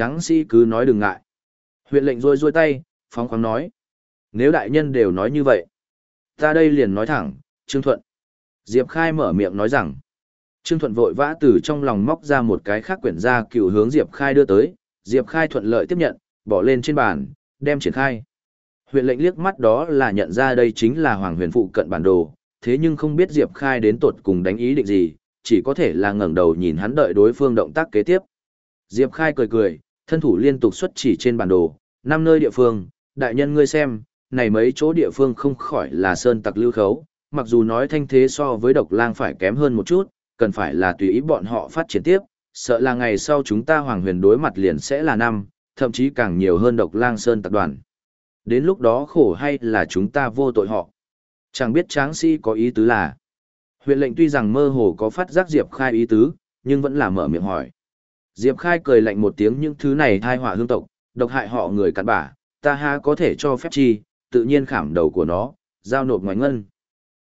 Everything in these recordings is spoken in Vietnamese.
Tráng sĩ cứ nói đừng ngại. Huyện lệnh rôi rôi tay, phóng khoáng nói. Nếu đại nhân đều nói như vậy, ta đây liền nói thẳng, Trương Thuận. Diệp Khai mở miệng nói rằng, Trương Thuận vội vã từ trong lòng móc ra một cái khác quyển ra cựu hướng Diệp Khai đưa tới, Diệp Khai thuận lợi tiếp nhận, bỏ lên trên bàn, đem triển khai. Huyện lệnh liếc mắt đó là nhận ra đây chính là Hoàng huyền phụ cận bản đồ, thế nhưng không biết Diệp Khai đến tột cùng đánh ý định gì, chỉ có thể là ngẩng đầu nhìn hắn đợi đối phương động tác kế tiếp. Diệp Khai cười cười, thân thủ liên tục xuất chỉ trên bản đồ, năm nơi địa phương, đại nhân ngươi xem, này mấy chỗ địa phương không khỏi là sơn tặc lưu khấu, mặc dù nói thanh thế so với độc lang phải kém hơn một chút, cần phải là tùy ý bọn họ phát triển tiếp, sợ là ngày sau chúng ta hoàng huyền đối mặt liền sẽ là năm, thậm chí càng nhiều hơn độc lang sơn tập đoàn. Đến lúc đó khổ hay là chúng ta vô tội họ. Chẳng biết tráng sĩ có ý tứ là. Huyện lệnh tuy rằng mơ hồ có phát giác Diệp Khai ý tứ, nhưng vẫn là mở miệng hỏi. Diệp Khai cười lạnh một tiếng những thứ này thai họa hương tộc, độc hại họ người cặn bả, ta ha có thể cho phép chi, tự nhiên khảm đầu của nó, giao nộp ngoài ngân.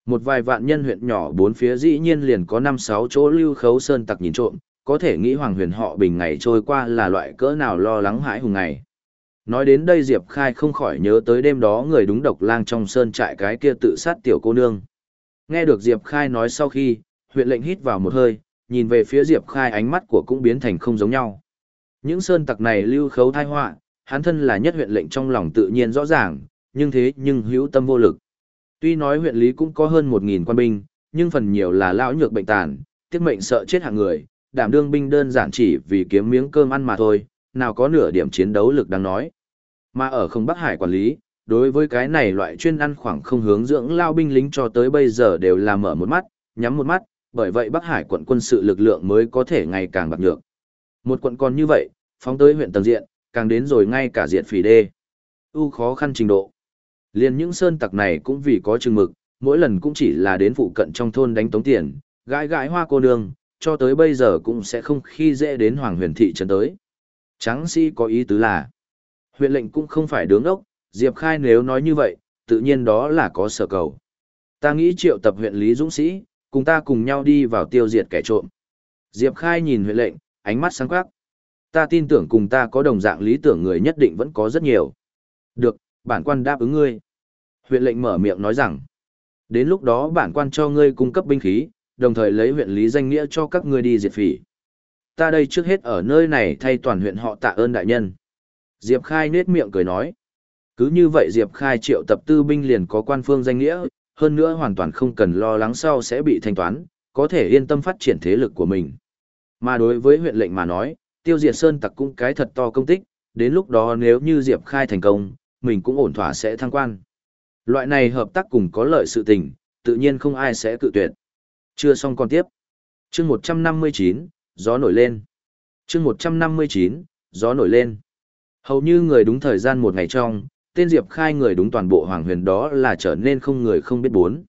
Một vài vạn nhân huyện nhỏ bốn phía dĩ nhiên liền có năm sáu chỗ lưu khấu sơn tặc nhìn trộm, có thể nghĩ hoàng huyền họ bình ngày trôi qua là loại cỡ nào lo lắng hãi hùng ngày. Nói đến đây Diệp Khai không khỏi nhớ tới đêm đó người đúng độc lang trong sơn trại cái kia tự sát tiểu cô nương. Nghe được Diệp Khai nói sau khi, huyện lệnh hít vào một hơi, nhìn về phía Diệp Khai ánh mắt của cũng biến thành không giống nhau. Những sơn tặc này lưu khấu thai họa, hắn thân là nhất huyện lệnh trong lòng tự nhiên rõ ràng, nhưng thế nhưng hữu tâm vô lực. Tuy nói huyện lý cũng có hơn 1.000 quan binh, nhưng phần nhiều là lão nhược bệnh tàn, tiết mệnh sợ chết hạng người, đảm đương binh đơn giản chỉ vì kiếm miếng cơm ăn mà thôi, nào có nửa điểm chiến đấu lực đáng nói. Mà ở không Bắc Hải quản lý, đối với cái này loại chuyên ăn khoảng không hướng dưỡng lao binh lính cho tới bây giờ đều là mở một mắt, nhắm một mắt, bởi vậy Bắc Hải quận quân sự lực lượng mới có thể ngày càng bạc nhược. Một quận còn như vậy, phóng tới huyện tầng diện, càng đến rồi ngay cả diện phỉ đê. U khó khăn trình độ. Liên những sơn tặc này cũng vì có chừng mực, mỗi lần cũng chỉ là đến phụ cận trong thôn đánh tống tiền, gãi gãi hoa cô nương, cho tới bây giờ cũng sẽ không khi dễ đến Hoàng huyền thị trấn tới. Tráng sĩ có ý tứ là, huyện lệnh cũng không phải đứng ốc, Diệp Khai nếu nói như vậy, tự nhiên đó là có sở cầu. Ta nghĩ triệu tập huyện Lý Dũng Sĩ, cùng ta cùng nhau đi vào tiêu diệt kẻ trộm. Diệp Khai nhìn huyện lệnh, ánh mắt sáng quắc. Ta tin tưởng cùng ta có đồng dạng lý tưởng người nhất định vẫn có rất nhiều. Được, bản quan đáp ứng ngươi. Huyện lệnh mở miệng nói rằng, đến lúc đó bản quan cho ngươi cung cấp binh khí, đồng thời lấy huyện lý danh nghĩa cho các ngươi đi diệt phỉ. Ta đây trước hết ở nơi này thay toàn huyện họ tạ ơn đại nhân. Diệp Khai nết miệng cười nói. Cứ như vậy Diệp Khai triệu tập tư binh liền có quan phương danh nghĩa, hơn nữa hoàn toàn không cần lo lắng sau sẽ bị thanh toán, có thể yên tâm phát triển thế lực của mình. Mà đối với huyện lệnh mà nói, tiêu diệt sơn tặc cũng cái thật to công tích, đến lúc đó nếu như Diệp Khai thành công, mình cũng ổn thỏa sẽ thăng quan. Loại này hợp tác cùng có lợi sự tình, tự nhiên không ai sẽ cự tuyệt. Chưa xong còn tiếp. Chương 159, gió nổi lên. Chương 159, gió nổi lên. Hầu như người đúng thời gian một ngày trong, tên Diệp Khai người đúng toàn bộ Hoàng Huyền đó là trở nên không người không biết bốn.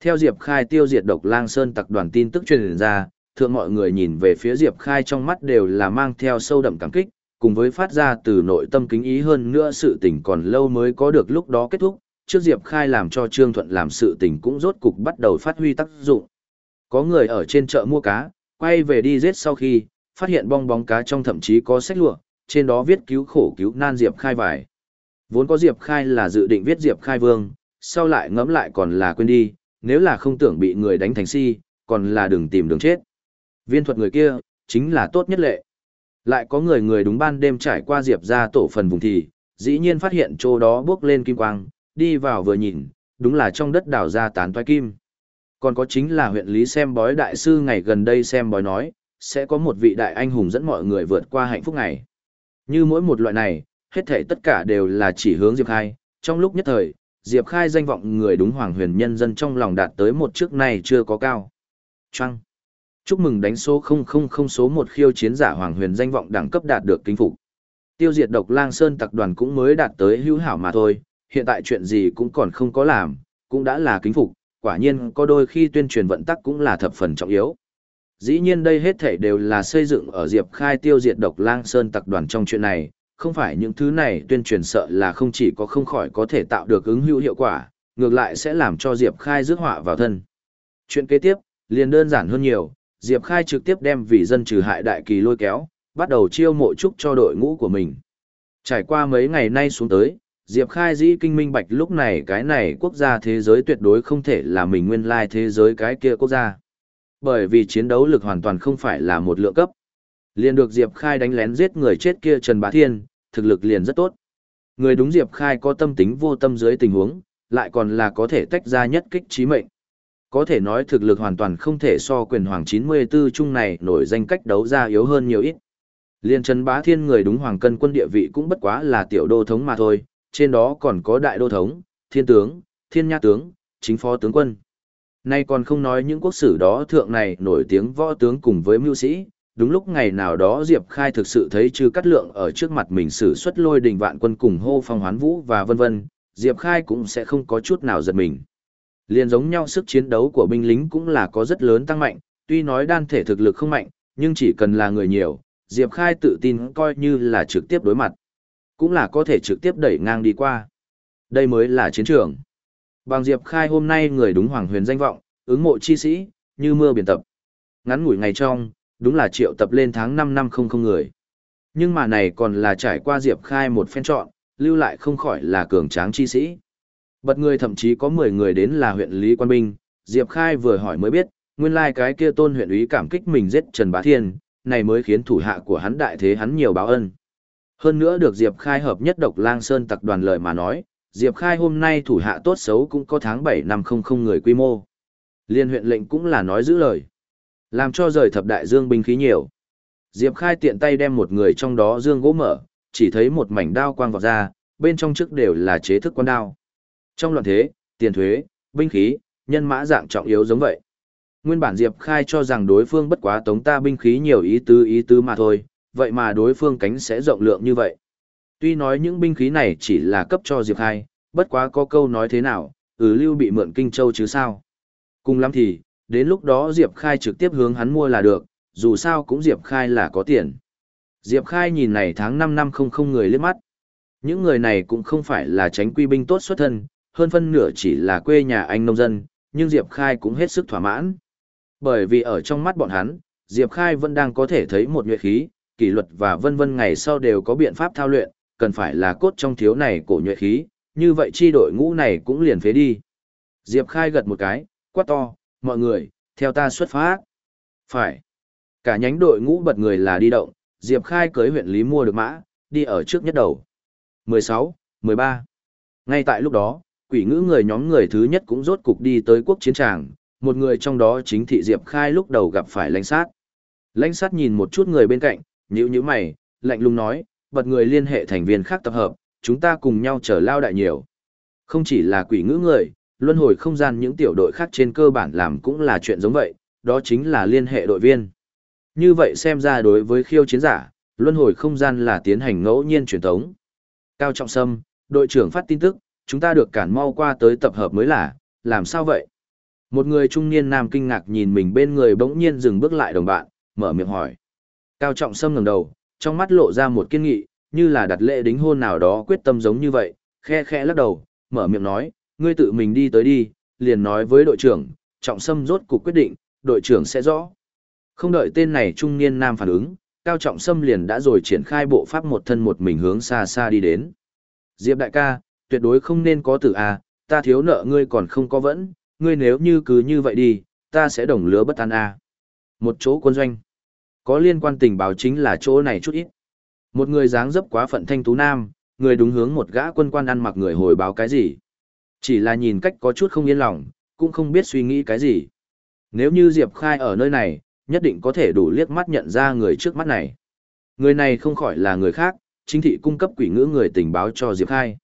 Theo Diệp Khai tiêu diệt độc lang sơn tặc đoàn tin tức truyền ra, thượng mọi người nhìn về phía Diệp Khai trong mắt đều là mang theo sâu đậm cảm kích, cùng với phát ra từ nội tâm kính ý hơn nữa sự tình còn lâu mới có được lúc đó kết thúc, trước Diệp Khai làm cho Trương Thuận làm sự tình cũng rốt cục bắt đầu phát huy tác dụng. Có người ở trên chợ mua cá, quay về đi giết sau khi, phát hiện bong bóng cá trong thậm chí có sách lụa, trên đó viết cứu khổ cứu nan Diệp Khai vải. Vốn có Diệp Khai là dự định viết Diệp Khai vương, sau lại ngẫm lại còn là quên đi, nếu là không tưởng bị người đánh thành si, còn là đừng tìm đường chết. Viên thuật người kia, chính là tốt nhất lệ. Lại có người người đúng ban đêm trải qua Diệp ra tổ phần vùng thì, dĩ nhiên phát hiện chỗ đó bước lên kim quang, đi vào vừa nhìn, đúng là trong đất đào ra tán toái kim. Còn có chính là huyện lý xem bói đại sư ngày gần đây xem bói nói, sẽ có một vị đại anh hùng dẫn mọi người vượt qua hạnh phúc ngày. Như mỗi một loại này, hết thể tất cả đều là chỉ hướng Diệp Khai, trong lúc nhất thời, Diệp Khai danh vọng người đúng hoàng huyền nhân dân trong lòng đạt tới một trước này chưa có cao. Choang. Chúc mừng đánh số 000 số 1 khiêu chiến giả hoàng huyền danh vọng đẳng cấp đạt được kính phục. Tiêu diệt độc lang sơn tặc đoàn cũng mới đạt tới hữu hảo mà thôi, hiện tại chuyện gì cũng còn không có làm, cũng đã là kính phục, quả nhiên có đôi khi tuyên truyền vận tắc cũng là thập phần trọng yếu. Dĩ nhiên đây hết thảy đều là xây dựng ở Diệp Khai tiêu diệt độc lang sơn tặc đoàn trong chuyện này, không phải những thứ này tuyên truyền sợ là không chỉ có không khỏi có thể tạo được ứng hữu hiệu quả, ngược lại sẽ làm cho Diệp Khai rước họa vào thân. Chuyện kế tiếp, liền đơn giản hơn nhiều, Diệp Khai trực tiếp đem vì dân trừ hại đại kỳ lôi kéo, bắt đầu chiêu mộ trúc cho đội ngũ của mình. Trải qua mấy ngày nay xuống tới, Diệp Khai dĩ kinh minh bạch lúc này cái này quốc gia thế giới tuyệt đối không thể là mình nguyên lai thế giới cái kia quốc gia. Bởi vì chiến đấu lực hoàn toàn không phải là một lượng cấp. Liền được Diệp Khai đánh lén giết người chết kia Trần Bá Thiên, thực lực liền rất tốt. Người đúng Diệp Khai có tâm tính vô tâm dưới tình huống, lại còn là có thể tách ra nhất kích trí mệnh. Có thể nói thực lực hoàn toàn không thể so quyền hoàng 94 chung này nổi danh cách đấu ra yếu hơn nhiều ít. Liên Trần Bá Thiên người đúng hoàng cân quân địa vị cũng bất quá là tiểu đô thống mà thôi, trên đó còn có đại đô thống, thiên tướng, thiên nha tướng, chính phó tướng quân. Nay còn không nói những quốc sử đó thượng này nổi tiếng võ tướng cùng với mưu sĩ, đúng lúc ngày nào đó Diệp Khai thực sự thấy Trư cắt lượng ở trước mặt mình sử xuất lôi đình vạn quân cùng hô phong hoán vũ và vân vân, Diệp Khai cũng sẽ không có chút nào giật mình. Liên giống nhau sức chiến đấu của binh lính cũng là có rất lớn tăng mạnh, tuy nói đan thể thực lực không mạnh, nhưng chỉ cần là người nhiều, Diệp Khai tự tin coi như là trực tiếp đối mặt. Cũng là có thể trực tiếp đẩy ngang đi qua. Đây mới là chiến trường. Bằng Diệp Khai hôm nay người đúng hoàng huyền danh vọng, ứng mộ chi sĩ, như mưa biển tập. Ngắn ngủi ngày trong, đúng là triệu tập lên tháng 5 năm không không người. Nhưng mà này còn là trải qua Diệp Khai một phen chọn, lưu lại không khỏi là cường tráng chi sĩ. Bật người thậm chí có 10 người đến là huyện Lý Quan Binh, Diệp Khai vừa hỏi mới biết, nguyên lai cái kia tôn huyện úy cảm kích mình giết Trần Bá Thiên, này mới khiến thủ hạ của hắn đại thế hắn nhiều báo ân. Hơn nữa được Diệp Khai hợp nhất độc lang sơn tặc đoàn lời mà nói, Diệp Khai hôm nay thủ hạ tốt xấu cũng có tháng 7 năm không không người quy mô. Liên huyện lệnh cũng là nói giữ lời. Làm cho rời thập đại dương binh khí nhiều. Diệp Khai tiện tay đem một người trong đó dương gỗ mở, chỉ thấy một mảnh đao quang vọt ra, bên trong trước đều là chế thức quan đao. Trong loạn thế, tiền thuế, binh khí, nhân mã dạng trọng yếu giống vậy. Nguyên bản Diệp Khai cho rằng đối phương bất quá tống ta binh khí nhiều ý tứ ý tứ mà thôi, vậy mà đối phương cánh sẽ rộng lượng như vậy. Tuy nói những binh khí này chỉ là cấp cho Diệp Khai, bất quá có câu nói thế nào, ừ lưu bị mượn Kinh Châu chứ sao. Cùng lắm thì, đến lúc đó Diệp Khai trực tiếp hướng hắn mua là được, dù sao cũng Diệp Khai là có tiền. Diệp Khai nhìn này tháng 5 năm không không người liếc mắt. Những người này cũng không phải là tránh quy binh tốt xuất thân, hơn phân nửa chỉ là quê nhà anh nông dân, nhưng Diệp Khai cũng hết sức thỏa mãn. Bởi vì ở trong mắt bọn hắn, Diệp Khai vẫn đang có thể thấy một nhuệ khí, kỷ luật và vân vân ngày sau đều có biện pháp thao luyện, cần phải là cốt trong thiếu này cổ nhuệ khí, như vậy chi đội ngũ này cũng liền phế đi. Diệp Khai gật một cái, quát to, mọi người, theo ta xuất phát. Phải. Cả nhánh đội ngũ bật người là đi động, Diệp Khai cưới huyện Lý mua được mã, đi ở trước nhất đầu. 16, 13. Ngay tại lúc đó, quỷ ngữ người nhóm người thứ nhất cũng rốt cục đi tới quốc chiến tràng, một người trong đó chính thị Diệp Khai lúc đầu gặp phải lãnh sát. Lãnh sát nhìn một chút người bên cạnh, nhíu nhíu mày, lạnh lùng nói, bật người liên hệ thành viên khác tập hợp, chúng ta cùng nhau trở lao đại nhiều. Không chỉ là quỷ ngữ người, luân hồi không gian những tiểu đội khác trên cơ bản làm cũng là chuyện giống vậy, đó chính là liên hệ đội viên. Như vậy xem ra đối với khiêu chiến giả, luân hồi không gian là tiến hành ngẫu nhiên truyền thống. Cao Trọng Sâm, đội trưởng phát tin tức, chúng ta được cản mau qua tới tập hợp mới là, làm sao vậy? Một người trung niên nam kinh ngạc nhìn mình bên người bỗng nhiên dừng bước lại đồng bạn, mở miệng hỏi. Cao Trọng Sâm ngẩng đầu, trong mắt lộ ra một kiên nghị, như là đặt lễ đính hôn nào đó quyết tâm giống như vậy, khe khẽ lắc đầu, mở miệng nói, ngươi tự mình đi tới đi, liền nói với đội trưởng, Trọng Sâm rốt cuộc quyết định, đội trưởng sẽ rõ. Không đợi tên này trung niên nam phản ứng, Cao Trọng Sâm liền đã rồi triển khai bộ pháp một thân một mình hướng xa xa đi đến. Diệp đại ca, tuyệt đối không nên có tử a, ta thiếu nợ ngươi còn không có vẫn, ngươi nếu như cứ như vậy đi, ta sẽ đồng lứa bất an a. Một chỗ quân doanh. Có liên quan tình báo chính là chỗ này chút ít. Một người dáng dấp quá phận thanh tú nam, người đúng hướng một gã quân quan ăn mặc người hồi báo cái gì. Chỉ là nhìn cách có chút không yên lòng, cũng không biết suy nghĩ cái gì. Nếu như Diệp Khai ở nơi này, nhất định có thể đủ liếc mắt nhận ra người trước mắt này. Người này không khỏi là người khác, chính thị cung cấp quỷ ngữ người tình báo cho Diệp Khai.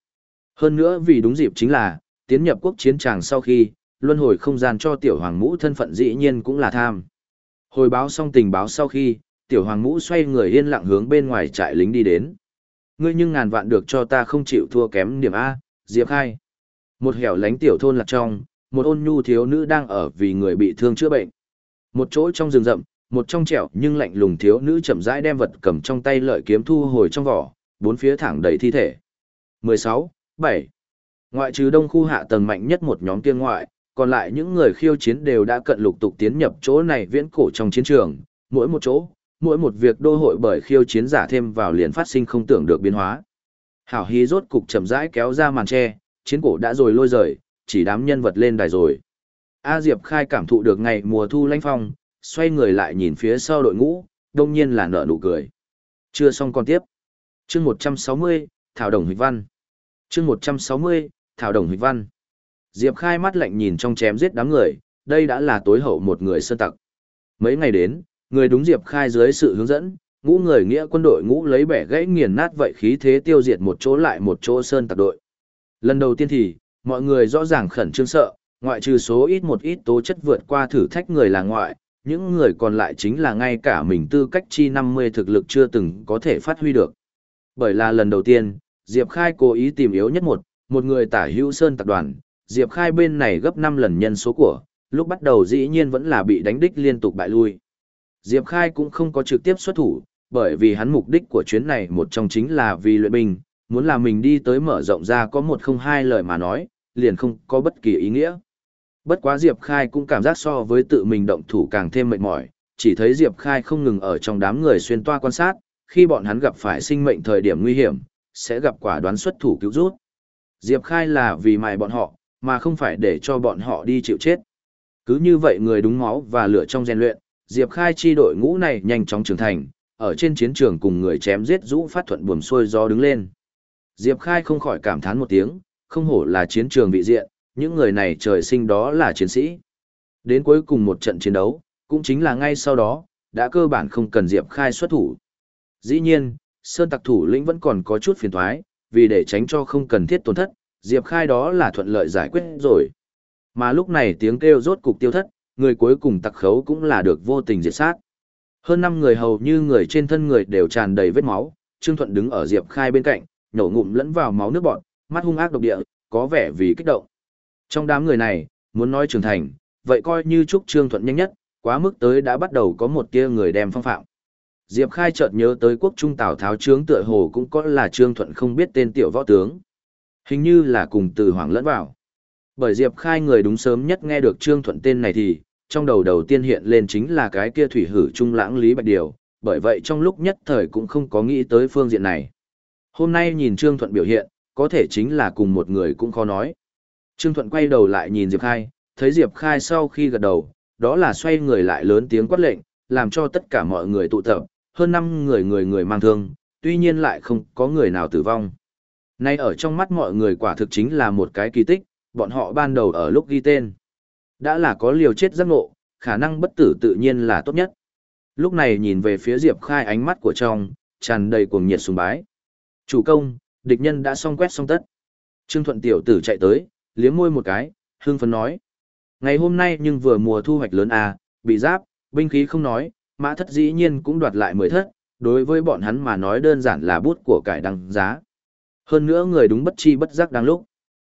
Hơn nữa vì đúng dịp chính là, tiến nhập quốc chiến tràng sau khi, luân hồi không gian cho tiểu hoàng mũ thân phận dĩ nhiên cũng là tham. Hồi báo xong tình báo sau khi, tiểu hoàng mũ xoay người yên lặng hướng bên ngoài trại lính đi đến. Ngươi nhưng ngàn vạn được cho ta không chịu thua kém điểm A, Diệp Khai. Một hẻo lánh tiểu thôn lạc trong, một ôn nhu thiếu nữ đang ở vì người bị thương chữa bệnh. Một chỗ trong rừng rậm, một trong trẻo nhưng lạnh lùng thiếu nữ chậm rãi đem vật cầm trong tay lợi kiếm thu hồi trong vỏ, bốn phía thẳng đầy thi thể. 16, 7. Ngoại trừ đông khu hạ tầng mạnh nhất một nhóm kia ngoại, còn lại những người khiêu chiến đều đã cận lục tục tiến nhập chỗ này viễn cổ trong chiến trường, mỗi một chỗ, mỗi một việc đô hội bởi khiêu chiến giả thêm vào liền phát sinh không tưởng được biến hóa. Hảo hí rốt cục chậm rãi kéo ra màn che chiến cổ đã rồi lôi rời, chỉ đám nhân vật lên đài rồi. A Diệp Khai cảm thụ được ngày mùa thu lãnh phong, xoay người lại nhìn phía sau đội ngũ, đông nhiên là nở nụ cười. Chưa xong còn tiếp. Chương 160, Thảo Đồng Hịch Văn. Chương 160, Thảo Đồng Hịch Văn. Diệp Khai mắt lạnh nhìn trong chém giết đám người, đây đã là tối hậu một người sơn tặc. Mấy ngày đến, người đúng Diệp Khai dưới sự hướng dẫn, ngũ người nghĩa quân đội ngũ lấy bẻ gãy nghiền nát vậy khí thế tiêu diệt một chỗ lại một chỗ sơn tặc đội. Lần đầu tiên thì, mọi người rõ ràng khẩn trương sợ, ngoại trừ số ít một ít tố chất vượt qua thử thách người là ngoại, những người còn lại chính là ngay cả mình tư cách chi 50 thực lực chưa từng có thể phát huy được. Bởi là lần đầu tiên, Diệp Khai cố ý tìm yếu nhất một, một người tả hữu sơn tập đoàn, Diệp Khai bên này gấp 5 lần nhân số của, lúc bắt đầu dĩ nhiên vẫn là bị đánh đích liên tục bại lui. Diệp Khai cũng không có trực tiếp xuất thủ, bởi vì hắn mục đích của chuyến này một trong chính là vì luyện binh, muốn là mình đi tới mở rộng ra có một không hai lời mà nói, liền không có bất kỳ ý nghĩa. Bất quá Diệp Khai cũng cảm giác so với tự mình động thủ càng thêm mệt mỏi, chỉ thấy Diệp Khai không ngừng ở trong đám người xuyên toa quan sát, khi bọn hắn gặp phải sinh mệnh thời điểm nguy hiểm, sẽ gặp quả đoán xuất thủ cứu rút. Diệp Khai là vì mài bọn họ, mà không phải để cho bọn họ đi chịu chết. Cứ như vậy người đúng máu và lửa trong rèn luyện, Diệp Khai chi đội ngũ này nhanh chóng trưởng thành, ở trên chiến trường cùng người chém giết rũ phát thuận buồm xuôi gió đứng lên. Diệp Khai không khỏi cảm thán một tiếng, không hổ là chiến trường vị diện, những người này trời sinh đó là chiến sĩ. Đến cuối cùng một trận chiến đấu, cũng chính là ngay sau đó, đã cơ bản không cần Diệp Khai xuất thủ. Dĩ nhiên, Sơn Tặc thủ lĩnh vẫn còn có chút phiền thoái, vì để tránh cho không cần thiết tổn thất, Diệp Khai đó là thuận lợi giải quyết rồi. Mà lúc này tiếng kêu rốt cục tiêu thất, người cuối cùng tặc khấu cũng là được vô tình diệt sát. Hơn năm người hầu như người trên thân người đều tràn đầy vết máu, Trương Thuận đứng ở Diệp Khai bên cạnh, nhổ ngụm lẫn vào máu nước bọt, mắt hung ác độc địa, có vẻ vì kích động. Trong đám người này, muốn nói trưởng thành, vậy coi như trúc Trương Thuận nhanh nhất, quá mức tới đã bắt đầu có một tia người đem phong phạm. Diệp Khai chợt nhớ tới quốc trung Tào Tháo trướng tựa hồ cũng có là Trương Thuận không biết tên tiểu võ tướng. Hình như là cùng từ hoàng lẫn vào. Bởi Diệp Khai người đúng sớm nhất nghe được Trương Thuận tên này thì, trong đầu đầu tiên hiện lên chính là cái kia thủy hử trung lãng Lý Bạch Điều, bởi vậy trong lúc nhất thời cũng không có nghĩ tới phương diện này. Hôm nay nhìn Trương Thuận biểu hiện, có thể chính là cùng một người cũng khó nói. Trương Thuận quay đầu lại nhìn Diệp Khai, thấy Diệp Khai sau khi gật đầu, đó là xoay người lại lớn tiếng quát lệnh, làm cho tất cả mọi người tụ tập, hơn 5 người người người mang thương, tuy nhiên lại không có người nào tử vong. Nay ở trong mắt mọi người quả thực chính là một cái kỳ tích, bọn họ ban đầu ở lúc ghi tên. Đã là có liều chết giác ngộ, khả năng bất tử tự nhiên là tốt nhất. Lúc này nhìn về phía Diệp Khai ánh mắt của trong, tràn đầy cuồng nhiệt sùng bái. Chủ công, địch nhân đã xong quét xong tất. Trương Thuận tiểu tử chạy tới, liếm môi một cái, hương phấn nói. Ngày hôm nay nhưng vừa mùa thu hoạch lớn à, bị giáp, binh khí không nói, mã thất dĩ nhiên cũng đoạt lại mười thất, đối với bọn hắn mà nói đơn giản là bút của cải đăng giá. Hơn nữa người đúng bất chi bất giác đang lúc.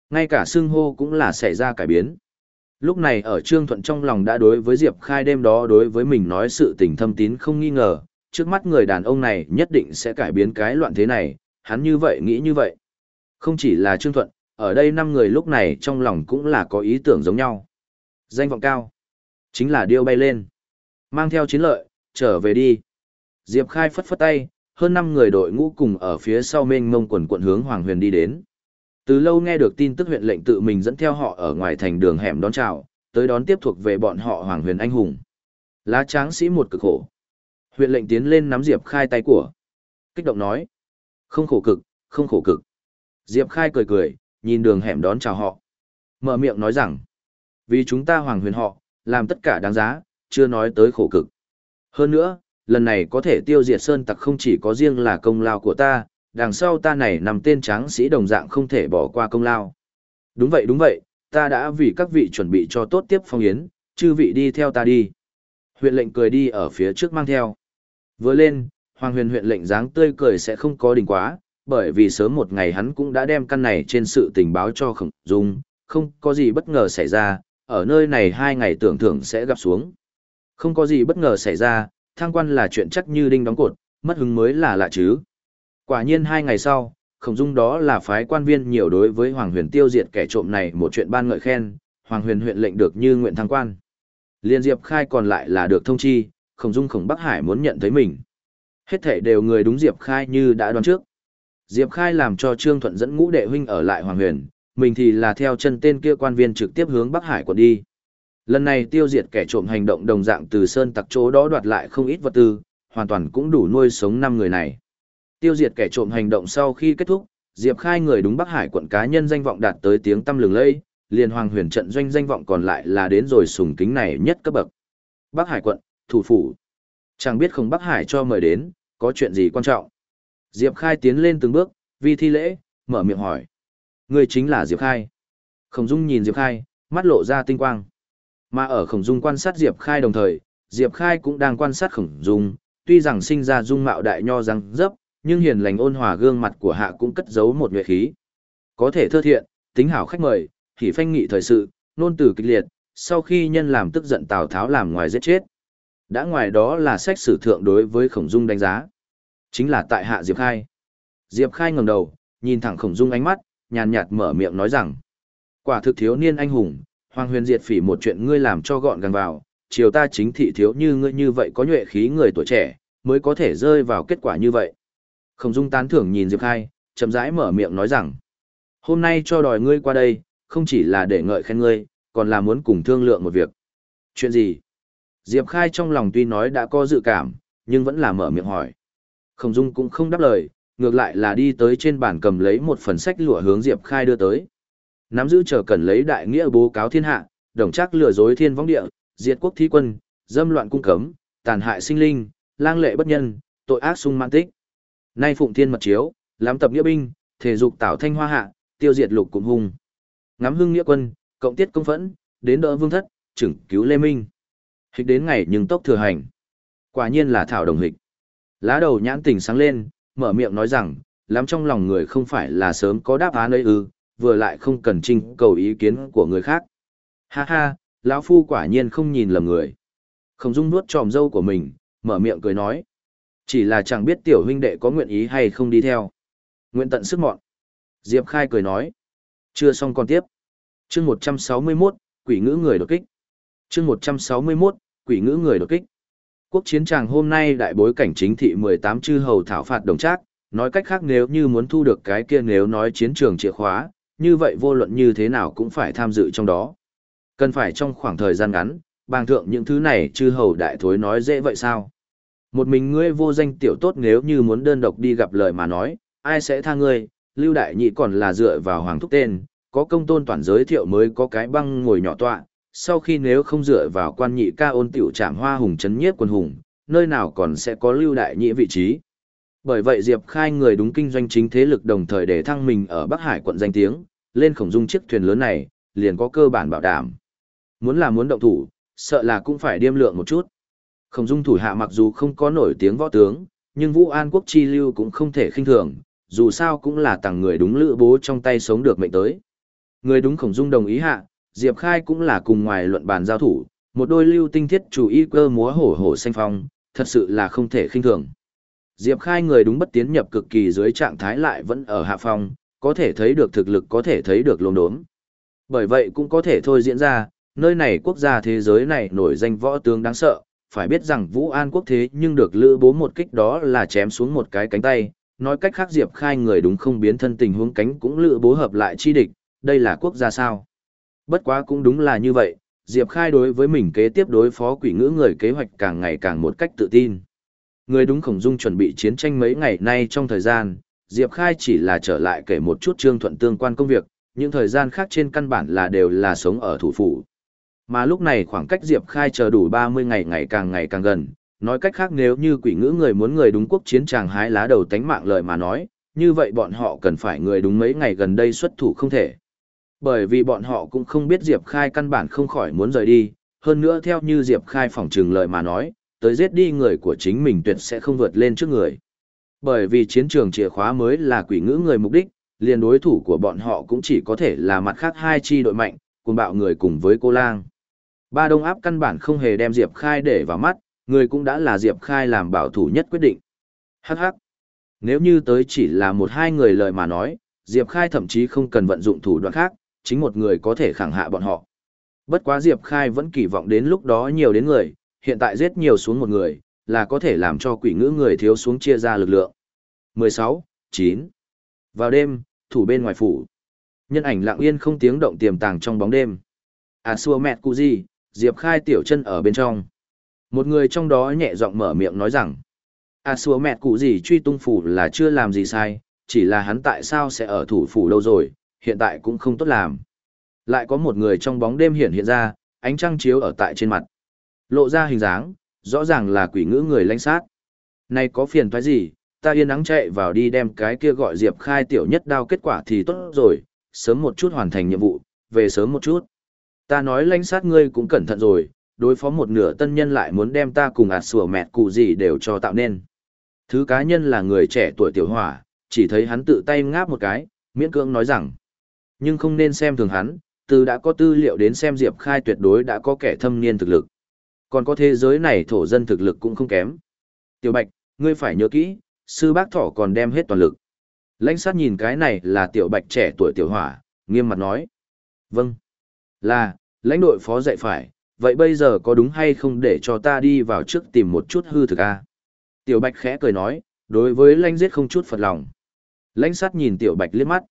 Ngay cả xương hô cũng là xảy ra cải biến. Lúc này ở Trương Thuận trong lòng đã đối với Diệp Khai đêm đó đối với mình nói sự tình thâm tín không nghi ngờ, trước mắt người đàn ông này nhất định sẽ cải biến cái loạn thế này, hắn như vậy nghĩ như vậy. Không chỉ là Trương Thuận, ở đây năm người lúc này trong lòng cũng là có ý tưởng giống nhau. Danh vọng cao, chính là điêu bay lên. Mang theo chiến lợi, trở về đi. Diệp Khai phất phất tay, hơn năm người đội ngũ cùng ở phía sau mênh mông quần quận hướng Hoàng Huyền đi đến. Từ lâu nghe được tin tức huyện lệnh tự mình dẫn theo họ ở ngoài thành đường hẻm đón chào, tới đón tiếp thuộc về bọn họ Hoàng Huyền anh hùng. Lá tráng sĩ một cực khổ. Huyện lệnh tiến lên nắm Diệp Khai tay của. Kích động nói. Không khổ cực, không khổ cực. Diệp Khai cười cười, nhìn đường hẻm đón chào họ. Mở miệng nói rằng, vì chúng ta hoàng huyền họ, làm tất cả đáng giá, chưa nói tới khổ cực. Hơn nữa, lần này có thể tiêu diệt sơn tặc không chỉ có riêng là công lao của ta, đằng sau ta này nằm tên tráng sĩ đồng dạng không thể bỏ qua công lao. Đúng vậy đúng vậy, ta đã vì các vị chuẩn bị cho tốt tiếp phong yến, chư vị đi theo ta đi. Huyện lệnh cười đi ở phía trước mang theo. Vừa lên, Hoàng huyền huyện lệnh dáng tươi cười sẽ không có đỉnh quá, bởi vì sớm một ngày hắn cũng đã đem căn này trên sự tình báo cho khổng dung, không có gì bất ngờ xảy ra, ở nơi này hai ngày tưởng thưởng sẽ gặp xuống. Không có gì bất ngờ xảy ra, Thang quan là chuyện chắc như đinh đóng cột, mất hứng mới là lạ chứ. Quả nhiên hai ngày sau, khổng dung đó là phái quan viên nhiều đối với Hoàng huyền tiêu diệt kẻ trộm này một chuyện ban ngợi khen, Hoàng huyền huyện lệnh được như nguyện thăng quan. Liên Diệp khai còn lại là được thông chi, khổng dung khổng Bắc Hải muốn nhận thấy mình. Hết thể đều người đúng Diệp Khai như đã đoán trước. Diệp Khai làm cho Trương Thuận dẫn ngũ đệ huynh ở lại Hoàng Huyền, mình thì là theo chân tên kia quan viên trực tiếp hướng Bắc Hải quận đi. Lần này tiêu diệt kẻ trộm hành động đồng dạng từ sơn tặc chỗ đó đoạt lại không ít vật tư, hoàn toàn cũng đủ nuôi sống năm người này. Tiêu diệt kẻ trộm hành động sau khi kết thúc, Diệp Khai người đúng Bắc Hải quận cá nhân danh vọng đạt tới tiếng tăm lừng lẫy, liền Hoàng Huyền trận doanh danh vọng còn lại là đến rồi sùng kính này nhất cấp bậc. Bắc Hải quận, thủ phủ. Chẳng biết không Bắc Hải cho mời đến, có chuyện gì quan trọng. Diệp Khai tiến lên từng bước, vi thi lễ, mở miệng hỏi. Người chính là Diệp Khai. Khổng Dung nhìn Diệp Khai, mắt lộ ra tinh quang. Mà ở Khổng Dung quan sát Diệp Khai đồng thời, Diệp Khai cũng đang quan sát Khổng Dung, tuy rằng sinh ra dung mạo đại nho răng dấp, nhưng hiền lành ôn hòa gương mặt của hạ cũng cất giấu một nhuệ khí. Có thể thơ thiện, tính hảo khách mời, thì phanh nghị thời sự, nôn từ kịch liệt, sau khi nhân làm tức giận Tào Tháo làm ngoài giết chết. Đã ngoài đó là sách sử thượng đối với Khổng Dung đánh giá. Chính là tại hạ Diệp Khai. Diệp Khai ngẩng đầu, nhìn thẳng Khổng Dung ánh mắt, nhàn nhạt mở miệng nói rằng: "Quả thực thiếu niên anh hùng, Hoàng Huyền diệt phỉ một chuyện ngươi làm cho gọn gàng vào, chiều ta chính thị thiếu như ngươi như vậy có nhuệ khí người tuổi trẻ, mới có thể rơi vào kết quả như vậy." Khổng Dung tán thưởng nhìn Diệp Khai, chậm rãi mở miệng nói rằng: "Hôm nay cho đòi ngươi qua đây, không chỉ là để ngợi khen ngươi, còn là muốn cùng thương lượng một việc." "Chuyện gì?" Diệp Khai trong lòng tuy nói đã có dự cảm, nhưng vẫn là mở miệng hỏi. Khổng Dung cũng không đáp lời, ngược lại là đi tới trên bàn cầm lấy một phần sách lụa hướng Diệp Khai đưa tới. Nắm giữ chờ cần lấy đại nghĩa bố cáo thiên hạ, đồng chắc lừa dối thiên võng địa, diệt quốc thi quân, dâm loạn cung cấm, tàn hại sinh linh, lang lệ bất nhân, tội ác sung mãn tích. Nay phụng thiên mật chiếu, lắm tập nghĩa binh, thể dục tạo thanh hoa hạ, tiêu diệt lục cùng hung. Ngắm hưng nghĩa quân, cộng tiết công phẫn, đến đỡ vương thất, trưởng cứu Lê Minh. Hịch đến ngày nhưng tốc thừa hành. Quả nhiên là thảo đồng hịch. Lá đầu nhãn tình sáng lên, mở miệng nói rằng, lắm trong lòng người không phải là sớm có đáp án ấy ư, vừa lại không cần trinh cầu ý kiến của người khác. Ha ha, lão phu quả nhiên không nhìn lầm người. Không dung nuốt tròm dâu của mình, mở miệng cười nói. Chỉ là chẳng biết tiểu huynh đệ có nguyện ý hay không đi theo. Nguyện tận sức mọn. Diệp Khai cười nói. Chưa xong còn tiếp. chương 161, quỷ ngữ người đột kích. chương 161, quỷ ngữ người đột kích. Quốc chiến tràng hôm nay đại bối cảnh chính thị 18 chư hầu thảo phạt đồng trác, nói cách khác nếu như muốn thu được cái kia nếu nói chiến trường chìa khóa, như vậy vô luận như thế nào cũng phải tham dự trong đó. Cần phải trong khoảng thời gian ngắn, bàng thượng những thứ này chư hầu đại thối nói dễ vậy sao? Một mình ngươi vô danh tiểu tốt nếu như muốn đơn độc đi gặp lời mà nói, ai sẽ tha ngươi, lưu đại nhị còn là dựa vào hoàng thúc tên, có công tôn toàn giới thiệu mới có cái băng ngồi nhỏ tọa, sau khi nếu không dựa vào quan nhị ca ôn tiểu trảm hoa hùng chấn nhiếp quân hùng, nơi nào còn sẽ có lưu đại nhị vị trí. Bởi vậy Diệp Khai người đúng kinh doanh chính thế lực đồng thời để thăng mình ở Bắc Hải quận danh tiếng, lên khổng dung chiếc thuyền lớn này, liền có cơ bản bảo đảm. Muốn là muốn động thủ, sợ là cũng phải điêm lượng một chút. Khổng dung thủ hạ mặc dù không có nổi tiếng võ tướng, nhưng Vũ An quốc chi lưu cũng không thể khinh thường, dù sao cũng là tàng người đúng lữ bố trong tay sống được mệnh tới. Người đúng khổng dung đồng ý hạ, Diệp Khai cũng là cùng ngoài luận bàn giao thủ, một đôi lưu tinh thiết chủ y cơ múa hổ hổ xanh phong, thật sự là không thể khinh thường. Diệp Khai người đúng bất tiến nhập cực kỳ dưới trạng thái lại vẫn ở hạ phong, có thể thấy được thực lực có thể thấy được lồn đốm. Bởi vậy cũng có thể thôi diễn ra, nơi này quốc gia thế giới này nổi danh võ tướng đáng sợ, phải biết rằng Vũ An quốc thế nhưng được lữ bố một kích đó là chém xuống một cái cánh tay, nói cách khác Diệp Khai người đúng không biến thân tình huống cánh cũng lữ bố hợp lại chi địch, đây là quốc gia sao. Bất quá cũng đúng là như vậy, Diệp Khai đối với mình kế tiếp đối phó quỷ ngữ người kế hoạch càng ngày càng một cách tự tin. Người đúng khổng dung chuẩn bị chiến tranh mấy ngày nay trong thời gian, Diệp Khai chỉ là trở lại kể một chút trương thuận tương quan công việc, những thời gian khác trên căn bản là đều là sống ở thủ phủ. Mà lúc này khoảng cách Diệp Khai chờ đủ 30 ngày ngày càng ngày càng gần, nói cách khác nếu như quỷ ngữ người muốn người đúng quốc chiến tràng hái lá đầu tánh mạng lời mà nói, như vậy bọn họ cần phải người đúng mấy ngày gần đây xuất thủ không thể. Bởi vì bọn họ cũng không biết Diệp Khai căn bản không khỏi muốn rời đi, hơn nữa theo như Diệp Khai phỏng trừng lời mà nói, tới giết đi người của chính mình tuyệt sẽ không vượt lên trước người. Bởi vì chiến trường chìa khóa mới là quỷ ngữ người mục đích, liền đối thủ của bọn họ cũng chỉ có thể là mặt khác hai chi đội mạnh, cùng bạo người cùng với cô lang. Ba đông áp căn bản không hề đem Diệp Khai để vào mắt, người cũng đã là Diệp Khai làm bảo thủ nhất quyết định. Hắc hắc. Nếu như tới chỉ là một hai người lời mà nói, Diệp Khai thậm chí không cần vận dụng thủ đoạn khác, chính một người có thể khẳng hạ bọn họ. Bất quá Diệp Khai vẫn kỳ vọng đến lúc đó nhiều đến người, Hiện tại giết nhiều xuống một người, là có thể làm cho quỷ ngữ người thiếu xuống chia ra lực lượng. 16, 9. Vào đêm, thủ bên ngoài phủ. Nhân ảnh lặng yên không tiếng động tiềm tàng trong bóng đêm. À xua mẹ cụ gì, Diệp Khai tiểu chân ở bên trong. Một người trong đó nhẹ giọng mở miệng nói rằng, À xua mẹ cụ gì truy tung phủ là chưa làm gì sai, chỉ là hắn tại sao sẽ ở thủ phủ lâu rồi, hiện tại cũng không tốt làm. Lại có một người trong bóng đêm hiện hiện ra, ánh trăng chiếu ở tại trên mặt. Lộ ra hình dáng, rõ ràng là quỷ ngữ người lãnh sát. Này có phiền thoái gì, ta yên nắng chạy vào đi đem cái kia gọi Diệp Khai tiểu nhất đao kết quả thì tốt rồi, sớm một chút hoàn thành nhiệm vụ, về sớm một chút. Ta nói lãnh sát ngươi cũng cẩn thận rồi, đối phó một nửa tân nhân lại muốn đem ta cùng ạt sủa mẹt cụ gì đều cho tạo nên. Thứ cá nhân là người trẻ tuổi tiểu hỏa, chỉ thấy hắn tự tay ngáp một cái, miễn cưỡng nói rằng. Nhưng không nên xem thường hắn, từ đã có tư liệu đến xem Diệp Khai tuyệt đối đã có kẻ thâm niên thực lực. Còn có thế giới này thổ dân thực lực cũng không kém. Tiểu Bạch, ngươi phải nhớ kỹ, sư bác thỏ còn đem hết toàn lực. Lãnh sát nhìn cái này là tiểu Bạch trẻ tuổi tiểu hỏa, nghiêm mặt nói. Vâng. Là, lãnh đội phó dạy phải, vậy bây giờ có đúng hay không để cho ta đi vào trước tìm một chút hư thực a Tiểu Bạch khẽ cười nói, đối với lãnh giết không chút phật lòng. Lãnh sát nhìn tiểu Bạch liếc mắt.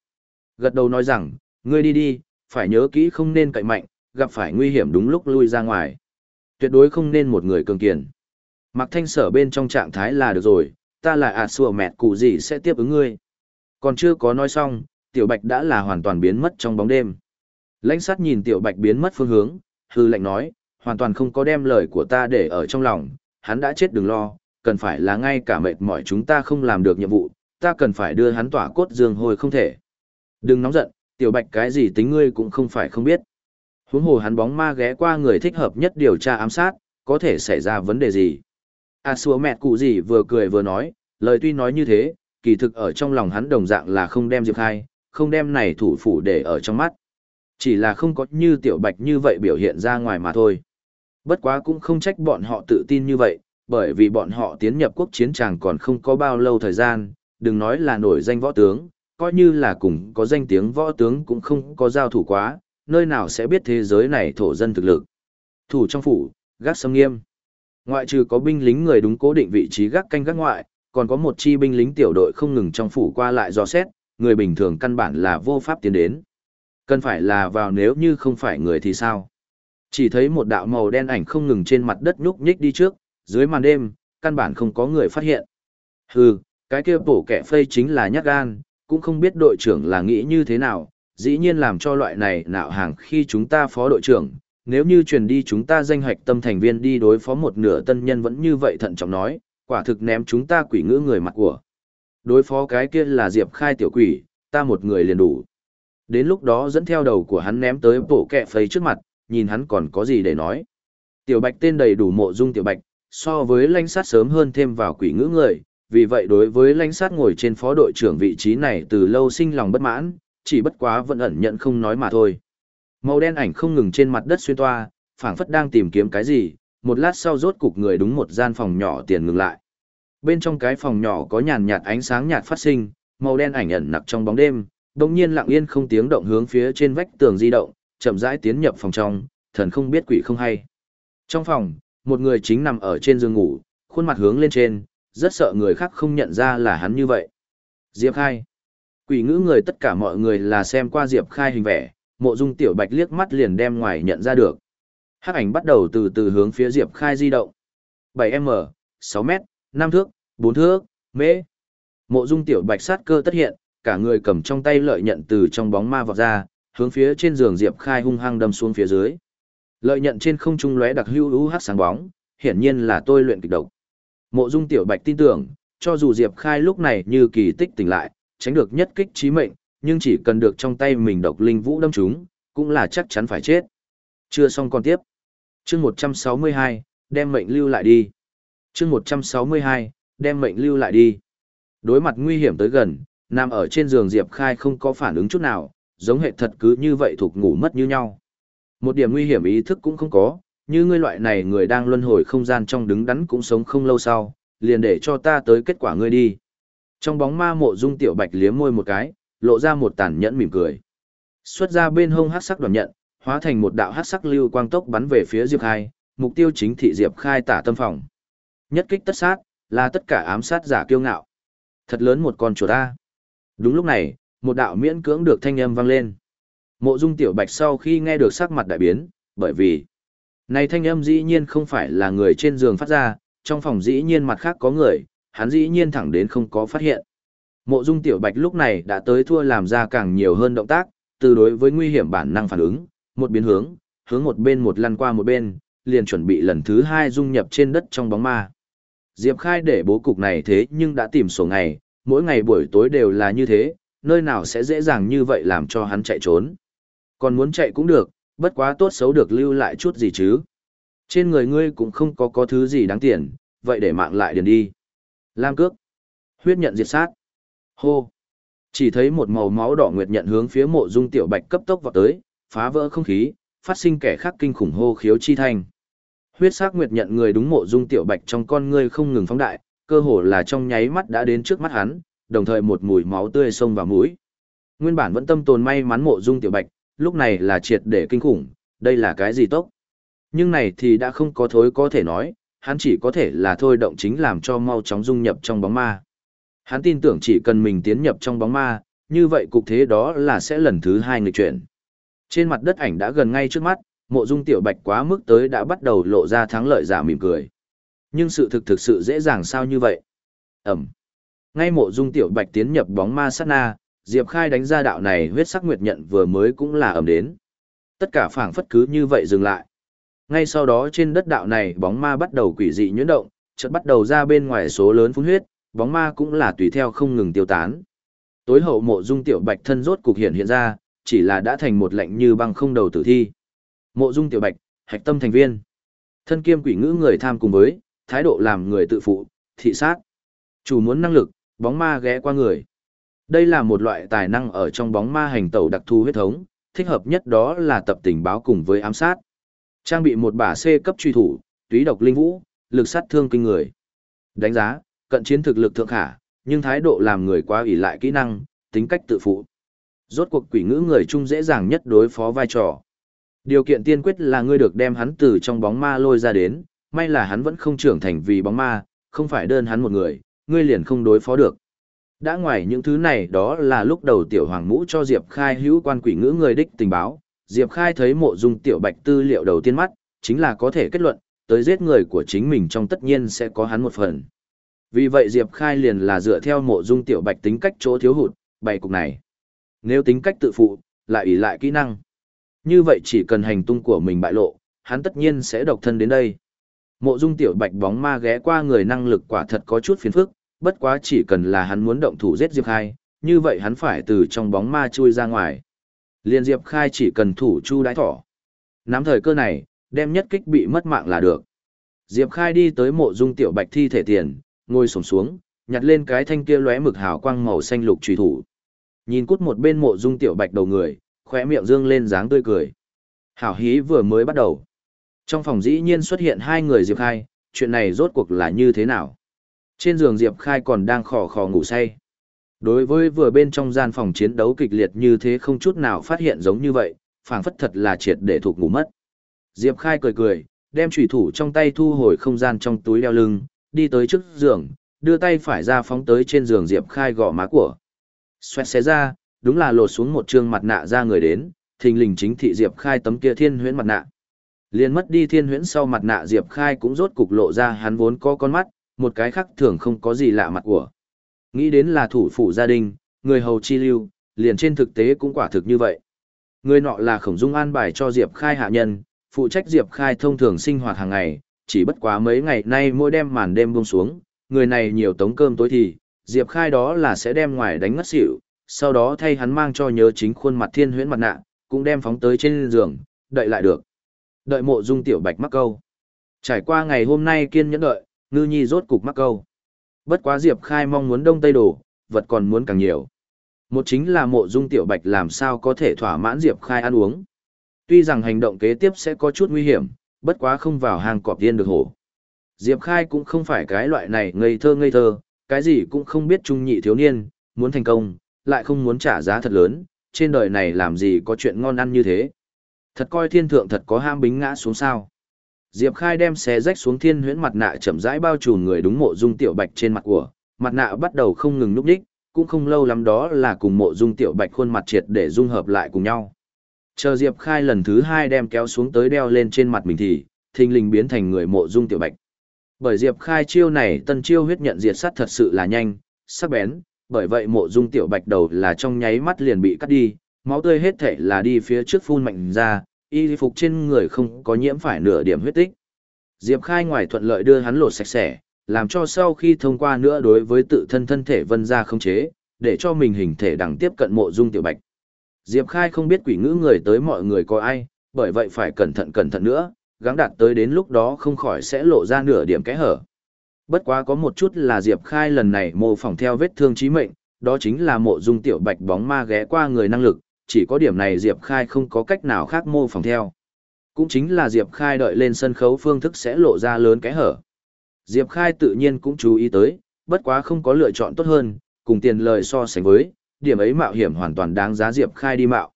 Gật đầu nói rằng, ngươi đi đi, phải nhớ kỹ không nên cậy mạnh, gặp phải nguy hiểm đúng lúc lui ra ngoài. Tuyệt đối không nên một người cường kiền. Mặc thanh sở bên trong trạng thái là được rồi, ta là ạt à mẹt cụ gì sẽ tiếp ứng ngươi. Còn chưa có nói xong, tiểu bạch đã là hoàn toàn biến mất trong bóng đêm. Lãnh sát nhìn tiểu bạch biến mất phương hướng, hư lệnh nói, hoàn toàn không có đem lời của ta để ở trong lòng, hắn đã chết đừng lo, cần phải là ngay cả mệt mỏi chúng ta không làm được nhiệm vụ, ta cần phải đưa hắn tỏa cốt dương hồi không thể. Đừng nóng giận, tiểu bạch cái gì tính ngươi cũng không phải không biết. Huống hồ hắn bóng ma ghé qua người thích hợp nhất điều tra ám sát, có thể xảy ra vấn đề gì. À xua mẹ cụ gì vừa cười vừa nói, lời tuy nói như thế, kỳ thực ở trong lòng hắn đồng dạng là không đem Diệp Khai, không đem này thủ phủ để ở trong mắt. Chỉ là không có như tiểu bạch như vậy biểu hiện ra ngoài mà thôi. Bất quá cũng không trách bọn họ tự tin như vậy, bởi vì bọn họ tiến nhập quốc chiến tràng còn không có bao lâu thời gian, đừng nói là nổi danh võ tướng, coi như là cùng có danh tiếng võ tướng cũng không có giao thủ quá, nơi nào sẽ biết thế giới này thổ dân thực lực. Thủ trong phủ, gác sâm nghiêm. Ngoại trừ có binh lính người đúng cố định vị trí gác canh gác ngoại, còn có một chi binh lính tiểu đội không ngừng trong phủ qua lại dò xét, người bình thường căn bản là vô pháp tiến đến. Cần phải là vào nếu như không phải người thì sao? Chỉ thấy một đạo màu đen ảnh không ngừng trên mặt đất nhúc nhích đi trước, dưới màn đêm, căn bản không có người phát hiện. Hừ, cái kia bổ kẻ phây chính là nhát gan, cũng không biết đội trưởng là nghĩ như thế nào, dĩ nhiên làm cho loại này nạo hàng khi chúng ta phó đội trưởng, nếu như truyền đi chúng ta danh hoạch tâm thành viên đi đối phó một nửa tân nhân vẫn như vậy thận trọng nói, quả thực ném chúng ta quỷ ngữ người mặt của. Đối phó cái kia là Diệp Khai tiểu quỷ, ta một người liền đủ. Đến lúc đó dẫn theo đầu của hắn ném tới bộ kẹ phây trước mặt, nhìn hắn còn có gì để nói. Tiểu Bạch tên đầy đủ mộ dung Tiểu Bạch, so với lãnh sát sớm hơn thêm vào quỷ ngữ người, vì vậy đối với lãnh sát ngồi trên phó đội trưởng vị trí này từ lâu sinh lòng bất mãn, chỉ bất quá vẫn ẩn nhận không nói mà thôi. Màu đen ảnh không ngừng trên mặt đất xuyên toa, phảng phất đang tìm kiếm cái gì, một lát sau rốt cục người đúng một gian phòng nhỏ tiền ngừng lại. Bên trong cái phòng nhỏ có nhàn nhạt ánh sáng nhạt phát sinh, màu đen ảnh ẩn nặc trong bóng đêm, đồng nhiên lặng yên không tiếng động hướng phía trên vách tường di động, chậm rãi tiến nhập phòng trong, thần không biết quỷ không hay. Trong phòng, một người chính nằm ở trên giường ngủ, khuôn mặt hướng lên trên, rất sợ người khác không nhận ra là hắn như vậy. Diệp Khai. Quỷ ngữ người tất cả mọi người là xem qua Diệp Khai hình vẽ, mộ dung tiểu bạch liếc mắt liền đem ngoài nhận ra được. Hắc ảnh bắt đầu từ từ hướng phía Diệp Khai di động. 7m, 6m, 5 thước, 4 thước, mễ. Mộ dung tiểu bạch sát cơ tất hiện, cả người cầm trong tay lợi nhận từ trong bóng ma vọt ra, hướng phía trên giường Diệp Khai hung hăng đâm xuống phía dưới. Lợi nhận trên không trung lóe đặc hưu hữu hắc sáng bóng, hiển nhiên là tôi luyện kịch độc. Mộ Dung Tiểu Bạch tin tưởng, cho dù Diệp Khai lúc này như kỳ tích tỉnh lại, tránh được nhất kích chí mệnh, nhưng chỉ cần được trong tay mình độc linh vũ đâm chúng, cũng là chắc chắn phải chết. Chưa xong còn tiếp. Chương 162, đem mệnh lưu lại đi. Chương 162, đem mệnh lưu lại đi. Đối mặt nguy hiểm tới gần, nằm ở trên giường Diệp Khai không có phản ứng chút nào, giống hệ thật cứ như vậy thuộc ngủ mất như nhau. Một điểm nguy hiểm ý thức cũng không có, như ngươi loại này người đang luân hồi không gian trong đứng đắn cũng sống không lâu sau, liền để cho ta tới kết quả ngươi đi. Trong bóng ma mộ dung tiểu bạch liếm môi một cái, lộ ra một tàn nhẫn mỉm cười. Xuất ra bên hông hát sắc đoàn nhận, hóa thành một đạo hát sắc lưu quang tốc bắn về phía Diệp Khai, mục tiêu chính thị Diệp Khai tả tâm phòng. Nhất kích tất sát, là tất cả ám sát giả kiêu ngạo. Thật lớn một con chuột ta. Đúng lúc này, một đạo miễn cưỡng được thanh âm vang lên. Mộ Dung Tiểu Bạch sau khi nghe được sắc mặt đại biến, bởi vì này thanh âm dĩ nhiên không phải là người trên giường phát ra, trong phòng dĩ nhiên mặt khác có người, hắn dĩ nhiên thẳng đến không có phát hiện. Mộ Dung Tiểu Bạch lúc này đã tới thua làm ra càng nhiều hơn động tác, từ đối với nguy hiểm bản năng phản ứng, một biến hướng, hướng một bên một lăn qua một bên, liền chuẩn bị lần thứ hai dung nhập trên đất trong bóng ma. Diệp Khai để bố cục này thế nhưng đã tìm số ngày, mỗi ngày buổi tối đều là như thế, nơi nào sẽ dễ dàng như vậy làm cho hắn chạy trốn. Còn muốn chạy cũng được, bất quá tốt xấu được lưu lại chút gì chứ. Trên người ngươi cũng không có có thứ gì đáng tiền, vậy để mạng lại điền đi. Lam cước. Huyết nhận diệt sát. Hô. Chỉ thấy một màu máu đỏ nguyệt nhận hướng phía mộ dung tiểu bạch cấp tốc vào tới, phá vỡ không khí, phát sinh kẻ khác kinh khủng hô khiếu chi thành Huyết sắc nguyệt nhận người đúng mộ dung tiểu bạch trong con ngươi không ngừng phóng đại, cơ hồ là trong nháy mắt đã đến trước mắt hắn, đồng thời một mùi máu tươi xông vào mũi. Nguyên bản vẫn tâm tồn may mắn mộ dung tiểu bạch, lúc này là triệt để kinh khủng, đây là cái gì tốt? Nhưng này thì đã không có thối có thể nói, hắn chỉ có thể là thôi động chính làm cho mau chóng dung nhập trong bóng ma. Hắn tin tưởng chỉ cần mình tiến nhập trong bóng ma, như vậy cục thế đó là sẽ lần thứ hai nghịch chuyển. Trên mặt đất ảnh đã gần ngay trước mắt, mộ dung tiểu bạch quá mức tới đã bắt đầu lộ ra thắng lợi giả mỉm cười. Nhưng sự thực thực sự dễ dàng sao như vậy? Ẩm. Ngay mộ dung tiểu bạch tiến nhập bóng ma sát na, Diệp Khai đánh ra đạo này huyết sắc nguyệt nhận vừa mới cũng là ẩm đến. Tất cả phảng phất cứ như vậy dừng lại. Ngay sau đó trên đất đạo này bóng ma bắt đầu quỷ dị nhuyễn động, chợt bắt đầu ra bên ngoài số lớn phun huyết, bóng ma cũng là tùy theo không ngừng tiêu tán. Tối hậu mộ dung tiểu bạch thân rốt cục hiện hiện ra, chỉ là đã thành một lệnh như băng không đầu tử thi. Mộ dung tiểu bạch, hạch tâm thành viên. Thân kiêm quỷ ngữ người tham cùng với, thái độ làm người tự phụ, thị sát. Chủ muốn năng lực, bóng ma ghé qua người. Đây là một loại tài năng ở trong bóng ma hành tẩu đặc thù huyết thống, thích hợp nhất đó là tập tình báo cùng với ám sát. Trang bị một bả C cấp truy thủ, túy độc linh vũ, lực sát thương kinh người. Đánh giá, cận chiến thực lực thượng khả, nhưng thái độ làm người quá ủy lại kỹ năng, tính cách tự phụ. Rốt cuộc quỷ ngữ người chung dễ dàng nhất đối phó vai trò. Điều kiện tiên quyết là ngươi được đem hắn từ trong bóng ma lôi ra đến, may là hắn vẫn không trưởng thành vì bóng ma, không phải đơn hắn một người, ngươi liền không đối phó được. Đã ngoài những thứ này đó là lúc đầu tiểu hoàng mũ cho Diệp Khai hữu quan quỷ ngữ người đích tình báo, Diệp Khai thấy mộ dung tiểu bạch tư liệu đầu tiên mắt, chính là có thể kết luận, tới giết người của chính mình trong tất nhiên sẽ có hắn một phần. Vì vậy Diệp Khai liền là dựa theo mộ dung tiểu bạch tính cách chỗ thiếu hụt, bày cục này. Nếu tính cách tự phụ, lại ủy lại kỹ năng. Như vậy chỉ cần hành tung của mình bại lộ, hắn tất nhiên sẽ độc thân đến đây. Mộ dung tiểu bạch bóng ma ghé qua người năng lực quả thật có chút phiền phức, bất quá chỉ cần là hắn muốn động thủ giết Diệp Khai, như vậy hắn phải từ trong bóng ma chui ra ngoài. Liên Diệp Khai chỉ cần thủ chu đái thỏ. Nắm thời cơ này, đem nhất kích bị mất mạng là được. Diệp Khai đi tới mộ dung tiểu bạch thi thể tiền, ngồi sổng xuống, nhặt lên cái thanh kia lóe mực hào quang màu xanh lục trùy thủ. Nhìn cút một bên mộ dung tiểu bạch đầu người, khóe miệng dương lên dáng tươi cười. Hảo hí vừa mới bắt đầu. Trong phòng dĩ nhiên xuất hiện hai người Diệp Khai, chuyện này rốt cuộc là như thế nào? Trên giường Diệp Khai còn đang khò khò ngủ say. Đối với vừa bên trong gian phòng chiến đấu kịch liệt như thế không chút nào phát hiện giống như vậy, phảng phất thật là triệt để thuộc ngủ mất. Diệp Khai cười cười, đem chủy thủ trong tay thu hồi không gian trong túi đeo lưng, đi tới trước giường, đưa tay phải ra phóng tới trên giường Diệp Khai gõ má của. Xoẹt xé ra, đúng là lột xuống một trương mặt nạ ra người đến, thình lình chính thị Diệp Khai tấm kia thiên huyễn mặt nạ. Liên mất đi thiên huyễn sau mặt nạ Diệp Khai cũng rốt cục lộ ra hắn vốn có con mắt, một cái khác thường không có gì lạ mặt của. Nghĩ đến là thủ phủ gia đình, người hầu chi lưu, liền trên thực tế cũng quả thực như vậy. Người nọ là khổng dung an bài cho Diệp Khai hạ nhân, phụ trách Diệp Khai thông thường sinh hoạt hàng ngày, chỉ bất quá mấy ngày nay mỗi đêm màn đêm buông xuống, người này nhiều tống cơm tối thì, Diệp Khai đó là sẽ đem ngoài đánh ngất xỉu, sau đó thay hắn mang cho nhớ chính khuôn mặt thiên huyễn mặt nạ, cũng đem phóng tới trên giường, đợi lại được. Đợi mộ dung tiểu bạch mắc câu. Trải qua ngày hôm nay kiên nhẫn đợi, ngư nhi rốt cục mắc câu. Bất quá Diệp Khai mong muốn đông tây đổ, vật còn muốn càng nhiều. Một chính là mộ dung tiểu bạch làm sao có thể thỏa mãn Diệp Khai ăn uống. Tuy rằng hành động kế tiếp sẽ có chút nguy hiểm, bất quá không vào hàng cọp tiên được hổ. Diệp Khai cũng không phải cái loại này ngây thơ ngây thơ, cái gì cũng không biết trung nhị thiếu niên, muốn thành công, lại không muốn trả giá thật lớn, trên đời này làm gì có chuyện ngon ăn như thế. Thật coi thiên thượng thật có ham bính ngã xuống sao. Diệp Khai đem xé rách xuống thiên huyễn mặt nạ chậm rãi bao trùm người đúng mộ dung tiểu bạch trên mặt của, mặt nạ bắt đầu không ngừng núp đích, cũng không lâu lắm đó là cùng mộ dung tiểu bạch khuôn mặt triệt để dung hợp lại cùng nhau. Chờ Diệp Khai lần thứ hai đem kéo xuống tới đeo lên trên mặt mình thì, thình lình biến thành người mộ dung tiểu bạch. Bởi Diệp Khai chiêu này tân chiêu huyết nhận diệt sát thật sự là nhanh, sắc bén, bởi vậy mộ dung tiểu bạch đầu là trong nháy mắt liền bị cắt đi, máu tươi hết thể là đi phía trước phun mạnh ra, y phục trên người không có nhiễm phải nửa điểm huyết tích. Diệp Khai ngoài thuận lợi đưa hắn lột sạch sẽ, làm cho sau khi thông qua nữa đối với tự thân thân thể vân ra không chế, để cho mình hình thể đẳng tiếp cận mộ dung tiểu bạch. Diệp Khai không biết quỷ ngữ người tới mọi người có ai, bởi vậy phải cẩn thận cẩn thận nữa, gắng đạt tới đến lúc đó không khỏi sẽ lộ ra nửa điểm kẽ hở. Bất quá có một chút là Diệp Khai lần này mô phỏng theo vết thương chí mệnh, đó chính là mộ dung tiểu bạch bóng ma ghé qua người năng lực, chỉ có điểm này Diệp Khai không có cách nào khác mô phỏng theo. Cũng chính là Diệp Khai đợi lên sân khấu phương thức sẽ lộ ra lớn cái hở. Diệp Khai tự nhiên cũng chú ý tới, bất quá không có lựa chọn tốt hơn, cùng tiền lời so sánh với, điểm ấy mạo hiểm hoàn toàn đáng giá Diệp Khai đi mạo.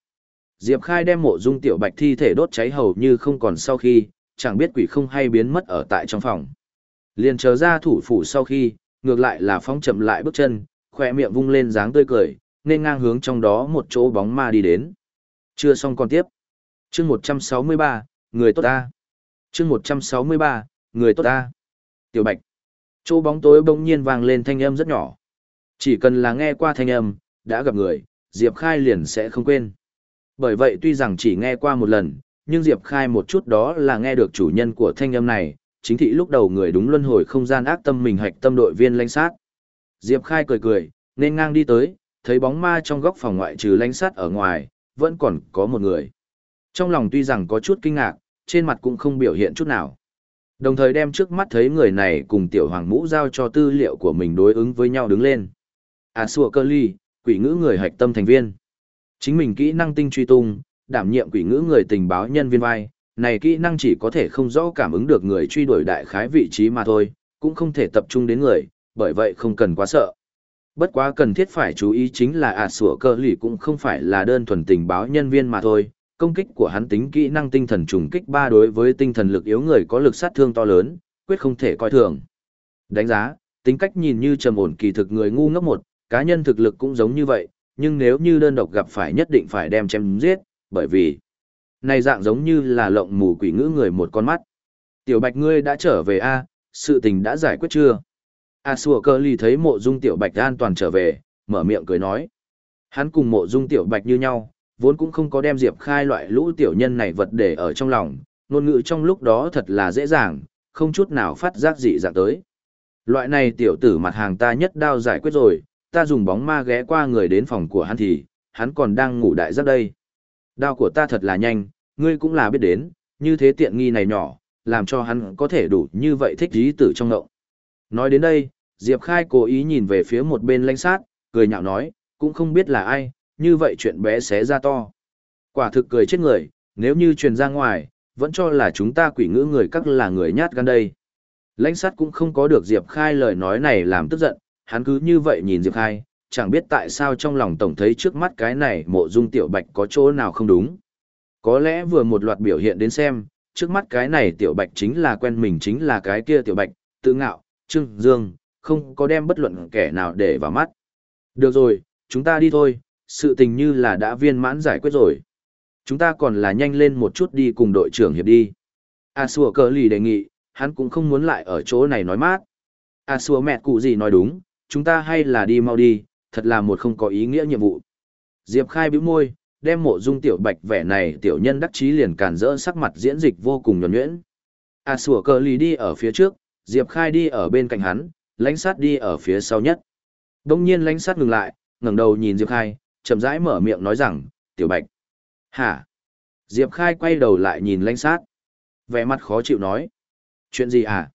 Diệp Khai đem mộ dung tiểu bạch thi thể đốt cháy hầu như không còn sau khi, chẳng biết quỷ không hay biến mất ở tại trong phòng. Liền chờ ra thủ phủ sau khi, ngược lại là phong chậm lại bước chân, khỏe miệng vung lên dáng tươi cười, nên ngang hướng trong đó một chỗ bóng ma đi đến. Chưa xong còn tiếp. Chương 163, người tốt ta. Chương 163, người tốt ta. Tiểu Bạch. Chỗ bóng tối bỗng nhiên vang lên thanh âm rất nhỏ. Chỉ cần là nghe qua thanh âm, đã gặp người, Diệp Khai liền sẽ không quên. Bởi vậy tuy rằng chỉ nghe qua một lần, nhưng Diệp Khai một chút đó là nghe được chủ nhân của thanh âm này, chính thị lúc đầu người đúng luân hồi không gian ác tâm mình hạch tâm đội viên lãnh sát. Diệp Khai cười cười, nên ngang đi tới, thấy bóng ma trong góc phòng ngoại trừ lánh sát ở ngoài, vẫn còn có một người. Trong lòng tuy rằng có chút kinh ngạc, trên mặt cũng không biểu hiện chút nào. Đồng thời đem trước mắt thấy người này cùng tiểu hoàng mũ giao cho tư liệu của mình đối ứng với nhau đứng lên. À sùa cơ ly, quỷ ngữ người hạch tâm thành viên. Chính mình kỹ năng tinh truy tung, đảm nhiệm quỷ ngữ người tình báo nhân viên vai, này kỹ năng chỉ có thể không rõ cảm ứng được người truy đuổi đại khái vị trí mà thôi, cũng không thể tập trung đến người, bởi vậy không cần quá sợ. Bất quá cần thiết phải chú ý chính là ả sủa cơ lì cũng không phải là đơn thuần tình báo nhân viên mà thôi, công kích của hắn tính kỹ năng tinh thần trùng kích ba đối với tinh thần lực yếu người có lực sát thương to lớn, quyết không thể coi thường. Đánh giá, tính cách nhìn như trầm ổn kỳ thực người ngu ngốc một, cá nhân thực lực cũng giống như vậy, nhưng nếu như đơn độc gặp phải nhất định phải đem chém giết, bởi vì này dạng giống như là lộng mù quỷ ngữ người một con mắt. Tiểu Bạch ngươi đã trở về a, sự tình đã giải quyết chưa? A sùa Cơ Ly thấy Mộ Dung Tiểu Bạch an toàn trở về, mở miệng cười nói. Hắn cùng Mộ Dung Tiểu Bạch như nhau, vốn cũng không có đem Diệp Khai loại lũ tiểu nhân này vật để ở trong lòng, ngôn ngữ trong lúc đó thật là dễ dàng, không chút nào phát giác dị dạng tới. Loại này tiểu tử mặt hàng ta nhất đao giải quyết rồi, ta dùng bóng ma ghé qua người đến phòng của hắn thì, hắn còn đang ngủ đại giấc đây. Đao của ta thật là nhanh, ngươi cũng là biết đến, như thế tiện nghi này nhỏ, làm cho hắn có thể đủ như vậy thích lý tử trong ngộng Nói đến đây, Diệp Khai cố ý nhìn về phía một bên lãnh sát, cười nhạo nói, cũng không biết là ai, như vậy chuyện bé xé ra to. Quả thực cười chết người, nếu như truyền ra ngoài, vẫn cho là chúng ta quỷ ngữ người các là người nhát gan đây. Lãnh sát cũng không có được Diệp Khai lời nói này làm tức giận, hắn cứ như vậy nhìn Diệp Khai, chẳng biết tại sao trong lòng tổng thấy trước mắt cái này mộ dung tiểu bạch có chỗ nào không đúng. Có lẽ vừa một loạt biểu hiện đến xem, trước mắt cái này tiểu bạch chính là quen mình chính là cái kia tiểu bạch, tự ngạo, trưng, dương, không có đem bất luận kẻ nào để vào mắt. Được rồi, chúng ta đi thôi, sự tình như là đã viên mãn giải quyết rồi. Chúng ta còn là nhanh lên một chút đi cùng đội trưởng hiệp đi. À, A Sùa cờ lì đề nghị, hắn cũng không muốn lại ở chỗ này nói mát. À, A Sùa mẹ cụ gì nói đúng, chúng ta hay là đi mau đi, thật là một không có ý nghĩa nhiệm vụ. Diệp khai bĩu môi, đem mộ dung tiểu bạch vẻ này tiểu nhân đắc chí liền càn rỡ sắc mặt diễn dịch vô cùng nhuẩn nhuyễn. À, A Sùa cờ lì đi ở phía trước, Diệp khai đi ở bên cạnh hắn, lãnh sát đi ở phía sau nhất. Đông nhiên lãnh sát ngừng lại, ngẩng đầu nhìn Diệp khai, chậm rãi mở miệng nói rằng, tiểu bạch. Hả? Diệp khai quay đầu lại nhìn lãnh sát. Vẻ mặt khó chịu nói. Chuyện gì à?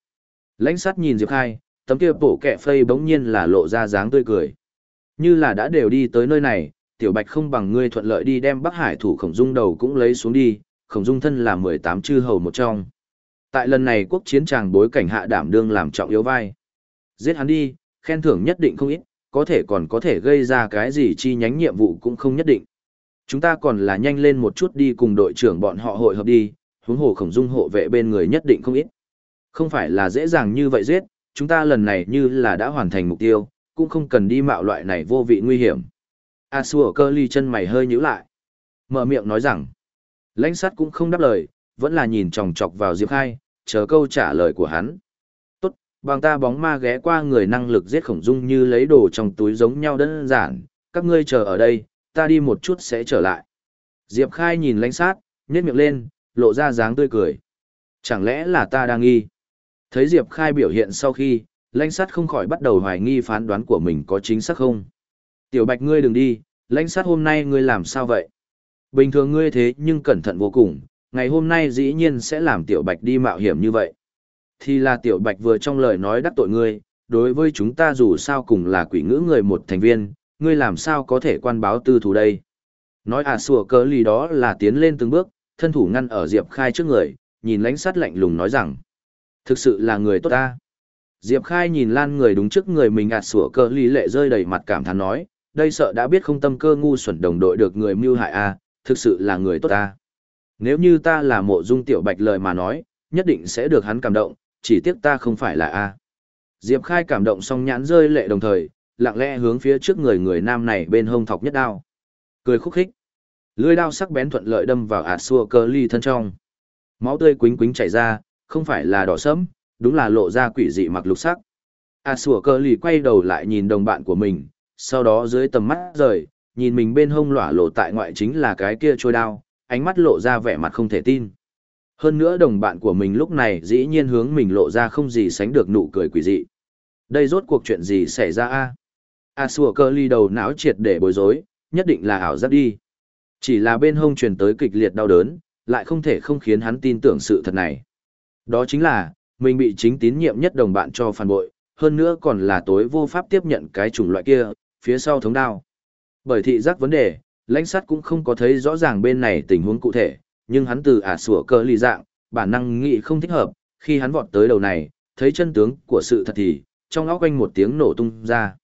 Lãnh sát nhìn Diệp khai, tấm kia bổ kẹ phây bỗng nhiên là lộ ra dáng tươi cười. Như là đã đều đi tới nơi này, tiểu bạch không bằng ngươi thuận lợi đi đem Bắc Hải thủ khổng dung đầu cũng lấy xuống đi, khổng dung thân là mười tám chư hầu một trong. Tại lần này quốc chiến tràng bối cảnh hạ đảm đương làm trọng yếu vai. Giết hắn đi, khen thưởng nhất định không ít, có thể còn có thể gây ra cái gì chi nhánh nhiệm vụ cũng không nhất định. Chúng ta còn là nhanh lên một chút đi cùng đội trưởng bọn họ hội hợp đi, huống hồ khổng dung hộ vệ bên người nhất định không ít. Không phải là dễ dàng như vậy giết, chúng ta lần này như là đã hoàn thành mục tiêu, cũng không cần đi mạo loại này vô vị nguy hiểm. A Sùa cơ ly chân mày hơi nhíu lại. Mở miệng nói rằng, lãnh sát cũng không đáp lời, vẫn là nhìn chòng chọc vào Diệp Khai, chờ câu trả lời của hắn. Bằng ta bóng ma ghé qua người năng lực giết khổng dung như lấy đồ trong túi giống nhau đơn giản, các ngươi chờ ở đây, ta đi một chút sẽ trở lại. Diệp Khai nhìn lãnh sát, nhếch miệng lên, lộ ra dáng tươi cười. Chẳng lẽ là ta đang nghi? Thấy Diệp Khai biểu hiện sau khi, lãnh sát không khỏi bắt đầu hoài nghi phán đoán của mình có chính xác không. Tiểu Bạch ngươi đừng đi, lãnh sát hôm nay ngươi làm sao vậy? Bình thường ngươi thế nhưng cẩn thận vô cùng, ngày hôm nay dĩ nhiên sẽ làm Tiểu Bạch đi mạo hiểm như vậy. Thì là Tiểu Bạch vừa trong lời nói đắc tội ngươi, đối với chúng ta dù sao cùng là quỷ ngữ người một thành viên, ngươi làm sao có thể quan báo tư thủ đây? Nói à sủa cớ lì đó là tiến lên từng bước, thân thủ ngăn ở Diệp Khai trước người, nhìn lãnh sát lạnh lùng nói rằng, thực sự là người tốt ta. Diệp Khai nhìn lan người đúng trước người mình ạt sủa cờ lý lệ rơi đầy mặt cảm thán nói, đây sợ đã biết không tâm cơ ngu xuẩn đồng đội được người mưu hại a, thực sự là người tốt ta. Nếu như ta là mộ dung tiểu bạch lời mà nói, nhất định sẽ được hắn cảm động, chỉ tiếc ta không phải là a. Diệp Khai cảm động xong nhãn rơi lệ đồng thời, lặng lẽ hướng phía trước người người nam này bên hông thọc nhất đao. Cười khúc khích. Lưỡi đao sắc bén thuận lợi đâm vào ạt xua cơ ly thân trong. Máu tươi quính quính chảy ra, không phải là đỏ sẫm, đúng là lộ ra quỷ dị mặc lục sắc. ạt xua cơ ly quay đầu lại nhìn đồng bạn của mình, sau đó dưới tầm mắt rời, nhìn mình bên hông lỏa lộ tại ngoại chính là cái kia trôi đao, ánh mắt lộ ra vẻ mặt không thể tin. Hơn nữa đồng bạn của mình lúc này dĩ nhiên hướng mình lộ ra không gì sánh được nụ cười quỷ dị. Đây rốt cuộc chuyện gì xảy ra a? A sủa cơ ly đầu não triệt để bối rối, nhất định là ảo giác đi. Chỉ là bên hông truyền tới kịch liệt đau đớn, lại không thể không khiến hắn tin tưởng sự thật này. Đó chính là, mình bị chính tín nhiệm nhất đồng bạn cho phản bội, hơn nữa còn là tối vô pháp tiếp nhận cái chủng loại kia, phía sau thống đao. Bởi thị giác vấn đề, lãnh sát cũng không có thấy rõ ràng bên này tình huống cụ thể, nhưng hắn từ ả sủa cơ lì dạng, bản năng nghĩ không thích hợp, khi hắn vọt tới đầu này, thấy chân tướng của sự thật thì, trong óc quanh một tiếng nổ tung ra.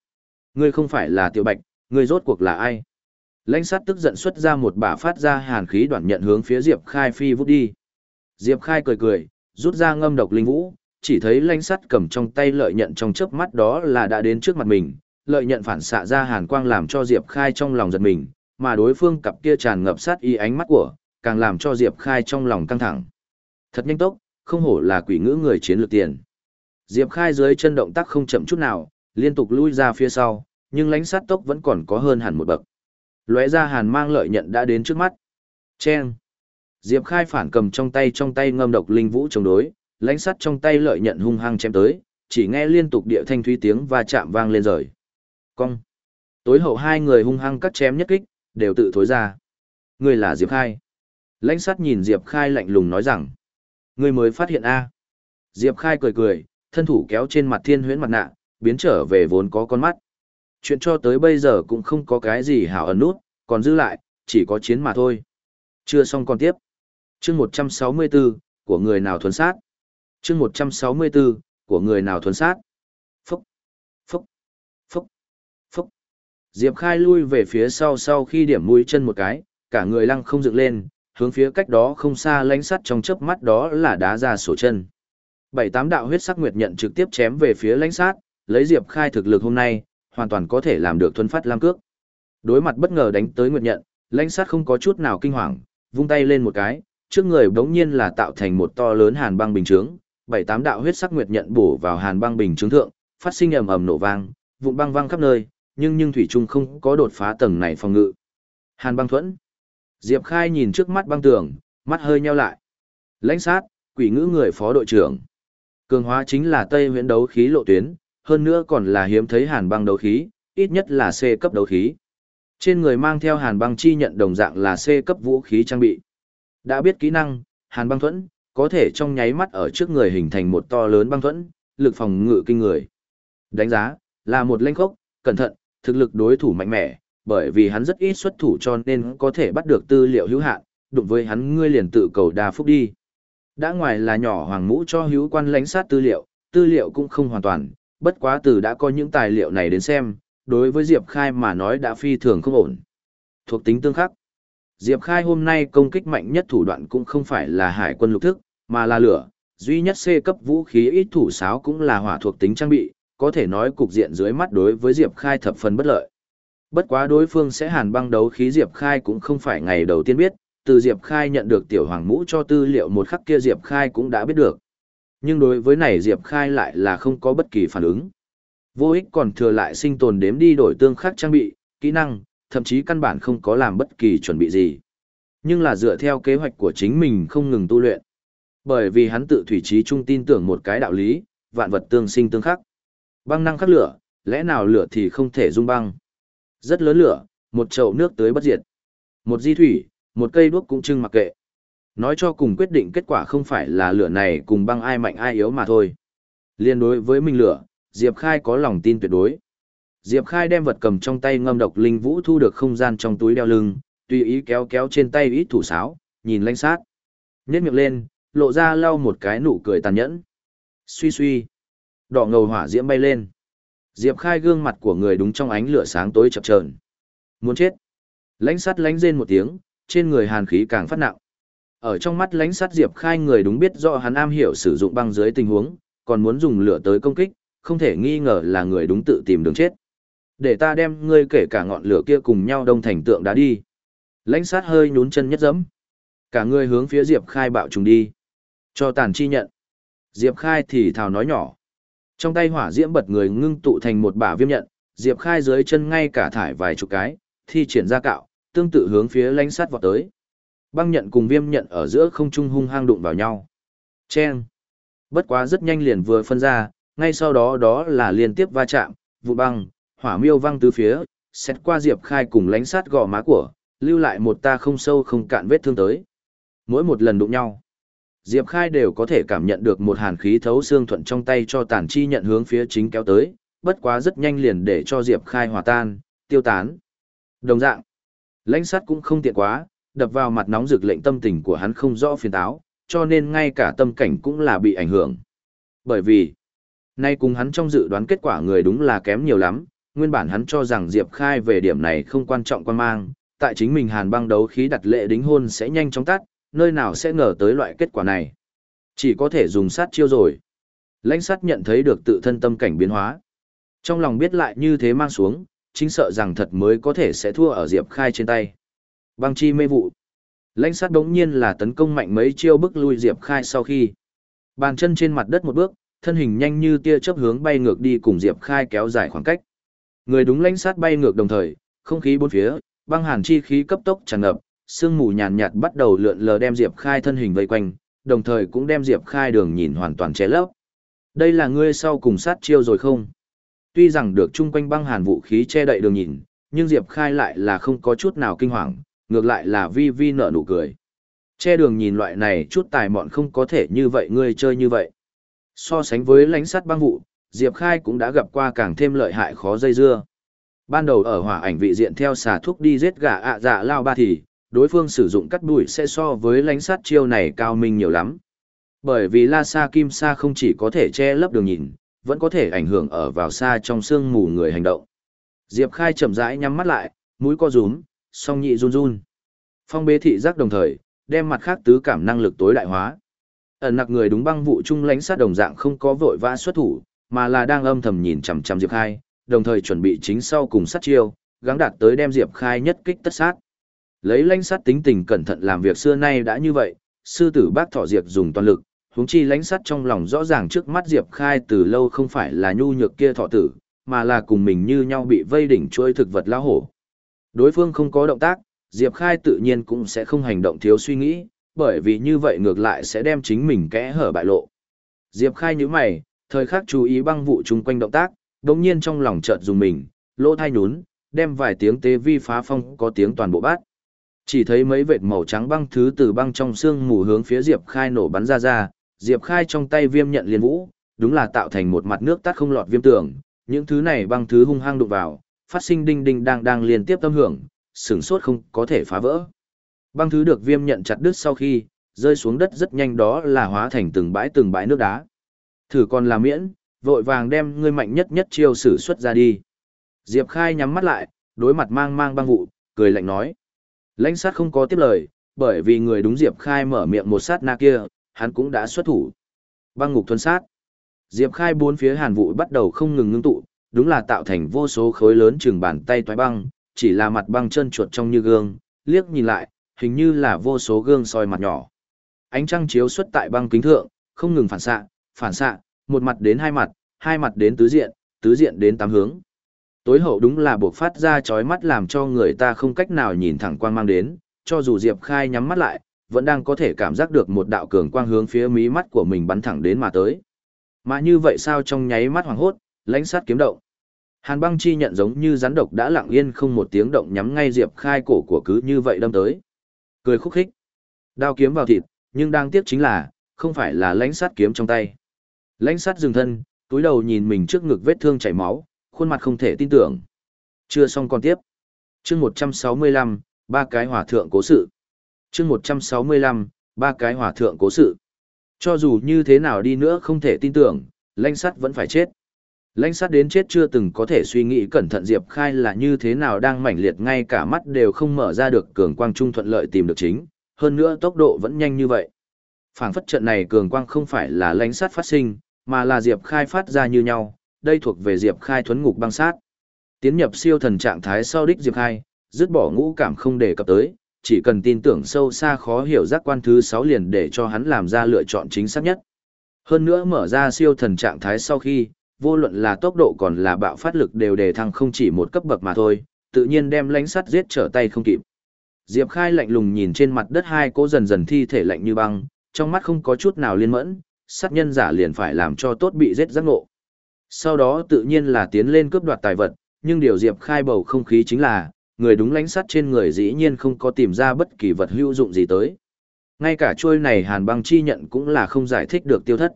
Ngươi không phải là tiểu bạch, ngươi rốt cuộc là ai? Lãnh sát tức giận xuất ra một bả phát ra hàn khí đoạn nhận hướng phía Diệp Khai phi vút đi. Diệp Khai cười cười, rút ra ngâm độc linh vũ, chỉ thấy lãnh sắt cầm trong tay lợi nhận trong chớp mắt đó là đã đến trước mặt mình, lợi nhận phản xạ ra hàn quang làm cho Diệp Khai trong lòng giật mình, mà đối phương cặp kia tràn ngập sát y ánh mắt của, càng làm cho Diệp Khai trong lòng căng thẳng. Thật nhanh tốc, không hổ là quỷ ngữ người chiến lược tiền. Diệp Khai dưới chân động tác không chậm chút nào, liên tục lui ra phía sau, nhưng lánh sát tốc vẫn còn có hơn hẳn một bậc. Lóe ra hàn mang lợi nhận đã đến trước mắt. Chen. Diệp Khai phản cầm trong tay trong tay ngâm độc linh vũ chống đối, lánh sắt trong tay lợi nhận hung hăng chém tới, chỉ nghe liên tục địa thanh thúy tiếng và chạm vang lên rời. Cong. Tối hậu hai người hung hăng cắt chém nhất kích, đều tự thối ra. Người là Diệp Khai. Lãnh sắt nhìn Diệp Khai lạnh lùng nói rằng. Người mới phát hiện A. Diệp Khai cười cười, thân thủ kéo trên mặt thiên huyễn mặt nạ, biến trở về vốn có con mắt. Chuyện cho tới bây giờ cũng không có cái gì hảo ẩn nút, còn giữ lại, chỉ có chiến mà thôi. Chưa xong còn tiếp. chương 164, của người nào thuần sát. chương 164, của người nào thuần sát. Phúc, phúc, phúc, phúc. Diệp Khai lui về phía sau sau khi điểm mũi chân một cái, cả người lăng không dựng lên, hướng phía cách đó không xa lánh sắt trong chớp mắt đó là đá ra sổ chân. Bảy tám đạo huyết sắc nguyệt nhận trực tiếp chém về phía lãnh sát, lấy Diệp Khai thực lực hôm nay, hoàn toàn có thể làm được thuần phát lam cước. Đối mặt bất ngờ đánh tới nguyệt nhận, lãnh sát không có chút nào kinh hoàng, vung tay lên một cái, trước người đống nhiên là tạo thành một to lớn hàn băng bình chướng, bảy tám đạo huyết sắc nguyệt nhận bổ vào hàn băng bình chướng thượng, phát sinh ầm ầm nổ vang, vụn băng vang khắp nơi, nhưng nhưng thủy trung không có đột phá tầng này phòng ngự. Hàn băng thuẫn. Diệp Khai nhìn trước mắt băng tường, mắt hơi nheo lại. Lãnh sát, quỷ ngữ người phó đội trưởng. Cường hóa chính là Tây Huyễn đấu khí lộ tuyến, hơn nữa còn là hiếm thấy hàn băng đấu khí, ít nhất là C cấp đấu khí. Trên người mang theo hàn băng chi nhận đồng dạng là C cấp vũ khí trang bị. Đã biết kỹ năng, hàn băng thuẫn, có thể trong nháy mắt ở trước người hình thành một to lớn băng thuẫn, lực phòng ngự kinh người. Đánh giá, là một lanh khốc, cẩn thận, thực lực đối thủ mạnh mẽ, bởi vì hắn rất ít xuất thủ cho nên có thể bắt được tư liệu hữu hạn, đụng với hắn ngươi liền tự cầu đa phúc đi. Đã ngoài là nhỏ hoàng mũ cho hữu quan lãnh sát tư liệu, tư liệu cũng không hoàn toàn, bất quá từ đã có những tài liệu này đến xem, đối với Diệp Khai mà nói đã phi thường không ổn. Thuộc tính tương khắc. Diệp Khai hôm nay công kích mạnh nhất thủ đoạn cũng không phải là hải quân lục thức, mà là lửa, duy nhất C cấp vũ khí ít thủ sáo cũng là hỏa thuộc tính trang bị, có thể nói cục diện dưới mắt đối với Diệp Khai thập phần bất lợi. Bất quá đối phương sẽ hàn băng đấu khí Diệp Khai cũng không phải ngày đầu tiên biết, từ Diệp Khai nhận được tiểu hoàng mũ cho tư liệu một khắc kia Diệp Khai cũng đã biết được. Nhưng đối với này Diệp Khai lại là không có bất kỳ phản ứng. Vô ích còn thừa lại sinh tồn đếm đi đổi tương khắc trang bị, kỹ năng, thậm chí căn bản không có làm bất kỳ chuẩn bị gì. Nhưng là dựa theo kế hoạch của chính mình không ngừng tu luyện. Bởi vì hắn tự thủy trí trung tin tưởng một cái đạo lý, vạn vật tương sinh tương khắc. Băng năng khắc lửa, lẽ nào lửa thì không thể dung băng. Rất lớn lửa, một chậu nước tới bất diệt. Một di thủy, một cây đuốc cũng trưng mặc kệ. Nói cho cùng quyết định kết quả không phải là lửa này cùng băng ai mạnh ai yếu mà thôi. Liên đối với mình lửa, Diệp Khai có lòng tin tuyệt đối. Diệp Khai đem vật cầm trong tay ngâm độc linh vũ thu được không gian trong túi đeo lưng, tùy ý kéo kéo trên tay ít thủ sáo, nhìn lanh sát. Nhét miệng lên, lộ ra lau một cái nụ cười tàn nhẫn. Suy suy. Đỏ ngầu hỏa diễm bay lên. Diệp Khai gương mặt của người đúng trong ánh lửa sáng tối chập chờn. Muốn chết. Lãnh sắt lánh rên một tiếng, trên người hàn khí càng phát nặng. Ở trong mắt lãnh sắt Diệp Khai người đúng biết rõ hắn am hiểu sử dụng băng dưới tình huống, còn muốn dùng lửa tới công kích, không thể nghi ngờ là người đúng tự tìm đường chết. Để ta đem ngươi kể cả ngọn lửa kia cùng nhau đông thành tượng đá đi. Lãnh sát hơi nhún chân nhất dẫm. Cả người hướng phía Diệp Khai bạo trùng đi. Cho tàn chi nhận. Diệp Khai thì thào nói nhỏ. Trong tay hỏa diễm bật người ngưng tụ thành một bả viêm nhận, Diệp Khai dưới chân ngay cả thải vài chục cái, thi triển ra cạo, tương tự hướng phía lãnh sát vọt tới. Băng nhận cùng viêm nhận ở giữa không trung hung hăng đụng vào nhau. Chen. Bất quá rất nhanh liền vừa phân ra, ngay sau đó đó là liên tiếp va chạm, vụ băng, hỏa miêu văng từ phía, xét qua Diệp Khai cùng lánh sát gò má của, lưu lại một ta không sâu không cạn vết thương tới. Mỗi một lần đụng nhau, Diệp Khai đều có thể cảm nhận được một hàn khí thấu xương thuận trong tay cho tàn chi nhận hướng phía chính kéo tới, bất quá rất nhanh liền để cho Diệp Khai hòa tan, tiêu tán. Đồng dạng, lãnh sát cũng không tiện quá, đập vào mặt nóng rực lệnh tâm tình của hắn không rõ phiền táo, cho nên ngay cả tâm cảnh cũng là bị ảnh hưởng. Bởi vì, nay cùng hắn trong dự đoán kết quả người đúng là kém nhiều lắm, nguyên bản hắn cho rằng Diệp Khai về điểm này không quan trọng quan mang, tại chính mình hàn băng đấu khí đặt lệ đính hôn sẽ nhanh chóng tắt, nơi nào sẽ ngờ tới loại kết quả này. Chỉ có thể dùng sát chiêu rồi. Lãnh sát nhận thấy được tự thân tâm cảnh biến hóa. Trong lòng biết lại như thế mang xuống, chính sợ rằng thật mới có thể sẽ thua ở Diệp Khai trên tay. Băng chi mê vụ. Lãnh sát đống nhiên là tấn công mạnh mấy chiêu bức lui Diệp Khai sau khi. Bàn chân trên mặt đất một bước, thân hình nhanh như tia chớp hướng bay ngược đi cùng Diệp Khai kéo dài khoảng cách. Người đúng lãnh sát bay ngược đồng thời, không khí bốn phía, băng hàn chi khí cấp tốc tràn ngập, sương mù nhàn nhạt bắt đầu lượn lờ đem Diệp Khai thân hình vây quanh, đồng thời cũng đem Diệp Khai đường nhìn hoàn toàn che lấp. Đây là ngươi sau cùng sát chiêu rồi không? Tuy rằng được chung quanh băng hàn vũ khí che đậy đường nhìn, nhưng Diệp Khai lại là không có chút nào kinh hoàng, ngược lại là vi vi nở nụ cười. Che đường nhìn loại này chút tài mọn không có thể như vậy ngươi chơi như vậy. So sánh với lãnh sát băng vụ, Diệp Khai cũng đã gặp qua càng thêm lợi hại khó dây dưa. Ban đầu ở hỏa ảnh vị diện theo xà thuốc đi giết gà ạ dạ lao ba thì, đối phương sử dụng cắt đuổi sẽ so với lánh sát chiêu này cao minh nhiều lắm. Bởi vì La Sa Kim Sa không chỉ có thể che lấp đường nhìn, vẫn có thể ảnh hưởng ở vào xa trong xương mù người hành động. Diệp Khai chậm rãi nhắm mắt lại, mũi co rúm, song nhị run run. Phong bế thị giác đồng thời, đem mặt khác tứ cảm năng lực tối đại hóa. Ẩn nặc người đúng băng vụ trung lãnh sát đồng dạng không có vội vã xuất thủ, mà là đang âm thầm nhìn chằm chằm Diệp Khai, đồng thời chuẩn bị chính sau cùng sát chiêu, gắng đạt tới đem Diệp Khai nhất kích tất sát. Lấy lãnh sát tính tình cẩn thận làm việc xưa nay đã như vậy, sư tử bác thọ Diệp dùng toàn lực, huống chi lãnh sát trong lòng rõ ràng trước mắt Diệp Khai từ lâu không phải là nhu nhược kia thọ tử, mà là cùng mình như nhau bị vây đỉnh chuôi thực vật lao hổ. Đối phương không có động tác, Diệp Khai tự nhiên cũng sẽ không hành động thiếu suy nghĩ, bởi vì như vậy ngược lại sẽ đem chính mình kẽ hở bại lộ. Diệp Khai như mày, thời khắc chú ý băng vụ chung quanh động tác, đống nhiên trong lòng chợt dùng mình, lỗ thai nhún, đem vài tiếng tế vi phá phong có tiếng toàn bộ bát. Chỉ thấy mấy vệt màu trắng băng thứ từ băng trong xương mù hướng phía Diệp Khai nổ bắn ra ra, Diệp Khai trong tay viêm nhận liên vũ, đúng là tạo thành một mặt nước tắt không lọt viêm tường, những thứ này băng thứ hung hăng đụng vào, phát sinh đinh đinh đang đang liên tiếp tâm hưởng, sửng sốt không có thể phá vỡ. Băng thứ được viêm nhận chặt đứt sau khi, rơi xuống đất rất nhanh đó là hóa thành từng bãi từng bãi nước đá. Thử còn là miễn, vội vàng đem ngươi mạnh nhất nhất chiêu sử xuất ra đi. Diệp Khai nhắm mắt lại, đối mặt mang mang băng vụ, cười lạnh nói. Lãnh sát không có tiếp lời, bởi vì người đúng Diệp Khai mở miệng một sát na kia, hắn cũng đã xuất thủ. Băng ngục thuần sát. Diệp Khai bốn phía hàn vụ bắt đầu không ngừng ngưng tụ, đúng là tạo thành vô số khối lớn chừng bàn tay toái băng, chỉ là mặt băng chân chuột trong như gương, liếc nhìn lại, hình như là vô số gương soi mặt nhỏ. Ánh trăng chiếu xuất tại băng kính thượng, không ngừng phản xạ, phản xạ, một mặt đến hai mặt, hai mặt đến tứ diện, tứ diện đến tám hướng. Tối hậu đúng là buộc phát ra chói mắt làm cho người ta không cách nào nhìn thẳng quang mang đến, cho dù Diệp Khai nhắm mắt lại, vẫn đang có thể cảm giác được một đạo cường quang hướng phía mí mắt của mình bắn thẳng đến mà tới. Mà như vậy sao trong nháy mắt hoàng hốt, lãnh sát kiếm động. Hàn băng chi nhận giống như rắn độc đã lặng yên không một tiếng động nhắm ngay Diệp Khai cổ của cứ như vậy đâm tới. Cười khúc khích. Đao kiếm vào thịt, nhưng đang tiếc chính là, không phải là lãnh sát kiếm trong tay. Lãnh sát dừng thân, túi đầu nhìn mình trước ngực vết thương chảy máu, khuôn mặt không thể tin tưởng. Chưa xong còn tiếp. chương 165, ba cái hỏa thượng cố sự. chương 165, ba cái hỏa thượng cố sự. Cho dù như thế nào đi nữa không thể tin tưởng, lãnh sát vẫn phải chết. Lãnh sát đến chết chưa từng có thể suy nghĩ cẩn thận Diệp Khai là như thế nào đang mảnh liệt ngay cả mắt đều không mở ra được cường quang trung thuận lợi tìm được chính, hơn nữa tốc độ vẫn nhanh như vậy. Phảng phất trận này cường quang không phải là lãnh sát phát sinh, mà là Diệp Khai phát ra như nhau, đây thuộc về Diệp Khai thuấn ngục băng sát. Tiến nhập siêu thần trạng thái sau đích Diệp Khai, dứt bỏ ngũ cảm không để cập tới, chỉ cần tin tưởng sâu xa khó hiểu giác quan thứ 6 liền để cho hắn làm ra lựa chọn chính xác nhất. Hơn nữa mở ra siêu thần trạng thái sau khi, vô luận là tốc độ còn là bạo phát lực đều đề thăng không chỉ một cấp bậc mà thôi, tự nhiên đem lánh sắt giết trở tay không kịp. Diệp Khai lạnh lùng nhìn trên mặt đất hai cố dần dần thi thể lạnh như băng, trong mắt không có chút nào liên mẫn, sát nhân giả liền phải làm cho tốt bị giết giác ngộ. Sau đó tự nhiên là tiến lên cướp đoạt tài vật, nhưng điều Diệp Khai bầu không khí chính là, người đúng lánh sắt trên người dĩ nhiên không có tìm ra bất kỳ vật hữu dụng gì tới. Ngay cả trôi này hàn băng chi nhận cũng là không giải thích được tiêu thất.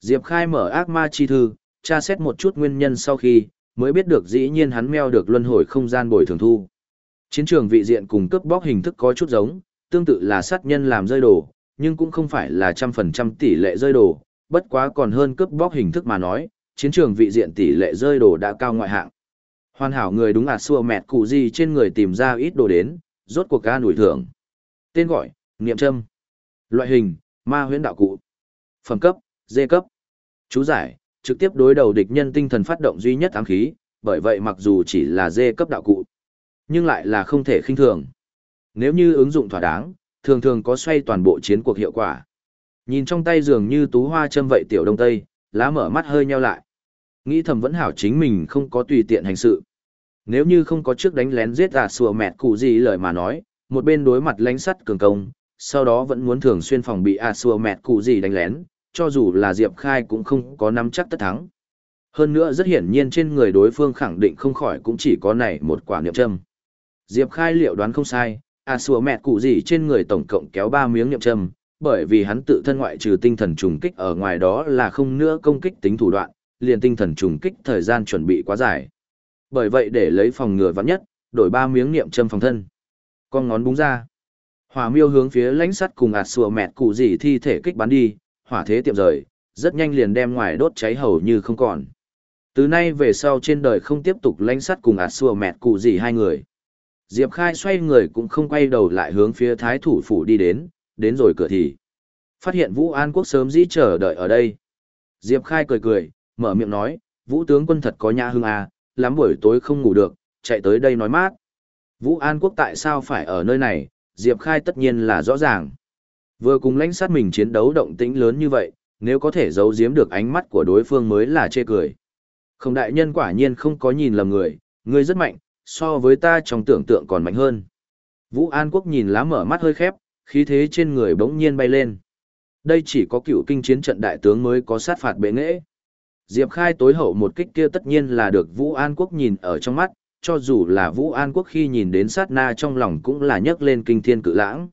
Diệp Khai mở ác ma chi thư, tra xét một chút nguyên nhân sau khi, mới biết được dĩ nhiên hắn meo được luân hồi không gian bồi thường thu. Chiến trường vị diện cùng cướp bóc hình thức có chút giống, tương tự là sát nhân làm rơi đồ, nhưng cũng không phải là trăm phần trăm tỷ lệ rơi đồ, bất quá còn hơn cướp bóc hình thức mà nói, chiến trường vị diện tỷ lệ rơi đồ đã cao ngoại hạng. Hoàn hảo người đúng là xua mẹt cụ gì trên người tìm ra ít đồ đến, rốt cuộc ca nổi thưởng. Tên gọi, niệm châm. Loại hình, ma huyễn đạo cụ. Phẩm cấp, dê cấp. Chú giải, trực tiếp đối đầu địch nhân tinh thần phát động duy nhất ám khí, bởi vậy mặc dù chỉ là dê cấp đạo cụ, nhưng lại là không thể khinh thường. Nếu như ứng dụng thỏa đáng, thường thường có xoay toàn bộ chiến cuộc hiệu quả. Nhìn trong tay dường như tú hoa châm vậy tiểu đông tây, lá mở mắt hơi nheo lại. Nghĩ thầm vẫn hảo chính mình không có tùy tiện hành sự. Nếu như không có trước đánh lén giết gà sùa mẹt cụ gì lời mà nói, một bên đối mặt lánh sắt cường công, sau đó vẫn muốn thường xuyên phòng bị à sùa mẹt cụ gì đánh lén, cho dù là Diệp Khai cũng không có nắm chắc tất thắng. Hơn nữa rất hiển nhiên trên người đối phương khẳng định không khỏi cũng chỉ có này một quả niệm châm. Diệp Khai liệu đoán không sai, à sùa mẹt cụ gì trên người tổng cộng kéo ba miếng niệm châm, bởi vì hắn tự thân ngoại trừ tinh thần trùng kích ở ngoài đó là không nữa công kích tính thủ đoạn, liền tinh thần trùng kích thời gian chuẩn bị quá dài. Bởi vậy để lấy phòng ngừa vắng nhất, đổi ba miếng niệm châm phòng thân. Con ngón búng ra. Hỏa miêu hướng phía lãnh sắt cùng ạt sùa mẹt cụ gì thi thể kích bắn đi, hỏa thế tiệm rời, rất nhanh liền đem ngoài đốt cháy hầu như không còn. Từ nay về sau trên đời không tiếp tục lãnh sắt cùng ạt sùa mẹt cụ gì hai người. Diệp Khai xoay người cũng không quay đầu lại hướng phía thái thủ phủ đi đến, đến rồi cửa thì. Phát hiện Vũ An Quốc sớm dĩ chờ đợi ở đây. Diệp Khai cười cười, mở miệng nói, Vũ tướng quân thật có nhã hương à, lắm buổi tối không ngủ được, chạy tới đây nói mát. Vũ An Quốc tại sao phải ở nơi này, Diệp Khai tất nhiên là rõ ràng. Vừa cùng lãnh sát mình chiến đấu động tĩnh lớn như vậy, nếu có thể giấu giếm được ánh mắt của đối phương mới là chê cười. Không đại nhân quả nhiên không có nhìn lầm người, ngươi rất mạnh, so với ta trong tưởng tượng còn mạnh hơn. Vũ An Quốc nhìn lá mở mắt hơi khép, khí thế trên người bỗng nhiên bay lên. Đây chỉ có cựu kinh chiến trận đại tướng mới có sát phạt bệ nghệ. Diệp Khai tối hậu một kích kia tất nhiên là được Vũ An Quốc nhìn ở trong mắt, cho dù là Vũ An Quốc khi nhìn đến sát na trong lòng cũng là nhấc lên kinh thiên cự lãng.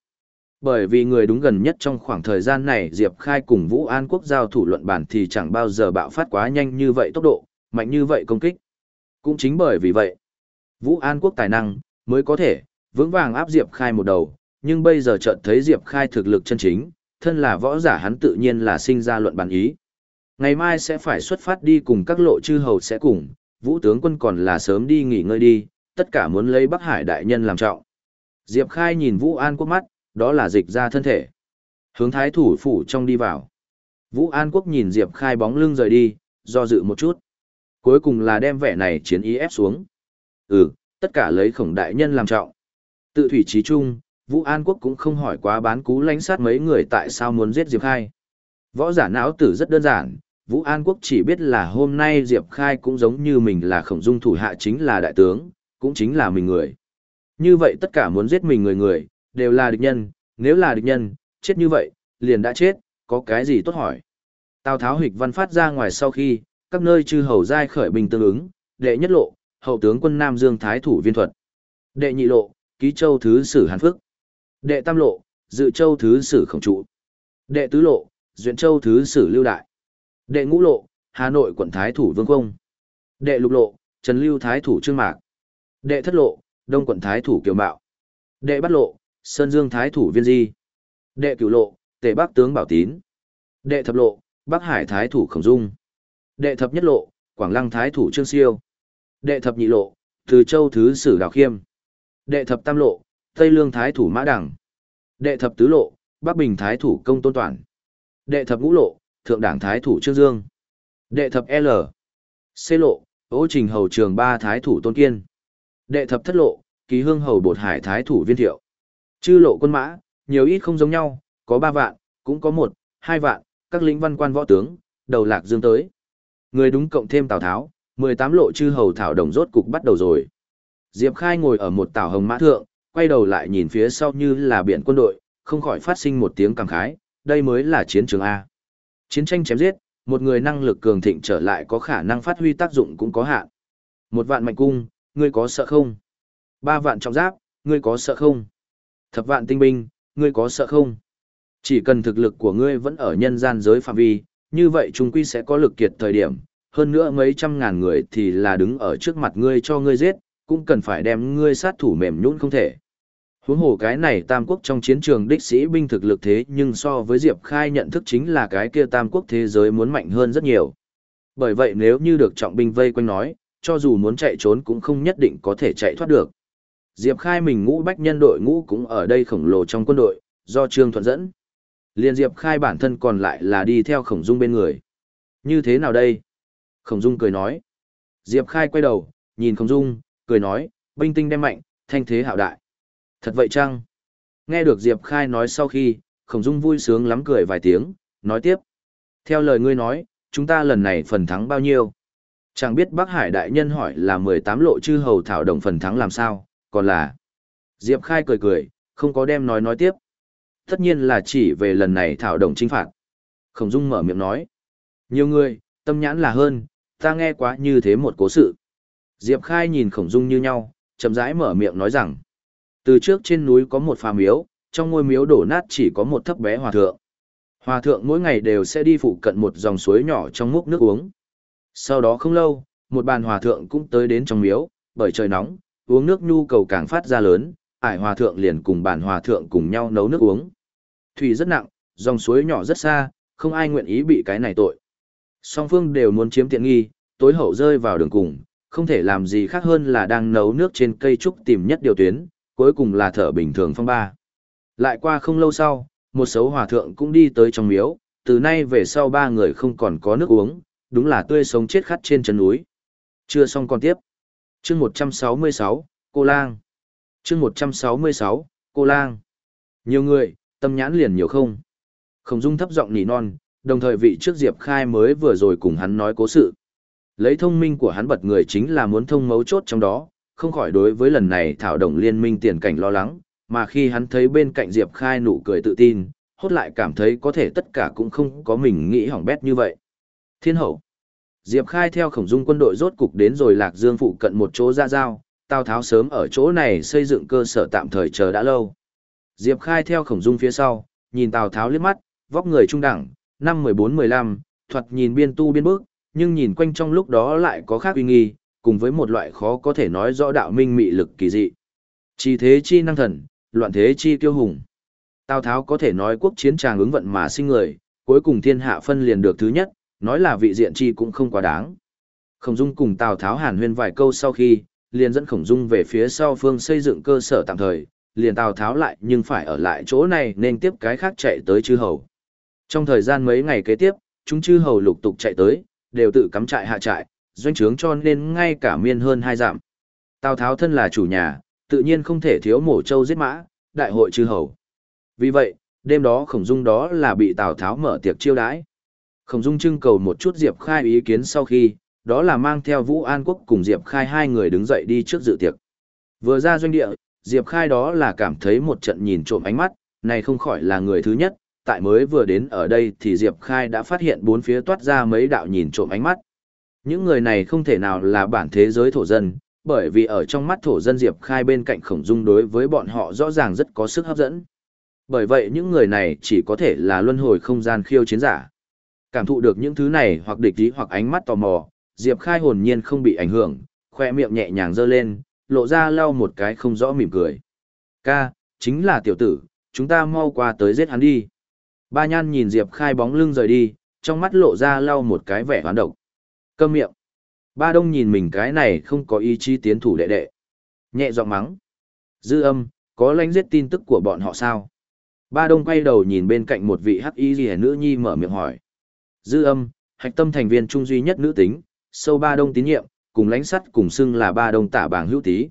Bởi vì người đúng gần nhất trong khoảng thời gian này Diệp Khai cùng Vũ An Quốc giao thủ luận bản thì chẳng bao giờ bạo phát quá nhanh như vậy tốc độ, mạnh như vậy công kích. Cũng chính bởi vì vậy, Vũ An Quốc tài năng mới có thể vững vàng áp Diệp Khai một đầu, nhưng bây giờ chợt thấy Diệp Khai thực lực chân chính, thân là võ giả hắn tự nhiên là sinh ra luận bản ý. Ngày mai sẽ phải xuất phát đi cùng các lộ chư hầu sẽ cùng, Vũ tướng quân còn là sớm đi nghỉ ngơi đi, tất cả muốn lấy Bắc Hải đại nhân làm trọng. Diệp Khai nhìn Vũ An Quốc mắt, đó là dịch ra thân thể. Hướng thái thủ phủ trong đi vào. Vũ An Quốc nhìn Diệp Khai bóng lưng rời đi, do dự một chút. Cuối cùng là đem vẻ này chiến ý ép xuống. Ừ, tất cả lấy khổng đại nhân làm trọng. Tự thủy trí chung, Vũ An Quốc cũng không hỏi quá bán cú lánh sát mấy người tại sao muốn giết Diệp Khai. Võ giả não tử rất đơn giản, Vũ An Quốc chỉ biết là hôm nay Diệp Khai cũng giống như mình là khổng dung thủ hạ chính là đại tướng, cũng chính là mình người. Như vậy tất cả muốn giết mình người người, đều là địch nhân, nếu là địch nhân, chết như vậy, liền đã chết, có cái gì tốt hỏi. Tào Tháo hịch văn phát ra ngoài sau khi, các nơi chư hầu giai khởi bình tương ứng, đệ nhất lộ, hậu tướng quân Nam Dương Thái thủ viên thuật. Đệ nhị lộ, ký châu thứ sử Hàn Phước. Đệ tam lộ, dự châu thứ sử Khổng Trụ. Đệ tứ lộ, duyện châu thứ sử Lưu Đại. Đệ ngũ lộ, Hà Nội quận Thái thủ Vương Công. Đệ lục lộ, Trần Lưu Thái thủ Trương Mạc. Đệ thất lộ, Đông quận Thái thủ Kiều Mạo. Đệ bát lộ, Sơn Dương Thái thủ Viên Di. Đệ cửu lộ, Tề Bắc tướng Bảo Tín. Đệ thập lộ, Bắc Hải Thái thủ Khổng Dung. Đệ thập nhất lộ, Quảng Lăng Thái thủ Trương Siêu. Đệ thập nhị lộ, Từ Châu Thứ Sử Đào Khiêm. Đệ thập tam lộ, Tây Lương Thái thủ Mã Đằng. Đệ thập tứ lộ, Bắc Bình Thái thủ Công Tôn Toản. Đệ thập ngũ lộ, Thượng Đảng Thái thủ Trương Dương. Đệ thập L. C lộ, Ô Trình Hầu Trường Ba Thái thủ Tôn Kiên. Đệ thập thất lộ, Ký Hương Hầu Bột Hải Thái thủ Viên Thiệu. Chư lộ quân mã, nhiều ít không giống nhau, có ba vạn, cũng có một, hai vạn, các lĩnh văn quan võ tướng, đầu lạc dương tới. Người đúng cộng thêm Tào Tháo, 18 lộ chư hầu thảo đồng rốt cục bắt đầu rồi. Diệp Khai ngồi ở một tảo hồng mã thượng, quay đầu lại nhìn phía sau như là biển quân đội, không khỏi phát sinh một tiếng cảm khái, đây mới là chiến trường A. Chiến tranh chém giết, một người năng lực cường thịnh trở lại có khả năng phát huy tác dụng cũng có hạn. Một vạn mạnh cung, ngươi có sợ không? Ba vạn trọng giáp, ngươi có sợ không? Thập vạn tinh binh, ngươi có sợ không? Chỉ cần thực lực của ngươi vẫn ở nhân gian giới phạm vi, như vậy chúng quy sẽ có lực kiệt thời điểm, hơn nữa mấy trăm ngàn người thì là đứng ở trước mặt ngươi cho ngươi giết, cũng cần phải đem ngươi sát thủ mềm nhũn không thể. Huống hồ cái này Tam Quốc trong chiến trường đích sĩ binh thực lực thế nhưng so với Diệp Khai nhận thức chính là cái kia Tam Quốc thế giới muốn mạnh hơn rất nhiều. Bởi vậy nếu như được trọng binh vây quanh nói, cho dù muốn chạy trốn cũng không nhất định có thể chạy thoát được. Diệp Khai mình ngũ bách nhân đội ngũ cũng ở đây khổng lồ trong quân đội, do Trương Thuận dẫn. liền Diệp Khai bản thân còn lại là đi theo Khổng Dung bên người. Như thế nào đây? Khổng Dung cười nói. Diệp Khai quay đầu, nhìn Khổng Dung, cười nói, binh tinh đem mạnh, thanh thế hạo đại. Thật vậy chăng? Nghe được Diệp Khai nói sau khi, Khổng Dung vui sướng lắm cười vài tiếng, nói tiếp. Theo lời ngươi nói, chúng ta lần này phần thắng bao nhiêu? Chẳng biết Bắc Hải đại nhân hỏi là 18 lộ chư hầu thảo đồng phần thắng làm sao, còn là... Diệp Khai cười cười, không có đem nói nói tiếp. Tất nhiên là chỉ về lần này thảo đồng chính phạt. Khổng Dung mở miệng nói. Nhiều người, tâm nhãn là hơn, ta nghe quá như thế một cố sự. Diệp Khai nhìn Khổng Dung như nhau, chậm rãi mở miệng nói rằng. Từ trước trên núi có một phà miếu, trong ngôi miếu đổ nát chỉ có một thấp bé hòa thượng. Hòa thượng mỗi ngày đều sẽ đi phụ cận một dòng suối nhỏ trong múc nước uống. Sau đó không lâu, một bàn hòa thượng cũng tới đến trong miếu, bởi trời nóng, uống nước nhu cầu càng phát ra lớn, ải hòa thượng liền cùng bàn hòa thượng cùng nhau nấu nước uống. Thủy rất nặng, dòng suối nhỏ rất xa, không ai nguyện ý bị cái này tội. Song phương đều muốn chiếm tiện nghi, tối hậu rơi vào đường cùng, không thể làm gì khác hơn là đang nấu nước trên cây trúc tìm nhất điều tuyến, cuối cùng là thở bình thường phong ba. Lại qua không lâu sau, một số hòa thượng cũng đi tới trong miếu, từ nay về sau ba người không còn có nước uống, đúng là tươi sống chết khát trên chân núi. Chưa xong còn tiếp. Chương 166, Cô Lang. Chương 166, Cô Lang. Nhiều người, tâm nhãn liền nhiều không. Không dung thấp giọng nỉ non, đồng thời vị trước Diệp Khai mới vừa rồi cùng hắn nói cố sự. Lấy thông minh của hắn bật người chính là muốn thông mấu chốt trong đó, không khỏi đối với lần này thảo đồng liên minh tiền cảnh lo lắng, mà khi hắn thấy bên cạnh Diệp Khai nụ cười tự tin, hốt lại cảm thấy có thể tất cả cũng không có mình nghĩ hỏng bét như vậy. Thiên hậu. Diệp Khai theo khổng dung quân đội rốt cục đến rồi Lạc Dương phụ cận một chỗ ra giao, Tào Tháo sớm ở chỗ này xây dựng cơ sở tạm thời chờ đã lâu. Diệp Khai theo khổng dung phía sau, nhìn Tào Tháo liếc mắt, vóc người trung đẳng, năm 14-15, thuật nhìn biên tu biên bước, nhưng nhìn quanh trong lúc đó lại có khác uy nghi, cùng với một loại khó có thể nói rõ đạo minh mị lực kỳ dị. Chi thế chi năng thần, loạn thế chi kiêu hùng. Tào Tháo có thể nói quốc chiến tràng ứng vận mà sinh người, cuối cùng thiên hạ phân liền được thứ nhất, nói là vị diện chi cũng không quá đáng. Khổng Dung cùng Tào Tháo hàn huyên vài câu sau khi, liền dẫn Khổng Dung về phía sau phương xây dựng cơ sở tạm thời, liền Tào Tháo lại nhưng phải ở lại chỗ này nên tiếp cái khác chạy tới chư hầu. Trong thời gian mấy ngày kế tiếp, chúng chư hầu lục tục chạy tới, đều tự cắm trại hạ trại, doanh trướng cho nên ngay cả miên hơn hai dặm. Tào Tháo thân là chủ nhà, tự nhiên không thể thiếu mổ Châu giết mã, đại hội chư hầu. Vì vậy, đêm đó khổng dung đó là bị Tào Tháo mở tiệc chiêu đãi. Khổng dung trưng cầu một chút Diệp Khai ý kiến sau khi, đó là mang theo Vũ An Quốc cùng Diệp Khai hai người đứng dậy đi trước dự tiệc. Vừa ra doanh địa, Diệp Khai đó là cảm thấy một trận nhìn trộm ánh mắt, này không khỏi là người thứ nhất, tại mới vừa đến ở đây thì Diệp Khai đã phát hiện bốn phía toát ra mấy đạo nhìn trộm ánh mắt. Những người này không thể nào là bản thế giới thổ dân, bởi vì ở trong mắt thổ dân Diệp Khai bên cạnh khổng dung đối với bọn họ rõ ràng rất có sức hấp dẫn. Bởi vậy những người này chỉ có thể là luân hồi không gian khiêu chiến giả. Cảm thụ được những thứ này hoặc địch ý hoặc ánh mắt tò mò, Diệp Khai hồn nhiên không bị ảnh hưởng, khoe miệng nhẹ nhàng giơ lên, lộ ra lau một cái không rõ mỉm cười. Ca, chính là tiểu tử, chúng ta mau qua tới giết hắn đi. Ba nhan nhìn Diệp Khai bóng lưng rời đi, trong mắt lộ ra lau một cái vẻ hoán độc. Câm miệng. Ba đông nhìn mình cái này không có ý chí tiến thủ đệ đệ. Nhẹ giọng mắng. Dư âm, có lãnh giết tin tức của bọn họ sao? Ba đông quay đầu nhìn bên cạnh một vị hắc y rìa nữ nhi mở miệng hỏi. Dư âm, hạch tâm thành viên trung duy nhất nữ tính, sâu ba đông tín nhiệm, cùng lãnh sắt cùng xưng là ba đông tả bảng hữu tí.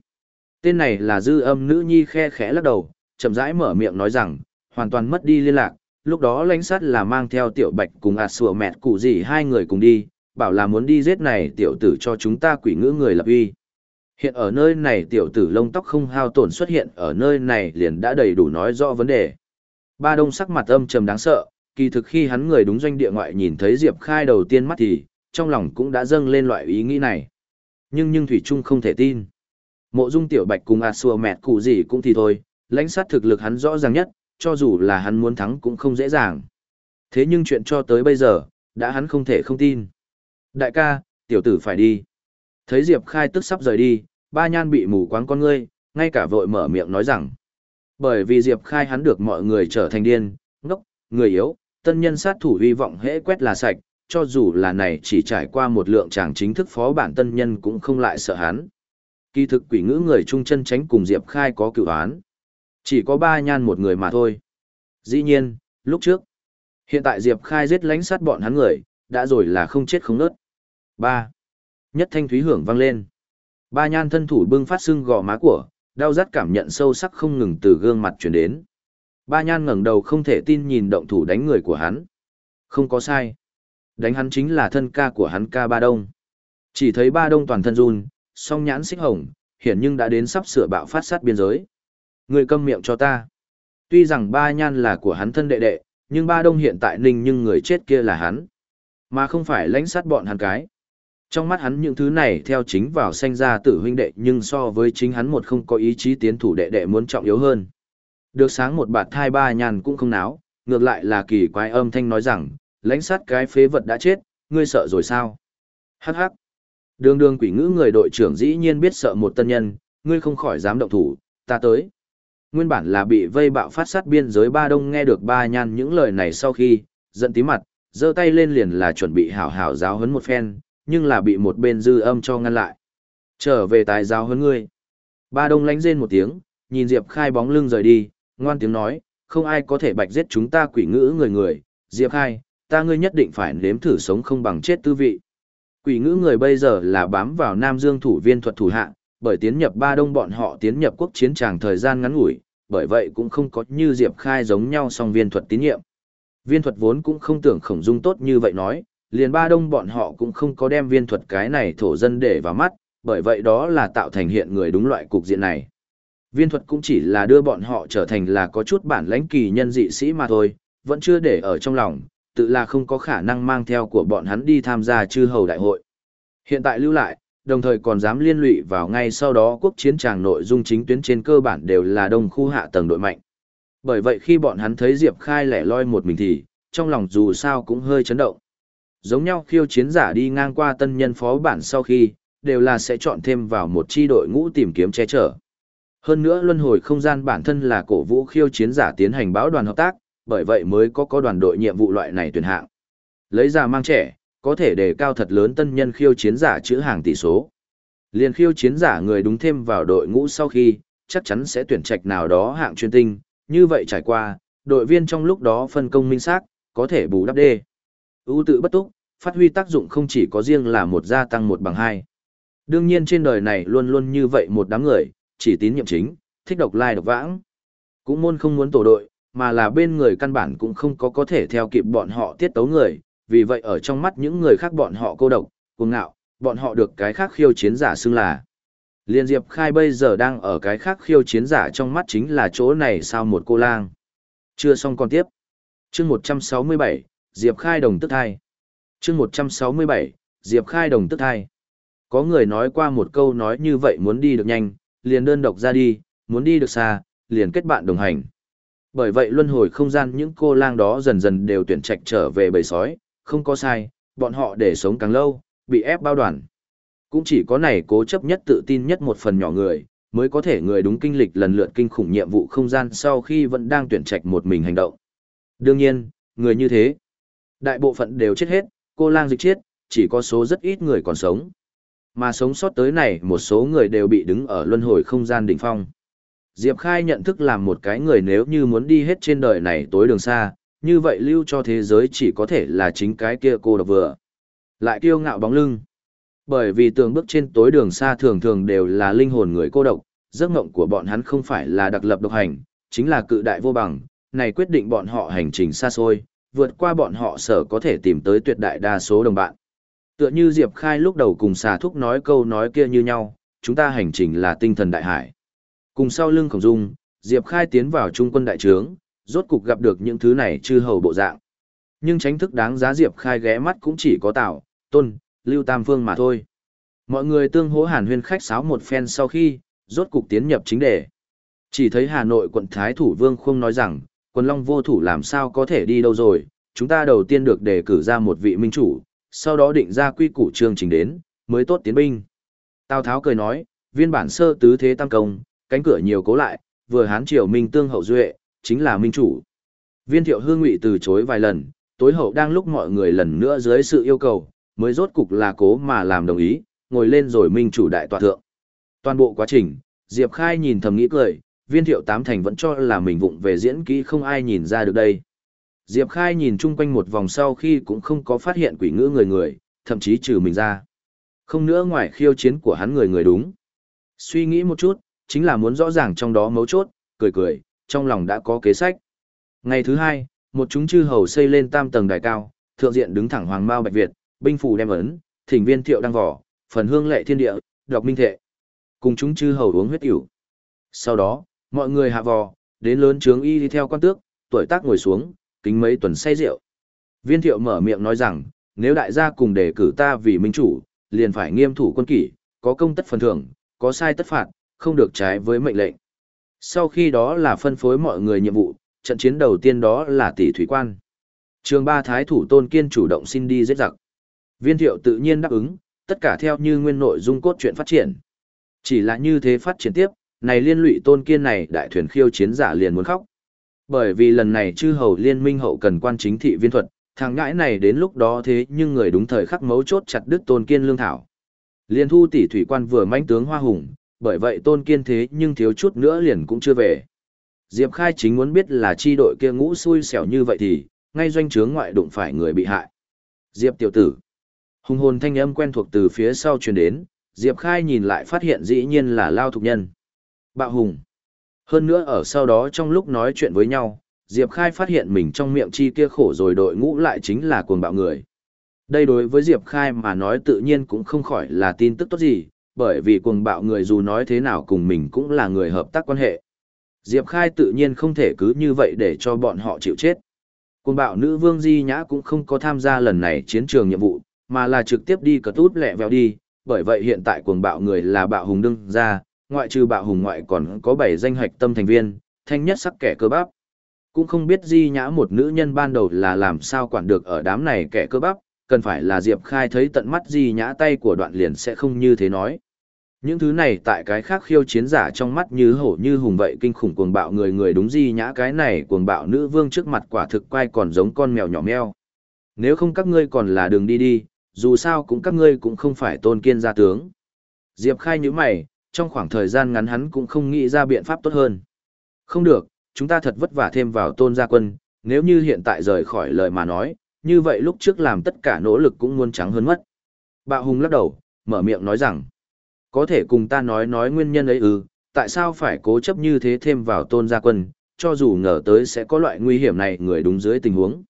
Tên này là dư âm nữ nhi khe khẽ lắc đầu, chậm rãi mở miệng nói rằng, hoàn toàn mất đi liên lạc, lúc đó lãnh sắt là mang theo tiểu bạch cùng ạt sủa mẹt cụ gì hai người cùng đi, bảo là muốn đi giết này tiểu tử cho chúng ta quỷ ngữ người lập uy. Hiện ở nơi này tiểu tử lông tóc không hao tổn xuất hiện ở nơi này liền đã đầy đủ nói rõ vấn đề. Ba đông sắc mặt âm trầm đáng sợ, kỳ thực khi hắn người đúng doanh địa ngoại nhìn thấy Diệp Khai đầu tiên mắt thì, trong lòng cũng đã dâng lên loại ý nghĩ này. Nhưng nhưng Thủy Trung không thể tin. Mộ dung tiểu bạch cùng A xua mẹt cụ gì cũng thì thôi, lãnh sát thực lực hắn rõ ràng nhất, cho dù là hắn muốn thắng cũng không dễ dàng. Thế nhưng chuyện cho tới bây giờ, đã hắn không thể không tin. Đại ca, tiểu tử phải đi. Thấy Diệp Khai tức sắp rời đi, ba nhan bị mù quáng con ngươi, ngay cả vội mở miệng nói rằng. Bởi vì Diệp Khai hắn được mọi người trở thành điên, ngốc, người yếu, tân nhân sát thủ hy vọng hễ quét là sạch, cho dù là này chỉ trải qua một lượng chàng chính thức phó bản tân nhân cũng không lại sợ hắn. Kỳ thực quỷ ngữ người trung chân tránh cùng Diệp Khai có cựu án. Chỉ có ba nhan một người mà thôi. Dĩ nhiên, lúc trước, hiện tại Diệp Khai giết lánh sát bọn hắn người, đã rồi là không chết không nớt ba Nhất thanh thúy hưởng vang lên. Ba nhan thân thủ bưng phát xương gò má của, đau rát cảm nhận sâu sắc không ngừng từ gương mặt chuyển đến. Ba nhan ngẩng đầu không thể tin nhìn động thủ đánh người của hắn. Không có sai. Đánh hắn chính là thân ca của hắn ca Ba Đông. Chỉ thấy Ba Đông toàn thân run, song nhãn xích hồng, hiển nhưng đã đến sắp sửa bạo phát sát biên giới. Người câm miệng cho ta. Tuy rằng Ba Nhan là của hắn thân đệ đệ, nhưng Ba Đông hiện tại ninh nhưng người chết kia là hắn. Mà không phải lãnh sát bọn hắn cái. Trong mắt hắn những thứ này theo chính vào sanh ra tử huynh đệ nhưng so với chính hắn một không có ý chí tiến thủ đệ đệ muốn trọng yếu hơn. Được sáng một bạt thai ba nhàn cũng không náo, ngược lại là kỳ quái âm thanh nói rằng, lãnh sát cái phế vật đã chết, ngươi sợ rồi sao? Hắc hắc. Đường đường quỷ ngữ người đội trưởng dĩ nhiên biết sợ một tân nhân, ngươi không khỏi dám động thủ, ta tới. Nguyên bản là bị vây bạo phát sát biên giới ba đông nghe được ba nhan những lời này sau khi, giận tí mặt, giơ tay lên liền là chuẩn bị hảo hảo giáo huấn một phen, nhưng là bị một bên dư âm cho ngăn lại. Trở về tài giáo hơn ngươi. Ba đông lánh rên một tiếng, nhìn Diệp Khai bóng lưng rời đi, ngoan tiếng nói, không ai có thể bạch giết chúng ta quỷ ngữ người người, Diệp Khai, ta ngươi nhất định phải nếm thử sống không bằng chết tư vị. Quỷ ngữ người bây giờ là bám vào Nam Dương thủ viên thuật thủ hạ, bởi tiến nhập ba đông bọn họ tiến nhập quốc chiến tràng thời gian ngắn ngủi, bởi vậy cũng không có như Diệp Khai giống nhau song viên thuật tín nhiệm. Viên thuật vốn cũng không tưởng khổng dung tốt như vậy nói, liền ba đông bọn họ cũng không có đem viên thuật cái này thổ dân để vào mắt, bởi vậy đó là tạo thành hiện người đúng loại cục diện này. Viên thuật cũng chỉ là đưa bọn họ trở thành là có chút bản lãnh kỳ nhân dị sĩ mà thôi, vẫn chưa để ở trong lòng, tự là không có khả năng mang theo của bọn hắn đi tham gia chư hầu đại hội. Hiện tại lưu lại, đồng thời còn dám liên lụy vào ngay sau đó quốc chiến tràng nội dung chính tuyến trên cơ bản đều là đông khu hạ tầng đội mạnh. Bởi vậy khi bọn hắn thấy Diệp Khai lẻ loi một mình thì, trong lòng dù sao cũng hơi chấn động. Giống nhau khiêu chiến giả đi ngang qua tân nhân phó bản sau khi, đều là sẽ chọn thêm vào một chi đội ngũ tìm kiếm che chở. Hơn nữa luân hồi không gian bản thân là cổ vũ khiêu chiến giả tiến hành báo đoàn hợp tác, bởi vậy mới có có đoàn đội nhiệm vụ loại này tuyển hạng. Lấy ra mang trẻ, có thể đề cao thật lớn tân nhân khiêu chiến giả chữ hàng tỷ số. Liên khiêu chiến giả người đúng thêm vào đội ngũ sau khi, chắc chắn sẽ tuyển trạch nào đó hạng chuyên tinh, như vậy trải qua, đội viên trong lúc đó phân công minh xác, có thể bù đắp đê. ưu tự bất túc, phát huy tác dụng không chỉ có riêng là một gia tăng một bằng hai. Đương nhiên trên đời này luôn luôn như vậy một đám người, chỉ tín nhiệm chính, thích độc lai độc vãng. Cũng môn không muốn tổ đội, mà là bên người căn bản cũng không có có thể theo kịp bọn họ tiết tấu người, vì vậy ở trong mắt những người khác bọn họ cô độc, cuồng ngạo, bọn họ được cái khác khiêu chiến giả xưng là. Liên Diệp Khai bây giờ đang ở cái khác khiêu chiến giả trong mắt chính là chỗ này sao một cô lang. Chưa xong còn tiếp. chương 167, Diệp Khai đồng tức thai chương 167, Diệp Khai đồng tức thai. Có người nói qua một câu nói như vậy muốn đi được nhanh, liền đơn độc ra đi, muốn đi được xa, liền kết bạn đồng hành. Bởi vậy luân hồi không gian những cô lang đó dần dần đều tuyển trạch trở về bầy sói, không có sai, bọn họ để sống càng lâu, bị ép bao đoàn. Cũng chỉ có này cố chấp nhất tự tin nhất một phần nhỏ người, mới có thể người đúng kinh lịch lần lượt kinh khủng nhiệm vụ không gian sau khi vẫn đang tuyển trạch một mình hành động. Đương nhiên, người như thế, đại bộ phận đều chết hết, cô lang dịch chết, chỉ có số rất ít người còn sống. Mà sống sót tới này một số người đều bị đứng ở luân hồi không gian đỉnh phong. Diệp Khai nhận thức làm một cái người nếu như muốn đi hết trên đời này tối đường xa, như vậy lưu cho thế giới chỉ có thể là chính cái kia cô độc vừa. Lại kiêu ngạo bóng lưng. Bởi vì tường bước trên tối đường xa thường thường đều là linh hồn người cô độc, giấc mộng của bọn hắn không phải là đặc lập độc hành, chính là cự đại vô bằng, này quyết định bọn họ hành trình xa xôi, vượt qua bọn họ sở có thể tìm tới tuyệt đại đa số đồng bạn. Tựa như Diệp Khai lúc đầu cùng xà thúc nói câu nói kia như nhau, chúng ta hành trình là tinh thần đại hải. Cùng sau lưng khổng dung, Diệp Khai tiến vào trung quân đại trướng, rốt cục gặp được những thứ này chư hầu bộ dạng. Nhưng tránh thức đáng giá Diệp Khai ghé mắt cũng chỉ có Tạo, Tôn, Lưu Tam Phương mà thôi. Mọi người tương hỗ hàn huyên khách sáo một phen sau khi, rốt cục tiến nhập chính đề. Chỉ thấy Hà Nội quận Thái thủ Vương không nói rằng, quần long vô thủ làm sao có thể đi đâu rồi, chúng ta đầu tiên được đề cử ra một vị minh chủ, sau đó định ra quy củ chương trình đến, mới tốt tiến binh. Tào Tháo cười nói, viên bản sơ tứ thế tam công, cánh cửa nhiều cố lại, vừa hán triều minh tương hậu duệ, chính là minh chủ. Viên thiệu hương ngụy từ chối vài lần, tối hậu đang lúc mọi người lần nữa dưới sự yêu cầu, mới rốt cục là cố mà làm đồng ý, ngồi lên rồi minh chủ đại tọa thượng. Toàn bộ quá trình, Diệp Khai nhìn thầm nghĩ cười, viên thiệu tám thành vẫn cho là mình vụng về diễn kỹ không ai nhìn ra được đây. Diệp Khai nhìn chung quanh một vòng sau khi cũng không có phát hiện quỷ ngữ người người, thậm chí trừ mình ra. Không nữa ngoài khiêu chiến của hắn người người đúng. Suy nghĩ một chút, chính là muốn rõ ràng trong đó mấu chốt, cười cười, trong lòng đã có kế sách. Ngày thứ hai, một chúng chư hầu xây lên tam tầng đài cao, thượng diện đứng thẳng hoàng mao bạch Việt, binh phủ đem ấn, thỉnh viên thiệu đăng vỏ, phần hương lệ thiên địa, đọc minh thệ. Cùng chúng chư hầu uống huyết ỉu. Sau đó, mọi người hạ vò, đến lớn trướng y đi theo quan tước, tuổi tác ngồi xuống, kính mấy tuần say rượu. Viên thiệu mở miệng nói rằng, nếu đại gia cùng đề cử ta vì minh chủ, liền phải nghiêm thủ quân kỷ, có công tất phần thưởng, có sai tất phạt, không được trái với mệnh lệnh. Sau khi đó là phân phối mọi người nhiệm vụ, trận chiến đầu tiên đó là tỷ thủy quan. Trường ba thái thủ tôn kiên chủ động xin đi giết giặc. Viên thiệu tự nhiên đáp ứng, tất cả theo như nguyên nội dung cốt truyện phát triển. Chỉ là như thế phát triển tiếp, này liên lụy tôn kiên này đại thuyền khiêu chiến giả liền muốn khóc. Bởi vì lần này chư hầu liên minh hậu cần quan chính thị viên thuật, thằng ngãi này đến lúc đó thế nhưng người đúng thời khắc mấu chốt chặt đứt tôn kiên lương thảo. Liên thu tỷ thủy quan vừa mãnh tướng hoa hùng, bởi vậy tôn kiên thế nhưng thiếu chút nữa liền cũng chưa về. Diệp Khai chính muốn biết là chi đội kia ngũ xui xẻo như vậy thì, ngay doanh trướng ngoại đụng phải người bị hại. Diệp tiểu tử. Hùng hồn thanh âm quen thuộc từ phía sau truyền đến, Diệp Khai nhìn lại phát hiện dĩ nhiên là Lao Thục Nhân. Bạo Hùng. Hơn nữa ở sau đó trong lúc nói chuyện với nhau, Diệp Khai phát hiện mình trong miệng chi kia khổ rồi đội ngũ lại chính là cuồng bạo người. Đây đối với Diệp Khai mà nói tự nhiên cũng không khỏi là tin tức tốt gì, bởi vì cuồng bạo người dù nói thế nào cùng mình cũng là người hợp tác quan hệ. Diệp Khai tự nhiên không thể cứ như vậy để cho bọn họ chịu chết. Cuồng bạo nữ vương Di Nhã cũng không có tham gia lần này chiến trường nhiệm vụ, mà là trực tiếp đi cờ tút lẹ vèo đi, bởi vậy hiện tại cuồng bạo người là bạo hùng đương ra, ngoại trừ bạo hùng ngoại còn có bảy danh hạch tâm thành viên, thanh nhất sắc kẻ cơ bắp. Cũng không biết Di Nhã một nữ nhân ban đầu là làm sao quản được ở đám này kẻ cơ bắp, cần phải là Diệp Khai thấy tận mắt Di Nhã tay của đoạn liền sẽ không như thế nói. Những thứ này tại cái khác khiêu chiến giả trong mắt như hổ như hùng vậy kinh khủng cuồng bạo người người đúng Di Nhã cái này cuồng bạo nữ vương trước mặt quả thực quay còn giống con mèo nhỏ meo. Nếu không các ngươi còn là đường đi đi, dù sao cũng các ngươi cũng không phải tôn kiên gia tướng. Diệp Khai như mày, trong khoảng thời gian ngắn hắn cũng không nghĩ ra biện pháp tốt hơn. Không được, chúng ta thật vất vả thêm vào tôn gia quân, nếu như hiện tại rời khỏi lời mà nói, như vậy lúc trước làm tất cả nỗ lực cũng muôn trắng hơn mất. Bạo Hùng lắc đầu, mở miệng nói rằng, có thể cùng ta nói nói nguyên nhân ấy ư, tại sao phải cố chấp như thế thêm vào tôn gia quân, cho dù ngờ tới sẽ có loại nguy hiểm này người đúng dưới tình huống.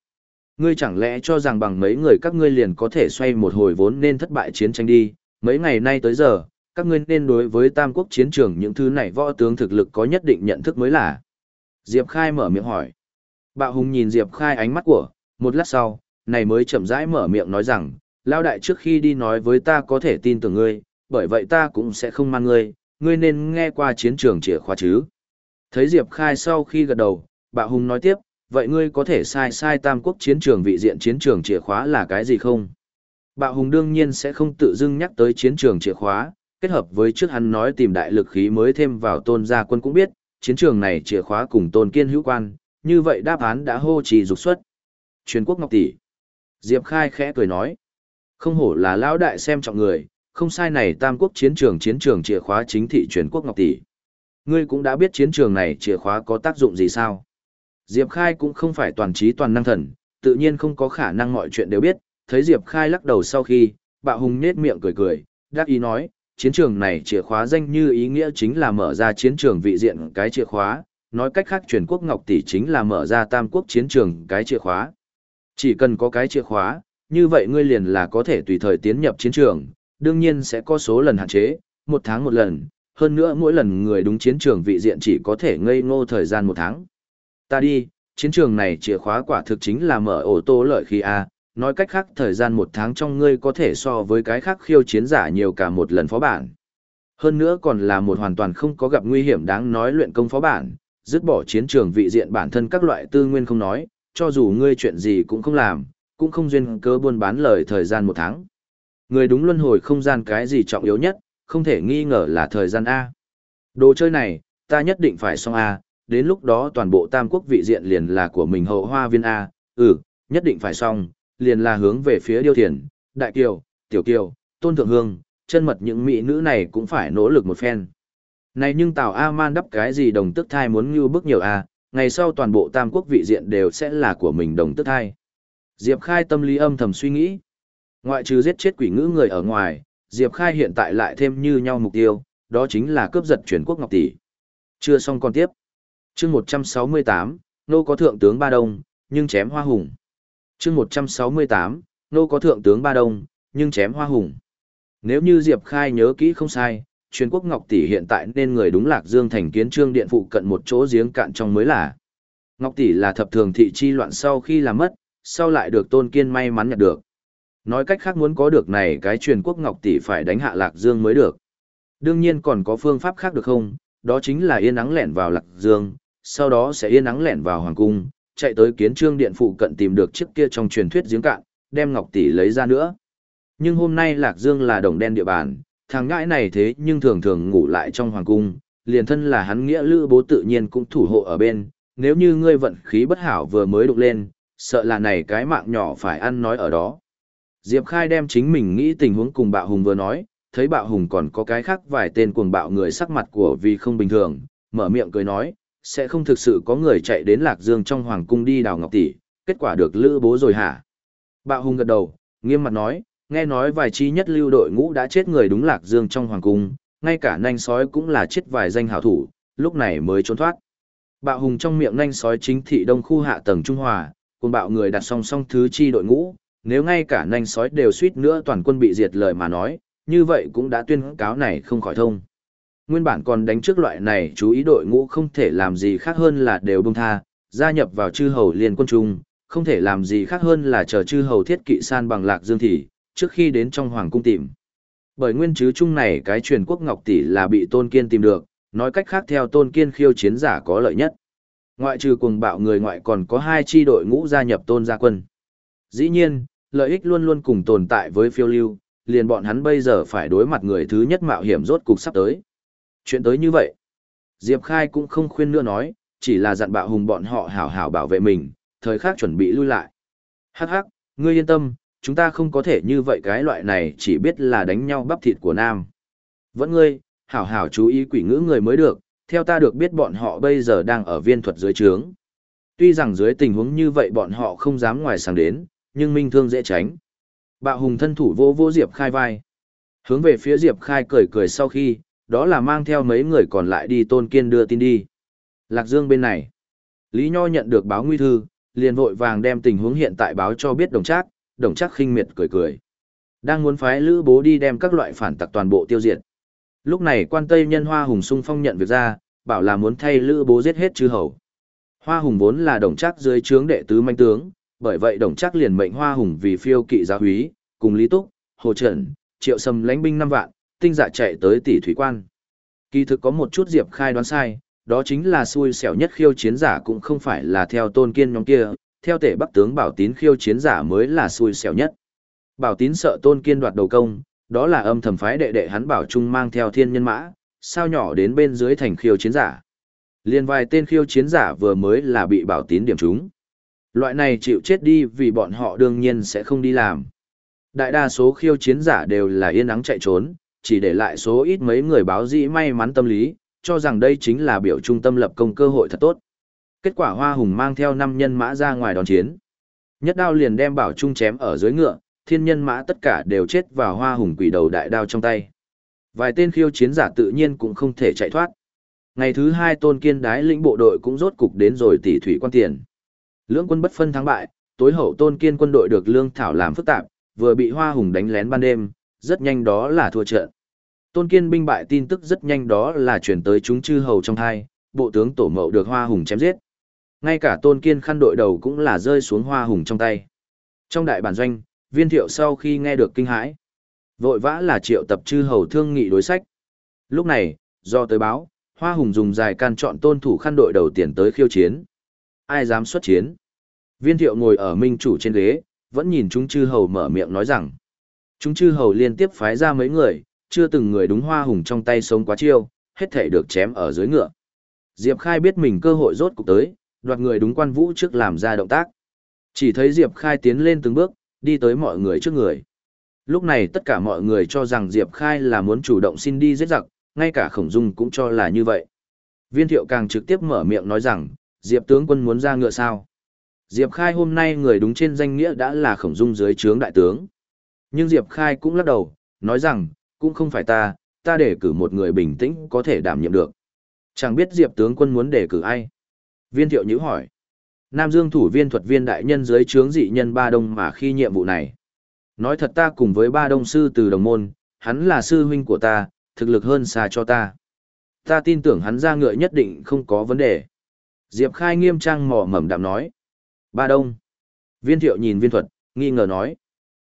Ngươi chẳng lẽ cho rằng bằng mấy người các ngươi liền có thể xoay một hồi vốn nên thất bại chiến tranh đi, mấy ngày nay tới giờ, các ngươi nên đối với tam quốc chiến trường những thứ này võ tướng thực lực có nhất định nhận thức mới là. Diệp Khai mở miệng hỏi. Bạo Hùng nhìn Diệp Khai ánh mắt của, một lát sau, này mới chậm rãi mở miệng nói rằng, Lao đại trước khi đi nói với ta có thể tin tưởng ngươi, bởi vậy ta cũng sẽ không mang ngươi, ngươi nên nghe qua chiến trường chìa khóa chứ. Thấy Diệp Khai sau khi gật đầu, Bạo Hùng nói tiếp, vậy ngươi có thể sai sai tam quốc chiến trường vị diện chiến trường chìa khóa là cái gì không? Bạo Hùng đương nhiên sẽ không tự dưng nhắc tới chiến trường chìa khóa, kết hợp với trước hắn nói tìm đại lực khí mới thêm vào tôn gia quân cũng biết, chiến trường này chìa khóa cùng tôn kiên hữu quan, như vậy đáp án đã hô trì dục xuất. Truyền quốc ngọc tỷ. Diệp Khai khẽ cười nói, không hổ là lão đại xem trọng người, không sai này tam quốc chiến trường chiến trường chìa khóa chính thị truyền quốc ngọc tỷ. Ngươi cũng đã biết chiến trường này chìa khóa có tác dụng gì sao? Diệp Khai cũng không phải toàn trí toàn năng thần, tự nhiên không có khả năng mọi chuyện đều biết, thấy Diệp Khai lắc đầu sau khi, bạo hùng nết miệng cười cười, đáp ý nói, chiến trường này chìa khóa danh như ý nghĩa chính là mở ra chiến trường vị diện cái chìa khóa, nói cách khác truyền quốc ngọc tỷ chính là mở ra tam quốc chiến trường cái chìa khóa. Chỉ cần có cái chìa khóa, như vậy ngươi liền là có thể tùy thời tiến nhập chiến trường, đương nhiên sẽ có số lần hạn chế, một tháng một lần, hơn nữa mỗi lần người đúng chiến trường vị diện chỉ có thể ngây ngô thời gian một tháng. Ta đi, chiến trường này chìa khóa quả thực chính là mở ô tô lợi khi A, nói cách khác thời gian một tháng trong ngươi có thể so với cái khác khiêu chiến giả nhiều cả một lần phó bản. Hơn nữa còn là một hoàn toàn không có gặp nguy hiểm đáng nói luyện công phó bản, dứt bỏ chiến trường vị diện bản thân các loại tư nguyên không nói, cho dù ngươi chuyện gì cũng không làm, cũng không duyên cớ buôn bán lời thời gian một tháng. Người đúng luân hồi không gian cái gì trọng yếu nhất, không thể nghi ngờ là thời gian A. Đồ chơi này, ta nhất định phải xong A, đến lúc đó toàn bộ tam quốc vị diện liền là của mình hậu hoa viên A, ừ, nhất định phải xong, liền là hướng về phía điêu thiền, đại kiều, tiểu kiều, tôn thượng hương, chân mật những mỹ nữ này cũng phải nỗ lực một phen. Này nhưng Tào A-man đắp cái gì đồng tức thai muốn như bức nhiều A, ngày sau toàn bộ tam quốc vị diện đều sẽ là của mình đồng tức thai. Diệp Khai tâm lý âm thầm suy nghĩ. Ngoại trừ giết chết quỷ ngữ người ở ngoài, Diệp Khai hiện tại lại thêm như nhau mục tiêu, đó chính là cướp giật chuyển quốc ngọc tỷ. Chưa xong còn tiếp. chương 168, nô có thượng tướng Ba Đông, nhưng chém hoa hùng chương 168, nô có thượng tướng Ba Đông, nhưng chém hoa hùng. Nếu như Diệp Khai nhớ kỹ không sai, truyền quốc Ngọc Tỷ hiện tại nên người đúng Lạc Dương thành kiến trương điện phụ cận một chỗ giếng cạn trong mới là. Ngọc Tỷ là thập thường thị chi loạn sau khi làm mất, sau lại được Tôn Kiên may mắn nhặt được. Nói cách khác muốn có được này cái truyền quốc Ngọc Tỷ phải đánh hạ Lạc Dương mới được. Đương nhiên còn có phương pháp khác được không, đó chính là yên nắng lẻn vào Lạc Dương, sau đó sẽ yên nắng lẻn vào Hoàng Cung, chạy tới kiến trương điện phụ cận tìm được chiếc kia trong truyền thuyết giếng cạn, đem Ngọc Tỷ lấy ra nữa. Nhưng hôm nay Lạc Dương là đồng đen địa bàn, thằng ngãi này thế nhưng thường thường ngủ lại trong hoàng cung, liền thân là hắn nghĩa lữ bố tự nhiên cũng thủ hộ ở bên, nếu như ngươi vận khí bất hảo vừa mới đụng lên, sợ là này cái mạng nhỏ phải ăn nói ở đó. Diệp Khai đem chính mình nghĩ tình huống cùng bạo hùng vừa nói, thấy bạo hùng còn có cái khác vài tên cuồng bạo người sắc mặt của vì không bình thường, mở miệng cười nói, sẽ không thực sự có người chạy đến Lạc Dương trong hoàng cung đi đào ngọc tỷ, kết quả được lữ bố rồi hả? Bạo hùng gật đầu, nghiêm mặt nói, nghe nói vài chi nhất lưu đội ngũ đã chết người đúng lạc dương trong hoàng cung, ngay cả nanh sói cũng là chết vài danh hảo thủ, lúc này mới trốn thoát. Bạo hùng trong miệng nanh sói chính thị đông khu hạ tầng Trung Hòa, cùng bạo người đặt song song thứ chi đội ngũ, nếu ngay cả nanh sói đều suýt nữa toàn quân bị diệt lời mà nói, như vậy cũng đã tuyên cáo này không khỏi thông. Nguyên bản còn đánh trước loại này chú ý đội ngũ không thể làm gì khác hơn là đều bông tha, gia nhập vào chư hầu liên quân trung, không thể làm gì khác hơn là chờ chư hầu thiết kỵ san bằng lạc dương thì, trước khi đến trong hoàng cung tìm. Bởi nguyên chứ chung này cái truyền quốc ngọc tỷ là bị tôn kiên tìm được, nói cách khác theo tôn kiên khiêu chiến giả có lợi nhất. Ngoại trừ cùng bạo người ngoại còn có hai chi đội ngũ gia nhập tôn gia quân. Dĩ nhiên, lợi ích luôn luôn cùng tồn tại với phiêu lưu, liền bọn hắn bây giờ phải đối mặt người thứ nhất mạo hiểm rốt cục sắp tới. Chuyện tới như vậy, Diệp Khai cũng không khuyên nữa nói, chỉ là dặn bạo hùng bọn họ hảo hảo bảo vệ mình, thời khắc chuẩn bị lui lại. Hắc hắc, ngươi yên tâm, chúng ta không có thể như vậy cái loại này chỉ biết là đánh nhau bắp thịt của nam. Vẫn ngươi, hảo hảo chú ý quỷ ngữ người mới được, theo ta được biết bọn họ bây giờ đang ở viên thuật dưới trướng. Tuy rằng dưới tình huống như vậy bọn họ không dám ngoài sáng đến, nhưng minh thương dễ tránh. Bạo hùng thân thủ vô vô Diệp Khai vai. Hướng về phía Diệp Khai cười cười sau khi, đó là mang theo mấy người còn lại đi tôn kiên đưa tin đi. Lạc Dương bên này. Lý Nho nhận được báo nguy thư, liền vội vàng đem tình huống hiện tại báo cho biết đồng trác, đồng trác khinh miệt cười cười. Đang muốn phái lữ bố đi đem các loại phản tặc toàn bộ tiêu diệt. Lúc này quan tây nhân Hoa Hùng sung phong nhận việc ra, bảo là muốn thay lữ bố giết hết chư hầu. Hoa Hùng vốn là đồng trác dưới trướng đệ tứ manh tướng, bởi vậy đồng trác liền mệnh Hoa Hùng vì phiêu kỵ gia húy, cùng Lý Túc, Hồ Trần, Triệu Sâm lãnh binh năm vạn, tinh dạ chạy tới tỷ thủy quan. Kỳ thực có một chút Diệp Khai đoán sai, đó chính là xui xẻo nhất khiêu chiến giả cũng không phải là theo tôn kiên nhóm kia, theo tể bắc tướng bảo tín khiêu chiến giả mới là xui xẻo nhất. Bảo tín sợ tôn kiên đoạt đầu công, đó là âm thầm phái đệ đệ hắn bảo trung mang theo thiên nhân mã, sao nhỏ đến bên dưới thành khiêu chiến giả. Liên vài tên khiêu chiến giả vừa mới là bị bảo tín điểm trúng. Loại này chịu chết đi vì bọn họ đương nhiên sẽ không đi làm. Đại đa số khiêu chiến giả đều là yên ắng chạy trốn, chỉ để lại số ít mấy người báo dĩ may mắn tâm lý, cho rằng đây chính là biểu trung tâm lập công cơ hội thật tốt. Kết quả Hoa Hùng mang theo năm nhân mã ra ngoài đón chiến. Nhất đao liền đem bảo trung chém ở dưới ngựa, thiên nhân mã tất cả đều chết vào Hoa Hùng quỷ đầu đại đao trong tay. Vài tên khiêu chiến giả tự nhiên cũng không thể chạy thoát. Ngày thứ hai Tôn Kiên đái lĩnh bộ đội cũng rốt cục đến rồi tỷ thủy quan tiền. Lưỡng quân bất phân thắng bại, tối hậu Tôn Kiên quân đội được lương thảo làm phức tạp, vừa bị Hoa Hùng đánh lén ban đêm, rất nhanh đó là thua trận. Tôn Kiên binh bại tin tức rất nhanh đó là chuyển tới chúng chư hầu trong thai, bộ tướng tổ mậu được Hoa Hùng chém giết. Ngay cả Tôn Kiên khăn đội đầu cũng là rơi xuống Hoa Hùng trong tay. Trong đại bản doanh, viên thiệu sau khi nghe được kinh hãi, vội vã là triệu tập chư hầu thương nghị đối sách. Lúc này, do tới báo, Hoa Hùng dùng dài can chọn tôn thủ khăn đội đầu tiền tới khiêu chiến. Ai dám xuất chiến? Viên thiệu ngồi ở minh chủ trên ghế, vẫn nhìn chúng chư hầu mở miệng nói rằng. Chúng chư hầu liên tiếp phái ra mấy người, chưa từng người đúng hoa hùng trong tay sống quá chiêu, hết thể được chém ở dưới ngựa. Diệp Khai biết mình cơ hội rốt cục tới, đoạt người đúng quan vũ trước làm ra động tác. Chỉ thấy Diệp Khai tiến lên từng bước, đi tới mọi người trước người. Lúc này tất cả mọi người cho rằng Diệp Khai là muốn chủ động xin đi giết giặc, ngay cả khổng dung cũng cho là như vậy. Viên thiệu càng trực tiếp mở miệng nói rằng, Diệp tướng quân muốn ra ngựa sao. Diệp Khai hôm nay người đúng trên danh nghĩa đã là khổng dung dưới trướng đại tướng. Nhưng Diệp Khai cũng lắc đầu, nói rằng, cũng không phải ta, ta để cử một người bình tĩnh có thể đảm nhiệm được. Chẳng biết Diệp tướng quân muốn đề cử ai. Viên thiệu nhữ hỏi. Nam Dương thủ viên thuật viên đại nhân dưới trướng dị nhân ba đông mà khi nhiệm vụ này. Nói thật ta cùng với ba đông sư từ đồng môn, hắn là sư huynh của ta, thực lực hơn xa cho ta. Ta tin tưởng hắn ra ngựa nhất định không có vấn đề. Diệp Khai nghiêm trang mỏ mẩm đạm nói. Ba đông. Viên thiệu nhìn viên thuật, nghi ngờ nói.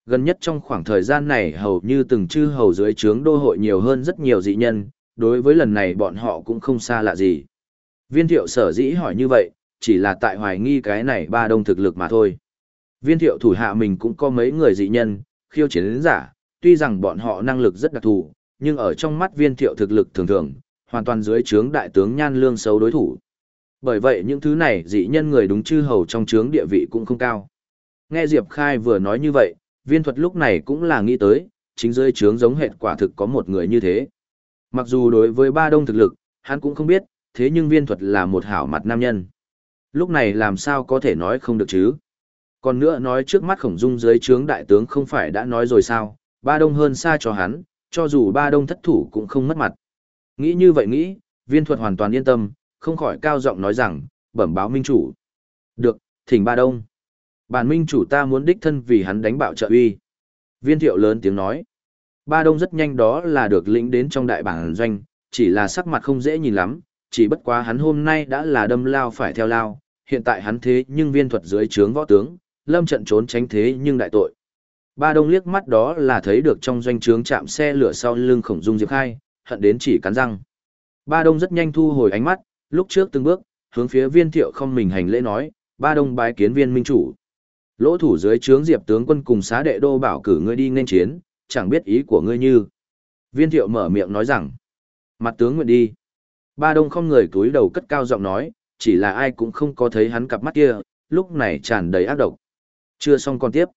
Gần nhất trong khoảng thời gian này hầu như từng chư hầu dưới trướng đô hội nhiều hơn rất nhiều dị nhân, đối với lần này bọn họ cũng không xa lạ gì. Viên thiệu sở dĩ hỏi như vậy, chỉ là tại hoài nghi cái này ba đông thực lực mà thôi. Viên thiệu thủ hạ mình cũng có mấy người dị nhân, khiêu chiến giả, tuy rằng bọn họ năng lực rất đặc thù, nhưng ở trong mắt viên thiệu thực lực thường thường, hoàn toàn dưới trướng đại tướng nhan lương xấu đối thủ. Bởi vậy những thứ này dị nhân người đúng chư hầu trong trướng địa vị cũng không cao. Nghe Diệp Khai vừa nói như vậy, viên thuật lúc này cũng là nghĩ tới, chính dưới trướng giống hệt quả thực có một người như thế. Mặc dù đối với ba đông thực lực, hắn cũng không biết, thế nhưng viên thuật là một hảo mặt nam nhân. Lúc này làm sao có thể nói không được chứ? Còn nữa nói trước mắt khổng dung dưới trướng đại tướng không phải đã nói rồi sao, ba đông hơn xa cho hắn, cho dù ba đông thất thủ cũng không mất mặt. Nghĩ như vậy nghĩ, viên thuật hoàn toàn yên tâm, không khỏi cao giọng nói rằng, bẩm báo minh chủ. Được, thỉnh ba đông. Bản minh chủ ta muốn đích thân vì hắn đánh bạo trợ uy. Viên thiệu lớn tiếng nói. Ba đông rất nhanh đó là được lĩnh đến trong đại bản doanh, chỉ là sắc mặt không dễ nhìn lắm, chỉ bất quá hắn hôm nay đã là đâm lao phải theo lao, hiện tại hắn thế nhưng viên thuật dưới trướng võ tướng, lâm trận trốn tránh thế nhưng đại tội. Ba đông liếc mắt đó là thấy được trong doanh trướng chạm xe lửa sau lưng khổng dung diệp khai, hận đến chỉ cắn răng. Ba đông rất nhanh thu hồi ánh mắt, lúc trước từng bước, hướng phía viên thiệu không mình hành lễ nói, ba đông bái kiến viên minh chủ. Lỗ thủ dưới trướng diệp tướng quân cùng xá đệ đô bảo cử ngươi đi nên chiến, chẳng biết ý của ngươi như. Viên thiệu mở miệng nói rằng, mặt tướng nguyện đi. Ba đông không người cúi đầu cất cao giọng nói, chỉ là ai cũng không có thấy hắn cặp mắt kia, lúc này tràn đầy ác độc. Chưa xong còn tiếp.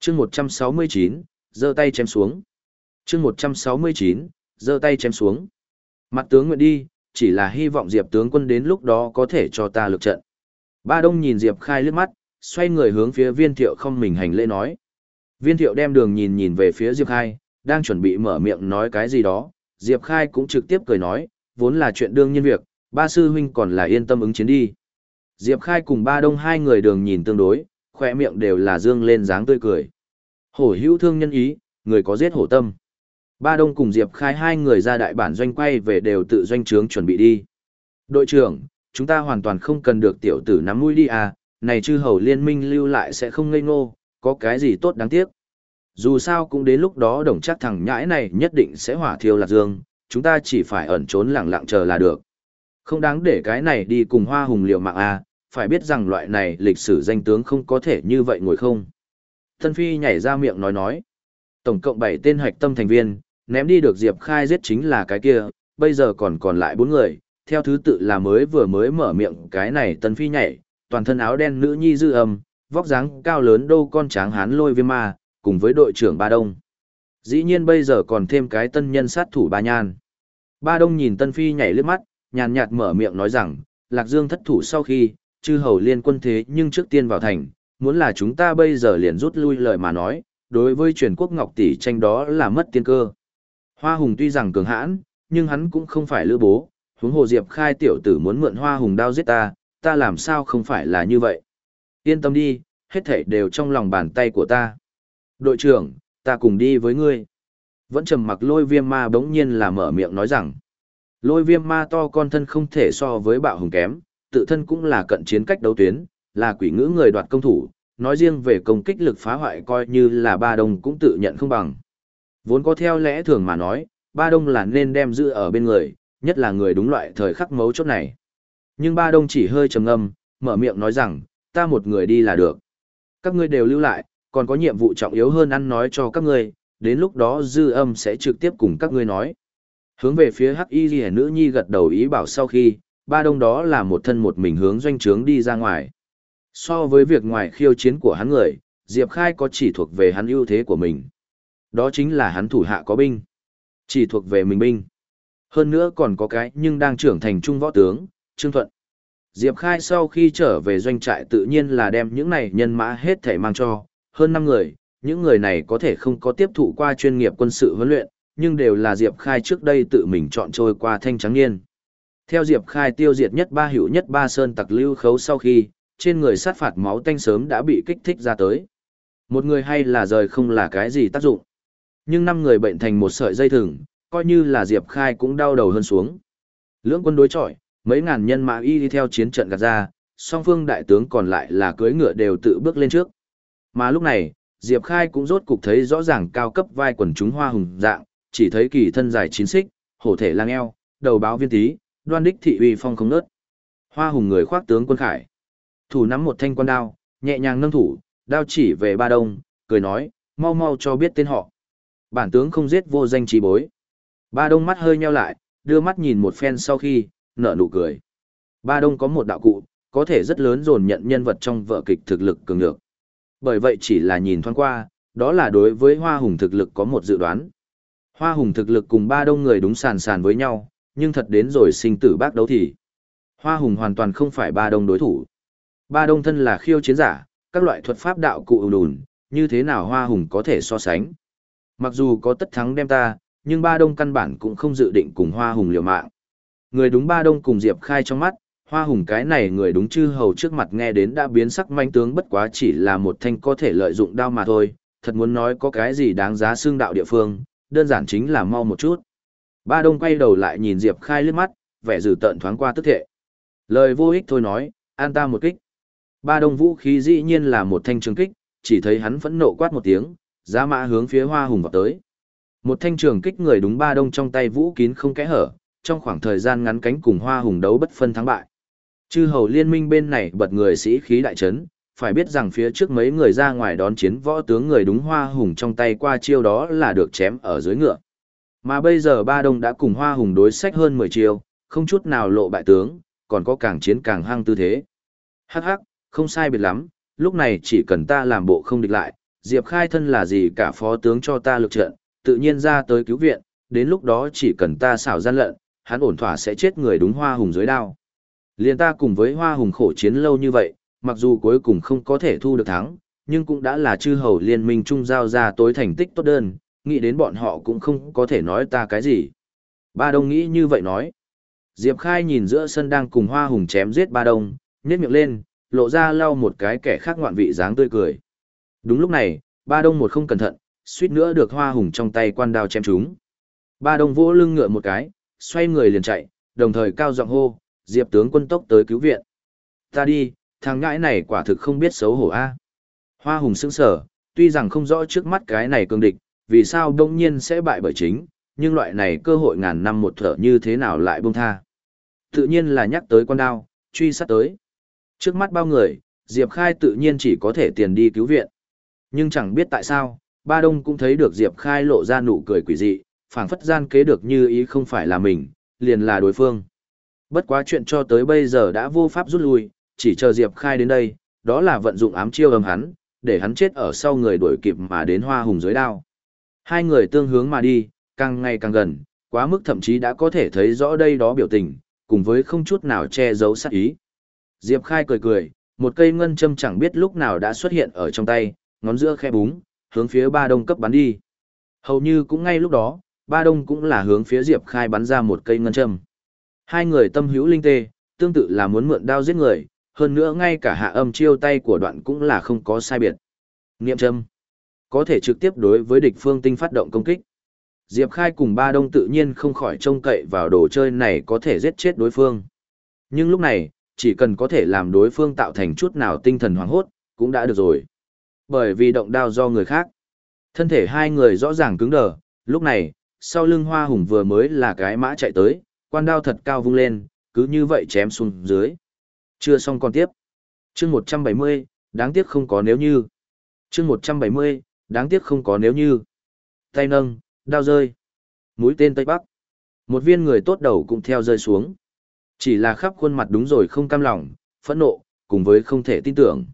chương 169, giơ tay chém xuống. chương 169, giơ tay chém xuống. Mặt tướng nguyện đi, chỉ là hy vọng Diệp tướng quân đến lúc đó có thể cho ta lực trận. Ba Đông nhìn Diệp Khai liếc mắt, xoay người hướng phía viên thiệu không mình hành lễ nói. Viên thiệu đem đường nhìn nhìn về phía Diệp Khai, đang chuẩn bị mở miệng nói cái gì đó, Diệp Khai cũng trực tiếp cười nói, vốn là chuyện đương nhiên việc, ba sư huynh còn là yên tâm ứng chiến đi. Diệp Khai cùng ba đông hai người đường nhìn tương đối, khỏe miệng đều là dương lên dáng tươi cười. Hổ hữu thương nhân ý, người có giết hổ tâm. Ba đông cùng Diệp Khai hai người ra đại bản doanh quay về đều tự doanh trướng chuẩn bị đi. Đội trưởng, chúng ta hoàn toàn không cần được tiểu tử nắm mũi đi à, này chư hầu liên minh lưu lại sẽ không ngây ngô, có cái gì tốt đáng tiếc. Dù sao cũng đến lúc đó đồng chắc thằng nhãi này nhất định sẽ hỏa thiêu lạc dương, chúng ta chỉ phải ẩn trốn lặng lặng chờ là được. Không đáng để cái này đi cùng hoa hùng liều mạng à, phải biết rằng loại này lịch sử danh tướng không có thể như vậy ngồi không. Tân Phi nhảy ra miệng nói nói. Tổng cộng 7 tên hạch tâm thành viên, ném đi được Diệp Khai giết chính là cái kia, bây giờ còn còn lại 4 người, theo thứ tự là mới vừa mới mở miệng cái này Tân Phi nhảy, toàn thân áo đen nữ nhi dư âm, vóc dáng cao lớn đô con tráng hán lôi viêm ma, cùng với đội trưởng Ba Đông. Dĩ nhiên bây giờ còn thêm cái tân nhân sát thủ Ba Nhan. Ba Đông nhìn Tân Phi nhảy lướt mắt, nhàn nhạt mở miệng nói rằng, Lạc Dương thất thủ sau khi, chư hầu liên quân thế nhưng trước tiên vào thành, muốn là chúng ta bây giờ liền rút lui lời mà nói, đối với truyền quốc ngọc tỷ tranh đó là mất tiên cơ. Hoa Hùng tuy rằng cường hãn, nhưng hắn cũng không phải lữ bố, huống hồ Diệp Khai tiểu tử muốn mượn Hoa Hùng đao giết ta, ta làm sao không phải là như vậy. Yên tâm đi, hết thảy đều trong lòng bàn tay của ta. Đội trưởng, ta cùng đi với ngươi. Vẫn trầm mặc lôi viêm ma bỗng nhiên là mở miệng nói rằng. Lôi viêm ma to con thân không thể so với bạo hùng kém, tự thân cũng là cận chiến cách đấu tuyến, là quỷ ngữ người đoạt công thủ, nói riêng về công kích lực phá hoại coi như là ba đông cũng tự nhận không bằng. Vốn có theo lẽ thường mà nói, ba đông là nên đem giữ ở bên người, nhất là người đúng loại thời khắc mấu chốt này. Nhưng ba đông chỉ hơi trầm ngâm, mở miệng nói rằng, ta một người đi là được. Các ngươi đều lưu lại, còn có nhiệm vụ trọng yếu hơn ăn nói cho các ngươi, đến lúc đó dư âm sẽ trực tiếp cùng các ngươi nói. Hướng về phía Hắc Y ghi nữ nhi gật đầu ý bảo sau khi, ba đông đó là một thân một mình hướng doanh trướng đi ra ngoài. So với việc ngoài khiêu chiến của hắn người, Diệp Khai có chỉ thuộc về hắn ưu thế của mình. Đó chính là hắn thủ hạ có binh. Chỉ thuộc về mình binh. Hơn nữa còn có cái nhưng đang trưởng thành trung võ tướng, Trương Thuận. Diệp Khai sau khi trở về doanh trại tự nhiên là đem những này nhân mã hết thể mang cho, hơn 5 người, những người này có thể không có tiếp thụ qua chuyên nghiệp quân sự huấn luyện, nhưng đều là Diệp Khai trước đây tự mình chọn trôi qua thanh trắng niên. Theo Diệp Khai tiêu diệt nhất ba hữu nhất ba sơn tặc lưu khấu sau khi, trên người sát phạt máu tanh sớm đã bị kích thích ra tới. Một người hay là rời không là cái gì tác dụng. Nhưng năm người bệnh thành một sợi dây thừng, coi như là Diệp Khai cũng đau đầu hơn xuống. Lưỡng quân đối chọi, mấy ngàn nhân mã y đi theo chiến trận gạt ra, song phương đại tướng còn lại là cưỡi ngựa đều tự bước lên trước. Mà lúc này, Diệp Khai cũng rốt cục thấy rõ ràng cao cấp vai quần chúng hoa hùng dạng, chỉ thấy kỳ thân dài chín xích, hổ thể lang eo, đầu báo viên tí, đoan đích thị uy phong không nớt. Hoa hùng người khoác tướng quân khải. Thủ nắm một thanh quan đao, nhẹ nhàng nâng thủ, đao chỉ về ba đông, cười nói, mau mau cho biết tên họ. Bản tướng không giết vô danh trí bối. Ba đông mắt hơi nheo lại, đưa mắt nhìn một phen sau khi, nở nụ cười. Ba đông có một đạo cụ, có thể rất lớn dồn nhận nhân vật trong vở kịch thực lực cường lực. Bởi vậy chỉ là nhìn thoáng qua, đó là đối với Hoa Hùng thực lực có một dự đoán. Hoa Hùng thực lực cùng ba đông người đúng sàn sàn với nhau, nhưng thật đến rồi sinh tử bác đấu thì. Hoa Hùng hoàn toàn không phải ba đông đối thủ. Ba đông thân là khiêu chiến giả, các loại thuật pháp đạo cụ đùn, như thế nào Hoa Hùng có thể so sánh. Mặc dù có tất thắng đem ta, nhưng ba đông căn bản cũng không dự định cùng Hoa Hùng liều mạng. Người đúng ba đông cùng Diệp Khai trong mắt, Hoa Hùng cái này người đúng chư hầu trước mặt nghe đến đã biến sắc manh tướng bất quá chỉ là một thanh có thể lợi dụng đao mà thôi, thật muốn nói có cái gì đáng giá xương đạo địa phương, đơn giản chính là mau một chút. Ba Đông quay đầu lại nhìn Diệp Khai liếc mắt, vẻ dữ tợn thoáng qua tức thệ. Lời vô ích thôi nói, an ta một kích. Ba Đông vũ khí dĩ nhiên là một thanh trường kích, chỉ thấy hắn phẫn nộ quát một tiếng, giá mã hướng phía Hoa Hùng vào tới. Một thanh trường kích người đúng Ba Đông trong tay vũ kín không kẽ hở, trong khoảng thời gian ngắn cánh cùng Hoa Hùng đấu bất phân thắng bại. Chư hầu liên minh bên này bật người sĩ khí đại trấn, phải biết rằng phía trước mấy người ra ngoài đón chiến võ tướng người đúng hoa hùng trong tay qua chiêu đó là được chém ở dưới ngựa. Mà bây giờ ba đông đã cùng hoa hùng đối sách hơn 10 chiêu, không chút nào lộ bại tướng, còn có càng chiến càng hăng tư thế. Hắc hắc, không sai biệt lắm, lúc này chỉ cần ta làm bộ không địch lại, Diệp Khai thân là gì cả phó tướng cho ta lực trận, tự nhiên ra tới cứu viện, đến lúc đó chỉ cần ta xảo gian lận, hắn ổn thỏa sẽ chết người đúng hoa hùng dưới đao. Liên ta cùng với hoa hùng khổ chiến lâu như vậy, mặc dù cuối cùng không có thể thu được thắng, nhưng cũng đã là chư hầu liên minh trung giao ra tối thành tích tốt đơn, nghĩ đến bọn họ cũng không có thể nói ta cái gì. Ba Đông nghĩ như vậy nói. Diệp Khai nhìn giữa sân đang cùng Hoa Hùng chém giết Ba Đông, nhếch miệng lên, lộ ra lau một cái kẻ khác ngoạn vị dáng tươi cười. Đúng lúc này, Ba Đông một không cẩn thận, suýt nữa được Hoa Hùng trong tay quan đao chém chúng. Ba Đông vỗ lưng ngựa một cái, xoay người liền chạy, đồng thời cao giọng hô, Diệp tướng quân tốc tới cứu viện. Ta đi, thằng ngãi này quả thực không biết xấu hổ a. Hoa Hùng sững sờ, tuy rằng không rõ trước mắt cái này cường địch, vì sao đông nhiên sẽ bại bởi chính, nhưng loại này cơ hội ngàn năm một thở như thế nào lại buông tha. Tự nhiên là nhắc tới con đao, truy sát tới. Trước mắt bao người, Diệp Khai tự nhiên chỉ có thể tiền đi cứu viện. Nhưng chẳng biết tại sao, Ba Đông cũng thấy được Diệp Khai lộ ra nụ cười quỷ dị, phảng phất gian kế được như ý không phải là mình, liền là đối phương. Bất quá chuyện cho tới bây giờ đã vô pháp rút lui, chỉ chờ Diệp Khai đến đây, đó là vận dụng ám chiêu âm hắn, để hắn chết ở sau người đuổi kịp mà đến hoa hùng dưới đao. Hai người tương hướng mà đi, càng ngày càng gần, quá mức thậm chí đã có thể thấy rõ đây đó biểu tình, cùng với không chút nào che giấu sát ý. Diệp Khai cười cười, một cây ngân châm chẳng biết lúc nào đã xuất hiện ở trong tay, ngón giữa khe búng, hướng phía ba đông cấp bắn đi. Hầu như cũng ngay lúc đó, ba đông cũng là hướng phía Diệp Khai bắn ra một cây ngân châm. Hai người tâm hữu linh tê, tương tự là muốn mượn đao giết người, hơn nữa ngay cả hạ âm chiêu tay của đoạn cũng là không có sai biệt. Niệm châm có thể trực tiếp đối với địch phương tinh phát động công kích. Diệp Khai cùng ba đông tự nhiên không khỏi trông cậy vào đồ chơi này có thể giết chết đối phương. Nhưng lúc này, chỉ cần có thể làm đối phương tạo thành chút nào tinh thần hoảng hốt, cũng đã được rồi. Bởi vì động đao do người khác. Thân thể hai người rõ ràng cứng đờ, lúc này, sau lưng hoa hùng vừa mới là cái mã chạy tới, quan đao thật cao vung lên, cứ như vậy chém xuống dưới. Chưa xong còn tiếp. chương 170, đáng tiếc không có nếu như. chương 170, đáng tiếc không có nếu như. Tay nâng, đao rơi. Mũi tên Tây Bắc. Một viên người tốt đầu cũng theo rơi xuống. Chỉ là khắp khuôn mặt đúng rồi không cam lòng, phẫn nộ, cùng với không thể tin tưởng.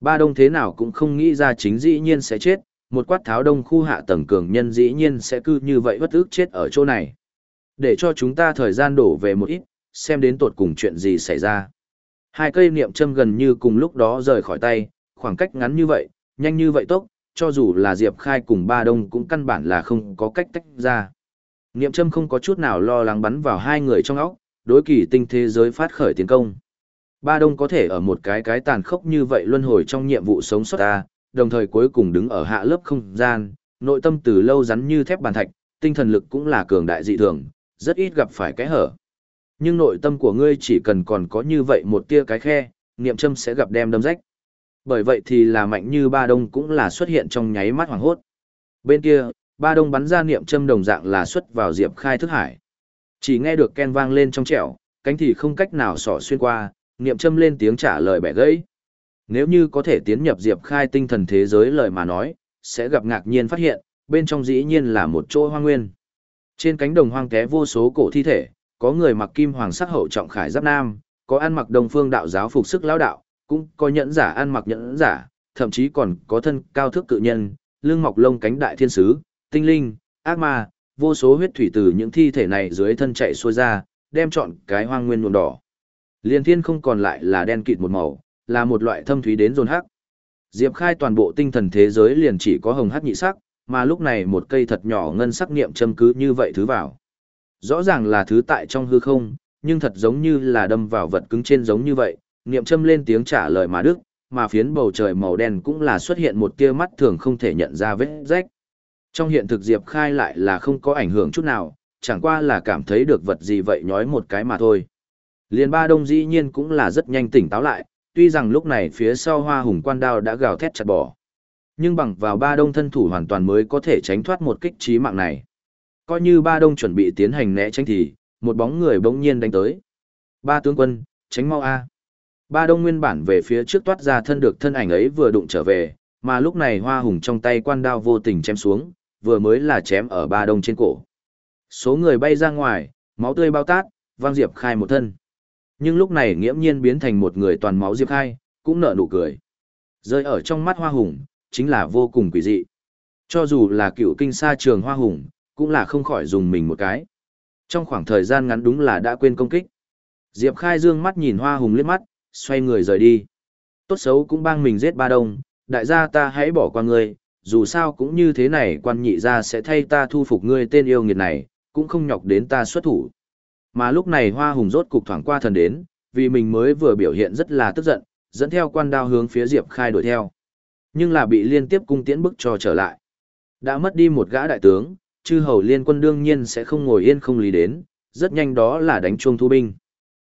Ba đông thế nào cũng không nghĩ ra chính dĩ nhiên sẽ chết, một quát tháo đông khu hạ tầng cường nhân dĩ nhiên sẽ cứ như vậy bất ước chết ở chỗ này. Để cho chúng ta thời gian đổ về một ít, xem đến tột cùng chuyện gì xảy ra. Hai cây niệm châm gần như cùng lúc đó rời khỏi tay, khoảng cách ngắn như vậy, nhanh như vậy tốc, cho dù là Diệp Khai cùng ba đông cũng căn bản là không có cách tách ra. Niệm châm không có chút nào lo lắng bắn vào hai người trong óc, đối kỳ tinh thế giới phát khởi tiến công. Ba đông có thể ở một cái cái tàn khốc như vậy luân hồi trong nhiệm vụ sống sót ta, đồng thời cuối cùng đứng ở hạ lớp không gian, nội tâm từ lâu rắn như thép bàn thạch, tinh thần lực cũng là cường đại dị thường, rất ít gặp phải cái hở. Nhưng nội tâm của ngươi chỉ cần còn có như vậy một tia cái khe, niệm châm sẽ gặp đem đâm rách. Bởi vậy thì là mạnh như ba đông cũng là xuất hiện trong nháy mắt hoàng hốt. Bên kia, ba đông bắn ra niệm châm đồng dạng là xuất vào diệp khai thức hải. Chỉ nghe được ken vang lên trong trẻo, cánh thì không cách nào sỏ xuyên qua, niệm châm lên tiếng trả lời bẻ gãy. Nếu như có thể tiến nhập diệp khai tinh thần thế giới lời mà nói, sẽ gặp ngạc nhiên phát hiện, bên trong dĩ nhiên là một chỗ hoang nguyên. Trên cánh đồng hoang té vô số cổ thi thể, có người mặc kim hoàng sắc hậu trọng khải giáp nam, có ăn mặc đồng phương đạo giáo phục sức lão đạo, cũng có nhẫn giả ăn mặc nhẫn giả, thậm chí còn có thân cao thước cự nhân, lưng mọc lông cánh đại thiên sứ, tinh linh, ác ma, vô số huyết thủy từ những thi thể này dưới thân chạy xuôi ra, đem trọn cái hoang nguyên nhuộm đỏ. Liên thiên không còn lại là đen kịt một màu, là một loại thâm thúy đến dồn hắc. Diệp Khai toàn bộ tinh thần thế giới liền chỉ có hồng hắc nhị sắc, mà lúc này một cây thật nhỏ ngân sắc niệm châm cứ như vậy thứ vào. Rõ ràng là thứ tại trong hư không, nhưng thật giống như là đâm vào vật cứng trên giống như vậy, niệm châm lên tiếng trả lời mà đức, mà phiến bầu trời màu đen cũng là xuất hiện một tia mắt thường không thể nhận ra vết rách. Trong hiện thực Diệp Khai lại là không có ảnh hưởng chút nào, chẳng qua là cảm thấy được vật gì vậy nhói một cái mà thôi. Liên ba đông dĩ nhiên cũng là rất nhanh tỉnh táo lại, tuy rằng lúc này phía sau hoa hùng quan đao đã gào thét chặt bỏ. Nhưng bằng vào ba đông thân thủ hoàn toàn mới có thể tránh thoát một kích trí mạng này. Coi như ba đông chuẩn bị tiến hành né tránh thì, một bóng người bỗng nhiên đánh tới. Ba tướng quân, tránh mau A. Ba đông nguyên bản về phía trước toát ra thân được thân ảnh ấy vừa đụng trở về, mà lúc này hoa hùng trong tay quan đao vô tình chém xuống, vừa mới là chém ở ba đông trên cổ. Số người bay ra ngoài, máu tươi bao tát, vang Diệp Khai một thân. Nhưng lúc này nghiễm nhiên biến thành một người toàn máu Diệp Khai, cũng nở nụ cười. Rơi ở trong mắt hoa hùng, chính là vô cùng quỷ dị. Cho dù là cựu kinh sa trường hoa hùng, cũng là không khỏi dùng mình một cái. Trong khoảng thời gian ngắn đúng là đã quên công kích. Diệp Khai dương mắt nhìn Hoa Hùng liếc mắt, xoay người rời đi. Tốt xấu cũng bang mình giết ba đông, đại gia ta hãy bỏ qua ngươi, dù sao cũng như thế này quan nhị gia sẽ thay ta thu phục ngươi tên yêu nghiệt này, cũng không nhọc đến ta xuất thủ. Mà lúc này Hoa Hùng rốt cục thoảng qua thần đến, vì mình mới vừa biểu hiện rất là tức giận, dẫn theo quan đao hướng phía Diệp Khai đuổi theo. Nhưng là bị liên tiếp cung tiễn bức cho trở lại. Đã mất đi một gã đại tướng, chư hầu liên quân đương nhiên sẽ không ngồi yên không lý đến, rất nhanh đó là đánh chuông thu binh.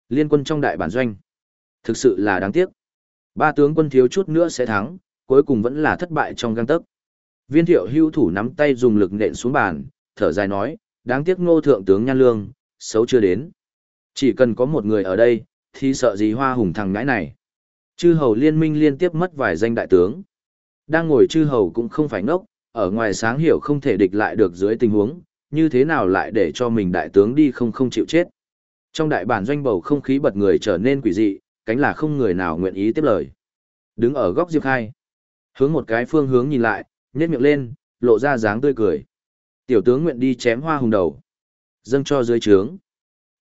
Liên quân trong đại bản doanh. Thực sự là đáng tiếc. Ba tướng quân thiếu chút nữa sẽ thắng, cuối cùng vẫn là thất bại trong gang tấc. Viên thiệu hưu thủ nắm tay dùng lực nện xuống bàn, thở dài nói, đáng tiếc ngô thượng tướng nhan lương, xấu chưa đến. Chỉ cần có một người ở đây, thì sợ gì hoa hùng thằng ngãi này. Chư hầu liên minh liên tiếp mất vài danh đại tướng. Đang ngồi chư hầu cũng không phải ngốc, ở ngoài sáng hiểu không thể địch lại được dưới tình huống, như thế nào lại để cho mình đại tướng đi không không chịu chết. Trong đại bản doanh bầu không khí bật người trở nên quỷ dị, cánh là không người nào nguyện ý tiếp lời. Đứng ở góc Diệp Khai, hướng một cái phương hướng nhìn lại, nhếch miệng lên, lộ ra dáng tươi cười. Tiểu tướng nguyện đi chém hoa hùng đầu, dâng cho dưới trướng.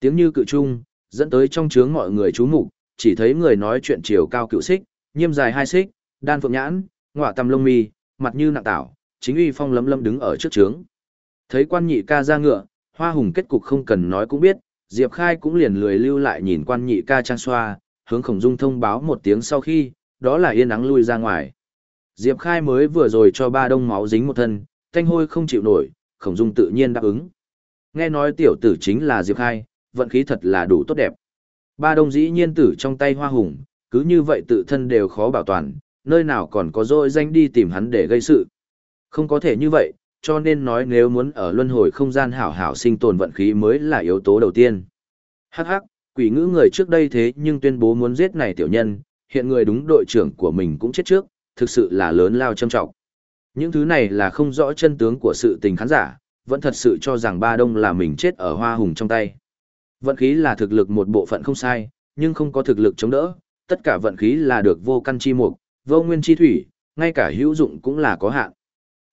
Tiếng như cự trung, dẫn tới trong trướng mọi người chú mục, chỉ thấy người nói chuyện chiều cao cựu xích, nhiêm dài hai xích, đan phượng nhãn, ngọa tầm lông mi, mặt như nặng tảo, chính uy phong lấm lấm đứng ở trước trướng. Thấy quan nhị ca ra ngựa, hoa hùng kết cục không cần nói cũng biết, Diệp Khai cũng liền lười lưu lại nhìn quan nhị ca trang xoa, hướng khổng dung thông báo một tiếng sau khi, đó là yên nắng lui ra ngoài. Diệp Khai mới vừa rồi cho ba đông máu dính một thân, thanh hôi không chịu nổi, khổng dung tự nhiên đáp ứng. Nghe nói tiểu tử chính là Diệp Khai, vận khí thật là đủ tốt đẹp. Ba đông dĩ nhiên tử trong tay hoa hùng, cứ như vậy tự thân đều khó bảo toàn, nơi nào còn có dội danh đi tìm hắn để gây sự. Không có thể như vậy, cho nên nói nếu muốn ở luân hồi không gian hảo hảo sinh tồn vận khí mới là yếu tố đầu tiên. Hắc hắc, quỷ ngữ người trước đây thế nhưng tuyên bố muốn giết này tiểu nhân, hiện người đúng đội trưởng của mình cũng chết trước, thực sự là lớn lao châm trọng. Những thứ này là không rõ chân tướng của sự tình khán giả, vẫn thật sự cho rằng ba đông là mình chết ở hoa hùng trong tay. Vận khí là thực lực một bộ phận không sai, nhưng không có thực lực chống đỡ, tất cả vận khí là được vô căn chi mục, vô nguyên chi thủy, ngay cả hữu dụng cũng là có hạn.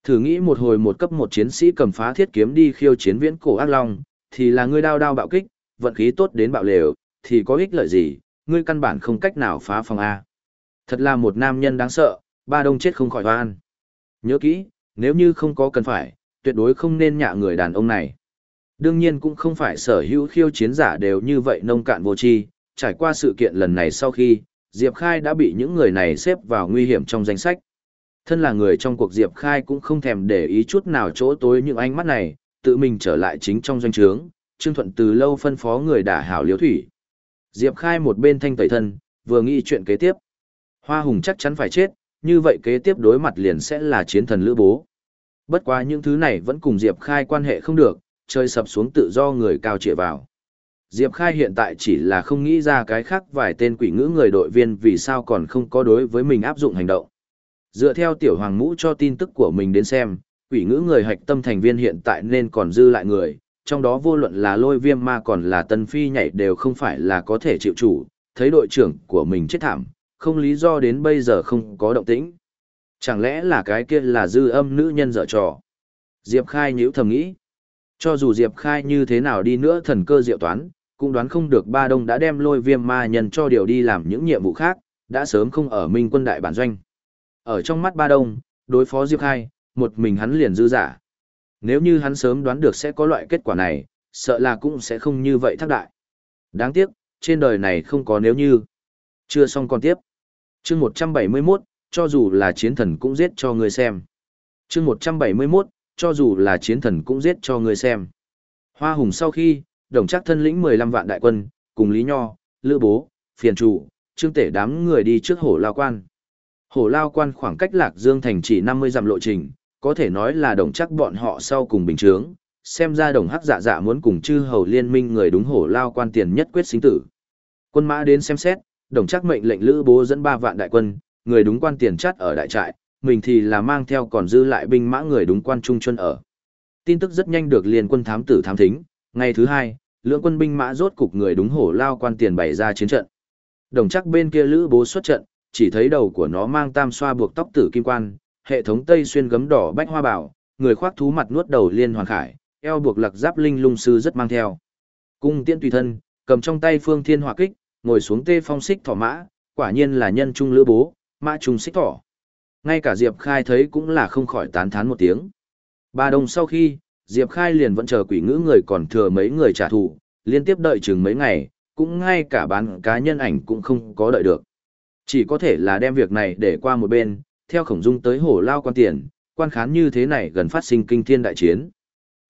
Thử nghĩ một hồi một cấp một chiến sĩ cầm phá thiết kiếm đi khiêu chiến viễn cổ ác long, thì là ngươi đao đao bạo kích, vận khí tốt đến bạo lều, thì có ích lợi gì, ngươi căn bản không cách nào phá phòng A. Thật là một nam nhân đáng sợ, ba đông chết không khỏi oan. Nhớ kỹ, nếu như không có cần phải, tuyệt đối không nên nhạ người đàn ông này. Đương nhiên cũng không phải sở hữu khiêu chiến giả đều như vậy nông cạn vô tri, trải qua sự kiện lần này sau khi, Diệp Khai đã bị những người này xếp vào nguy hiểm trong danh sách. Thân là người trong cuộc Diệp Khai cũng không thèm để ý chút nào chỗ tối những ánh mắt này, tự mình trở lại chính trong doanh trướng, Trương Thuận từ lâu phân phó người đả hảo liếu thủy. Diệp Khai một bên thanh tẩy thân, vừa nghĩ chuyện kế tiếp. Hoa Hùng chắc chắn phải chết, như vậy kế tiếp đối mặt liền sẽ là chiến thần lữ bố. Bất quá những thứ này vẫn cùng Diệp Khai quan hệ không được, chơi sập xuống tự do người cao trịa vào. Diệp Khai hiện tại chỉ là không nghĩ ra cái khác vài tên quỷ ngữ người đội viên vì sao còn không có đối với mình áp dụng hành động. Dựa theo tiểu hoàng mũ cho tin tức của mình đến xem, quỷ ngữ người hạch tâm thành viên hiện tại nên còn dư lại người, trong đó vô luận là lôi viêm ma còn là tân phi nhảy đều không phải là có thể chịu chủ, thấy đội trưởng của mình chết thảm, không lý do đến bây giờ không có động tĩnh. Chẳng lẽ là cái kia là dư âm nữ nhân dở trò? Diệp Khai nhíu thầm nghĩ. Cho dù Diệp Khai như thế nào đi nữa thần cơ diệu toán, cũng đoán không được ba đông đã đem lôi viêm ma nhân cho điều đi làm những nhiệm vụ khác, đã sớm không ở minh quân đại bản doanh. Ở trong mắt ba đông, đối phó Diệp Khai, một mình hắn liền dư giả. Nếu như hắn sớm đoán được sẽ có loại kết quả này, sợ là cũng sẽ không như vậy thác đại. Đáng tiếc, trên đời này không có nếu như. Chưa xong còn tiếp. chương 171, cho dù là chiến thần cũng giết cho người xem. chương 171, cho dù là chiến thần cũng giết cho người xem. Hoa hùng sau khi, đồng chắc thân lĩnh 15 vạn đại quân, cùng Lý Nho, Lữ Bố, Phiền Chủ, Trương Tể đám người đi trước hổ lao quan. Hổ lao quan khoảng cách Lạc Dương thành chỉ 50 dặm lộ trình, có thể nói là đồng chắc bọn họ sau cùng bình chướng, xem ra đồng hắc dạ dạ muốn cùng chư hầu liên minh người đúng hổ lao quan tiền nhất quyết sinh tử. Quân mã đến xem xét, đồng chắc mệnh lệnh lữ bố dẫn 3 vạn đại quân, người đúng quan tiền chắt ở đại trại, mình thì là mang theo còn dư lại binh mã người đúng quan trung chân ở. Tin tức rất nhanh được liên quân thám tử thám thính, ngày thứ hai, lưỡng quân binh mã rốt cục người đúng hổ lao quan tiền bày ra chiến trận. Đồng chắc bên kia lữ bố xuất trận, chỉ thấy đầu của nó mang tam xoa buộc tóc tử kim quan, hệ thống tây xuyên gấm đỏ bách hoa bảo, người khoác thú mặt nuốt đầu liên hoàn khải, eo buộc lặc giáp linh lung sư rất mang theo. Cung tiễn tùy thân, cầm trong tay phương thiên hỏa kích, ngồi xuống tê phong xích thỏ mã, quả nhiên là nhân trung lữ bố, mã trùng xích thỏ. Ngay cả Diệp Khai thấy cũng là không khỏi tán thán một tiếng. Ba đồng sau khi, Diệp Khai liền vẫn chờ quỷ ngữ người còn thừa mấy người trả thù, liên tiếp đợi chừng mấy ngày, cũng ngay cả bán cá nhân ảnh cũng không có đợi được. Chỉ có thể là đem việc này để qua một bên, theo khổng dung tới hổ lao quan tiền, quan khán như thế này gần phát sinh kinh thiên đại chiến.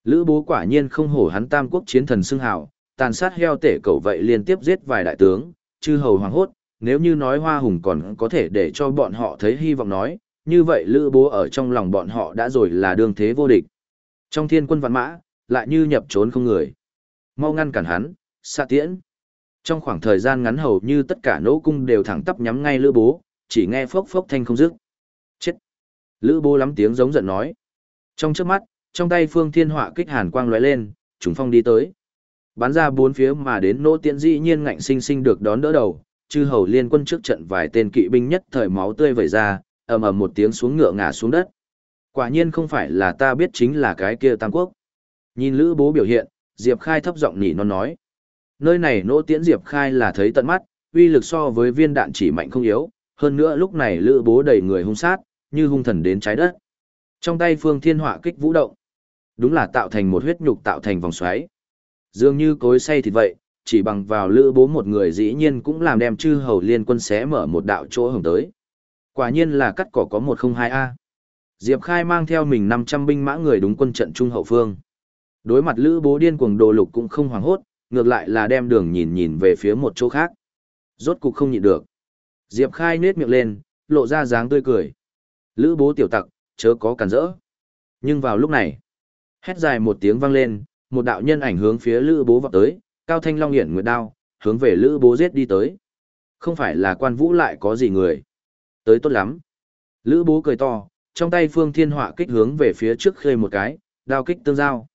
Lữ bố quả nhiên không hổ hắn tam quốc chiến thần xưng hào, tàn sát heo tể cậu vậy liên tiếp giết vài đại tướng, chư hầu hoàng hốt, nếu như nói hoa hùng còn có thể để cho bọn họ thấy hy vọng nói, như vậy lữ bố ở trong lòng bọn họ đã rồi là đương thế vô địch. Trong thiên quân văn mã, lại như nhập trốn không người. Mau ngăn cản hắn, xạ tiễn. Trong khoảng thời gian ngắn hầu như tất cả nỗ cung đều thẳng tắp nhắm ngay lữ bố, chỉ nghe phốc phốc thanh không dứt. Chết! Lữ bố lắm tiếng giống giận nói. Trong trước mắt, trong tay phương thiên họa kích hàn quang lóe lên, trùng phong đi tới. Bắn ra bốn phía mà đến nỗ tiễn dĩ nhiên ngạnh sinh sinh được đón đỡ đầu, chư hầu liên quân trước trận vài tên kỵ binh nhất thời máu tươi vẩy ra, ầm ầm một tiếng xuống ngựa ngã xuống đất. Quả nhiên không phải là ta biết chính là cái kia Tam Quốc. Nhìn Lữ Bố biểu hiện, Diệp Khai thấp giọng nỉ non nói. Nơi này nỗ tiễn Diệp Khai là thấy tận mắt, uy lực so với viên đạn chỉ mạnh không yếu, hơn nữa lúc này Lữ Bố đầy người hung sát, như hung thần đến trái đất. Trong tay Phương Thiên Họa kích vũ động, đúng là tạo thành một huyết nhục tạo thành vòng xoáy. Dường như cối say thịt vậy, chỉ bằng vào Lữ Bố một người dĩ nhiên cũng làm đem chư hầu liên quân xé mở một đạo chỗ hồng tới. Quả nhiên là cắt cỏ có một không hai a Diệp Khai mang theo mình 500 binh mã người đúng quân trận trung hậu phương. Đối mặt Lữ Bố điên cuồng đồ lục cũng không hoảng hốt, ngược lại là đem đường nhìn nhìn về phía một chỗ khác. Rốt cục không nhịn được. Diệp Khai nết miệng lên, lộ ra dáng tươi cười. Lữ Bố tiểu tặc, chớ có cản rỡ. Nhưng vào lúc này, hét dài một tiếng vang lên, một đạo nhân ảnh hướng phía Lữ Bố vọt tới, cao thanh long hiển nguyệt đao, hướng về Lữ Bố giết đi tới. Không phải là quan vũ lại có gì người. Tới tốt lắm. Lữ Bố cười to, trong tay phương thiên họa kích hướng về phía trước khơi một cái, đao kích tương giao.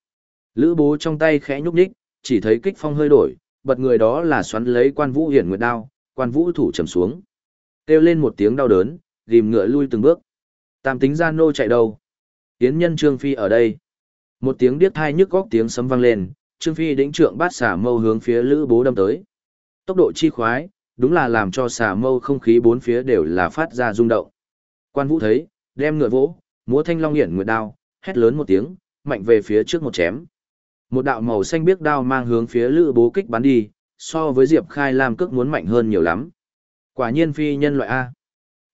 Lữ bố trong tay khẽ nhúc nhích, chỉ thấy kích phong hơi đổi, bật người đó là xoắn lấy quan vũ hiển nguyệt đao, quan vũ thủ trầm xuống. Kêu lên một tiếng đau đớn, rìm ngựa lui từng bước. Tam tính gian nô chạy đâu? Tiến nhân Trương Phi ở đây. Một tiếng điếc thai nhức góc tiếng sấm vang lên, Trương Phi đĩnh trượng bát xả mâu hướng phía lữ bố đâm tới. Tốc độ chi khoái, đúng là làm cho xả mâu không khí bốn phía đều là phát ra rung động. Quan vũ thấy, đem ngựa vỗ, múa thanh long hiển nguyệt đao, hét lớn một tiếng, mạnh về phía trước một chém. Một đạo màu xanh biếc đao mang hướng phía Lữ Bố kích bắn đi, so với Diệp Khai Lam cước muốn mạnh hơn nhiều lắm. Quả nhiên phi nhân loại A.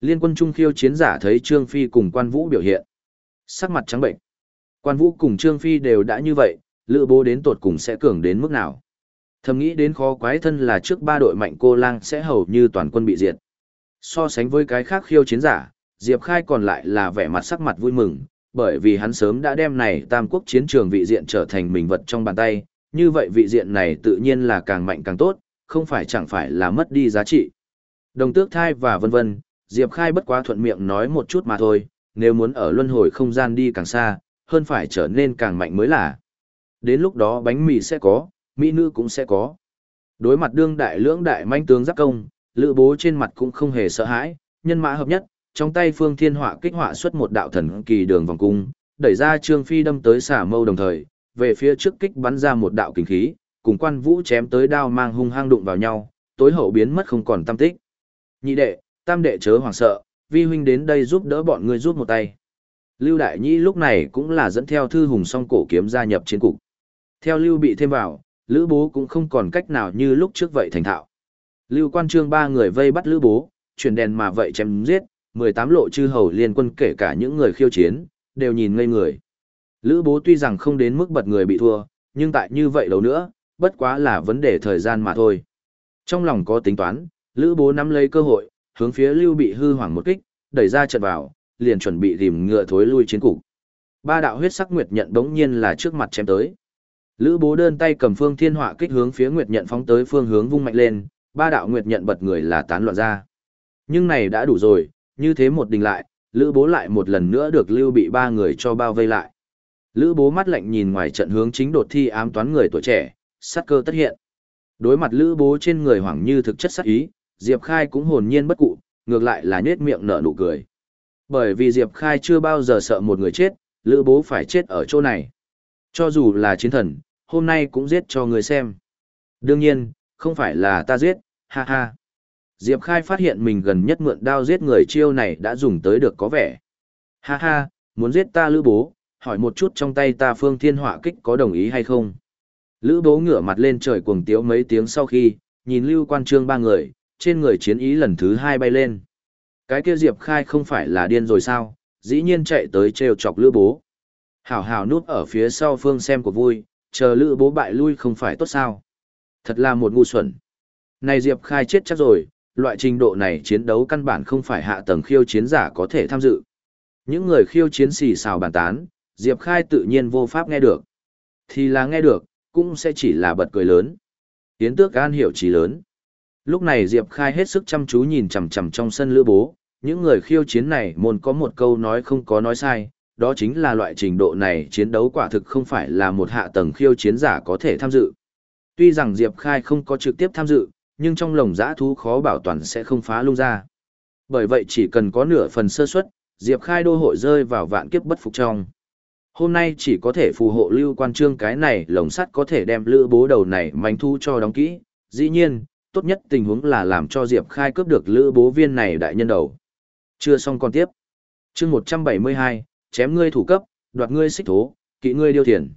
Liên quân trung khiêu chiến giả thấy Trương Phi cùng Quan Vũ biểu hiện. Sắc mặt trắng bệnh. Quan Vũ cùng Trương Phi đều đã như vậy, Lữ Bố đến tột cùng sẽ cường đến mức nào. Thầm nghĩ đến khó quái thân là trước ba đội mạnh cô lang sẽ hầu như toàn quân bị diệt. So sánh với cái khác khiêu chiến giả, Diệp Khai còn lại là vẻ mặt sắc mặt vui mừng, bởi vì hắn sớm đã đem này tam quốc chiến trường vị diện trở thành mình vật trong bàn tay, như vậy vị diện này tự nhiên là càng mạnh càng tốt, không phải chẳng phải là mất đi giá trị. Đồng tước thai và vân vân, Diệp Khai bất quá thuận miệng nói một chút mà thôi, nếu muốn ở luân hồi không gian đi càng xa, hơn phải trở nên càng mạnh mới là. Đến lúc đó bánh mì sẽ có, mỹ nữ cũng sẽ có. Đối mặt đương đại lưỡng đại manh tướng giáp công, lữ bố trên mặt cũng không hề sợ hãi, nhân mã hợp nhất, trong tay phương thiên họa kích họa xuất một đạo thần kỳ đường vòng cung, đẩy ra trương phi đâm tới xả mâu đồng thời, về phía trước kích bắn ra một đạo kinh khí, cùng quan vũ chém tới đao mang hung hăng đụng vào nhau, tối hậu biến mất không còn tâm tích. Nhị đệ, tam đệ chớ hoảng sợ, vi huynh đến đây giúp đỡ bọn ngươi rút một tay. Lưu Đại Nhĩ lúc này cũng là dẫn theo thư hùng song cổ kiếm gia nhập chiến cục. Theo Lưu bị thêm vào, Lữ Bố cũng không còn cách nào như lúc trước vậy thành thạo. Lưu Quan Trương ba người vây bắt Lữ Bố, chuyển đèn mà vậy chém giết, 18 lộ chư hầu liên quân kể cả những người khiêu chiến, đều nhìn ngây người. Lữ bố tuy rằng không đến mức bật người bị thua, nhưng tại như vậy đâu nữa, bất quá là vấn đề thời gian mà thôi. Trong lòng có tính toán, Lữ bố nắm lấy cơ hội, hướng phía lưu bị hư hoảng một kích, đẩy ra trận vào, liền chuẩn bị tìm ngựa thối lui chiến cục. Ba đạo huyết sắc nguyệt nhận đống nhiên là trước mặt chém tới. Lữ bố đơn tay cầm phương thiên họa kích hướng phía nguyệt nhận phóng tới phương hướng vung mạnh lên, ba đạo nguyệt nhận bật người là tán loạn ra. Nhưng này đã đủ rồi, như thế một đình lại, Lữ Bố lại một lần nữa được Lưu bị ba người cho bao vây lại. Lữ Bố mắt lạnh nhìn ngoài trận hướng chính đột thi ám toán người tuổi trẻ, sát cơ tất hiện. Đối mặt Lữ Bố trên người hoảng như thực chất sát ý, Diệp Khai cũng hồn nhiên bất cụ, ngược lại là nhếch miệng nở nụ cười. Bởi vì Diệp Khai chưa bao giờ sợ một người chết, Lữ Bố phải chết ở chỗ này. Cho dù là chiến thần, hôm nay cũng giết cho người xem. Đương nhiên, không phải là ta giết, ha ha. Diệp Khai phát hiện mình gần nhất mượn đao giết người chiêu này đã dùng tới được có vẻ. Ha ha, muốn giết ta lữ bố, hỏi một chút trong tay ta phương thiên họa kích có đồng ý hay không. Lữ bố ngửa mặt lên trời cuồng tiếu mấy tiếng sau khi, nhìn lưu quan trương ba người, trên người chiến ý lần thứ hai bay lên. Cái kia Diệp Khai không phải là điên rồi sao, dĩ nhiên chạy tới trêu chọc lữ bố. Hảo hảo núp ở phía sau phương xem của vui, chờ lữ bố bại lui không phải tốt sao. Thật là một ngu xuẩn. Này Diệp Khai chết chắc rồi, loại trình độ này chiến đấu căn bản không phải hạ tầng khiêu chiến giả có thể tham dự. Những người khiêu chiến xì xào bàn tán, Diệp Khai tự nhiên vô pháp nghe được. Thì là nghe được, cũng sẽ chỉ là bật cười lớn. Tiến tước gan hiểu trí lớn. Lúc này Diệp Khai hết sức chăm chú nhìn chằm chằm trong sân lữ bố, những người khiêu chiến này môn có một câu nói không có nói sai, đó chính là loại trình độ này chiến đấu quả thực không phải là một hạ tầng khiêu chiến giả có thể tham dự. Tuy rằng Diệp Khai không có trực tiếp tham dự, nhưng trong lồng giã thú khó bảo toàn sẽ không phá lung ra. Bởi vậy chỉ cần có nửa phần sơ suất, Diệp Khai đô hội rơi vào vạn kiếp bất phục trong. Hôm nay chỉ có thể phù hộ lưu quan trương cái này lồng sắt có thể đem lữ bố đầu này manh thu cho đóng kỹ. Dĩ nhiên, tốt nhất tình huống là làm cho Diệp Khai cướp được lữ bố viên này đại nhân đầu. Chưa xong còn tiếp. chương 172, chém ngươi thủ cấp, đoạt ngươi xích thố, kỵ ngươi điêu thiền.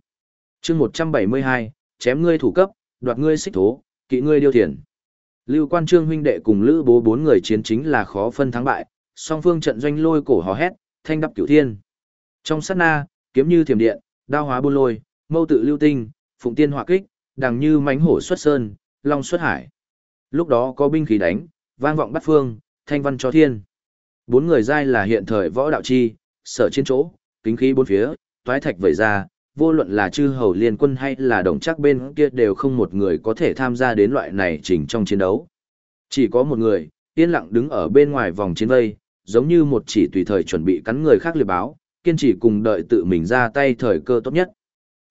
chương 172, chém ngươi thủ cấp, đoạt ngươi xích thố, kỵ ngươi điêu thiền. Lưu quan trương huynh đệ cùng lữ bố bốn người chiến chính là khó phân thắng bại, song phương trận doanh lôi cổ hò hét, thanh đắp cửu thiên. Trong sát na, kiếm như thiểm điện, đao hóa buôn lôi, mâu tự lưu tinh, phụng tiên hỏa kích, đằng như mánh hổ xuất sơn, long xuất hải. Lúc đó có binh khí đánh, vang vọng bắt phương, thanh văn cho thiên. Bốn người giai là hiện thời võ đạo chi, sở trên chỗ, kính khí bốn phía, toái thạch vẩy ra, vô luận là chư hầu liên quân hay là đồng chắc bên kia đều không một người có thể tham gia đến loại này trình trong chiến đấu. Chỉ có một người, yên lặng đứng ở bên ngoài vòng chiến vây, giống như một chỉ tùy thời chuẩn bị cắn người khác liệt báo, kiên trì cùng đợi tự mình ra tay thời cơ tốt nhất.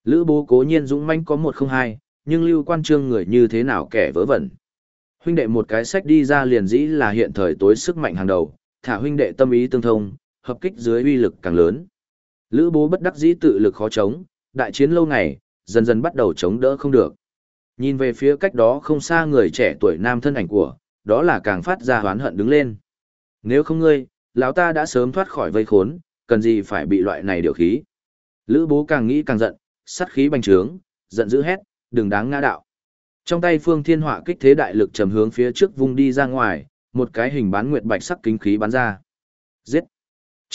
Lữ bố cố nhiên dũng mãnh có một không hai, nhưng lưu quan trương người như thế nào kẻ vớ vẩn. Huynh đệ một cái sách đi ra liền dĩ là hiện thời tối sức mạnh hàng đầu, thả huynh đệ tâm ý tương thông, hợp kích dưới uy lực càng lớn. Lữ bố bất đắc dĩ tự lực khó chống, đại chiến lâu ngày, dần dần bắt đầu chống đỡ không được. Nhìn về phía cách đó không xa người trẻ tuổi nam thân ảnh của, đó là càng phát ra hoán hận đứng lên. Nếu không ngươi, lão ta đã sớm thoát khỏi vây khốn, cần gì phải bị loại này điều khí. Lữ bố càng nghĩ càng giận, sát khí bành trướng, giận dữ hét, đừng đáng ngã đạo. Trong tay phương thiên họa kích thế đại lực trầm hướng phía trước vung đi ra ngoài, một cái hình bán nguyệt bạch sắc kính khí bắn ra. Giết!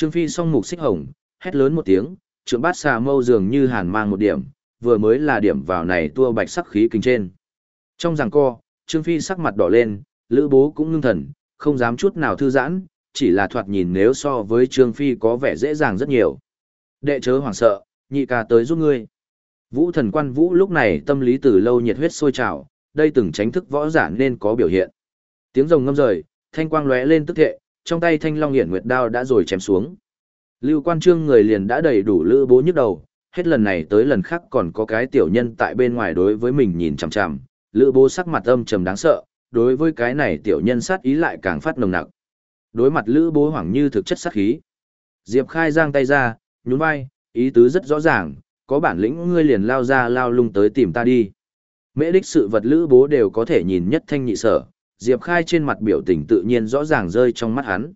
Trương Phi song mục xích hồng, hét lớn một tiếng, trượng bát xà mâu dường như hàn mang một điểm, vừa mới là điểm vào này tua bạch sắc khí kinh trên. Trong giằng co, Trương Phi sắc mặt đỏ lên, Lữ Bố cũng ngưng thần, không dám chút nào thư giãn, chỉ là thoạt nhìn nếu so với Trương Phi có vẻ dễ dàng rất nhiều. Đệ chớ hoảng sợ, nhị ca tới giúp ngươi. Vũ thần quan vũ lúc này tâm lý từ lâu nhiệt huyết sôi trào, đây từng tránh thức võ giả nên có biểu hiện. Tiếng rồng ngâm rời, thanh quang lóe lên tức thệ, trong tay thanh long hiển nguyệt đao đã rồi chém xuống. Lưu quan trương người liền đã đầy đủ lữ bố nhức đầu, hết lần này tới lần khác còn có cái tiểu nhân tại bên ngoài đối với mình nhìn chằm chằm, lữ bố sắc mặt âm trầm đáng sợ, đối với cái này tiểu nhân sát ý lại càng phát nồng nặc. Đối mặt lữ bố hoảng như thực chất sát khí. Diệp khai giang tay ra, nhún vai, ý tứ rất rõ ràng, có bản lĩnh ngươi liền lao ra lao lung tới tìm ta đi. Mễ đích sự vật lữ bố đều có thể nhìn nhất thanh nhị sở, Diệp Khai trên mặt biểu tình tự nhiên rõ ràng rơi trong mắt hắn.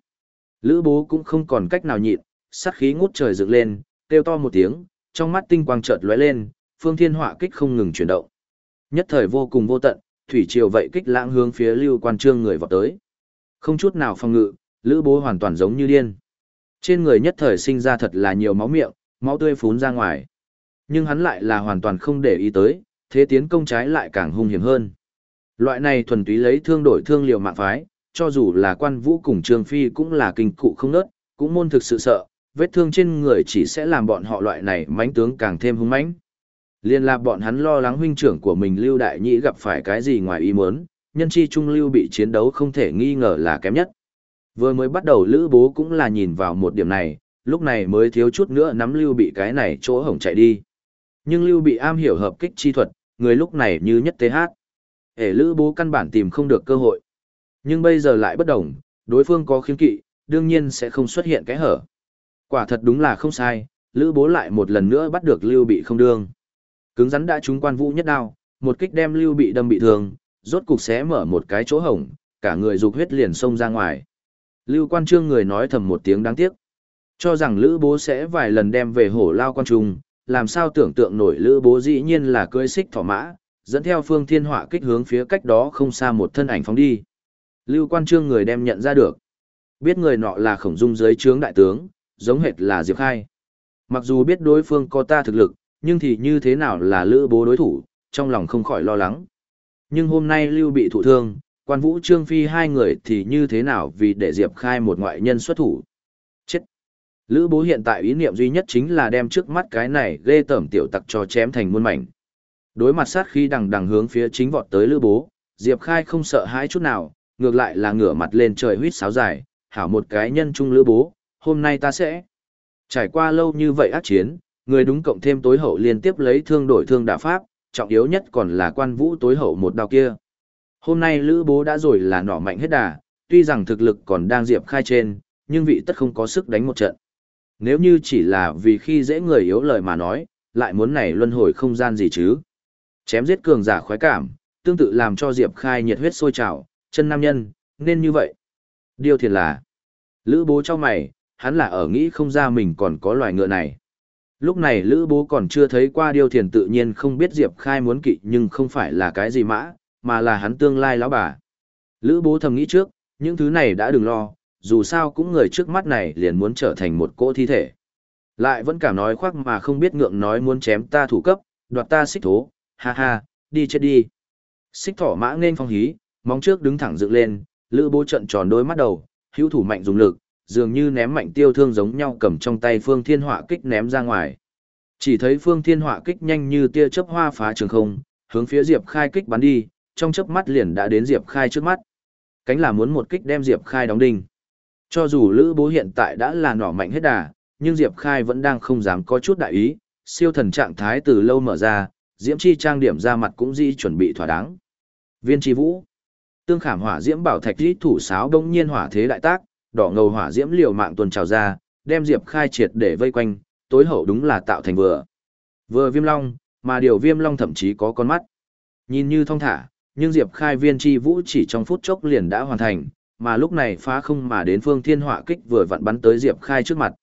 Lữ bố cũng không còn cách nào nhịn, sát khí ngút trời dựng lên, kêu to một tiếng, trong mắt tinh quang chợt lóe lên, phương thiên họa kích không ngừng chuyển động. Nhất thời vô cùng vô tận, thủy triều vậy kích lãng hướng phía Lưu Quan Trương người vọt tới. Không chút nào phòng ngự, Lữ Bố hoàn toàn giống như điên. Trên người nhất thời sinh ra thật là nhiều máu miệng, máu tươi phún ra ngoài. Nhưng hắn lại là hoàn toàn không để ý tới, thế tiến công trái lại càng hung hiểm hơn. Loại này thuần túy lấy thương đổi thương liều mạng phái, cho dù là quan vũ cùng Trương Phi cũng là kinh cụ không nớt, cũng môn thực sự sợ, vết thương trên người chỉ sẽ làm bọn họ loại này mãnh tướng càng thêm hung mãnh. Liên là bọn hắn lo lắng huynh trưởng của mình Lưu Đại Nhĩ gặp phải cái gì ngoài ý muốn, nhân chi trung lưu bị chiến đấu không thể nghi ngờ là kém nhất. Vừa mới bắt đầu Lữ Bố cũng là nhìn vào một điểm này, lúc này mới thiếu chút nữa nắm Lưu bị cái này chỗ hổng chạy đi. Nhưng Lưu bị am hiểu hợp kích chi thuật, người lúc này như nhất TH. hát. Hệ Lữ Bố căn bản tìm không được cơ hội. Nhưng bây giờ lại bất đồng, đối phương có khiếm kỵ, đương nhiên sẽ không xuất hiện cái hở. Quả thật đúng là không sai, Lữ Bố lại một lần nữa bắt được Lưu Bị không đương. Cứng rắn đã trúng quan vũ nhất đao, một kích đem Lưu bị đâm bị thương, rốt cục xé mở một cái chỗ hổng, cả người dục huyết liền xông ra ngoài. Lưu quan trương người nói thầm một tiếng đáng tiếc. Cho rằng Lữ bố sẽ vài lần đem về hổ lao quan trung, làm sao tưởng tượng nổi Lữ bố dĩ nhiên là cưỡi xích thỏ mã, dẫn theo phương thiên họa kích hướng phía cách đó không xa một thân ảnh phóng đi. Lưu quan trương người đem nhận ra được. Biết người nọ là khổng dung dưới trướng đại tướng, giống hệt là Diệp Khai. Mặc dù biết đối phương có ta thực lực, nhưng thì như thế nào là lữ bố đối thủ, trong lòng không khỏi lo lắng. Nhưng hôm nay Lưu bị thụ thương, quan vũ trương phi hai người thì như thế nào vì để Diệp Khai một ngoại nhân xuất thủ. Chết! Lữ bố hiện tại ý niệm duy nhất chính là đem trước mắt cái này ghê tẩm tiểu tặc cho chém thành muôn mảnh. Đối mặt sát khí đằng đằng hướng phía chính vọt tới lữ bố, Diệp Khai không sợ hãi chút nào, ngược lại là ngửa mặt lên trời huýt sáo dài, hảo một cái nhân trung lữ bố, hôm nay ta sẽ. Trải qua lâu như vậy ác chiến, người đúng cộng thêm tối hậu liên tiếp lấy thương đổi thương đạo pháp, trọng yếu nhất còn là quan vũ tối hậu một đao kia. Hôm nay lữ bố đã rồi là nỏ mạnh hết đà, tuy rằng thực lực còn đang diệp khai trên, nhưng vị tất không có sức đánh một trận. Nếu như chỉ là vì khi dễ người yếu lời mà nói, lại muốn này luân hồi không gian gì chứ. Chém giết cường giả khoái cảm, tương tự làm cho Diệp Khai nhiệt huyết sôi trào, chân nam nhân, nên như vậy. Điều thiệt là, Lữ bố cho mày, hắn là ở nghĩ không ra mình còn có loài ngựa này. Lúc này Lữ bố còn chưa thấy qua điêu thiền tự nhiên không biết Diệp Khai muốn kỵ nhưng không phải là cái gì mã, mà là hắn tương lai lão bà. Lữ bố thầm nghĩ trước, những thứ này đã đừng lo, dù sao cũng người trước mắt này liền muốn trở thành một cỗ thi thể. Lại vẫn cả nói khoác mà không biết ngượng nói muốn chém ta thủ cấp, đoạt ta xích thố, ha ha, đi chết đi. Xích thỏ mã nên phong hí, móng trước đứng thẳng dựng lên, lữ bố trận tròn đôi mắt đầu, hữu thủ mạnh dùng lực, dường như ném mạnh tiêu thương giống nhau cầm trong tay phương thiên họa kích ném ra ngoài. Chỉ thấy phương thiên họa kích nhanh như tia chớp hoa phá trường không, hướng phía Diệp Khai kích bắn đi, trong chớp mắt liền đã đến Diệp Khai trước mắt. Cánh là muốn một kích đem Diệp Khai đóng đinh. Cho dù Lữ Bố hiện tại đã là nỏ mạnh hết đà, nhưng Diệp Khai vẫn đang không dám có chút đại ý, siêu thần trạng thái từ lâu mở ra, Diễm Chi trang điểm ra mặt cũng di chuẩn bị thỏa đáng. Viên Chi Vũ Tương khảm hỏa diễm bảo thạch rít thủ sáo đông nhiên hỏa thế đại tác, đỏ ngầu hỏa diễm liều mạng tuần trào ra, đem Diệp Khai triệt để vây quanh, tối hậu đúng là tạo thành vừa. Vừa viêm long, mà điều viêm long thậm chí có con mắt. Nhìn như thong thả, nhưng Diệp Khai viên chi vũ chỉ trong phút chốc liền đã hoàn thành, mà lúc này phá không mà đến phương thiên hỏa kích vừa vặn bắn tới Diệp Khai trước mặt.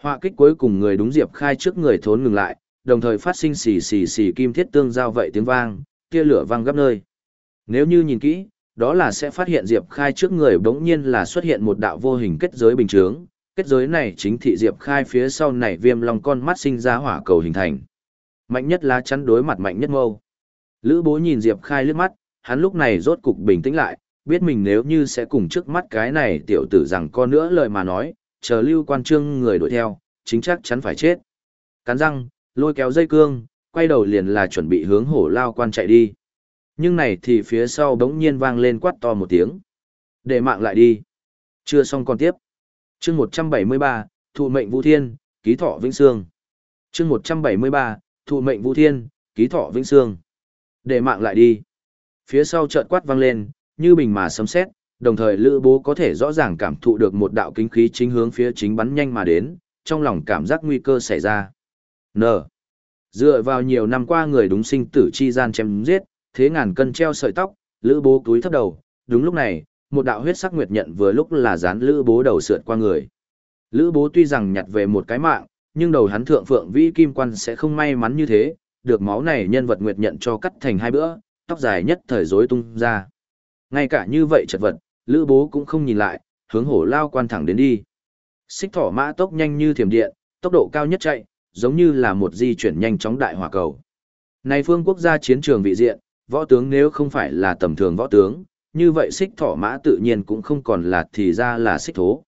Hỏa kích cuối cùng người đúng Diệp Khai trước người thốn ngừng lại, đồng thời phát sinh xì xì xì kim thiết tương giao vậy tiếng vang, tia lửa vang gấp nơi. Nếu như nhìn kỹ, đó là sẽ phát hiện Diệp Khai trước người bỗng nhiên là xuất hiện một đạo vô hình kết giới bình chướng, kết giới này chính thị Diệp Khai phía sau này viêm long con mắt sinh ra hỏa cầu hình thành. Mạnh nhất lá chắn đối mặt mạnh nhất mâu. Lữ bố nhìn Diệp Khai liếc mắt, hắn lúc này rốt cục bình tĩnh lại, biết mình nếu như sẽ cùng trước mắt cái này tiểu tử rằng con nữa lời mà nói, chờ lưu quan trương người đuổi theo, chính chắc chắn phải chết. Cắn răng, lôi kéo dây cương, quay đầu liền là chuẩn bị hướng hổ lao quan chạy đi. Nhưng này thì phía sau bỗng nhiên vang lên quát to một tiếng. Để mạng lại đi. Chưa xong còn tiếp. chương 173, thụ mệnh vũ thiên, ký thọ vĩnh sương. chương 173, thụ mệnh vũ thiên, ký thọ vĩnh sương. Để mạng lại đi. Phía sau chợt quát vang lên, như bình mà sấm sét, đồng thời lữ bố có thể rõ ràng cảm thụ được một đạo kinh khí chính hướng phía chính bắn nhanh mà đến, trong lòng cảm giác nguy cơ xảy ra. N. Dựa vào nhiều năm qua người đúng sinh tử chi gian chém giết, thế ngàn cân treo sợi tóc, lữ bố túi thấp đầu, đúng lúc này, một đạo huyết sắc nguyệt nhận vừa lúc là dán lữ bố đầu sượt qua người. Lữ bố tuy rằng nhặt về một cái mạng, nhưng đầu hắn thượng phượng vĩ kim quan sẽ không may mắn như thế, được máu này nhân vật nguyệt nhận cho cắt thành hai bữa, tóc dài nhất thời rối tung ra. Ngay cả như vậy chật vật, lữ bố cũng không nhìn lại, hướng hổ lao quan thẳng đến đi. Xích thỏ mã tốc nhanh như thiểm điện, tốc độ cao nhất chạy, giống như là một di chuyển nhanh chóng đại hỏa cầu. Này phương quốc gia chiến trường vị diện, võ tướng nếu không phải là tầm thường võ tướng, như vậy xích thỏ mã tự nhiên cũng không còn là thì ra là xích thố.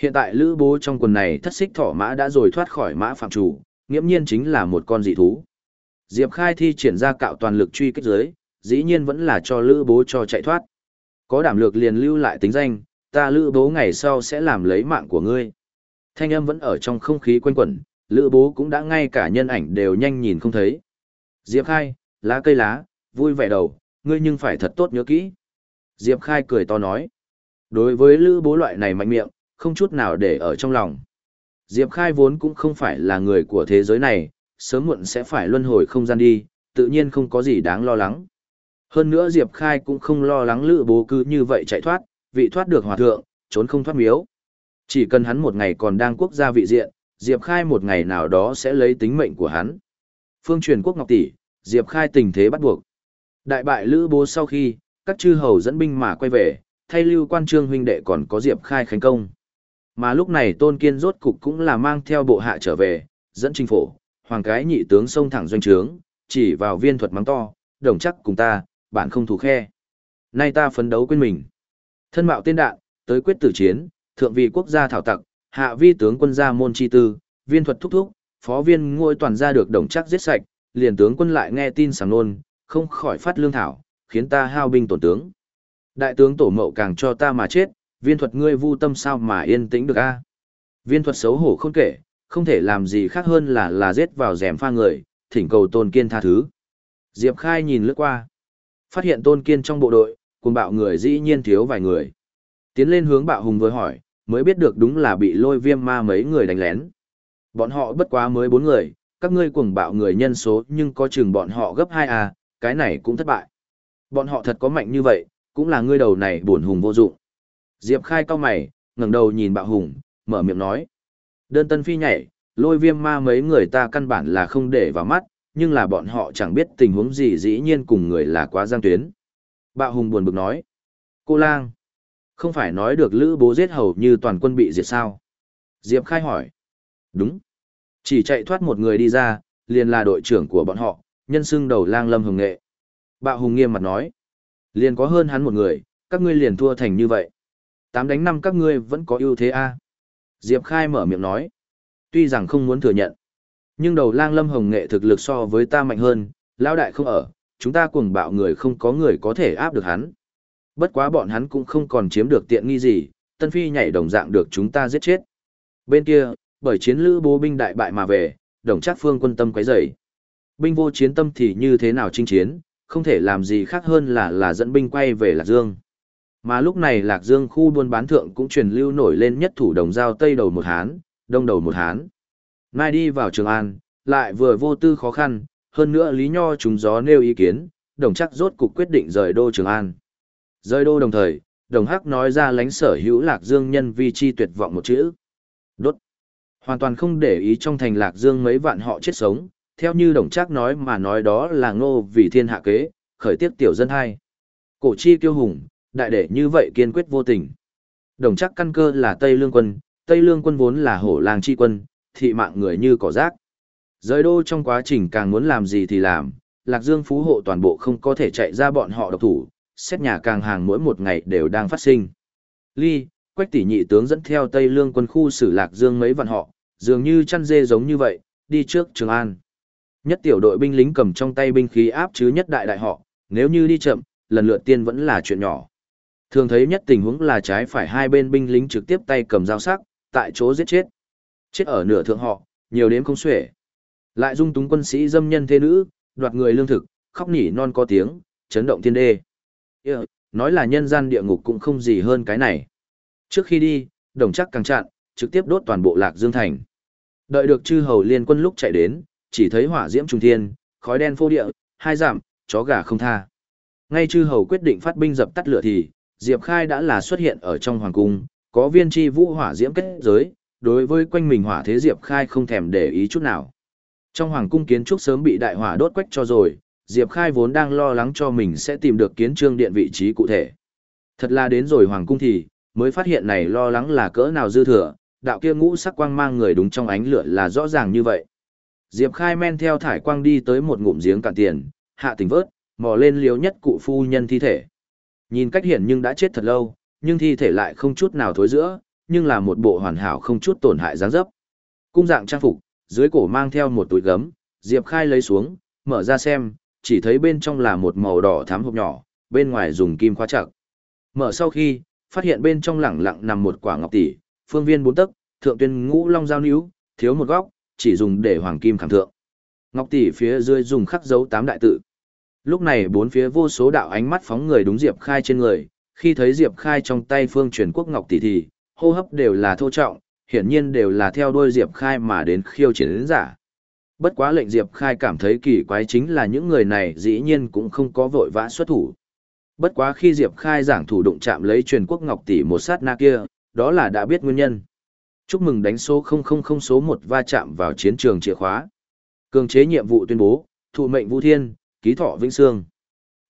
Hiện tại lữ bố trong quần này thất xích thỏ mã đã rồi thoát khỏi mã phạm chủ, nghiễm nhiên chính là một con dị thú. Diệp Khai thi triển ra cạo toàn lực truy kích giới, dĩ nhiên vẫn là cho lữ bố cho chạy thoát. Có đảm lược liền lưu lại tính danh, ta lữ bố ngày sau sẽ làm lấy mạng của ngươi. Thanh âm vẫn ở trong không khí quanh quẩn, lữ bố cũng đã ngay cả nhân ảnh đều nhanh nhìn không thấy. Diệp Khai, lá cây lá, vui vẻ đầu, ngươi nhưng phải thật tốt nhớ kỹ. Diệp Khai cười to nói. Đối với lữ bố loại này mạnh miệng, không chút nào để ở trong lòng. Diệp Khai vốn cũng không phải là người của thế giới này, sớm muộn sẽ phải luân hồi không gian đi, tự nhiên không có gì đáng lo lắng. Hơn nữa Diệp Khai cũng không lo lắng lữ bố cứ như vậy chạy thoát, vị thoát được hòa thượng, trốn không thoát miếu. Chỉ cần hắn một ngày còn đang quốc gia vị diện, Diệp Khai một ngày nào đó sẽ lấy tính mệnh của hắn. Phương truyền quốc ngọc tỷ, Diệp Khai tình thế bắt buộc. Đại bại lữ bố sau khi, các chư hầu dẫn binh mà quay về, thay lưu quan trương huynh đệ còn có Diệp Khai khánh công. Mà lúc này Tôn Kiên rốt cục cũng là mang theo bộ hạ trở về, dẫn trình phổ, hoàng cái nhị tướng xông thẳng doanh trướng, chỉ vào viên thuật mắng to, đồng chắc cùng ta, bạn không thủ khe. Nay ta phấn đấu quên mình. Thân mạo tiên đạn, tới quyết tử chiến, thượng vị quốc gia thảo tặc, hạ vi tướng quân gia môn chi tư, viên thuật thúc thúc, phó viên ngôi toàn ra được đồng chắc giết sạch, liền tướng quân lại nghe tin sảng nôn, không khỏi phát lương thảo, khiến ta hao binh tổn tướng. Đại tướng tổ mậu càng cho ta mà chết, viên thuật ngươi vu tâm sao mà yên tĩnh được a? Viên thuật xấu hổ không kể, không thể làm gì khác hơn là là giết vào rèm pha người, thỉnh cầu tôn kiên tha thứ. Diệp Khai nhìn lướt qua, phát hiện tôn kiên trong bộ đội, cùng bạo người dĩ nhiên thiếu vài người. Tiến lên hướng bạo hùng với hỏi, mới biết được đúng là bị lôi viêm ma mấy người đánh lén. Bọn họ bất quá mới bốn người, các ngươi cuồng bạo người nhân số nhưng có chừng bọn họ gấp 2 à, cái này cũng thất bại. Bọn họ thật có mạnh như vậy, cũng là ngươi đầu này buồn hùng vô dụng. Diệp khai cao mày, ngẩng đầu nhìn bạo hùng, mở miệng nói. Đơn tân phi nhảy, lôi viêm ma mấy người ta căn bản là không để vào mắt, nhưng là bọn họ chẳng biết tình huống gì dĩ nhiên cùng người là quá giang tuyến. Bạo hùng buồn bực nói. Cô lang. Không phải nói được lữ bố giết hầu như toàn quân bị diệt sao? Diệp khai hỏi. Đúng. Chỉ chạy thoát một người đi ra, liền là đội trưởng của bọn họ, nhân xưng đầu lang lâm hồng nghệ. Bạo hùng nghiêm mặt nói. Liền có hơn hắn một người, các ngươi liền thua thành như vậy. Tám đánh năm các ngươi vẫn có ưu thế a à? Diệp khai mở miệng nói. Tuy rằng không muốn thừa nhận. Nhưng đầu lang lâm hồng nghệ thực lực so với ta mạnh hơn, lao đại không ở, chúng ta cuồng bạo người không có người có thể áp được hắn. Bất quá bọn hắn cũng không còn chiếm được tiện nghi gì, Tân Phi nhảy đồng dạng được chúng ta giết chết. Bên kia, bởi chiến lữ bố binh đại bại mà về, đồng chắc phương quân tâm quấy rầy. Binh vô chiến tâm thì như thế nào chinh chiến, không thể làm gì khác hơn là là dẫn binh quay về Lạc Dương. Mà lúc này Lạc Dương khu buôn bán thượng cũng truyền lưu nổi lên nhất thủ đồng giao Tây đầu một Hán, Đông đầu một Hán. Mai đi vào Trường An, lại vừa vô tư khó khăn, hơn nữa Lý Nho trùng gió nêu ý kiến, đồng chắc rốt cục quyết định rời đô Trường An. Rơi đô đồng thời, đồng hắc nói ra lánh sở hữu Lạc Dương nhân vi chi tuyệt vọng một chữ. Đốt. Hoàn toàn không để ý trong thành Lạc Dương mấy vạn họ chết sống, theo như đồng chắc nói mà nói đó là ngô vì thiên hạ kế, khởi tiết tiểu dân hai. Cổ chi kiêu hùng, đại đệ như vậy kiên quyết vô tình. Đồng chắc căn cơ là Tây Lương quân, Tây Lương quân vốn là hổ làng chi quân, thị mạng người như cỏ rác. Giới đô trong quá trình càng muốn làm gì thì làm, Lạc Dương phú hộ toàn bộ không có thể chạy ra bọn họ độc thủ, xét nhà càng hàng mỗi một ngày đều đang phát sinh. Ly, Quách tỷ nhị tướng dẫn theo Tây Lương quân khu xử Lạc Dương mấy vạn họ, dường như chăn dê giống như vậy, đi trước Trường An. Nhất tiểu đội binh lính cầm trong tay binh khí áp chứ nhất đại đại họ, nếu như đi chậm, lần lượt tiên vẫn là chuyện nhỏ. Thường thấy nhất tình huống là trái phải hai bên binh lính trực tiếp tay cầm dao sắc, tại chỗ giết chết. Chết ở nửa thượng họ, nhiều đến không xuể. Lại dung túng quân sĩ dâm nhân thế nữ, đoạt người lương thực, khóc nỉ non có tiếng, chấn động thiên đê. Yeah, nói là nhân gian địa ngục cũng không gì hơn cái này. Trước khi đi, đồng chắc càng chặn, trực tiếp đốt toàn bộ lạc dương thành. Đợi được chư hầu liên quân lúc chạy đến, chỉ thấy hỏa diễm trung thiên, khói đen phô địa, hai giảm, chó gà không tha. Ngay chư hầu quyết định phát binh dập tắt lửa thì, Diệp Khai đã là xuất hiện ở trong hoàng cung, có viên chi vũ hỏa diễm kết giới, đối với quanh mình hỏa thế Diệp Khai không thèm để ý chút nào. Trong hoàng cung kiến trúc sớm bị đại hỏa đốt quách cho rồi, Diệp Khai vốn đang lo lắng cho mình sẽ tìm được kiến trương điện vị trí cụ thể. Thật là đến rồi hoàng cung thì, mới phát hiện này lo lắng là cỡ nào dư thừa, đạo kia ngũ sắc quang mang người đúng trong ánh lửa là rõ ràng như vậy. Diệp Khai men theo thải quang đi tới một ngụm giếng cạn tiền, hạ tỉnh vớt, mò lên liếu nhất cụ phu nhân thi thể. Nhìn cách hiển nhưng đã chết thật lâu, nhưng thi thể lại không chút nào thối giữa, nhưng là một bộ hoàn hảo không chút tổn hại dáng dấp. Cung dạng trang phục, dưới cổ mang theo một túi gấm, Diệp Khai lấy xuống, mở ra xem, chỉ thấy bên trong là một màu đỏ thắm hộp nhỏ, bên ngoài dùng kim khóa chặt. Mở sau khi, phát hiện bên trong lẳng lặng nằm một quả ngọc tỷ, phương viên bốn tấc, thượng tuyên ngũ long giao níu, thiếu một góc, chỉ dùng để hoàng kim khảm thượng. Ngọc tỷ phía dưới dùng khắc dấu tám đại tự. Lúc này bốn phía vô số đạo ánh mắt phóng người đúng Diệp Khai trên người, khi thấy Diệp Khai trong tay phương truyền quốc ngọc tỷ thì, hô hấp đều là thô trọng, hiển nhiên đều là theo đuôi Diệp Khai mà đến khiêu chiến giả. Bất quá lệnh Diệp Khai cảm thấy kỳ quái chính là những người này dĩ nhiên cũng không có vội vã xuất thủ. Bất quá khi Diệp Khai giảng thủ đụng chạm lấy truyền quốc ngọc tỷ một sát na kia, đó là đã biết nguyên nhân. Chúc mừng đánh số 000 số 1 va chạm vào chiến trường chìa khóa. Cường chế nhiệm vụ tuyên bố, thụ mệnh Vũ Thiên, ký thọ Vĩnh Sương.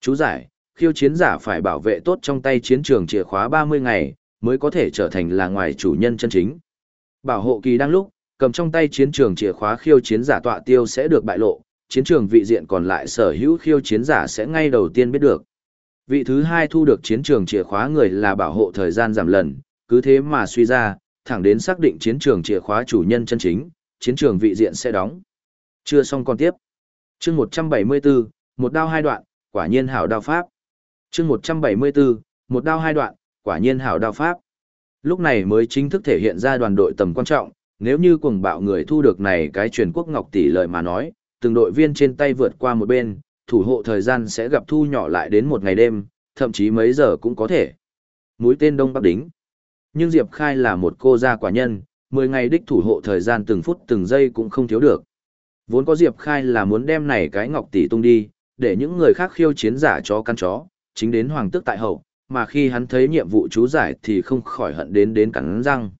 Chú giải, khiêu chiến giả phải bảo vệ tốt trong tay chiến trường chìa khóa 30 ngày, mới có thể trở thành là ngoài chủ nhân chân chính. Bảo hộ kỳ đang lúc, cầm trong tay chiến trường chìa khóa khiêu chiến giả tọa tiêu sẽ được bại lộ, chiến trường vị diện còn lại sở hữu khiêu chiến giả sẽ ngay đầu tiên biết được. Vị thứ hai thu được chiến trường chìa khóa người là bảo hộ thời gian giảm lần, cứ thế mà suy ra, thẳng đến xác định chiến trường chìa khóa chủ nhân chân chính, chiến trường vị diện sẽ đóng. Chưa xong còn tiếp. Chương 174, một đao hai đoạn, quả nhiên hảo đao pháp. Chương 174, một đao hai đoạn, quả nhiên hảo đao pháp. Lúc này mới chính thức thể hiện ra đoàn đội tầm quan trọng, nếu như cuồng bạo người thu được này cái truyền quốc ngọc tỷ lợi mà nói, từng đội viên trên tay vượt qua một bên, thủ hộ thời gian sẽ gặp thu nhỏ lại đến một ngày đêm, thậm chí mấy giờ cũng có thể. Mũi tên Đông Bắc Đính. Nhưng Diệp Khai là một cô gia quả nhân, 10 ngày đích thủ hộ thời gian từng phút từng giây cũng không thiếu được. Vốn có Diệp Khai là muốn đem này cái ngọc tỷ tung đi, để những người khác khiêu chiến giả cho căn chó, chính đến hoàng tước tại hậu, mà khi hắn thấy nhiệm vụ chú giải thì không khỏi hận đến đến cắn răng.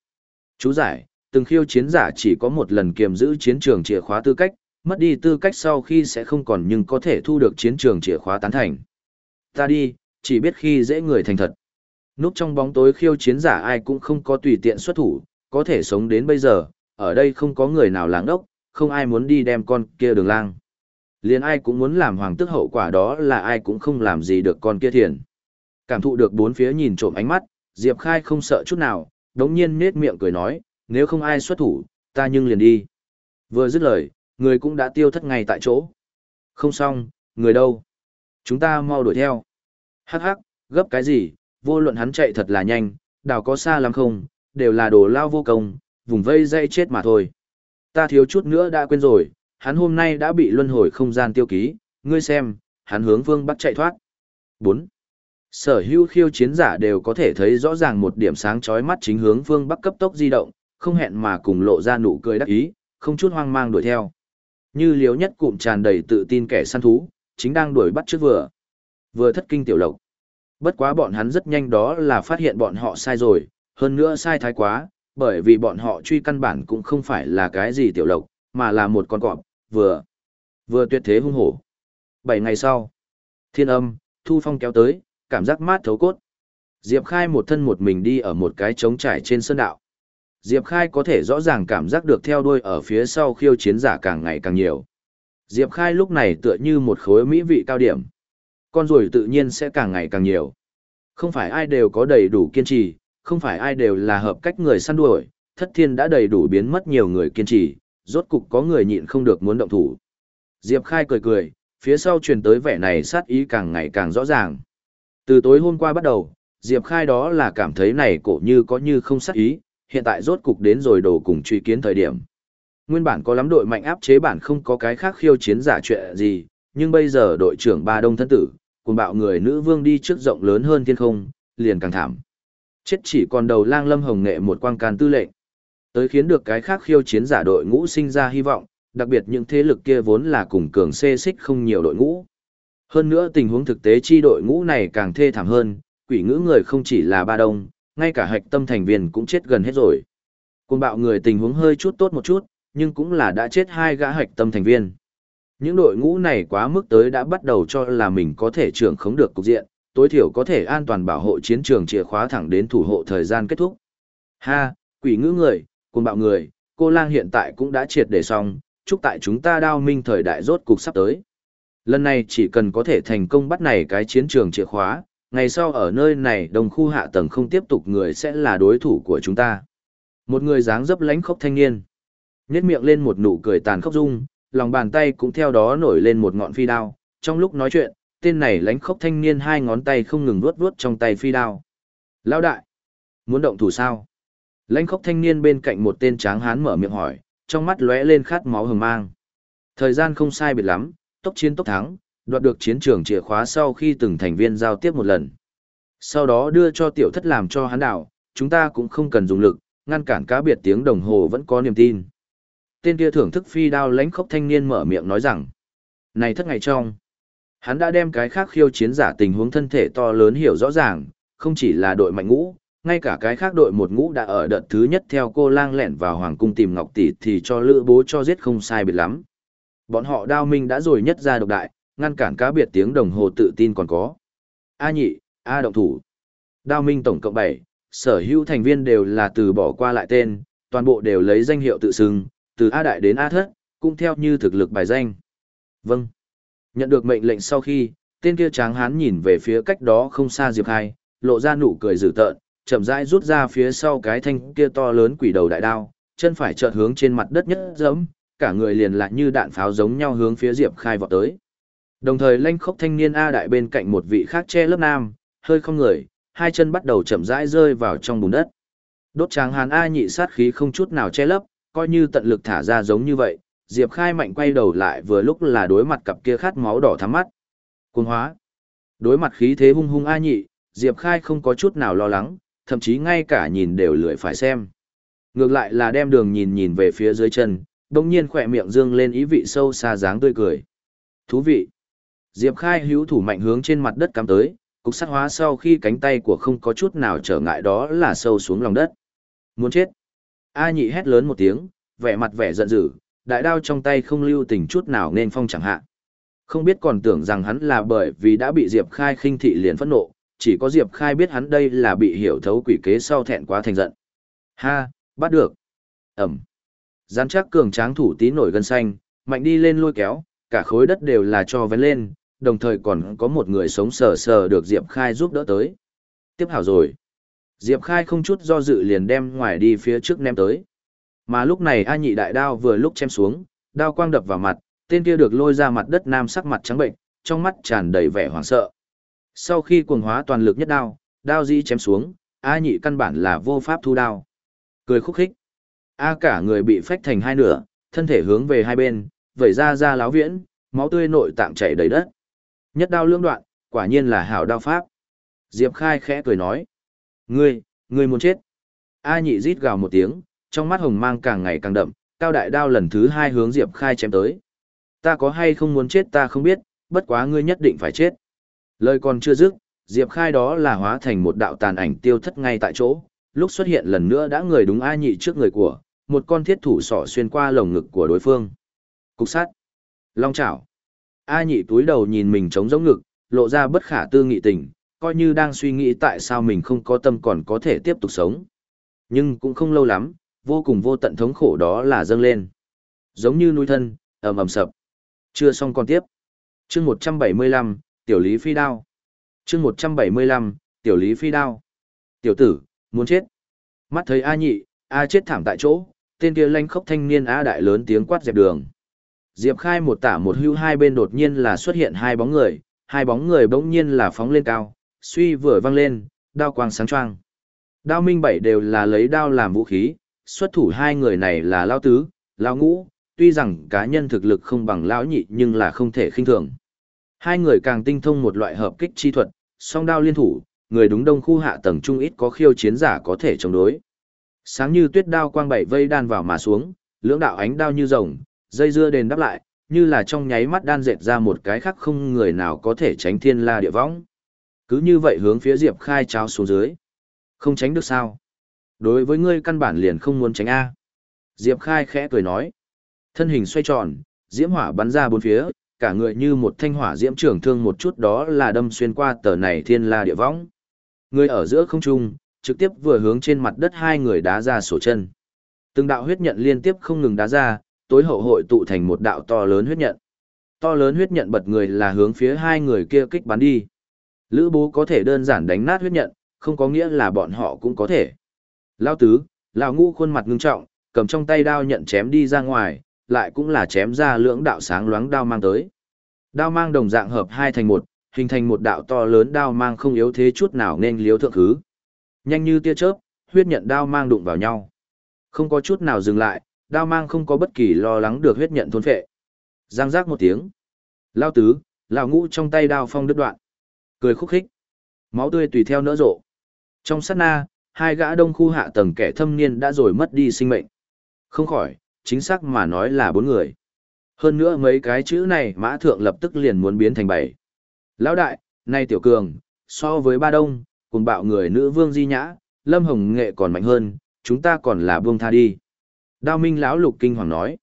Chú giải, từng khiêu chiến giả chỉ có một lần kiềm giữ chiến trường chìa khóa tư cách, mất đi tư cách sau khi sẽ không còn nhưng có thể thu được chiến trường chìa khóa tán thành. Ta đi, chỉ biết khi dễ người thành thật. Núp trong bóng tối khiêu chiến giả ai cũng không có tùy tiện xuất thủ, có thể sống đến bây giờ, ở đây không có người nào láng đốc, không ai muốn đi đem con kia đường lang. Liền ai cũng muốn làm hoàng tức hậu quả đó là ai cũng không làm gì được con kia thiền. Cảm thụ được bốn phía nhìn trộm ánh mắt, Diệp Khai không sợ chút nào, đống nhiên nết miệng cười nói, nếu không ai xuất thủ, ta nhưng liền đi. Vừa dứt lời, người cũng đã tiêu thất ngay tại chỗ. Không xong, người đâu? Chúng ta mau đuổi theo. Hắc hắc, gấp cái gì, vô luận hắn chạy thật là nhanh, đào có xa lắm không, đều là đồ lao vô công, vùng vây dây chết mà thôi. Ta thiếu chút nữa đã quên rồi, hắn hôm nay đã bị luân hồi không gian tiêu ký, ngươi xem, hắn hướng phương bắc chạy thoát. 4. Sở hữu khiêu chiến giả đều có thể thấy rõ ràng một điểm sáng chói mắt chính hướng phương bắc cấp tốc di động, không hẹn mà cùng lộ ra nụ cười đắc ý, không chút hoang mang đuổi theo. Như liếu nhất cụm tràn đầy tự tin kẻ săn thú, chính đang đuổi bắt trước vừa. Vừa thất kinh tiểu lộc. Bất quá bọn hắn rất nhanh đó là phát hiện bọn họ sai rồi, hơn nữa sai thái quá, bởi vì bọn họ truy căn bản cũng không phải là cái gì tiểu lộc, mà là một con cọp, vừa, vừa tuyệt thế hung hổ. Bảy ngày sau, thiên âm, thu phong kéo tới, cảm giác mát thấu cốt. Diệp Khai một thân một mình đi ở một cái trống trải trên sơn đạo. Diệp Khai có thể rõ ràng cảm giác được theo đuôi ở phía sau khiêu chiến giả càng ngày càng nhiều. Diệp Khai lúc này tựa như một khối mỹ vị cao điểm. Con rồi tự nhiên sẽ càng ngày càng nhiều. Không phải ai đều có đầy đủ kiên trì, không phải ai đều là hợp cách người săn đuổi, thất thiên đã đầy đủ biến mất nhiều người kiên trì, rốt cục có người nhịn không được muốn động thủ. Diệp Khai cười cười, phía sau truyền tới vẻ này sát ý càng ngày càng rõ ràng. Từ tối hôm qua bắt đầu, Diệp Khai đó là cảm thấy này cổ như có như không sát ý, hiện tại rốt cục đến rồi đổ cùng truy kiến thời điểm. Nguyên bản có lắm đội mạnh áp chế bản không có cái khác khiêu chiến giả chuyện gì, nhưng bây giờ đội trưởng ba đông thân tử, cùng bạo người nữ vương đi trước rộng lớn hơn thiên không, liền càng thảm. Chết chỉ còn đầu lang lâm hồng nghệ một quang can tư lệnh. Tới khiến được cái khác khiêu chiến giả đội ngũ sinh ra hy vọng, đặc biệt những thế lực kia vốn là cùng cường xê xích không nhiều đội ngũ. Hơn nữa tình huống thực tế chi đội ngũ này càng thê thảm hơn, quỷ ngữ người không chỉ là ba đông, ngay cả hạch tâm thành viên cũng chết gần hết rồi. Cùng bạo người tình huống hơi chút tốt một chút, nhưng cũng là đã chết hai gã hạch tâm thành viên. Những đội ngũ này quá mức tới đã bắt đầu cho là mình có thể trưởng khống được cục diện, tối thiểu có thể an toàn bảo hộ chiến trường chìa khóa thẳng đến thủ hộ thời gian kết thúc. Ha, quỷ ngữ người, cùng bạo người, cô lang hiện tại cũng đã triệt để xong, chúc tại chúng ta đao minh thời đại rốt cục sắp tới. Lần này chỉ cần có thể thành công bắt này cái chiến trường chìa khóa, ngày sau ở nơi này đồng khu hạ tầng không tiếp tục người sẽ là đối thủ của chúng ta. Một người dáng dấp lánh khốc thanh niên. Nhét miệng lên một nụ cười tàn khốc dung, lòng bàn tay cũng theo đó nổi lên một ngọn phi đao. Trong lúc nói chuyện, tên này lánh khốc thanh niên hai ngón tay không ngừng vuốt vuốt trong tay phi đao. Lão đại, muốn động thủ sao? Lánh khốc thanh niên bên cạnh một tên tráng hán mở miệng hỏi, trong mắt lóe lên khát máu hừng mang. Thời gian không sai biệt lắm, tốc chiến tốc thắng, đoạt được chiến trường chìa khóa sau khi từng thành viên giao tiếp một lần. Sau đó đưa cho tiểu thất làm cho hắn đảo, chúng ta cũng không cần dùng lực, ngăn cản cá biệt tiếng đồng hồ vẫn có niềm tin. tên kia thưởng thức phi đao lãnh khốc thanh niên mở miệng nói rằng, này thất ngày trong, hắn đã đem cái khác khiêu chiến giả tình huống thân thể to lớn hiểu rõ ràng, không chỉ là đội mạnh ngũ, ngay cả cái khác đội một ngũ đã ở đợt thứ nhất theo cô lang lẹn vào hoàng cung tìm ngọc tỷ thì cho lữ bố cho giết không sai biệt lắm. Bọn họ đao minh đã rồi nhất ra độc đại, ngăn cản cá biệt tiếng đồng hồ tự tin còn có. A nhị, A động thủ. Đao minh tổng cộng 7, sở hữu thành viên đều là từ bỏ qua lại tên, toàn bộ đều lấy danh hiệu tự xưng, từ A đại đến A thất, cũng theo như thực lực bài danh. Vâng. Nhận được mệnh lệnh sau khi, tên kia tráng hán nhìn về phía cách đó không xa Diệp Khai, lộ ra nụ cười dữ tợn, chậm rãi rút ra phía sau cái thanh kia to lớn quỷ đầu đại đao, chân phải chợt hướng trên mặt đất nhất giẫm, cả người liền lại như đạn pháo giống nhau hướng phía Diệp Khai vọt tới. Đồng thời lanh khốc thanh niên A đại bên cạnh một vị khác che lớp nam, hơi không người, hai chân bắt đầu chậm rãi rơi vào trong bùn đất. Đốt tráng hán A nhị sát khí không chút nào che lấp, coi như tận lực thả ra giống như vậy, Diệp Khai mạnh quay đầu lại vừa lúc là đối mặt cặp kia khát máu đỏ thắm mắt. Cuồng hóa. Đối mặt khí thế hung hung A nhị, Diệp Khai không có chút nào lo lắng, thậm chí ngay cả nhìn đều lười phải xem. Ngược lại là đem đường nhìn nhìn về phía dưới chân, đồng nhiên khỏe miệng dương lên ý vị sâu xa dáng tươi cười. Thú vị. Diệp Khai hữu thủ mạnh hướng trên mặt đất cắm tới, cục sắt hóa sau khi cánh tay của không có chút nào trở ngại đó là sâu xuống lòng đất. Muốn chết. A nhị hét lớn một tiếng, vẻ mặt vẻ giận dữ, đại đao trong tay không lưu tình chút nào nên phong chẳng hạ. Không biết còn tưởng rằng hắn là bởi vì đã bị Diệp Khai khinh thị liền phẫn nộ, chỉ có Diệp Khai biết hắn đây là bị hiểu thấu quỷ kế sau thẹn quá thành giận. Ha, bắt được. Ẩm. Gián chắc cường tráng thủ tí nổi gân xanh, mạnh đi lên lôi kéo, cả khối đất đều là cho vén lên, đồng thời còn có một người sống sờ sờ được Diệp Khai giúp đỡ tới. Tiếp hảo rồi. Diệp Khai không chút do dự liền đem ngoài đi phía trước ném tới. Mà lúc này A nhị đại đao vừa lúc chém xuống, đao quang đập vào mặt, tên kia được lôi ra mặt đất nam sắc mặt trắng bệnh, trong mắt tràn đầy vẻ hoảng sợ. Sau khi cuồng hóa toàn lực nhất đao, đao dĩ chém xuống, A nhị căn bản là vô pháp thu đao. Cười khúc khích. A cả người bị phách thành hai nửa, thân thể hướng về hai bên, vẩy ra ra láo viễn, máu tươi nội tạng chảy đầy đất. Nhất đao lưỡng đoạn, quả nhiên là hảo đao pháp. Diệp Khai khẽ cười nói. Ngươi, ngươi muốn chết. A nhị rít gào một tiếng, trong mắt hồng mang càng ngày càng đậm, cao đại đao lần thứ hai hướng Diệp Khai chém tới. Ta có hay không muốn chết ta không biết, bất quá ngươi nhất định phải chết. Lời còn chưa dứt, Diệp Khai đó là hóa thành một đạo tàn ảnh tiêu thất ngay tại chỗ, lúc xuất hiện lần nữa đã người đúng A nhị trước người của, một con thiết thủ sỏ xuyên qua lồng ngực của đối phương. Cục sát. Long chảo. A nhị túi đầu nhìn mình trống giống ngực, lộ ra bất khả tư nghị tình, coi như đang suy nghĩ tại sao mình không có tâm còn có thể tiếp tục sống. Nhưng cũng không lâu lắm, vô cùng vô tận thống khổ đó là dâng lên. Giống như núi thân, ầm ầm sập. Chưa xong còn tiếp. Chương 175, Tiểu Lý Phi Đao. Chương 175, Tiểu Lý Phi Đao. Tiểu tử, muốn chết. Mắt thấy A nhị, A chết thảm tại chỗ, tên kia lanh khốc thanh niên A đại lớn tiếng quát dẹp đường. Diệp Khai một tả một hưu hai bên đột nhiên là xuất hiện hai bóng người, hai bóng người bỗng nhiên là phóng lên cao, suy vừa văng lên, đao quang sáng choang. Đao minh bảy đều là lấy đao làm vũ khí, xuất thủ hai người này là lao tứ, lao ngũ, tuy rằng cá nhân thực lực không bằng lão nhị nhưng là không thể khinh thường. Hai người càng tinh thông một loại hợp kích chi thuật, song đao liên thủ, người đúng đông khu hạ tầng trung ít có khiêu chiến giả có thể chống đối. Sáng như tuyết đao quang bảy vây đan vào mà xuống, lưỡng đạo ánh đao như rồng, dây dưa đền đáp lại, như là trong nháy mắt đan dệt ra một cái khác không người nào có thể tránh thiên la địa võng. Cứ như vậy hướng phía Diệp Khai cháo xuống dưới. Không tránh được sao? Đối với ngươi căn bản liền không muốn tránh A. Diệp Khai khẽ cười nói. Thân hình xoay tròn, diễm hỏa bắn ra bốn phía, cả người như một thanh hỏa diễm trưởng thương một chút đó là đâm xuyên qua tờ này thiên la địa võng. Người ở giữa không trung, trực tiếp vừa hướng trên mặt đất hai người đá ra sổ chân. Từng đạo huyết nhận liên tiếp không ngừng đá ra, tối hậu hội tụ thành một đạo to lớn huyết nhận. To lớn huyết nhận bật người là hướng phía hai người kia kích bắn đi. Lữ bố có thể đơn giản đánh nát huyết nhận, không có nghĩa là bọn họ cũng có thể. Lao tứ, Lão ngũ khuôn mặt ngưng trọng, cầm trong tay đao nhận chém đi ra ngoài, lại cũng là chém ra lưỡng đạo sáng loáng đao mang tới. Đao mang đồng dạng hợp hai thành một, hình thành một đạo to lớn đao mang không yếu thế chút nào nên liếu thượng thứ. Nhanh như tia chớp, huyết nhận đao mang đụng vào nhau. Không có chút nào dừng lại, đao mang không có bất kỳ lo lắng được huyết nhận thôn phệ. Giang giác một tiếng. Lao tứ, lão ngũ trong tay đao phong đứt đoạn. Cười khúc khích. Máu tươi tùy theo nỡ rộ. Trong sát na, hai gã đông khu hạ tầng kẻ thâm niên đã rồi mất đi sinh mệnh. Không khỏi, chính xác mà nói là bốn người. Hơn nữa mấy cái chữ này mã thượng lập tức liền muốn biến thành bảy. Lão đại, nay tiểu cường, so với ba đông, cùng bạo người nữ vương di nhã, lâm hồng nghệ còn mạnh hơn, chúng ta còn là buông tha đi. Đao minh lão lục kinh hoàng nói.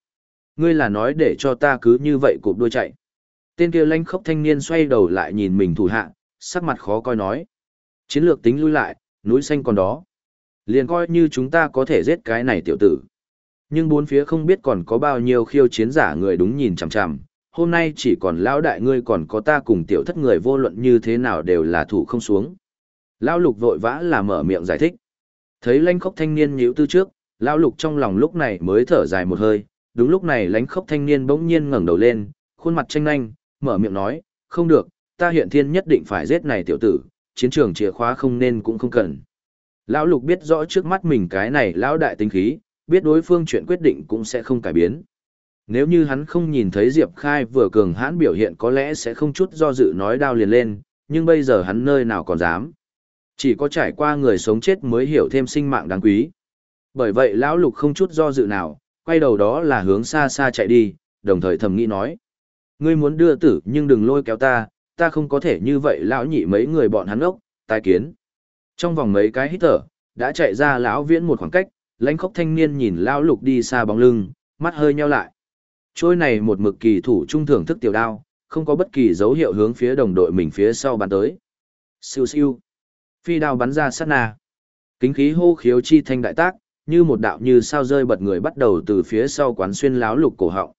Ngươi là nói để cho ta cứ như vậy cụp đuôi chạy. Tên kia lanh khốc thanh niên xoay đầu lại nhìn mình thủ hạ, sắc mặt khó coi nói. Chiến lược tính lui lại, núi xanh còn đó. Liền coi như chúng ta có thể giết cái này tiểu tử. Nhưng bốn phía không biết còn có bao nhiêu khiêu chiến giả người đúng nhìn chằm chằm. Hôm nay chỉ còn lão đại ngươi còn có ta cùng tiểu thất người vô luận như thế nào đều là thủ không xuống. Lão lục vội vã là mở miệng giải thích. Thấy lanh khốc thanh niên nhíu tư trước, lão lục trong lòng lúc này mới thở dài một hơi. Đúng lúc này lánh khốc thanh niên bỗng nhiên ngẩng đầu lên, khuôn mặt tranh nhanh, mở miệng nói, không được, ta hiện thiên nhất định phải giết này tiểu tử, chiến trường chìa khóa không nên cũng không cần. Lão lục biết rõ trước mắt mình cái này lão đại tinh khí, biết đối phương chuyện quyết định cũng sẽ không cải biến. Nếu như hắn không nhìn thấy Diệp Khai vừa cường hãn biểu hiện có lẽ sẽ không chút do dự nói đao liền lên, nhưng bây giờ hắn nơi nào còn dám. Chỉ có trải qua người sống chết mới hiểu thêm sinh mạng đáng quý. Bởi vậy lão lục không chút do dự nào, quay đầu đó là hướng xa xa chạy đi, đồng thời thầm nghĩ nói. Ngươi muốn đưa tử nhưng đừng lôi kéo ta, ta không có thể như vậy lão nhị mấy người bọn hắn ốc, tai kiến. Trong vòng mấy cái hít thở, đã chạy ra lão viễn một khoảng cách, lãnh khốc thanh niên nhìn lão lục đi xa bóng lưng, mắt hơi nheo lại. Trôi này một mực kỳ thủ trung thưởng thức tiểu đao, không có bất kỳ dấu hiệu hướng phía đồng đội mình phía sau bắn tới. Siêu siêu. Phi đao bắn ra sát na. Kính khí hô khiếu chi thanh đại tác, như một đạo như sao rơi bật người bắt đầu từ phía sau quán xuyên lão lục cổ họng.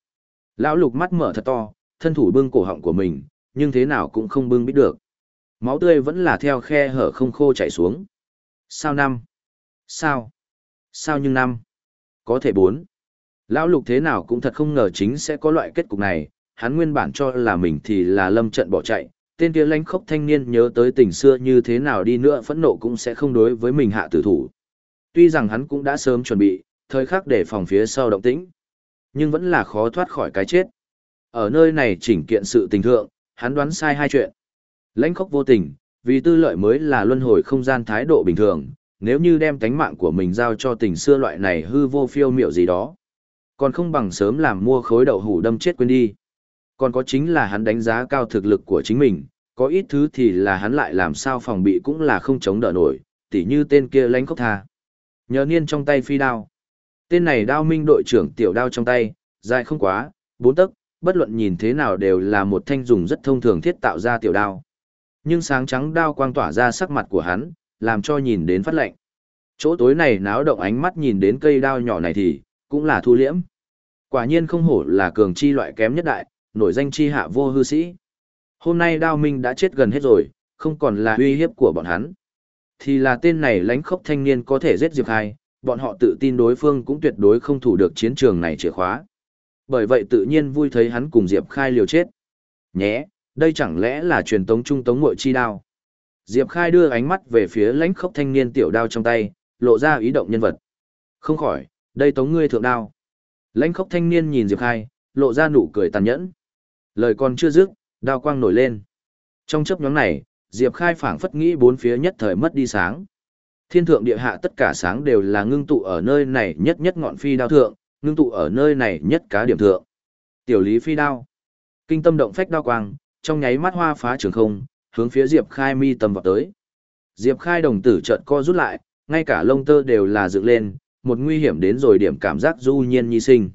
Lão lục mắt mở thật to, thân thủ bưng cổ họng của mình, nhưng thế nào cũng không bưng biết được. Máu tươi vẫn là theo khe hở không khô chảy xuống. Sao năm? Sao? Sao nhưng năm? Có thể bốn. Lão lục thế nào cũng thật không ngờ chính sẽ có loại kết cục này, hắn nguyên bản cho là mình thì là lâm trận bỏ chạy, tên kia lánh khốc thanh niên nhớ tới tình xưa như thế nào đi nữa phẫn nộ cũng sẽ không đối với mình hạ tử thủ. Tuy rằng hắn cũng đã sớm chuẩn bị, thời khắc để phòng phía sau động tĩnh, nhưng vẫn là khó thoát khỏi cái chết. Ở nơi này chỉnh kiện sự tình thượng, hắn đoán sai hai chuyện. Lãnh khốc vô tình, vì tư lợi mới là luân hồi không gian thái độ bình thường, nếu như đem tánh mạng của mình giao cho tình xưa loại này hư vô phiêu miểu gì đó. Còn không bằng sớm làm mua khối đậu hủ đâm chết quên đi. Còn có chính là hắn đánh giá cao thực lực của chính mình, có ít thứ thì là hắn lại làm sao phòng bị cũng là không chống đỡ nổi, tỉ như tên kia lãnh khốc tha. Nhớ niên trong tay phi đao. Tên này đao minh đội trưởng tiểu đao trong tay, dài không quá, bốn tấc, bất luận nhìn thế nào đều là một thanh dùng rất thông thường thiết tạo ra tiểu đao. Nhưng sáng trắng đao quang tỏa ra sắc mặt của hắn, làm cho nhìn đến phát lạnh. Chỗ tối này náo động ánh mắt nhìn đến cây đao nhỏ này thì, cũng là thu liễm. Quả nhiên không hổ là cường chi loại kém nhất đại, nổi danh chi hạ vô hư sĩ. Hôm nay đao minh đã chết gần hết rồi, không còn là uy hiếp của bọn hắn. Thì là tên này lánh khốc thanh niên có thể giết Diệp Khai, bọn họ tự tin đối phương cũng tuyệt đối không thủ được chiến trường này chìa khóa. Bởi vậy tự nhiên vui thấy hắn cùng Diệp Khai liều chết. Nhé, đây chẳng lẽ là truyền tống trung tống ngội chi đao. Diệp Khai đưa ánh mắt về phía lãnh khốc thanh niên tiểu đao trong tay, lộ ra ý động nhân vật. Không khỏi, đây tống ngươi thượng đao. Lãnh khốc thanh niên nhìn Diệp Khai, lộ ra nụ cười tàn nhẫn. Lời còn chưa dứt, đao quang nổi lên. Trong chấp nhóm này, Diệp Khai phảng phất nghĩ bốn phía nhất thời mất đi sáng. Thiên thượng địa hạ tất cả sáng đều là ngưng tụ ở nơi này nhất nhất ngọn phi đao thượng, ngưng tụ ở nơi này nhất cá điểm thượng. Tiểu lý phi đao. Kinh tâm động phách đao quang, trong nháy mắt hoa phá trường không, hướng phía Diệp Khai mi tầm vào tới. Diệp Khai đồng tử chợt co rút lại, ngay cả lông tơ đều là dựng lên, một nguy hiểm đến rồi điểm cảm giác du nhiên nhi sinh.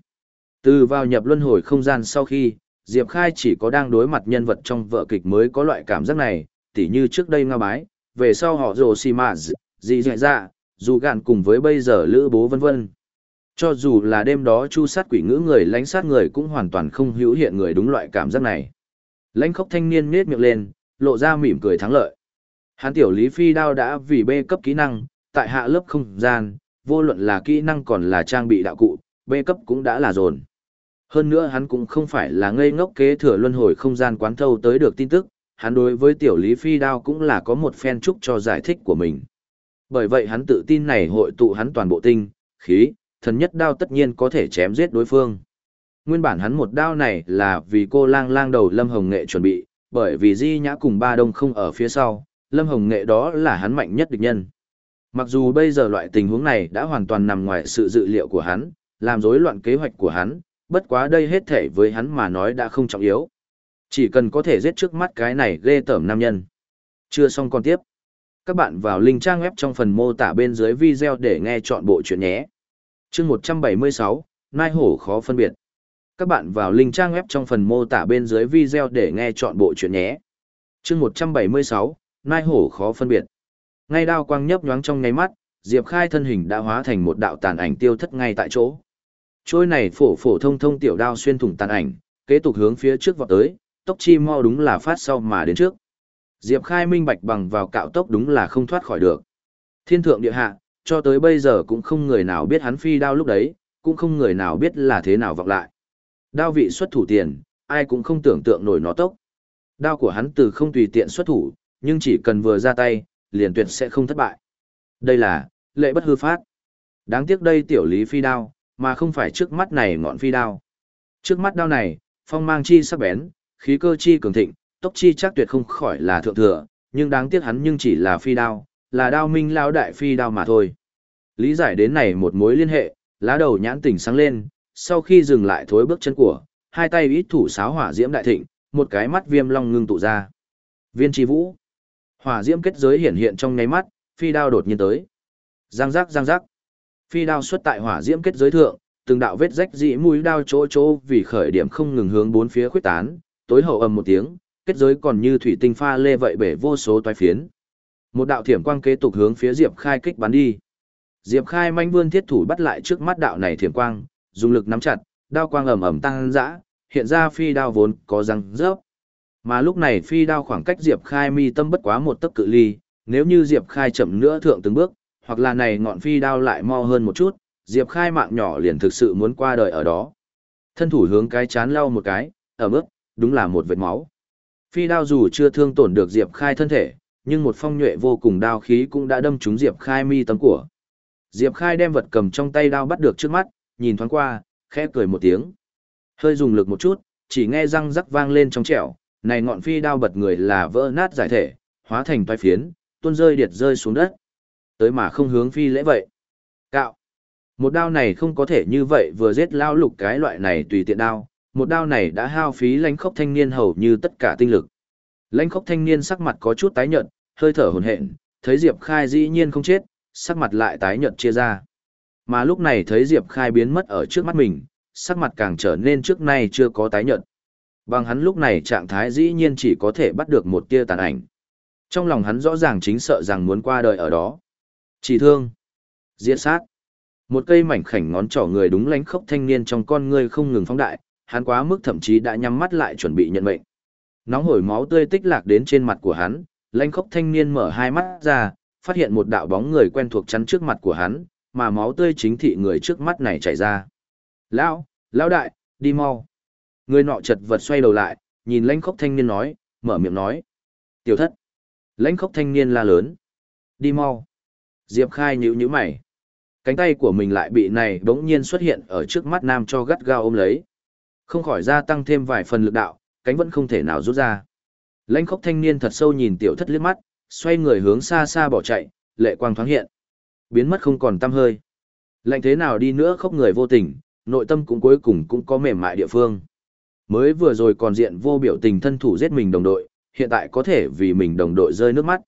Từ vào nhập luân hồi không gian sau khi, Diệp Khai chỉ có đang đối mặt nhân vật trong vợ kịch mới có loại cảm giác này, tỉ như trước đây ngao bái, về sau họ rồ xì mà dị dạy dạ, dù gạn cùng với bây giờ lữ bố vân vân. Cho dù là đêm đó chu sát quỷ ngữ người lánh sát người cũng hoàn toàn không hữu hiện người đúng loại cảm giác này. Lánh khóc thanh niên nết miệng lên, lộ ra mỉm cười thắng lợi. Hán tiểu Lý Phi đao đã vì bê cấp kỹ năng, tại hạ lớp không gian, vô luận là kỹ năng còn là trang bị đạo cụ, bê cấp cũng đã là dồn. Hơn nữa hắn cũng không phải là ngây ngốc kế thừa luân hồi không gian quán thâu tới được tin tức, hắn đối với tiểu Lý Phi đao cũng là có một phen chúc cho giải thích của mình. Bởi vậy hắn tự tin này hội tụ hắn toàn bộ tinh, khí, thần nhất đao tất nhiên có thể chém giết đối phương. Nguyên bản hắn một đao này là vì cô lang lang đầu Lâm Hồng Nghệ chuẩn bị, bởi vì Di Nhã cùng ba đông không ở phía sau, Lâm Hồng Nghệ đó là hắn mạnh nhất địch nhân. Mặc dù bây giờ loại tình huống này đã hoàn toàn nằm ngoài sự dự liệu của hắn, làm rối loạn kế hoạch của hắn, bất quá đây hết thể với hắn mà nói đã không trọng yếu. Chỉ cần có thể giết trước mắt cái này ghê tởm nam nhân. Chưa xong còn tiếp. Các bạn vào link trang web trong phần mô tả bên dưới video để nghe chọn bộ chuyện nhé. chương 176, Nai Hổ khó phân biệt. Các bạn vào link trang web trong phần mô tả bên dưới video để nghe chọn bộ chuyện nhé. chương 176, Nai Hổ khó phân biệt. Ngay đao quang nhấp nhoáng trong nháy mắt, Diệp Khai thân hình đã hóa thành một đạo tàn ảnh tiêu thất ngay tại chỗ. Trôi này phổ phổ thông thông tiểu đao xuyên thủng tàn ảnh, kế tục hướng phía trước vọt tới, tốc chi mau đúng là phát sau mà đến trước. Diệp Khai minh bạch bằng vào cạo tốc đúng là không thoát khỏi được. Thiên thượng địa hạ, cho tới bây giờ cũng không người nào biết hắn phi đao lúc đấy, cũng không người nào biết là thế nào vọng lại. Đao vị xuất thủ tiền, ai cũng không tưởng tượng nổi nó tốc. Đao của hắn từ không tùy tiện xuất thủ, nhưng chỉ cần vừa ra tay, liền tuyệt sẽ không thất bại. Đây là, lệ bất hư phát. Đáng tiếc đây tiểu lý phi đao, mà không phải trước mắt này ngọn phi đao. Trước mắt đao này, phong mang chi sắc bén, khí cơ chi cường thịnh, tốc chi chắc tuyệt không khỏi là thượng thừa, nhưng đáng tiếc hắn nhưng chỉ là phi đao, là đao minh lao đại phi đao mà thôi. Lý giải đến này một mối liên hệ, lá đầu nhãn tỉnh sáng lên, sau khi dừng lại thối bước chân của, hai tay ít thủ sáo hỏa diễm đại thịnh, một cái mắt viêm long ngưng tụ ra. Viên chi vũ. Hỏa diễm kết giới hiện hiện trong ngay mắt, phi đao đột nhiên tới. Giang giác giang giác. Phi đao xuất tại hỏa diễm kết giới thượng, từng đạo vết rách dị mũi đao chỗ chỗ vì khởi điểm không ngừng hướng bốn phía khuếch tán, tối hậu ầm một tiếng, kết giới còn như thủy tinh pha lê vậy bể vô số toái phiến. Một đạo thiểm quang kế tục hướng phía Diệp Khai kích bắn đi. Diệp Khai manh vươn thiết thủ bắt lại trước mắt đạo này thiểm quang, dùng lực nắm chặt, đao quang ầm ầm tăng dã, hiện ra phi đao vốn có răng rớp. Mà lúc này phi đao khoảng cách Diệp Khai mi tâm bất quá một tấc cự ly, nếu như Diệp Khai chậm nữa thượng từng bước, hoặc là này ngọn phi đao lại mau hơn một chút, Diệp Khai mạng nhỏ liền thực sự muốn qua đời ở đó. Thân thủ hướng cái chán lau một cái, ở bước, đúng là một vệt máu. Phi đao dù chưa thương tổn được Diệp Khai thân thể, nhưng một phong nhuệ vô cùng đao khí cũng đã đâm trúng Diệp Khai mi tâm của. Diệp Khai đem vật cầm trong tay đao bắt được trước mắt, nhìn thoáng qua, khẽ cười một tiếng. Hơi dùng lực một chút, chỉ nghe răng rắc vang lên trong trẻo, này ngọn phi đao bật người là vỡ nát giải thể, hóa thành toái phiến, tuôn rơi điệt rơi xuống đất. Tới mà không hướng phi lễ vậy. Cạo. Một đao này không có thể như vậy vừa giết lao lục cái loại này tùy tiện đao, một đao này đã hao phí lãnh khốc thanh niên hầu như tất cả tinh lực. Lãnh khốc thanh niên sắc mặt có chút tái nhợt, hơi thở hổn hển, thấy Diệp Khai dĩ nhiên không chết, sắc mặt lại tái nhợt chia ra. Mà lúc này thấy Diệp Khai biến mất ở trước mắt mình, sắc mặt càng trở nên trước nay chưa có tái nhợt. Bằng hắn lúc này trạng thái dĩ nhiên chỉ có thể bắt được một tia tàn ảnh. Trong lòng hắn rõ ràng chính sợ rằng muốn qua đời ở đó. Chỉ thương. Diễn sát. Một cây mảnh khảnh ngón trỏ người đúng lánh khốc thanh niên trong con ngươi không ngừng phóng đại, hắn quá mức thậm chí đã nhắm mắt lại chuẩn bị nhận mệnh. Nóng hổi máu tươi tích lạc đến trên mặt của hắn, lãnh khốc thanh niên mở hai mắt ra, phát hiện một đạo bóng người quen thuộc chắn trước mặt của hắn, mà máu tươi chính thị người trước mắt này chảy ra. Lão, lão đại, đi mau. Người nọ chật vật xoay đầu lại, nhìn lãnh khốc thanh niên nói, mở miệng nói. Tiểu thất. Lãnh khốc thanh niên la lớn. Đi mau. Diệp khai nhữ nhữ mày. Cánh tay của mình lại bị này đống nhiên xuất hiện ở trước mắt nam cho gắt gao ôm lấy. Không khỏi gia tăng thêm vài phần lực đạo, cánh vẫn không thể nào rút ra. Lãnh khốc thanh niên thật sâu nhìn tiểu thất liếc mắt, xoay người hướng xa xa bỏ chạy, lệ quang thoáng hiện. Biến mất không còn tăm hơi. Lạnh thế nào đi nữa khóc người vô tình, nội tâm cũng cuối cùng cũng có mềm mại địa phương. Mới vừa rồi còn diện vô biểu tình thân thủ giết mình đồng đội, hiện tại có thể vì mình đồng đội rơi nước mắt.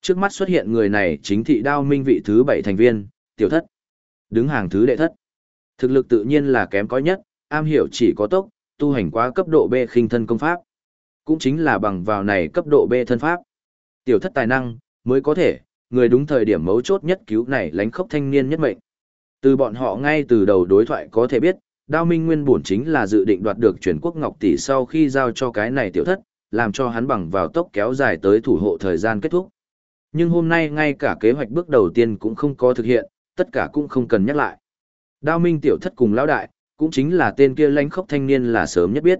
Trước mắt xuất hiện người này chính thị đao minh vị thứ bảy thành viên, tiểu thất. Đứng hàng thứ đệ thất. Thực lực tự nhiên là kém cỏi nhất, am hiểu chỉ có tốc, tu hành quá cấp độ B khinh thân công pháp. Cũng chính là bằng vào này cấp độ B thân pháp. Tiểu thất tài năng, mới có thể, người đúng thời điểm mấu chốt nhất cứu này lánh khốc thanh niên nhất mệnh. Từ bọn họ ngay từ đầu đối thoại có thể biết, Đao Minh Nguyên bổn chính là dự định đoạt được chuyển quốc ngọc tỷ sau khi giao cho cái này tiểu thất, làm cho hắn bằng vào tốc kéo dài tới thủ hộ thời gian kết thúc. Nhưng hôm nay ngay cả kế hoạch bước đầu tiên cũng không có thực hiện, tất cả cũng không cần nhắc lại. Đao Minh tiểu thất cùng lão đại, cũng chính là tên kia lãnh khốc thanh niên là sớm nhất biết.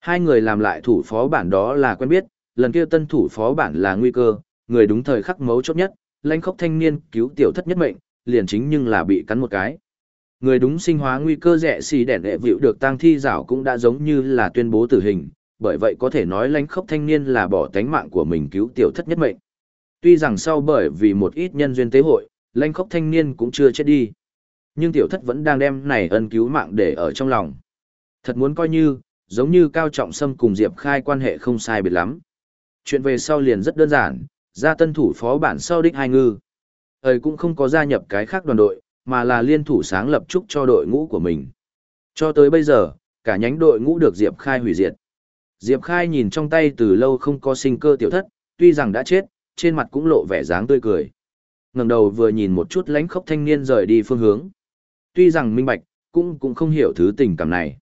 Hai người làm lại thủ phó bản đó là quen biết, lần kia tân thủ phó bản là nguy cơ, người đúng thời khắc mấu chốt nhất, lãnh khốc thanh niên cứu tiểu thất nhất mệnh, liền chính nhưng là bị cắn một cái. Người đúng sinh hóa nguy cơ rẻ xì đèn đệ vịu được tang thi rảo cũng đã giống như là tuyên bố tử hình, bởi vậy có thể nói lãnh khốc thanh niên là bỏ tánh mạng của mình cứu tiểu thất nhất mệnh. Tuy rằng sau bởi vì một ít nhân duyên tế hội, lãnh khốc thanh niên cũng chưa chết đi nhưng tiểu thất vẫn đang đem này ân cứu mạng để ở trong lòng. Thật muốn coi như, giống như Cao Trọng Sâm cùng Diệp Khai quan hệ không sai biệt lắm. Chuyện về sau liền rất đơn giản, ra tân thủ phó bản sau đích hai ngư. Thời cũng không có gia nhập cái khác đoàn đội, mà là liên thủ sáng lập trúc cho đội ngũ của mình. Cho tới bây giờ, cả nhánh đội ngũ được Diệp Khai hủy diệt. Diệp Khai nhìn trong tay từ lâu không có sinh cơ tiểu thất, tuy rằng đã chết, trên mặt cũng lộ vẻ dáng tươi cười. ngẩng đầu vừa nhìn một chút lánh khốc thanh niên rời đi phương hướng. Tuy rằng minh bạch, cũng cũng không hiểu thứ tình cảm này.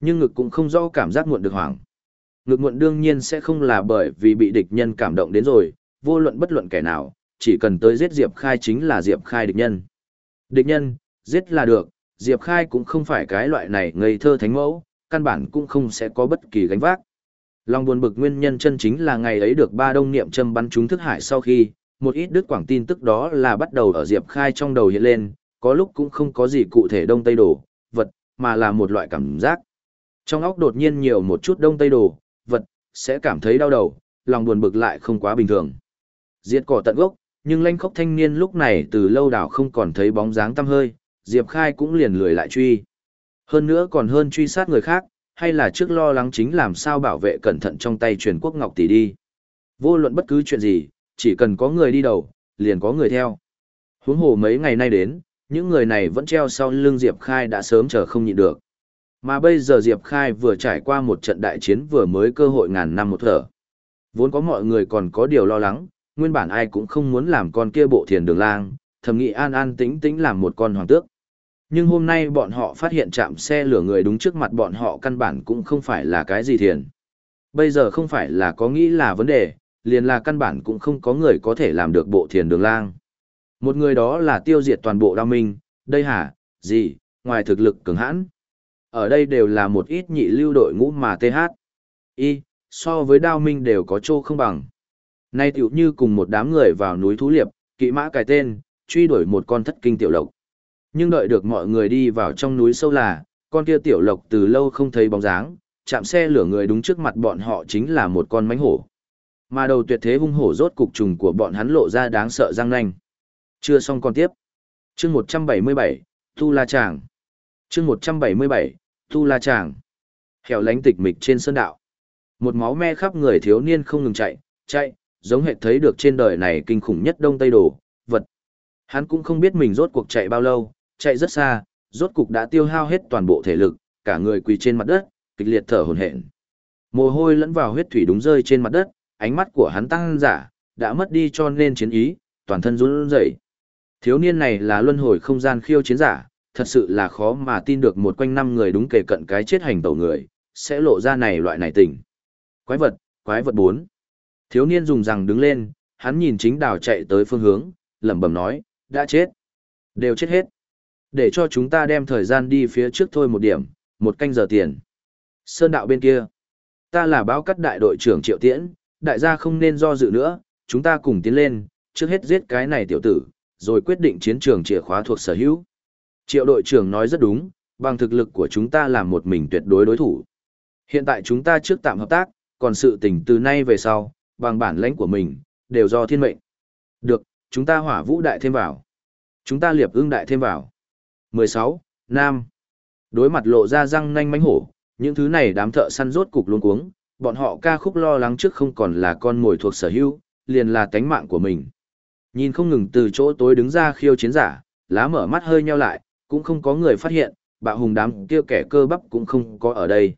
Nhưng ngực cũng không rõ cảm giác muộn được hoảng. Ngực muộn đương nhiên sẽ không là bởi vì bị địch nhân cảm động đến rồi, vô luận bất luận kẻ nào, chỉ cần tới giết Diệp Khai chính là Diệp Khai địch nhân. Địch nhân, giết là được, Diệp Khai cũng không phải cái loại này ngây thơ thánh mẫu, căn bản cũng không sẽ có bất kỳ gánh vác. Long buồn bực nguyên nhân chân chính là ngày ấy được ba đông niệm châm bắn trúng thức hải sau khi, một ít đứt quảng tin tức đó là bắt đầu ở Diệp Khai trong đầu hiện lên, có lúc cũng không có gì cụ thể đông tây đồ, vật, mà là một loại cảm giác. Trong óc đột nhiên nhiều một chút đông tây đồ, vật, sẽ cảm thấy đau đầu, lòng buồn bực lại không quá bình thường. Diệt cỏ tận gốc, nhưng lanh khốc thanh niên lúc này từ lâu đảo không còn thấy bóng dáng tăm hơi, Diệp Khai cũng liền lười lại truy. Hơn nữa còn hơn truy sát người khác, hay là trước lo lắng chính làm sao bảo vệ cẩn thận trong tay truyền quốc ngọc tỷ đi. Vô luận bất cứ chuyện gì, chỉ cần có người đi đầu, liền có người theo. Huống hồ mấy ngày nay đến, những người này vẫn treo sau lưng Diệp Khai đã sớm chờ không nhịn được. Mà bây giờ Diệp Khai vừa trải qua một trận đại chiến vừa mới cơ hội ngàn năm một thở. Vốn có mọi người còn có điều lo lắng, nguyên bản ai cũng không muốn làm con kia bộ thiền đường lang, thầm nghĩ an an tĩnh tĩnh làm một con hoàng tước. Nhưng hôm nay bọn họ phát hiện chạm xe lửa người đúng trước mặt bọn họ căn bản cũng không phải là cái gì thiền. Bây giờ không phải là có nghĩ là vấn đề, liền là căn bản cũng không có người có thể làm được bộ thiền đường lang. Một người đó là tiêu diệt toàn bộ đao minh, đây hả, gì, ngoài thực lực cường hãn. Ở đây đều là một ít nhị lưu đội ngũ mà TH. Y, so với đao minh đều có chỗ không bằng. Nay tiểu như cùng một đám người vào núi thú liệp, kỵ mã cài tên, truy đuổi một con thất kinh tiểu lộc. Nhưng đợi được mọi người đi vào trong núi sâu là, con kia tiểu lộc từ lâu không thấy bóng dáng, chạm xe lửa người đúng trước mặt bọn họ chính là một con mánh hổ. Mà đầu tuyệt thế hung hổ rốt cục trùng của bọn hắn lộ ra đáng sợ răng nanh. Chưa xong còn tiếp. chương 177, Tu La Tràng. chương 177, Tu La Tràng. Hẻo lánh tịch mịch trên sơn đạo. Một máu me khắp người thiếu niên không ngừng chạy, chạy, giống hệ thấy được trên đời này kinh khủng nhất đông tây đồ, vật. Hắn cũng không biết mình rốt cuộc chạy bao lâu, chạy rất xa, rốt cục đã tiêu hao hết toàn bộ thể lực, cả người quỳ trên mặt đất, kịch liệt thở hổn hển. Mồ hôi lẫn vào huyết thủy đúng rơi trên mặt đất, ánh mắt của hắn tăng giả, đã mất đi cho nên chiến ý, toàn thân run rẩy. Thiếu niên này là luân hồi không gian khiêu chiến giả, thật sự là khó mà tin được một quanh năm người đúng kề cận cái chết hành tẩu người, sẽ lộ ra này loại này tình. Quái vật, quái vật bốn. Thiếu niên dùng rằng đứng lên, hắn nhìn chính đào chạy tới phương hướng, lẩm bẩm nói, đã chết. Đều chết hết. Để cho chúng ta đem thời gian đi phía trước thôi một điểm, một canh giờ tiền. Sơn đạo bên kia. Ta là báo cắt đại đội trưởng Triệu Tiễn, đại gia không nên do dự nữa, chúng ta cùng tiến lên, trước hết giết cái này tiểu tử, rồi quyết định chiến trường chìa khóa thuộc sở hữu. Triệu đội trưởng nói rất đúng, bằng thực lực của chúng ta làm một mình tuyệt đối đối thủ. Hiện tại chúng ta trước tạm hợp tác, còn sự tình từ nay về sau, bằng bản lãnh của mình, đều do thiên mệnh. Được, chúng ta hỏa vũ đại thêm vào. Chúng ta liệp ưng đại thêm vào. 16. Nam. Đối mặt lộ ra răng nanh mánh hổ, những thứ này đám thợ săn rốt cục luôn cuống, bọn họ ca khúc lo lắng trước không còn là con mồi thuộc sở hữu, liền là tánh mạng của mình. Nhìn không ngừng từ chỗ tối đứng ra khiêu chiến giả, lá mở mắt hơi nheo lại, cũng không có người phát hiện, bạo hùng đám kia kẻ cơ bắp cũng không có ở đây.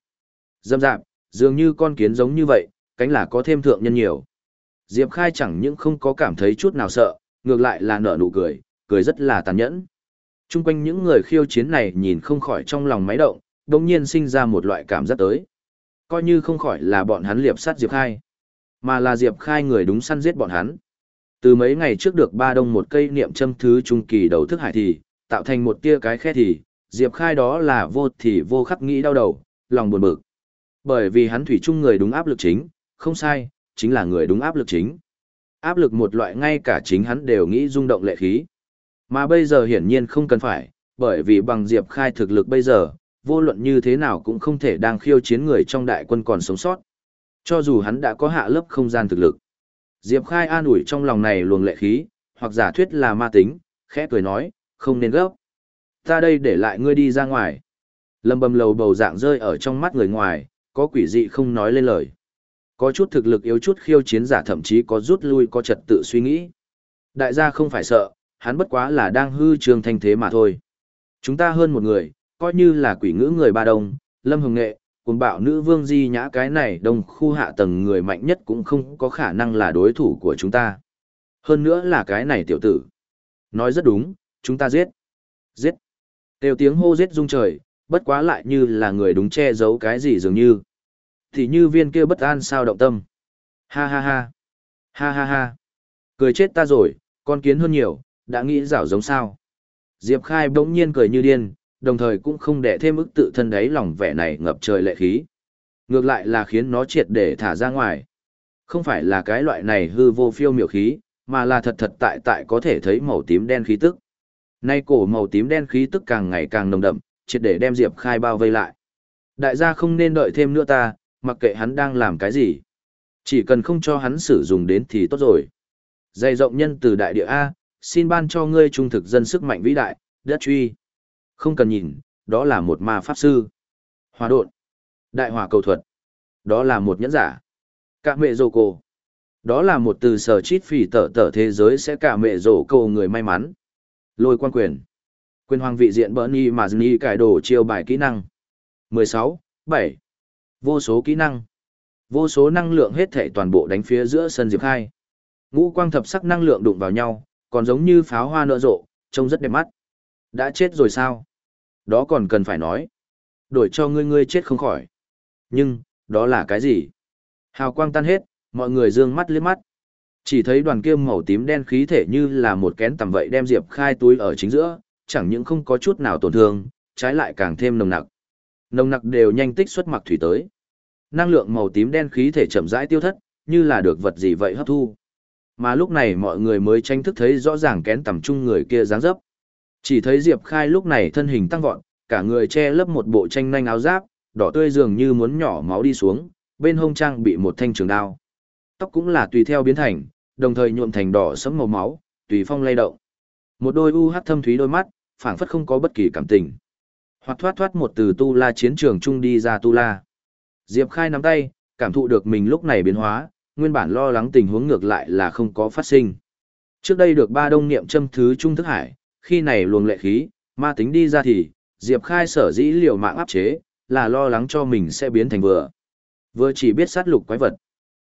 Dâm dạp, dường như con kiến giống như vậy, cánh là có thêm thượng nhân nhiều. Diệp Khai chẳng những không có cảm thấy chút nào sợ, ngược lại là nở nụ cười, cười rất là tàn nhẫn. Trung quanh những người khiêu chiến này nhìn không khỏi trong lòng máy động, đồng nhiên sinh ra một loại cảm giác tới. Coi như không khỏi là bọn hắn liệp sát Diệp Khai, mà là Diệp Khai người đúng săn giết bọn hắn. Từ mấy ngày trước được ba đông một cây niệm châm thứ trung kỳ đầu thức hải thì, tạo thành một tia cái khe thì, Diệp Khai đó là vô thì vô khắc nghĩ đau đầu, lòng buồn bực. Bởi vì hắn thủy chung người đúng áp lực chính, không sai, chính là người đúng áp lực chính. Áp lực một loại ngay cả chính hắn đều nghĩ rung động lệ khí. Mà bây giờ hiển nhiên không cần phải, bởi vì bằng Diệp Khai thực lực bây giờ, vô luận như thế nào cũng không thể đang khiêu chiến người trong đại quân còn sống sót. Cho dù hắn đã có hạ lớp không gian thực lực. Diệp Khai an ủi trong lòng này luồng lệ khí, hoặc giả thuyết là ma tính, khẽ cười nói, không nên gấp. Ta đây để lại ngươi đi ra ngoài. Lâm bầm lầu bầu dạng rơi ở trong mắt người ngoài, có quỷ dị không nói lên lời. Có chút thực lực yếu chút khiêu chiến giả thậm chí có rút lui có trật tự suy nghĩ. Đại gia không phải sợ, hắn bất quá là đang hư trường thanh thế mà thôi. Chúng ta hơn một người, coi như là quỷ ngữ người ba đông, lâm hồng nghệ, cuồng bạo nữ vương di nhã cái này đông khu hạ tầng người mạnh nhất cũng không có khả năng là đối thủ của chúng ta. Hơn nữa là cái này tiểu tử. Nói rất đúng, chúng ta giết. Giết. Tiêu tiếng hô giết rung trời, bất quá lại như là người đúng che giấu cái gì dường như. Thì như viên kia bất an sao động tâm. Ha ha ha. Ha ha ha. Cười chết ta rồi, con kiến hơn nhiều, đã nghĩ rảo giống sao. Diệp Khai bỗng nhiên cười như điên, đồng thời cũng không để thêm ức tự thân đấy lòng vẻ này ngập trời lệ khí. Ngược lại là khiến nó triệt để thả ra ngoài. Không phải là cái loại này hư vô phiêu miểu khí, mà là thật thật tại tại có thể thấy màu tím đen khí tức. Nay cổ màu tím đen khí tức càng ngày càng nồng đậm, triệt để đem Diệp Khai bao vây lại. Đại gia không nên đợi thêm nữa ta, mặc kệ hắn đang làm cái gì. Chỉ cần không cho hắn sử dụng đến thì tốt rồi. Dày rộng nhân từ đại địa A, xin ban cho ngươi trung thực dân sức mạnh vĩ đại, đất truy. Không cần nhìn, đó là một ma pháp sư. Hòa độn. Đại hòa cầu thuật. Đó là một nhẫn giả. Cả mẹ rồ cổ. Đó là một từ sở chít phỉ tở tở thế giới sẽ cả mẹ rổ cổ người may mắn. Lôi quan quyền. Quyền hoàng vị diện Bernie Mazni cải đồ chiêu bài kỹ năng. 16, 7. Vô số kỹ năng. Vô số năng lượng hết thể toàn bộ đánh phía giữa sân Diệp Khai. Ngũ quang thập sắc năng lượng đụng vào nhau, còn giống như pháo hoa nở rộ, trông rất đẹp mắt. Đã chết rồi sao? Đó còn cần phải nói. Đổi cho ngươi ngươi chết không khỏi. Nhưng, đó là cái gì? Hào quang tan hết, mọi người dương mắt liếc mắt. Chỉ thấy đoàn kia màu tím đen khí thể như là một kén tầm vậy đem Diệp Khai túi ở chính giữa, chẳng những không có chút nào tổn thương, trái lại càng thêm nồng nặc. Nồng nặc đều nhanh tích xuất mặc thủy tới. Năng lượng màu tím đen khí thể chậm rãi tiêu thất, như là được vật gì vậy hấp thu. Mà lúc này mọi người mới tranh thức thấy rõ ràng kén tầm trung người kia dáng dấp. Chỉ thấy Diệp Khai lúc này thân hình tăng vọt, cả người che lấp một bộ tranh nanh áo giáp, đỏ tươi dường như muốn nhỏ máu đi xuống, bên hông trang bị một thanh trường đao. Tóc cũng là tùy theo biến thành, đồng thời nhuộm thành đỏ sẫm màu máu, tùy phong lay động. Một đôi u hắc thâm thúy đôi mắt, phảng phất không có bất kỳ cảm tình. Hoặc thoát thoát một từ tu la chiến trường trung đi ra tu la. Diệp Khai nắm tay, cảm thụ được mình lúc này biến hóa, nguyên bản lo lắng tình huống ngược lại là không có phát sinh. Trước đây được ba đông niệm châm thứ trung thức hải, khi này luồng lệ khí, ma tính đi ra thì, Diệp Khai sở dĩ liều mạng áp chế, là lo lắng cho mình sẽ biến thành vừa. Vừa chỉ biết sát lục quái vật.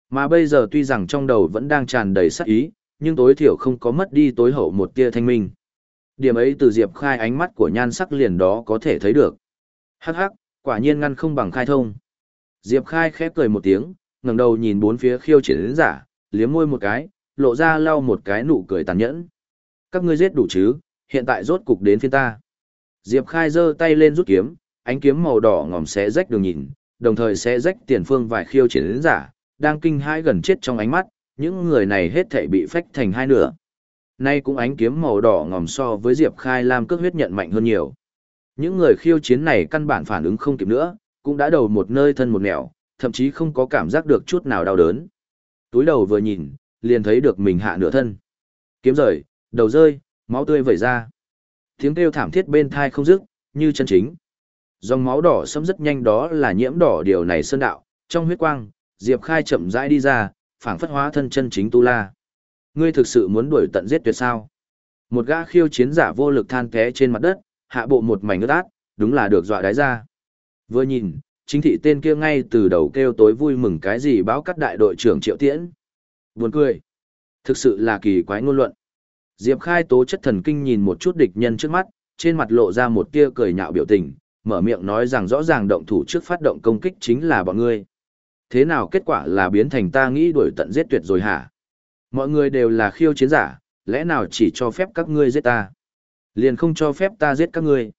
Mà bây giờ tuy rằng trong đầu vẫn đang tràn đầy sát ý, nhưng tối thiểu không có mất đi tối hậu một tia thanh minh. Điểm ấy từ Diệp Khai ánh mắt của nhan sắc liền đó có thể thấy được. Hắc hắc, quả nhiên ngăn không bằng khai thông. Diệp Khai khép cười một tiếng, ngẩng đầu nhìn bốn phía khiêu triển đến giả, liếm môi một cái, lộ ra lau một cái nụ cười tàn nhẫn. Các ngươi giết đủ chứ, hiện tại rốt cục đến phiên ta. Diệp Khai giơ tay lên rút kiếm, ánh kiếm màu đỏ ngòm xé rách đường nhìn, đồng thời xé rách tiền phương vài khiêu chiến giả, đang kinh hãi gần chết trong ánh mắt, những người này hết thảy bị phách thành hai nửa. Nay cũng ánh kiếm màu đỏ ngòm so với Diệp Khai Lam cước huyết nhận mạnh hơn nhiều. Những người khiêu chiến này căn bản phản ứng không kịp nữa, cũng đã đầu một nơi thân một nẻo, thậm chí không có cảm giác được chút nào đau đớn. Túi đầu vừa nhìn, liền thấy được mình hạ nửa thân. Kiếm rời, đầu rơi, máu tươi vẩy ra. Tiếng kêu thảm thiết bên thai không dứt, như chân chính. Dòng máu đỏ sẫm rất nhanh đó là nhiễm đỏ điều này sơn đạo, trong huyết quang, Diệp Khai chậm rãi đi ra, phảng phất hóa thân chân chính tu la. Ngươi thực sự muốn đuổi tận giết tuyệt sao? Một gã khiêu chiến giả vô lực than té trên mặt đất, hạ bộ một mảnh ướt át, đúng là được dọa đái ra. Vừa nhìn, chính thị tên kia ngay từ đầu kêu tối vui mừng cái gì báo cắt đại đội trưởng Triệu Tiễn. Buồn cười. Thực sự là kỳ quái ngôn luận. Diệp Khai tố chất thần kinh nhìn một chút địch nhân trước mắt, trên mặt lộ ra một tia cười nhạo biểu tình, mở miệng nói rằng rõ ràng động thủ trước phát động công kích chính là bọn ngươi. Thế nào kết quả là biến thành ta nghĩ đuổi tận giết tuyệt rồi hả? Mọi người đều là khiêu chiến giả, lẽ nào chỉ cho phép các ngươi giết ta? Liền không cho phép ta giết các ngươi.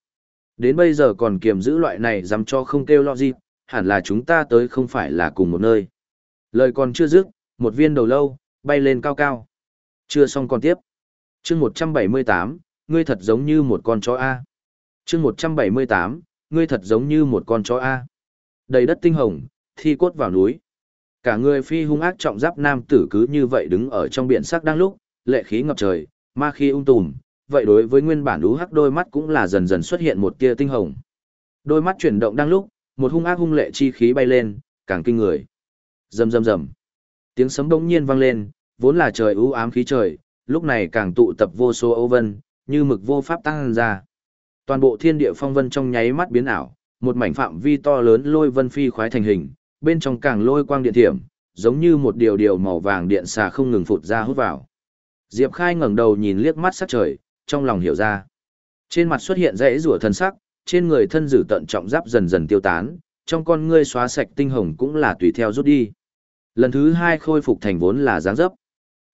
Đến bây giờ còn kiềm giữ loại này dám cho không kêu lo gì, hẳn là chúng ta tới không phải là cùng một nơi. Lời còn chưa dứt, một viên đầu lâu, bay lên cao cao. Chưa xong còn tiếp chương 178, ngươi thật giống như một con chó A. chương 178, ngươi thật giống như một con chó A. Đầy đất tinh hồng, thi cốt vào núi. Cả người phi hung ác trọng giáp nam tử cứ như vậy đứng ở trong biển sắc đang lúc, lệ khí ngập trời, ma khí ung tùm, vậy đối với nguyên bản ú hắc đôi mắt cũng là dần dần xuất hiện một tia tinh hồng. Đôi mắt chuyển động đang lúc, một hung ác hung lệ chi khí bay lên, càng kinh người. Rầm rầm rầm. Tiếng sấm bỗng nhiên vang lên, vốn là trời ưu ám khí trời, lúc này càng tụ tập vô số âu vân, như mực vô pháp tăng ra. Toàn bộ thiên địa phong vân trong nháy mắt biến ảo, một mảnh phạm vi to lớn lôi vân phi khoái thành hình, bên trong càng lôi quang điện thiểm, giống như một điều điều màu vàng điện xà không ngừng phụt ra hút vào. Diệp Khai ngẩng đầu nhìn liếc mắt sắc trời, trong lòng hiểu ra. Trên mặt xuất hiện rẽ rủa thân sắc, trên người thân dử tận trọng giáp dần dần tiêu tán, trong con ngươi xóa sạch tinh hồng cũng là tùy theo rút đi. Lần thứ hai khôi phục thành vốn là dáng dấp.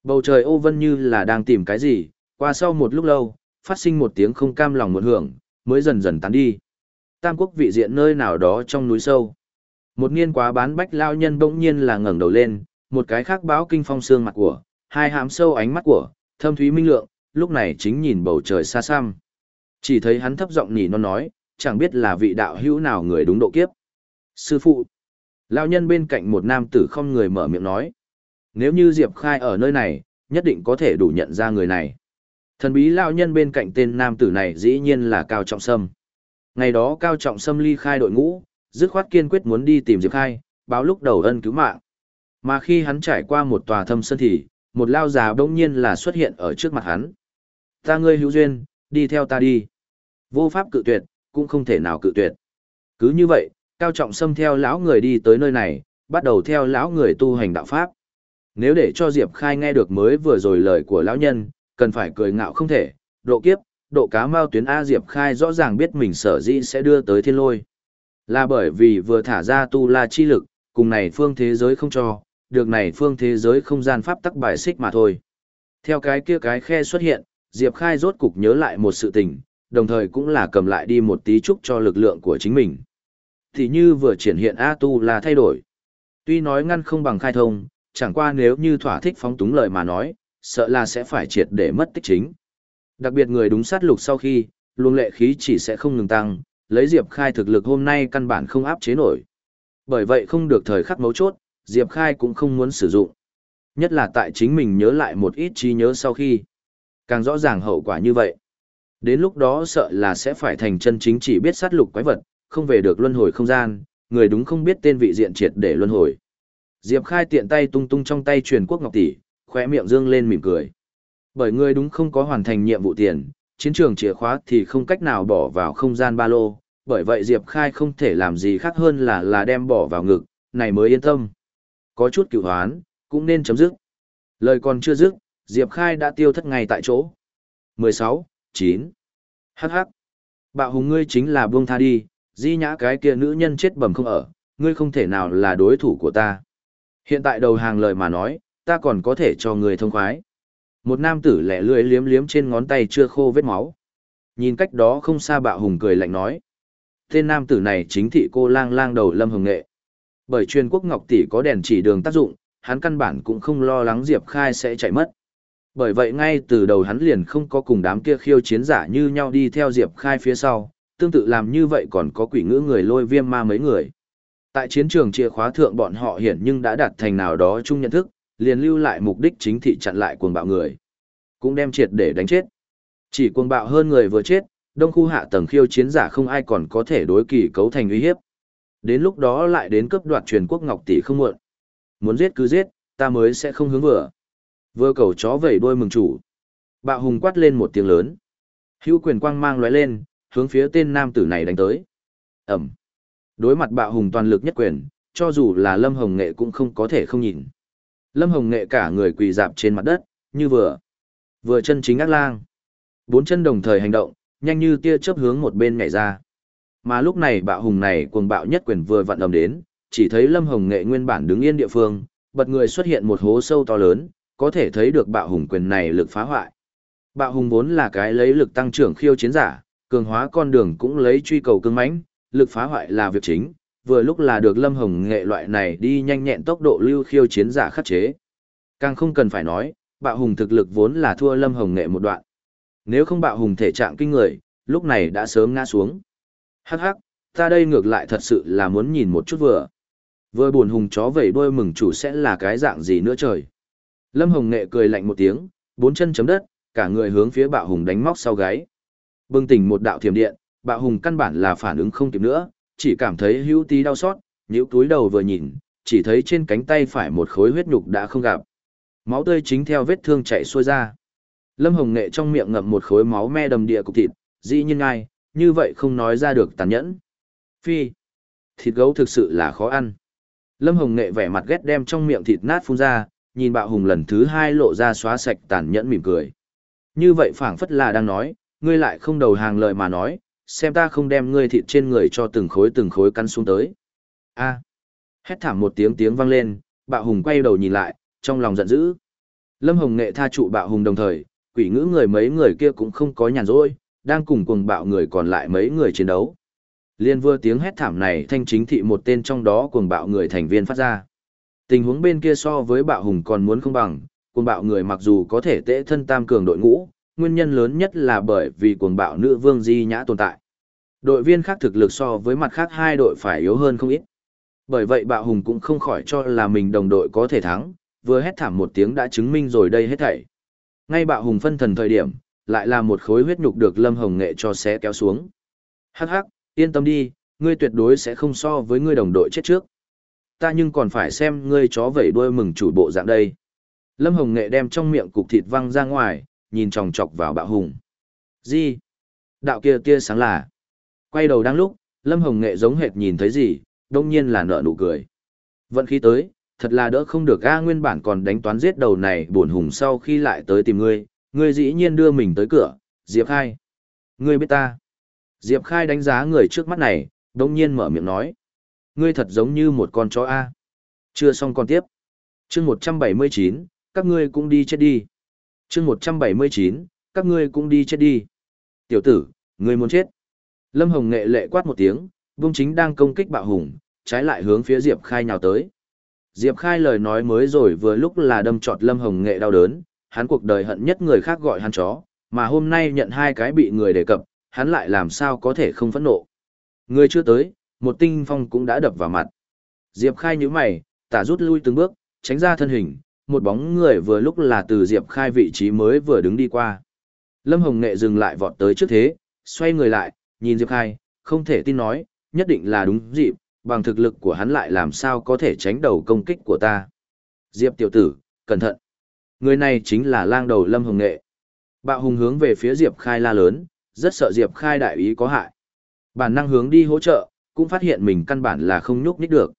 Bầu trời ô vân như là đang tìm cái gì, qua sau một lúc lâu, phát sinh một tiếng không cam lòng một hưởng, mới dần dần tán đi. Tam quốc vị diện nơi nào đó trong núi sâu. Một niên quá bán bách lao nhân bỗng nhiên là ngẩng đầu lên, một cái khác báo kinh phong xương mặt của, hai hàm sâu ánh mắt của, thâm thúy minh lượng, lúc này chính nhìn bầu trời xa xăm. Chỉ thấy hắn thấp giọng nhỉ non nói, chẳng biết là vị đạo hữu nào người đúng độ kiếp. Sư phụ, lao nhân bên cạnh một nam tử không người mở miệng nói. Nếu như Diệp Khai ở nơi này, nhất định có thể đủ nhận ra người này. Thần bí lao nhân bên cạnh tên nam tử này dĩ nhiên là Cao Trọng Sâm. Ngày đó Cao Trọng Sâm ly khai đội ngũ, dứt khoát kiên quyết muốn đi tìm Diệp Khai, báo lúc đầu ân cứu mạng. Mà khi hắn trải qua một tòa thâm sơn thì, một lao già đông nhiên là xuất hiện ở trước mặt hắn. Ta ngươi hữu duyên, đi theo ta đi. Vô pháp cự tuyệt, cũng không thể nào cự tuyệt. Cứ như vậy, Cao Trọng Sâm theo lão người đi tới nơi này, bắt đầu theo lão người tu hành đạo pháp. Nếu để cho Diệp Khai nghe được mới vừa rồi lời của lão nhân, cần phải cười ngạo không thể, độ kiếp, độ cá mao tuyến A Diệp Khai rõ ràng biết mình sở dĩ sẽ đưa tới thiên lôi. Là bởi vì vừa thả ra tu la chi lực, cùng này phương thế giới không cho, được này phương thế giới không gian pháp tắc bài xích mà thôi. Theo cái kia cái khe xuất hiện, Diệp Khai rốt cục nhớ lại một sự tình, đồng thời cũng là cầm lại đi một tí chút cho lực lượng của chính mình. Thì như vừa triển hiện A tu là thay đổi. Tuy nói ngăn không bằng khai thông, chẳng qua nếu như thỏa thích phóng túng lời mà nói, sợ là sẽ phải triệt để mất tích chính. Đặc biệt người đúng sát lục sau khi, luồng lệ khí chỉ sẽ không ngừng tăng, lấy Diệp Khai thực lực hôm nay căn bản không áp chế nổi. Bởi vậy không được thời khắc mấu chốt, Diệp Khai cũng không muốn sử dụng. Nhất là tại chính mình nhớ lại một ít trí nhớ sau khi. Càng rõ ràng hậu quả như vậy. Đến lúc đó sợ là sẽ phải thành chân chính chỉ biết sát lục quái vật, không về được luân hồi không gian, người đúng không biết tên vị diện triệt để luân hồi. Diệp Khai tiện tay tung tung trong tay truyền quốc ngọc tỷ, khóe miệng dương lên mỉm cười. Bởi ngươi đúng không có hoàn thành nhiệm vụ tiền, chiến trường chìa khóa thì không cách nào bỏ vào không gian ba lô, bởi vậy Diệp Khai không thể làm gì khác hơn là là đem bỏ vào ngực, này mới yên tâm. Có chút cựu hoán, cũng nên chấm dứt. Lời còn chưa dứt, Diệp Khai đã tiêu thất ngay tại chỗ. 16, 9. Hắc hắc. Bạo hùng ngươi chính là buông tha đi, di nhã cái kia nữ nhân chết bầm không ở, ngươi không thể nào là đối thủ của ta. Hiện tại đầu hàng lời mà nói, ta còn có thể cho người thông khoái. Một nam tử lẻ lưỡi liếm liếm trên ngón tay chưa khô vết máu. Nhìn cách đó không xa bạo hùng cười lạnh nói. Tên nam tử này chính thị cô lang lang đầu lâm hồng nghệ. Bởi truyền quốc ngọc tỷ có đèn chỉ đường tác dụng, hắn căn bản cũng không lo lắng Diệp Khai sẽ chạy mất. Bởi vậy ngay từ đầu hắn liền không có cùng đám kia khiêu chiến giả như nhau đi theo Diệp Khai phía sau, tương tự làm như vậy còn có quỷ ngữ người lôi viêm ma mấy người. Tại chiến trường chìa khóa thượng bọn họ hiển nhưng đã đạt thành nào đó chung nhận thức, liền lưu lại mục đích chính thị chặn lại cuồng bạo người. Cũng đem triệt để đánh chết. Chỉ cuồng bạo hơn người vừa chết, đông khu hạ tầng khiêu chiến giả không ai còn có thể đối kỳ cấu thành uy hiếp. Đến lúc đó lại đến cấp đoạt truyền quốc ngọc tỷ không muộn. Muốn giết cứ giết, ta mới sẽ không hướng vừa. Vừa cầu chó vẩy đuôi mừng chủ. Bạo hùng quát lên một tiếng lớn. Hữu quyền quang mang lóe lên, hướng phía tên nam tử này đánh tới. Ẩm. Đối mặt bạo hùng toàn lực nhất quyền, cho dù là Lâm Hồng Nghệ cũng không có thể không nhìn. Lâm Hồng Nghệ cả người quỳ dạp trên mặt đất, như vừa. Vừa chân chính ác lang. Bốn chân đồng thời hành động, nhanh như tia chớp hướng một bên nhảy ra. Mà lúc này bạo hùng này cuồng bạo nhất quyền vừa vặn ầm đến, chỉ thấy Lâm Hồng Nghệ nguyên bản đứng yên địa phương, bật người xuất hiện một hố sâu to lớn, có thể thấy được bạo hùng quyền này lực phá hoại. Bạo hùng vốn là cái lấy lực tăng trưởng khiêu chiến giả, cường hóa con đường cũng lấy truy cầu cứng mãnh, lực phá hoại là việc chính, vừa lúc là được Lâm Hồng nghệ loại này đi nhanh nhẹn tốc độ lưu khiêu chiến giả khắc chế. Càng không cần phải nói, bạo hùng thực lực vốn là thua Lâm Hồng nghệ một đoạn. Nếu không bạo hùng thể trạng kinh người, lúc này đã sớm ngã xuống. Hắc hắc, ta đây ngược lại thật sự là muốn nhìn một chút vừa. Vừa buồn hùng chó vẩy đuôi mừng chủ sẽ là cái dạng gì nữa trời. Lâm Hồng nghệ cười lạnh một tiếng, bốn chân chấm đất, cả người hướng phía bạo hùng đánh móc sau gáy. Bừng tỉnh một đạo thiểm điện, bạo hùng căn bản là phản ứng không kịp nữa, chỉ cảm thấy hữu tí đau xót, nhíu túi đầu vừa nhìn, chỉ thấy trên cánh tay phải một khối huyết nhục đã không gặp. Máu tươi chính theo vết thương chảy xuôi ra. Lâm Hồng Nghệ trong miệng ngậm một khối máu me đầm địa cục thịt, dĩ nhiên ngay, như vậy không nói ra được tàn nhẫn. Phi, thịt gấu thực sự là khó ăn. Lâm Hồng Nghệ vẻ mặt ghét đem trong miệng thịt nát phun ra, nhìn bạo hùng lần thứ hai lộ ra xóa sạch tàn nhẫn mỉm cười. Như vậy phảng phất là đang nói, ngươi lại không đầu hàng lời mà nói, xem ta không đem ngươi thịt trên người cho từng khối từng khối cắn xuống tới. A. Hét thảm một tiếng tiếng vang lên, bạo hùng quay đầu nhìn lại, trong lòng giận dữ. Lâm Hồng Nghệ tha trụ bạo hùng đồng thời, quỷ ngữ người mấy người kia cũng không có nhàn rỗi, đang cùng cuồng bạo người còn lại mấy người chiến đấu. Liên vừa tiếng hét thảm này thanh chính thị một tên trong đó cuồng bạo người thành viên phát ra. Tình huống bên kia so với bạo hùng còn muốn không bằng, cuồng bạo người mặc dù có thể tễ thân tam cường đội ngũ, nguyên nhân lớn nhất là bởi vì cuồng bạo nữ vương di nhã tồn tại. Đội viên khác thực lực so với mặt khác hai đội phải yếu hơn không ít. Bởi vậy bạo hùng cũng không khỏi cho là mình đồng đội có thể thắng, vừa hét thảm một tiếng đã chứng minh rồi đây hết thảy. Ngay bạo hùng phân thần thời điểm, lại là một khối huyết nhục được Lâm Hồng Nghệ cho xé kéo xuống. Hắc hắc, yên tâm đi, ngươi tuyệt đối sẽ không so với ngươi đồng đội chết trước. Ta nhưng còn phải xem ngươi chó vẩy đuôi mừng chủ bộ dạng đây. Lâm Hồng Nghệ đem trong miệng cục thịt văng ra ngoài, nhìn chòng chọc vào bạo hùng. Gì? Đạo kia tia sáng là. Quay đầu đang lúc, Lâm Hồng Nghệ giống hệt nhìn thấy gì, đông nhiên là nở nụ cười. Vận khí tới, thật là đỡ không được A nguyên bản còn đánh toán giết đầu này buồn hùng sau khi lại tới tìm ngươi, ngươi dĩ nhiên đưa mình tới cửa, Diệp Khai. Ngươi biết ta. Diệp Khai đánh giá người trước mắt này, đông nhiên mở miệng nói. Ngươi thật giống như một con chó A. Chưa xong còn tiếp. chương 179, các ngươi cũng đi chết đi chương 179, các ngươi cũng đi chết đi. Tiểu tử, ngươi muốn chết. Lâm Hồng nghệ lệ quát một tiếng, vung chính đang công kích bạo hùng, trái lại hướng phía Diệp Khai nhào tới. Diệp Khai lời nói mới rồi vừa lúc là đâm trọt Lâm Hồng Nghệ đau đớn, hắn cuộc đời hận nhất người khác gọi hắn chó, mà hôm nay nhận hai cái bị người đề cập, hắn lại làm sao có thể không phẫn nộ. Người chưa tới, một tinh phong cũng đã đập vào mặt. Diệp Khai nhíu mày, tả rút lui từng bước, tránh ra thân hình, một bóng người vừa lúc là từ Diệp Khai vị trí mới vừa đứng đi qua. Lâm Hồng Nghệ dừng lại vọt tới trước thế, xoay người lại, nhìn Diệp Khai, không thể tin nói, nhất định là đúng dịp, bằng thực lực của hắn lại làm sao có thể tránh đầu công kích của ta. Diệp tiểu tử, cẩn thận. Người này chính là lang đầu Lâm Hồng Nghệ. Bạo hùng hướng về phía Diệp Khai la lớn, rất sợ Diệp Khai đại ý có hại. Bản năng hướng đi hỗ trợ, cũng phát hiện mình căn bản là không nhúc nhích được.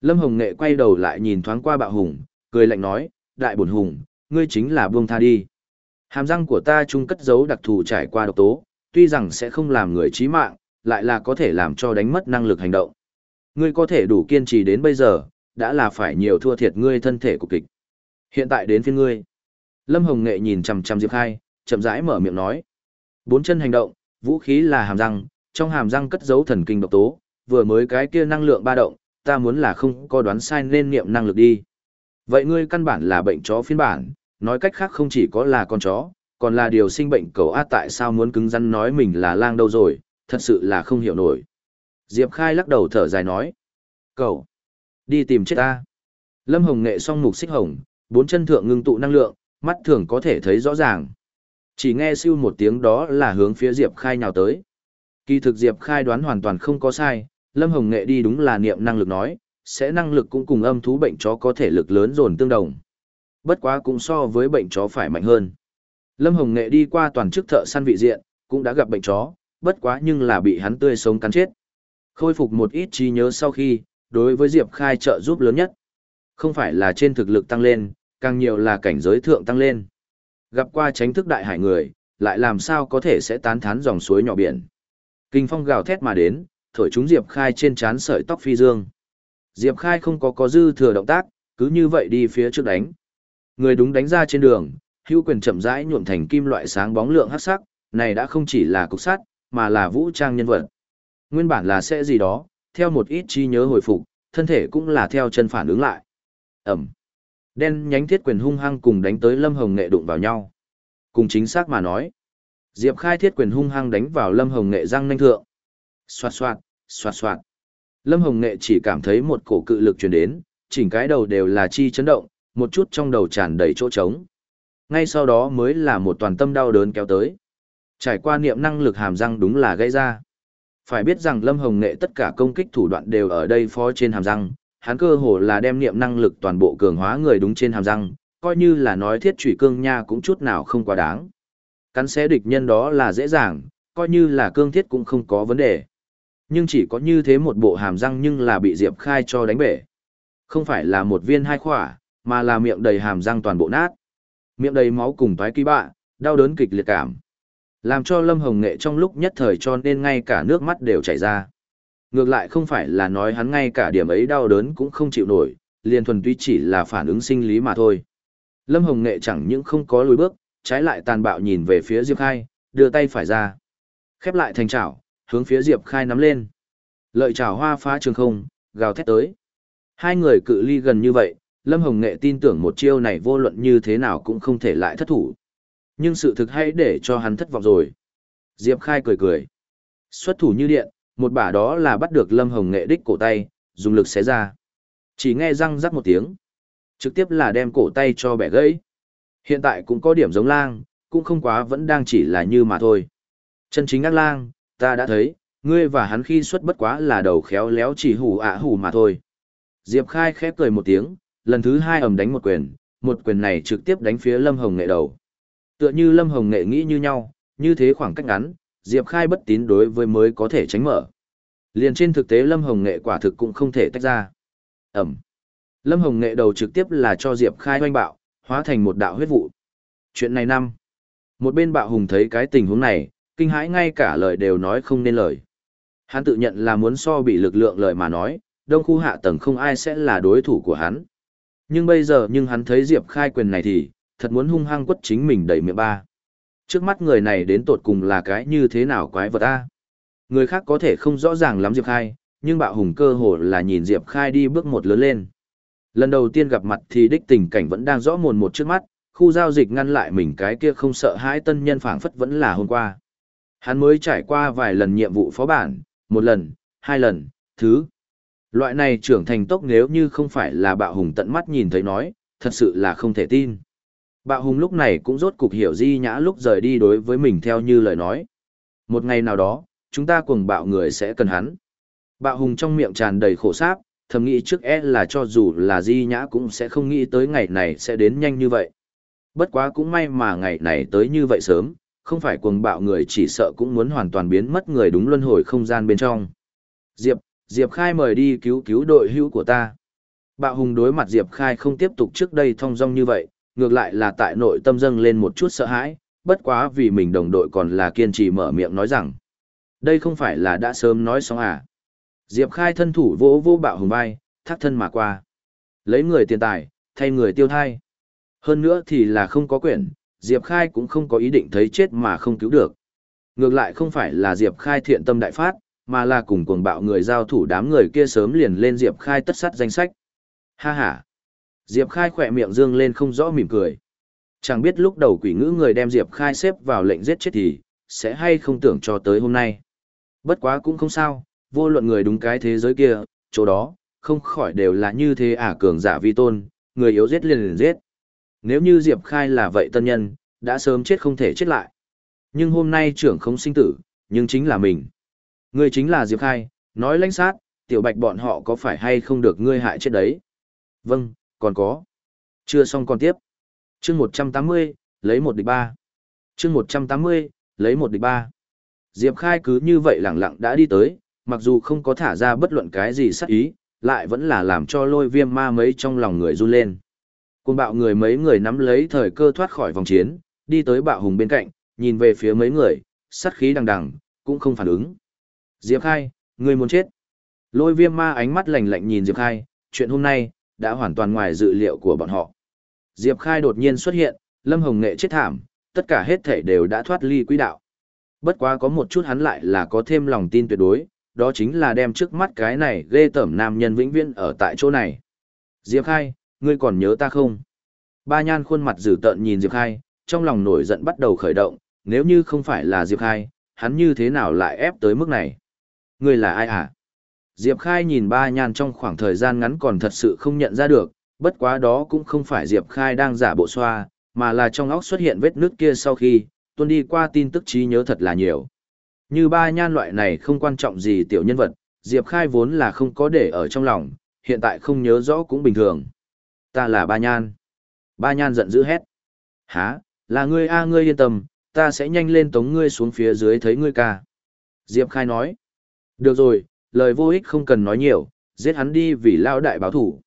Lâm Hồng Nghệ quay đầu lại nhìn thoáng qua bạo hùng, cười lạnh nói, đại bổn hùng, ngươi chính là buông tha đi. Hàm răng của ta chung cất giấu đặc thù trải qua độc tố, tuy rằng sẽ không làm người chí mạng, lại là có thể làm cho đánh mất năng lực hành động. Ngươi có thể đủ kiên trì đến bây giờ, đã là phải nhiều thua thiệt ngươi thân thể của kịch. Hiện tại đến phiên ngươi. Lâm Hồng Nghệ nhìn chằm chằm Diệp Khai, chậm rãi mở miệng nói. Bốn chân hành động, vũ khí là hàm răng, trong hàm răng cất giấu thần kinh độc tố, vừa mới cái kia năng lượng ba động, ta muốn là không có đoán sai nên niệm năng lực đi. Vậy ngươi căn bản là bệnh chó phiên bản, nói cách khác không chỉ có là con chó, còn là điều sinh bệnh cầu át tại sao muốn cứng rắn nói mình là lang đâu rồi, thật sự là không hiểu nổi. Diệp Khai lắc đầu thở dài nói. Cậu, đi tìm chết ta. Lâm Hồng nghệ song mục xích hồng, bốn chân thượng ngưng tụ năng lượng, mắt thường có thể thấy rõ ràng. Chỉ nghe siêu một tiếng đó là hướng phía Diệp Khai nhào tới. Kỳ thực Diệp Khai đoán hoàn toàn không có sai, Lâm Hồng nghệ đi đúng là niệm năng lực nói, sẽ năng lực cũng cùng âm thú bệnh chó có thể lực lớn dồn tương đồng. Bất quá cũng so với bệnh chó phải mạnh hơn. Lâm Hồng nghệ đi qua toàn chức thợ săn vị diện, cũng đã gặp bệnh chó, bất quá nhưng là bị hắn tươi sống cắn chết. Khôi phục một ít trí nhớ sau khi, đối với Diệp Khai trợ giúp lớn nhất. Không phải là trên thực lực tăng lên, càng nhiều là cảnh giới thượng tăng lên. Gặp qua tránh thức đại hải người, lại làm sao có thể sẽ tán thán dòng suối nhỏ biển. Kinh phong gào thét mà đến, thổi chúng Diệp Khai trên trán sợi tóc phi dương. Diệp Khai không có có dư thừa động tác, cứ như vậy đi phía trước đánh. Người đúng đánh ra trên đường, hữu quyền chậm rãi nhuộm thành kim loại sáng bóng lượng hắc sắc, này đã không chỉ là cục sắt, mà là vũ trang nhân vật. Nguyên bản là sẽ gì đó, theo một ít chi nhớ hồi phục, thân thể cũng là theo chân phản ứng lại. Ẩm. Đen nhánh thiết quyền hung hăng cùng đánh tới Lâm Hồng Nghệ đụng vào nhau. Cùng chính xác mà nói. Diệp Khai thiết quyền hung hăng đánh vào Lâm Hồng Nghệ răng nanh thượng. Xoạt xoạt, xoạt xoạt. Lâm Hồng Nghệ chỉ cảm thấy một cổ cự lực truyền đến, chỉnh cái đầu đều là chi chấn động, một chút trong đầu tràn đầy chỗ trống. Ngay sau đó mới là một toàn tâm đau đớn kéo tới. Trải qua niệm năng lực hàm răng đúng là gây ra. Phải biết rằng Lâm Hồng Nghệ tất cả công kích thủ đoạn đều ở đây phó trên hàm răng, hắn cơ hồ là đem niệm năng lực toàn bộ cường hóa người đúng trên hàm răng, coi như là nói thiết trụy cương nha cũng chút nào không quá đáng. Cắn xé địch nhân đó là dễ dàng, coi như là cương thiết cũng không có vấn đề. Nhưng chỉ có như thế một bộ hàm răng nhưng là bị Diệp Khai cho đánh bể. Không phải là một viên hai khỏa, mà là miệng đầy hàm răng toàn bộ nát. Miệng đầy máu cùng toái kỳ bạ, đau đớn kịch liệt cảm. Làm cho Lâm Hồng Nghệ trong lúc nhất thời cho nên ngay cả nước mắt đều chảy ra. Ngược lại không phải là nói hắn ngay cả điểm ấy đau đớn cũng không chịu nổi, liền thuần tuy chỉ là phản ứng sinh lý mà thôi. Lâm Hồng Nghệ chẳng những không có lùi bước, trái lại tàn bạo nhìn về phía Diệp Khai, đưa tay phải ra. Khép lại thành chảo, hướng phía Diệp Khai nắm lên. Lợi chảo hoa phá trường không, gào thét tới. Hai người cự ly gần như vậy, Lâm Hồng Nghệ tin tưởng một chiêu này vô luận như thế nào cũng không thể lại thất thủ. Nhưng sự thực hãy để cho hắn thất vọng rồi. Diệp Khai cười cười. Xuất thủ như điện, một bả đó là bắt được Lâm Hồng Nghệ đích cổ tay, dùng lực xé ra. Chỉ nghe răng rắc một tiếng. Trực tiếp là đem cổ tay cho bẻ gãy. Hiện tại cũng có điểm giống lang, cũng không quá vẫn đang chỉ là như mà thôi. Chân chính ác lang, ta đã thấy, ngươi và hắn khi xuất bất quá là đầu khéo léo chỉ hù ạ hù mà thôi. Diệp Khai khép cười một tiếng, lần thứ hai ầm đánh một quyền, một quyền này trực tiếp đánh phía Lâm Hồng Nghệ đầu. Tựa như Lâm Hồng Nghệ nghĩ như nhau, như thế khoảng cách ngắn, Diệp Khai bất tín đối với mới có thể tránh mở. Liền trên thực tế Lâm Hồng Nghệ quả thực cũng không thể tách ra. Ẩm. Lâm Hồng Nghệ đầu trực tiếp là cho Diệp Khai hoanh bạo, hóa thành một đạo huyết vụ. Chuyện này năm. Một bên bạo hùng thấy cái tình huống này, kinh hãi ngay cả lời đều nói không nên lời. Hắn tự nhận là muốn so bị lực lượng lời mà nói, đông khu hạ tầng không ai sẽ là đối thủ của hắn. Nhưng bây giờ nhưng hắn thấy Diệp Khai quyền này thì, thật muốn hung hăng quất chính mình đẩy miệng ba. Trước mắt người này đến tột cùng là cái như thế nào quái vật a? Người khác có thể không rõ ràng lắm Diệp Khai, nhưng bạo hùng cơ hồ là nhìn Diệp Khai đi bước một lớn lên. Lần đầu tiên gặp mặt thì đích tình cảnh vẫn đang rõ mồn một trước mắt, khu giao dịch ngăn lại mình cái kia không sợ hãi tân nhân phảng phất vẫn là hôm qua. Hắn mới trải qua vài lần nhiệm vụ phó bản, một lần, hai lần, thứ. Loại này trưởng thành tốc nếu như không phải là bạo hùng tận mắt nhìn thấy nói, thật sự là không thể tin. Bạo hùng lúc này cũng rốt cục hiểu di nhã lúc rời đi đối với mình theo như lời nói. Một ngày nào đó, chúng ta cùng bạo người sẽ cần hắn. Bạo hùng trong miệng tràn đầy khổ sáp, thầm nghĩ trước e là cho dù là di nhã cũng sẽ không nghĩ tới ngày này sẽ đến nhanh như vậy. Bất quá cũng may mà ngày này tới như vậy sớm, không phải cuồng bạo người chỉ sợ cũng muốn hoàn toàn biến mất người đúng luân hồi không gian bên trong. Diệp, Diệp Khai mời đi cứu cứu đội hữu của ta. Bạo hùng đối mặt Diệp Khai không tiếp tục trước đây thong dong như vậy, ngược lại là tại nội tâm dâng lên một chút sợ hãi, bất quá vì mình đồng đội còn là kiên trì mở miệng nói rằng. Đây không phải là đã sớm nói xong à. Diệp Khai thân thủ vỗ vô bạo hùng vai, thác thân mà qua. Lấy người tiền tài, thay người tiêu thai. Hơn nữa thì là không có quyển, Diệp Khai cũng không có ý định thấy chết mà không cứu được. Ngược lại không phải là Diệp Khai thiện tâm đại phát, mà là cùng cuồng bạo người giao thủ đám người kia sớm liền lên Diệp Khai tất sắt danh sách. Ha ha! Diệp Khai khỏe miệng dương lên không rõ mỉm cười. Chẳng biết lúc đầu quỷ ngữ người đem Diệp Khai xếp vào lệnh giết chết thì, sẽ hay không tưởng cho tới hôm nay. Bất quá cũng không sao, vô luận người đúng cái thế giới kia, chỗ đó, không khỏi đều là như thế à cường giả vi tôn, người yếu giết liền liền giết. Nếu như Diệp Khai là vậy tân nhân, đã sớm chết không thể chết lại. Nhưng hôm nay trưởng không sinh tử, nhưng chính là mình. Ngươi chính là Diệp Khai, nói lãnh sát, tiểu bạch bọn họ có phải hay không được ngươi hại chết đấy? Vâng, còn có. Chưa xong còn tiếp. chương 180, lấy một địch ba. chương 180, lấy một địch ba. Diệp Khai cứ như vậy lẳng lặng đã đi tới, mặc dù không có thả ra bất luận cái gì sắc ý, lại vẫn là làm cho lôi viêm ma mấy trong lòng người run lên. Cùng bạo người mấy người nắm lấy thời cơ thoát khỏi vòng chiến, đi tới bạo hùng bên cạnh, nhìn về phía mấy người, sát khí đằng đằng, cũng không phản ứng. Diệp Khai, người muốn chết. Lôi viêm ma ánh mắt lạnh lạnh nhìn Diệp Khai, chuyện hôm nay, đã hoàn toàn ngoài dự liệu của bọn họ. Diệp Khai đột nhiên xuất hiện, Lâm Hồng Nghệ chết thảm, tất cả hết thể đều đã thoát ly quỹ đạo. Bất quá có một chút hắn lại là có thêm lòng tin tuyệt đối, đó chính là đem trước mắt cái này ghê tẩm nam nhân vĩnh viễn ở tại chỗ này. Diệp Khai, ngươi còn nhớ ta không? Ba nhan khuôn mặt dữ tợn nhìn Diệp Khai, trong lòng nổi giận bắt đầu khởi động, nếu như không phải là Diệp Khai, hắn như thế nào lại ép tới mức này? Ngươi là ai hả? Diệp Khai nhìn ba nhan trong khoảng thời gian ngắn còn thật sự không nhận ra được, bất quá đó cũng không phải Diệp Khai đang giả bộ xoa, mà là trong óc xuất hiện vết nước kia sau khi, tuôn đi qua tin tức trí nhớ thật là nhiều. Như ba nhan loại này không quan trọng gì tiểu nhân vật, Diệp Khai vốn là không có để ở trong lòng, hiện tại không nhớ rõ cũng bình thường. Ta là ba nhan. Ba nhan giận dữ hét. Hả, là ngươi a ngươi yên tâm, ta sẽ nhanh lên tống ngươi xuống phía dưới thấy ngươi ca. Diệp Khai nói. Được rồi, lời vô ích không cần nói nhiều, giết hắn đi vì lao đại báo thủ.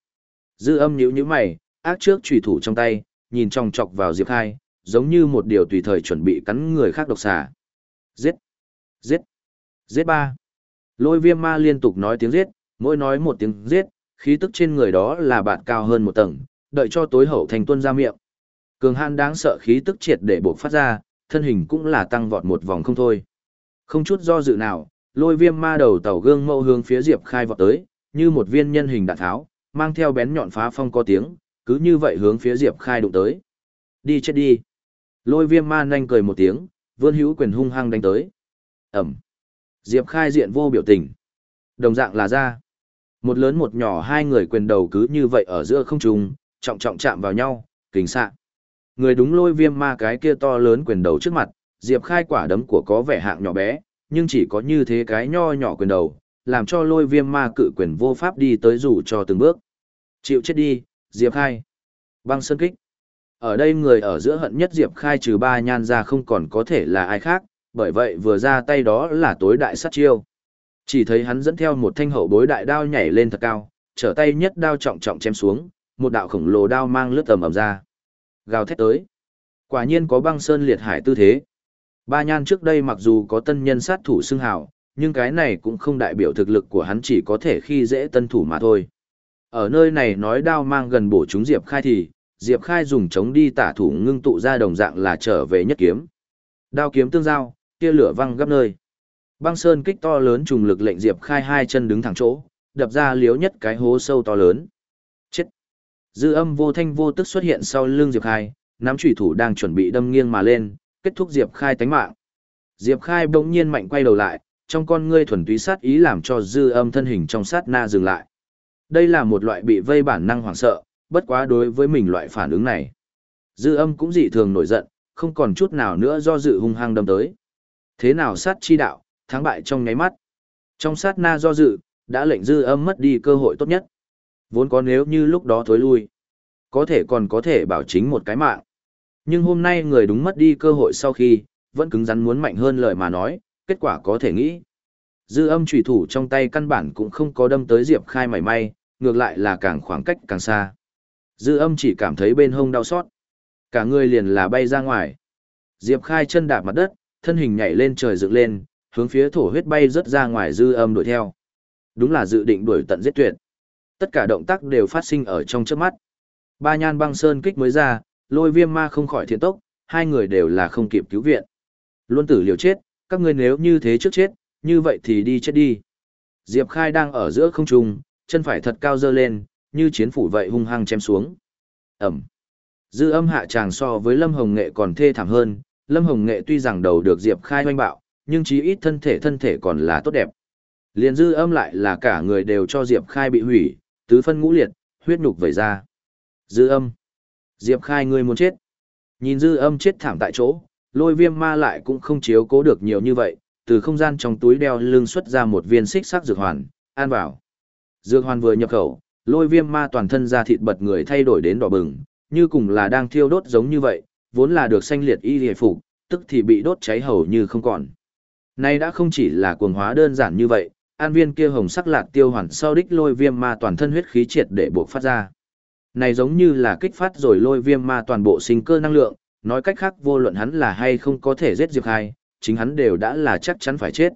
Dư âm nhíu nhíu mày, ác trước trùy thủ trong tay, nhìn trong chọc vào Diệp Khai, giống như một điều tùy thời chuẩn bị cắn người khác độc xà. Giết! Giết! Giết ba! Lôi viêm ma liên tục nói tiếng giết, mỗi nói một tiếng giết, khí tức trên người đó là bạn cao hơn một tầng, đợi cho tối hậu thành tuân ra miệng. Cường hãn đáng sợ khí tức triệt để bộc phát ra, thân hình cũng là tăng vọt một vòng không thôi. Không chút do dự nào, lôi viêm ma đầu tàu gương mâu hướng phía Diệp Khai vọt tới, như một viên nhân hình đạn tháo, mang theo bén nhọn phá phong có tiếng, cứ như vậy hướng phía Diệp Khai đụng tới. Đi chết đi. Lôi viêm ma nhanh cười một tiếng, vươn hữu quyền hung hăng đánh tới. Ẩm. Diệp Khai diện vô biểu tình. Đồng dạng là ra. Một lớn một nhỏ hai người quyền đầu cứ như vậy ở giữa không trung, trọng trọng chạm vào nhau, kính xạ. Người đúng lôi viêm ma cái kia to lớn quyền đầu trước mặt, Diệp Khai quả đấm của có vẻ hạng nhỏ bé, nhưng chỉ có như thế cái nho nhỏ quyền đầu, làm cho lôi viêm ma cự quyền vô pháp đi tới rủ cho từng bước. Chịu chết đi, Diệp Khai. Băng sơn kích. Ở đây người ở giữa hận nhất Diệp Khai trừ ba nhan ra không còn có thể là ai khác, bởi vậy vừa ra tay đó là tối đại sát chiêu. Chỉ thấy hắn dẫn theo một thanh hậu bối đại đao nhảy lên thật cao, trở tay nhất đao trọng trọng chém xuống, một đạo khổng lồ đao mang lướt tầm ầm ra. Gào thét tới. Quả nhiên có băng sơn liệt hải tư thế. Ba nhan trước đây mặc dù có tân nhân sát thủ xưng hào, nhưng cái này cũng không đại biểu thực lực của hắn chỉ có thể khi dễ tân thủ mà thôi. Ở nơi này nói đao mang gần bổ chúng Diệp Khai thì, Diệp Khai dùng chống đi tả thủ ngưng tụ ra đồng dạng là trở về nhất kiếm. Đao kiếm tương giao, tia lửa văng gấp nơi. Băng sơn kích to lớn trùng lực lệnh Diệp Khai hai chân đứng thẳng chỗ, đập ra liếu nhất cái hố sâu to lớn. Chết! Dư âm vô thanh vô tức xuất hiện sau lưng Diệp Khai, nắm chủy thủ đang chuẩn bị đâm nghiêng mà lên, kết thúc Diệp Khai tánh mạng. Diệp Khai bỗng nhiên mạnh quay đầu lại, trong con ngươi thuần túy sát ý làm cho dư âm thân hình trong sát na dừng lại. Đây là một loại bị vây bản năng hoảng sợ, bất quá đối với mình loại phản ứng này. Dư âm cũng dị thường nổi giận, không còn chút nào nữa do dự hung hăng đâm tới. Thế nào sát chi đạo, thắng bại trong nháy mắt. Trong sát na do dự, đã lệnh dư âm mất đi cơ hội tốt nhất. Vốn có nếu như lúc đó thối lui, có thể còn có thể bảo chính một cái mạng. Nhưng hôm nay người đúng mất đi cơ hội sau khi, vẫn cứng rắn muốn mạnh hơn lời mà nói, kết quả có thể nghĩ. Dư âm trùy thủ trong tay căn bản cũng không có đâm tới Diệp Khai mảy may, ngược lại là càng khoảng cách càng xa. Dư âm chỉ cảm thấy bên hông đau xót. Cả người liền là bay ra ngoài. Diệp Khai chân đạp mặt đất, thân hình nhảy lên trời dựng lên, hướng phía thổ huyết bay rất ra ngoài dư âm đuổi theo. Đúng là dự định đuổi tận giết tuyệt. Tất cả động tác đều phát sinh ở trong chớp mắt. Ba nhan băng sơn kích mới ra, lôi viêm ma không khỏi thiện tốc, hai người đều là không kịp cứu viện. Luân tử liều chết, các ngươi nếu như thế trước chết, như vậy thì đi chết đi. Diệp Khai đang ở giữa không trung, chân phải thật cao dơ lên, như chiến phủ vậy hung hăng chém xuống. Ẩm. Dư âm hạ tràng so với Lâm Hồng Nghệ còn thê thảm hơn, Lâm Hồng Nghệ tuy rằng đầu được Diệp Khai hoanh bạo, nhưng chí ít thân thể thân thể còn là tốt đẹp. Liền dư âm lại là cả người đều cho Diệp Khai bị hủy, tứ phân ngũ liệt, huyết nhục vẩy ra. Dư âm. Diệp Khai ngươi muốn chết. Nhìn dư âm chết thảm tại chỗ, lôi viêm ma lại cũng không chiếu cố được nhiều như vậy, từ không gian trong túi đeo lưng xuất ra một viên xích sắc dược hoàn, an vào. Dược hoàn vừa nhập khẩu, lôi viêm ma toàn thân da thịt bật người thay đổi đến đỏ bừng, như cùng là đang thiêu đốt giống như vậy, vốn là được xanh liệt y hề phục, tức thì bị đốt cháy hầu như không còn. Nay đã không chỉ là cuồng hóa đơn giản như vậy, an viên kia hồng sắc lạc tiêu hoàn sau đích lôi viêm ma toàn thân huyết khí triệt để buộc phát ra. Này giống như là kích phát rồi lôi viêm ma toàn bộ sinh cơ năng lượng, nói cách khác vô luận hắn là hay không có thể giết Diệp Khai, chính hắn đều đã là chắc chắn phải chết.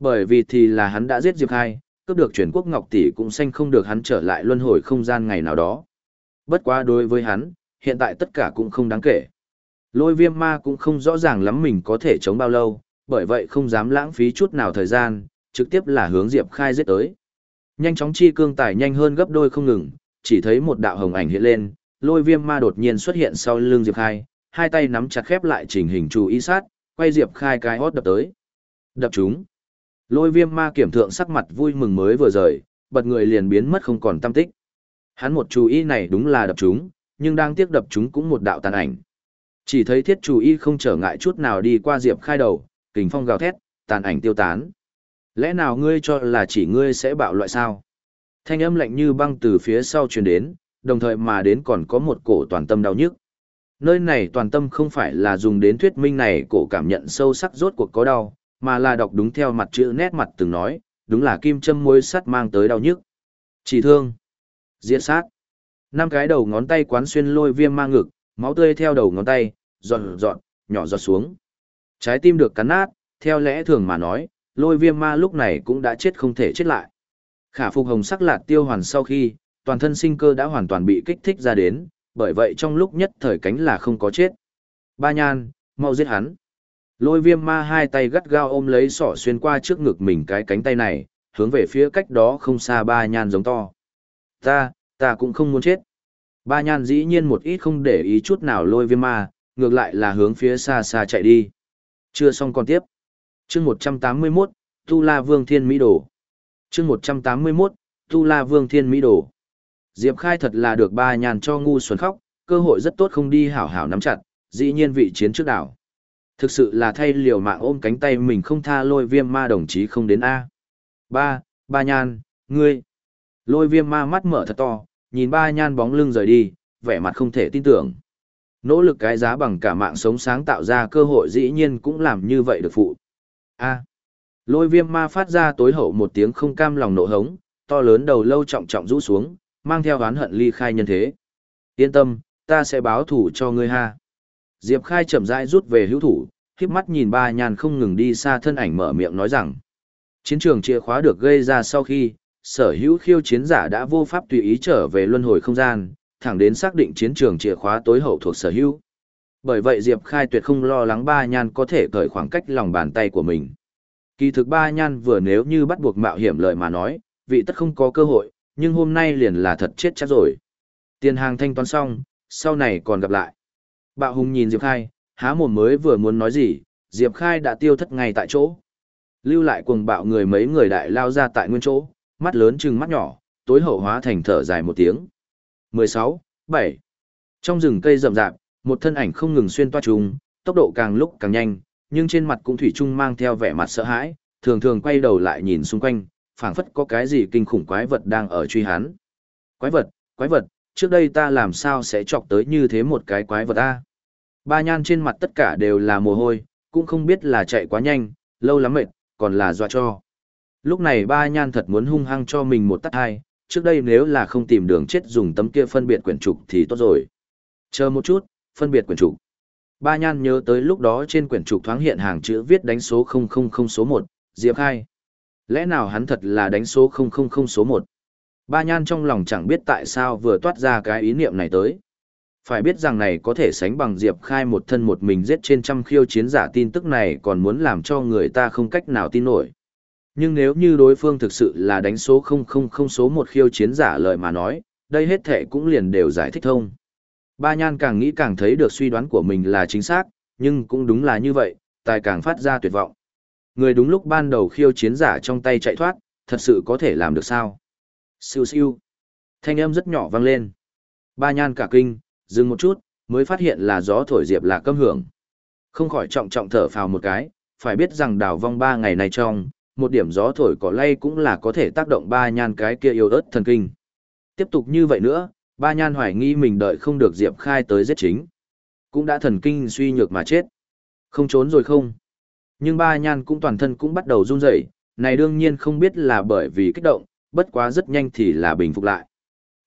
Bởi vì thì là hắn đã giết Diệp Khai, cướp được truyền quốc ngọc tỷ cũng xanh không được hắn trở lại luân hồi không gian ngày nào đó. Bất quá đối với hắn, hiện tại tất cả cũng không đáng kể. Lôi viêm ma cũng không rõ ràng lắm mình có thể chống bao lâu, bởi vậy không dám lãng phí chút nào thời gian, trực tiếp là hướng Diệp Khai giết tới. Nhanh chóng chi cương tải nhanh hơn gấp đôi không ngừng, chỉ thấy một đạo hồng ảnh hiện lên, lôi viêm ma đột nhiên xuất hiện sau lưng Diệp Khai, hai tay nắm chặt khép lại trình hình chú ý sát, quay Diệp Khai cái hót đập tới. Đập chúng. Lôi viêm ma kiểm thượng sắc mặt vui mừng mới vừa rời, bật người liền biến mất không còn tâm tích. Hắn một chú ý này đúng là đập chúng, nhưng đang tiếc đập chúng cũng một đạo tàn ảnh, Chỉ thấy thiết chú ý không trở ngại chút nào đi qua Diệp Khai đầu, kình phong gào thét, tàn ảnh tiêu tán. Lẽ nào ngươi cho là chỉ ngươi sẽ bạo loại sao? Thanh âm lạnh như băng từ phía sau truyền đến, đồng thời mà đến còn có một cổ toàn tâm đau nhức. Nơi này toàn tâm không phải là dùng đến thuyết minh này cổ cảm nhận sâu sắc rốt cuộc có đau, mà là đọc đúng theo mặt chữ nét mặt từng nói, đúng là kim châm môi sắt mang tới đau nhức. Chỉ thương, diễn sát. Năm cái đầu ngón tay quán xuyên lôi viêm ma ngực, máu tươi theo đầu ngón tay, giọt giọt, nhỏ giọt xuống. Trái tim được cắn nát, theo lẽ thường mà nói, lôi viêm ma lúc này cũng đã chết không thể chết lại. Khả phục hồng sắc lạt tiêu hoàn sau khi, toàn thân sinh cơ đã hoàn toàn bị kích thích ra đến, bởi vậy trong lúc nhất thời cánh là không có chết. Ba nhan, mau giết hắn. Lôi viêm ma hai tay gắt gao ôm lấy sỏ xuyên qua trước ngực mình cái cánh tay này, hướng về phía cách đó không xa ba nhan giống to. Ta, ta cũng không muốn chết. Ba nhan dĩ nhiên một ít không để ý chút nào lôi viêm ma, ngược lại là hướng phía xa xa chạy đi. Chưa xong còn tiếp. chương 181, Tu La Vương Thiên Mỹ Đồ. chương 181, Tu La Vương Thiên Mỹ Đồ. Diệp Khai thật là được ba nhàn cho ngu xuẩn khóc, cơ hội rất tốt không đi hảo hảo nắm chặt, dĩ nhiên vị chiến trước đảo. Thực sự là thay liều mạng ôm cánh tay mình không tha lôi viêm ma đồng chí không đến A. Ba, ba nhan, ngươi. Lôi viêm ma mắt mở thật to, nhìn ba nhan bóng lưng rời đi, vẻ mặt không thể tin tưởng. Nỗ lực cái giá bằng cả mạng sống sáng tạo ra cơ hội dĩ nhiên cũng làm như vậy được phụ. A. Lôi viêm ma phát ra tối hậu một tiếng không cam lòng nổ hống, to lớn đầu lâu trọng trọng rũ xuống, mang theo oán hận ly khai nhân thế. Yên tâm, ta sẽ báo thủ cho ngươi ha. Diệp Khai chậm rãi rút về hữu thủ, khiếp mắt nhìn ba nhàn không ngừng đi xa thân ảnh mở miệng nói rằng. Chiến trường chìa khóa được gây ra sau khi, sở hữu khiêu chiến giả đã vô pháp tùy ý trở về luân hồi không gian, thẳng đến xác định chiến trường chìa khóa tối hậu thuộc sở hữu. Bởi vậy Diệp Khai tuyệt không lo lắng ba nhan có thể cởi khoảng cách lòng bàn tay của mình. Kỳ thực ba nhan vừa nếu như bắt buộc mạo hiểm lời mà nói, vị tất không có cơ hội, nhưng hôm nay liền là thật chết chắc rồi. Tiền hàng thanh toán xong, sau này còn gặp lại. Bạo hùng nhìn Diệp Khai, há mồm mới vừa muốn nói gì, Diệp Khai đã tiêu thất ngay tại chỗ. Lưu lại cuồng bạo người mấy người đại lao ra tại nguyên chỗ, mắt lớn chừng mắt nhỏ, tối hậu hóa thành thở dài một tiếng. 16, 7. Trong rừng cây rậm rạp, một thân ảnh không ngừng xuyên toa trùng, tốc độ càng lúc càng nhanh, nhưng trên mặt cũng thủy chung mang theo vẻ mặt sợ hãi, thường thường quay đầu lại nhìn xung quanh, phảng phất có cái gì kinh khủng quái vật đang ở truy hắn. Quái vật, quái vật, trước đây ta làm sao sẽ chọc tới như thế một cái quái vật a? Ba nhan trên mặt tất cả đều là mồ hôi, cũng không biết là chạy quá nhanh, lâu lắm mệt, còn là dọa cho. Lúc này ba nhan thật muốn hung hăng cho mình một tát hai, trước đây nếu là không tìm đường chết dùng tấm kia phân biệt quyển trục thì tốt rồi. Chờ một chút, phân biệt quyển trục. Ba nhan nhớ tới lúc đó trên quyển trục thoáng hiện hàng chữ viết đánh số 000 số 1, Diệp Khai. Lẽ nào hắn thật là đánh số 000 số 1? Ba nhan trong lòng chẳng biết tại sao vừa toát ra cái ý niệm này tới. Phải biết rằng này có thể sánh bằng Diệp Khai một thân một mình giết trên trăm khiêu chiến giả tin tức này còn muốn làm cho người ta không cách nào tin nổi. Nhưng nếu như đối phương thực sự là đánh số 000 số 1 khiêu chiến giả lời mà nói, đây hết thể cũng liền đều giải thích thông. Ba nhan càng nghĩ càng thấy được suy đoán của mình là chính xác, nhưng cũng đúng là như vậy, tài càng phát ra tuyệt vọng. Người đúng lúc ban đầu khiêu chiến giả trong tay chạy thoát, thật sự có thể làm được sao? Siêu siêu. Thanh âm rất nhỏ vang lên. Ba nhan cả kinh, dừng một chút, mới phát hiện là gió thổi diệp là câm hưởng. Không khỏi trọng trọng thở phào một cái, phải biết rằng đào vong ba ngày này trong, một điểm gió thổi cỏ lay cũng là có thể tác động ba nhan cái kia yêu ớt thần kinh. Tiếp tục như vậy nữa, ba nhan hoài nghi mình đợi không được diệp khai tới giết chính. Cũng đã thần kinh suy nhược mà chết. Không trốn rồi không? Nhưng ba nhan cũng toàn thân cũng bắt đầu run rẩy, này đương nhiên không biết là bởi vì kích động, bất quá rất nhanh thì là bình phục lại.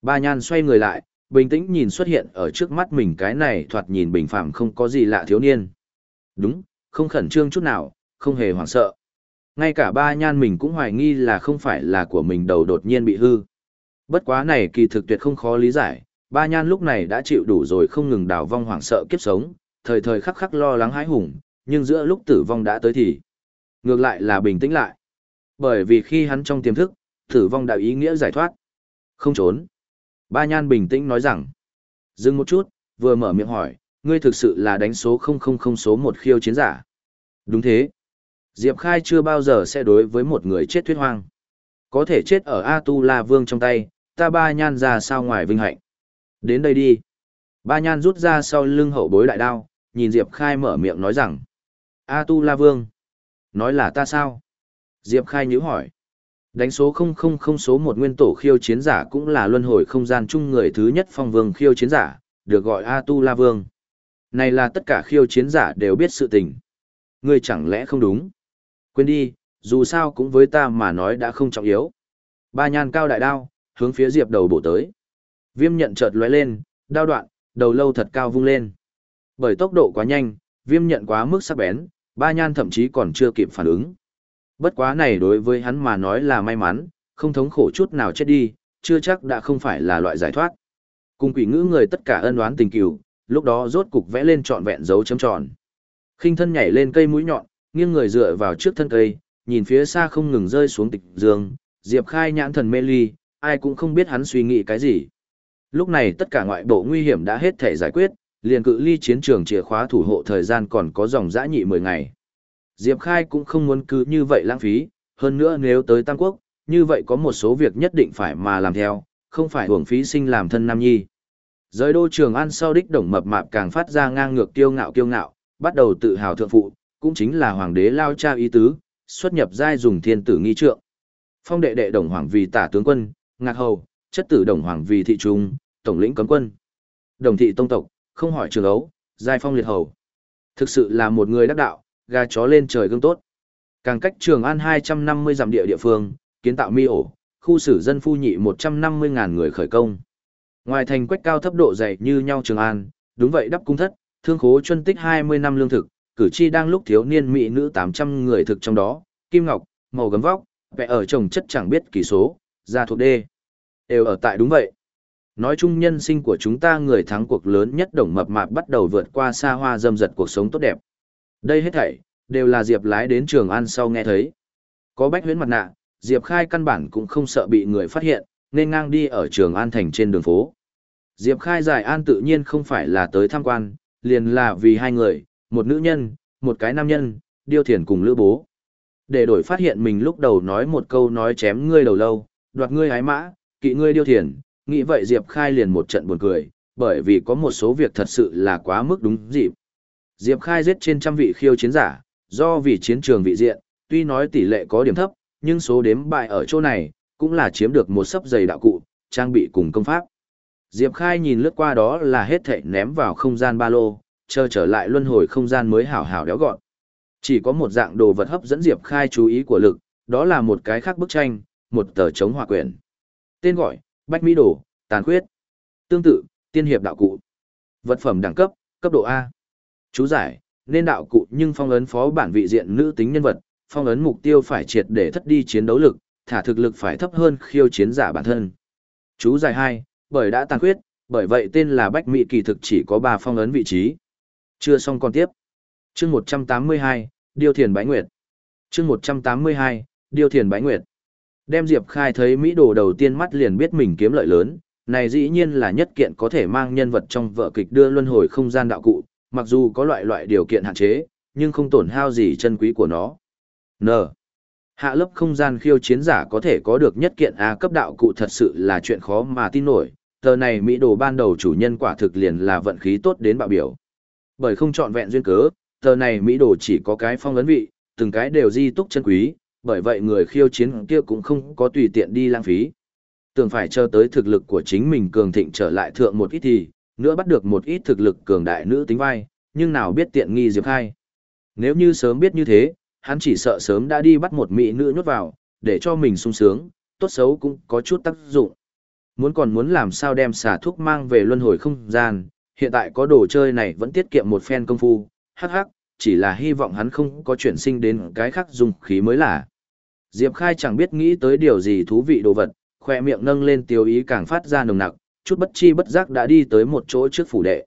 Ba nhan xoay người lại, bình tĩnh nhìn xuất hiện ở trước mắt mình cái này thoạt nhìn bình phàm không có gì lạ thiếu niên. Đúng, không khẩn trương chút nào, không hề hoảng sợ. Ngay cả ba nhan mình cũng hoài nghi là không phải là của mình đầu đột nhiên bị hư. Bất quá này kỳ thực tuyệt không khó lý giải, ba nhan lúc này đã chịu đủ rồi không ngừng đào vong hoảng sợ kiếp sống, thời thời khắc khắc lo lắng hãi hùng, nhưng giữa lúc tử vong đã tới thì ngược lại là bình tĩnh lại. Bởi vì khi hắn trong tiềm thức, tử vong đã ý nghĩa giải thoát. Không trốn. Ba Nhan bình tĩnh nói rằng. Dừng một chút, vừa mở miệng hỏi, ngươi thực sự là đánh số 000 số một khiêu chiến giả. Đúng thế. Diệp Khai chưa bao giờ sẽ đối với một người chết thuyết hoang. Có thể chết ở A Tu La Vương trong tay, ta ba nhan ra sao ngoài vinh hạnh. Đến đây đi. Ba nhan rút ra sau lưng hậu bối đại đao, nhìn Diệp Khai mở miệng nói rằng, A Tu La Vương, nói là ta sao? Diệp Khai nhíu hỏi, đánh số 000 số một nguyên tổ khiêu chiến giả cũng là luân hồi không gian chung người thứ nhất phong vương khiêu chiến giả, được gọi A Tu La Vương. Này là tất cả khiêu chiến giả đều biết sự tình. Ngươi chẳng lẽ không đúng? Quên đi, dù sao cũng với ta mà nói đã không trọng yếu. Ba nhan cao đại đao, hướng phía Diệp đầu bổ tới. Viêm nhận chợt lóe lên, đao đoạn, đầu lâu thật cao vung lên. Bởi tốc độ quá nhanh, viêm nhận quá mức sắc bén, ba nhan thậm chí còn chưa kịp phản ứng. Bất quá này đối với hắn mà nói là may mắn, không thống khổ chút nào chết đi, chưa chắc đã không phải là loại giải thoát. Cùng quỷ ngữ người tất cả ân oán tình cừu, lúc đó rốt cục vẽ lên trọn vẹn dấu chấm tròn. Khinh thân nhảy lên cây mũi nhọn, nghiêng người dựa vào trước thân cây, nhìn phía xa không ngừng rơi xuống tịch dương, Diệp Khai nhãn thần mê ly, ai cũng không biết hắn suy nghĩ cái gì. Lúc này tất cả ngoại bộ nguy hiểm đã hết thể giải quyết, liền cự ly chiến trường chìa khóa thủ hộ thời gian còn có dòng dã nhị 10 ngày. Diệp Khai cũng không muốn cứ như vậy lãng phí, hơn nữa nếu tới Tam Quốc, như vậy có một số việc nhất định phải mà làm theo, không phải hưởng phí sinh làm thân nam nhi. Giới đô trường ăn sau đích đồng mập mạp càng phát ra ngang ngược kiêu ngạo kiêu ngạo, bắt đầu tự hào thượng phụ, cũng chính là hoàng đế lao cha ý tứ, xuất nhập giai dùng thiên tử nghi trượng. Phong đệ đệ đồng hoàng vì tả tướng quân, ngạc hầu, chất tử đồng hoàng vì thị trung, tổng lĩnh cấm quân. Đồng thị tông tộc, không hỏi trường ấu, giai phong liệt hầu. Thực sự là một người đắc đạo, gà chó lên trời gương tốt. Càng cách trường an 250 dặm địa địa phương, kiến tạo mi ổ, khu xử dân phu nhị 150.000 người khởi công. Ngoài thành quách cao thấp độ dày như nhau trường an, đúng vậy đắp cung thất, thương khố chuân tích 20 năm lương thực, cử tri đang lúc thiếu niên mỹ nữ 800 người thực trong đó, kim ngọc, màu gấm vóc, vẽ ở chồng chất chẳng biết kỳ số, ra thuộc đê. Đều ở tại đúng vậy. Nói chung nhân sinh của chúng ta người thắng cuộc lớn nhất đồng mập mạp bắt đầu vượt qua xa hoa dâm dật cuộc sống tốt đẹp. Đây hết thảy, đều là Diệp lái đến trường ăn sau nghe thấy. Có bách huyến mặt nạ, Diệp khai căn bản cũng không sợ bị người phát hiện, nên ngang đi ở trường an thành trên đường phố. Diệp khai giải an tự nhiên không phải là tới tham quan, liền là vì hai người, một nữ nhân, một cái nam nhân, điêu thiền cùng lữ bố. Để đổi phát hiện mình lúc đầu nói một câu nói chém ngươi đầu lâu, đoạt ngươi hái mã, kỵ ngươi điêu thiền, nghĩ vậy Diệp Khai liền một trận buồn cười, bởi vì có một số việc thật sự là quá mức đúng dịp. Diệp Khai giết trên trăm vị khiêu chiến giả, do vì chiến trường vị diện, tuy nói tỷ lệ có điểm thấp, nhưng số đếm bại ở chỗ này, cũng là chiếm được một sấp giày đạo cụ, trang bị cùng công pháp. Diệp Khai nhìn lướt qua đó là hết thảy ném vào không gian ba lô, chờ trở lại luân hồi không gian mới hảo hảo đéo gọn. Chỉ có một dạng đồ vật hấp dẫn Diệp Khai chú ý của lực, đó là một cái khác bức tranh, một tờ chống hỏa quyển. Tên gọi, Bách Mỹ Đồ, Tàn Khuyết. Tương tự, Tiên Hiệp Đạo Cụ. Vật phẩm đẳng cấp, cấp độ A. Chú giải, nên đạo cụ nhưng phong ấn phó bản vị diện nữ tính nhân vật, phong ấn mục tiêu phải triệt để thất đi chiến đấu lực, thả thực lực phải thấp hơn khiêu chiến giả bản thân. Chú giải 2, bởi đã tàn khuyết, bởi vậy tên là Bách Mỹ kỳ thực chỉ có 3 phong ấn vị trí. Chưa xong còn tiếp. Chương 182, Điêu Thiền Bái Nguyệt. Chương 182, Điêu Thiền Bái Nguyệt. Đem Diệp Khai thấy Mỹ đồ đầu tiên mắt liền biết mình kiếm lợi lớn, này dĩ nhiên là nhất kiện có thể mang nhân vật trong vợ kịch đưa luân hồi không gian đạo cụ, mặc dù có loại loại điều kiện hạn chế, nhưng không tổn hao gì chân quý của nó. N. Hạ lớp không gian khiêu chiến giả có thể có được nhất kiện A cấp đạo cụ thật sự là chuyện khó mà tin nổi, tờ này Mỹ đồ ban đầu chủ nhân quả thực liền là vận khí tốt đến bạo biểu. Bởi không chọn vẹn duyên cớ, tờ này Mỹ đồ chỉ có cái phong ấn vị, từng cái đều di túc chân quý, bởi vậy người khiêu chiến kia cũng không có tùy tiện đi lãng phí. Tưởng phải chờ tới thực lực của chính mình cường thịnh trở lại thượng một ít thì, nữa bắt được một ít thực lực cường đại nữ tính vai, nhưng nào biết tiện nghi Diệp Khai. Nếu như sớm biết như thế, hắn chỉ sợ sớm đã đi bắt một mỹ nữ nhốt vào, để cho mình sung sướng, tốt xấu cũng có chút tác dụng. Muốn còn muốn làm sao đem xả thuốc mang về luân hồi không gian, hiện tại có đồ chơi này vẫn tiết kiệm một phen công phu, hắc hắc, chỉ là hy vọng hắn không có chuyển sinh đến cái khác dùng khí mới là. Diệp Khai chẳng biết nghĩ tới điều gì thú vị đồ vật, khoe miệng nâng lên tiêu ý càng phát ra nồng nặc, chút bất chi bất giác đã đi tới một chỗ trước phủ đệ.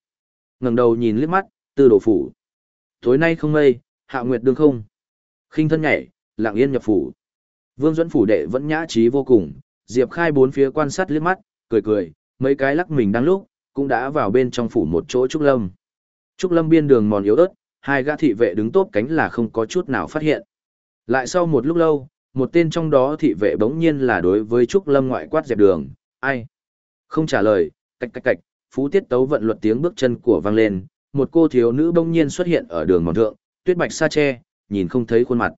ngẩng đầu nhìn liếc mắt, tư đồ phủ. Tối nay không mây, hạ nguyệt đương không. khinh thân nhảy, lặng yên nhập phủ. Vương Duẫn phủ đệ vẫn nhã trí vô cùng, Diệp Khai bốn phía quan sát liếc mắt, cười cười, mấy cái lắc mình đang lúc, cũng đã vào bên trong phủ một chỗ trúc lâm. Trúc lâm biên đường mòn yếu ớt, hai gã thị vệ đứng tốt cánh là không có chút nào phát hiện. Lại sau một lúc lâu, một tên trong đó thị vệ bỗng nhiên là đối với Trúc Lâm ngoại quát dẹp đường, ai? Không trả lời, cạch cạch cạch, phú tiết tấu vận luật tiếng bước chân của vang lên, một cô thiếu nữ bỗng nhiên xuất hiện ở đường mòn thượng, tuyết bạch sa che, nhìn không thấy khuôn mặt.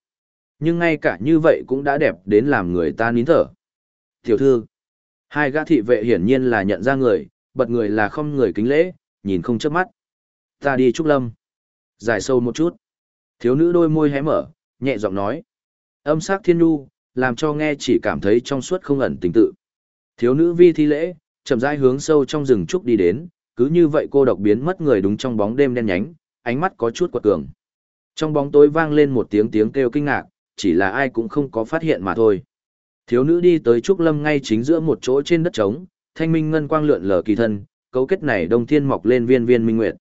Nhưng ngay cả như vậy cũng đã đẹp đến làm người ta nín thở. Tiểu thư, hai gã thị vệ hiển nhiên là nhận ra người, bật người là không người kính lễ, nhìn không chớp mắt. Ta đi Trúc Lâm. Giải sâu một chút. Thiếu nữ đôi môi hé mở, nhẹ giọng nói. Âm sắc thiên nu, làm cho nghe chỉ cảm thấy trong suốt không ẩn tình tự. Thiếu nữ vi thi lễ, chậm rãi hướng sâu trong rừng trúc đi đến, cứ như vậy cô độc biến mất người đúng trong bóng đêm đen nhánh, ánh mắt có chút quật cường. Trong bóng tối vang lên một tiếng tiếng kêu kinh ngạc, chỉ là ai cũng không có phát hiện mà thôi. Thiếu nữ đi tới trúc lâm ngay chính giữa một chỗ trên đất trống, thanh minh ngân quang lượn lờ kỳ thân, cấu kết này đông thiên mọc lên viên viên minh nguyệt,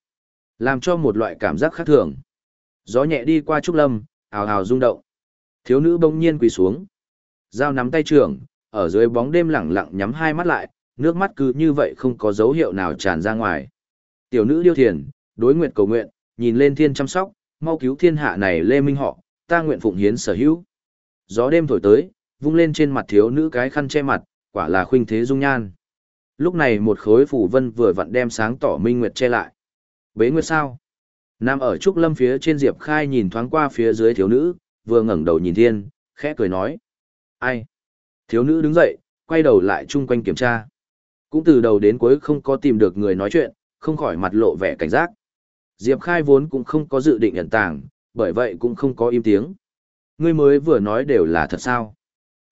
làm cho một loại cảm giác khác thường. Gió nhẹ đi qua trúc lâm, ào ào rung động. Thiếu nữ bỗng nhiên quỳ xuống, dao nắm tay trưởng, ở dưới bóng đêm lẳng lặng nhắm hai mắt lại, nước mắt cứ như vậy không có dấu hiệu nào tràn ra ngoài. Tiểu nữ điêu thiền, đối nguyện cầu nguyện, nhìn lên thiên chăm sóc, mau cứu thiên hạ này lê minh họ, ta nguyện phụng hiến sở hữu. Gió đêm thổi tới, vung lên trên mặt thiếu nữ cái khăn che mặt, quả là khuynh thế dung nhan. Lúc này một khối phủ vân vừa vặn đem sáng tỏ minh nguyệt che lại. Bế nguyệt sao? Nam ở trúc lâm phía trên diệp khai nhìn thoáng qua phía dưới thiếu nữ, vừa ngẩng đầu nhìn thiên, khẽ cười nói. Ai? Thiếu nữ đứng dậy, quay đầu lại chung quanh kiểm tra. Cũng từ đầu đến cuối không có tìm được người nói chuyện, không khỏi mặt lộ vẻ cảnh giác. Diệp Khai vốn cũng không có dự định ẩn tàng, bởi vậy cũng không có im tiếng. Ngươi mới vừa nói đều là thật sao.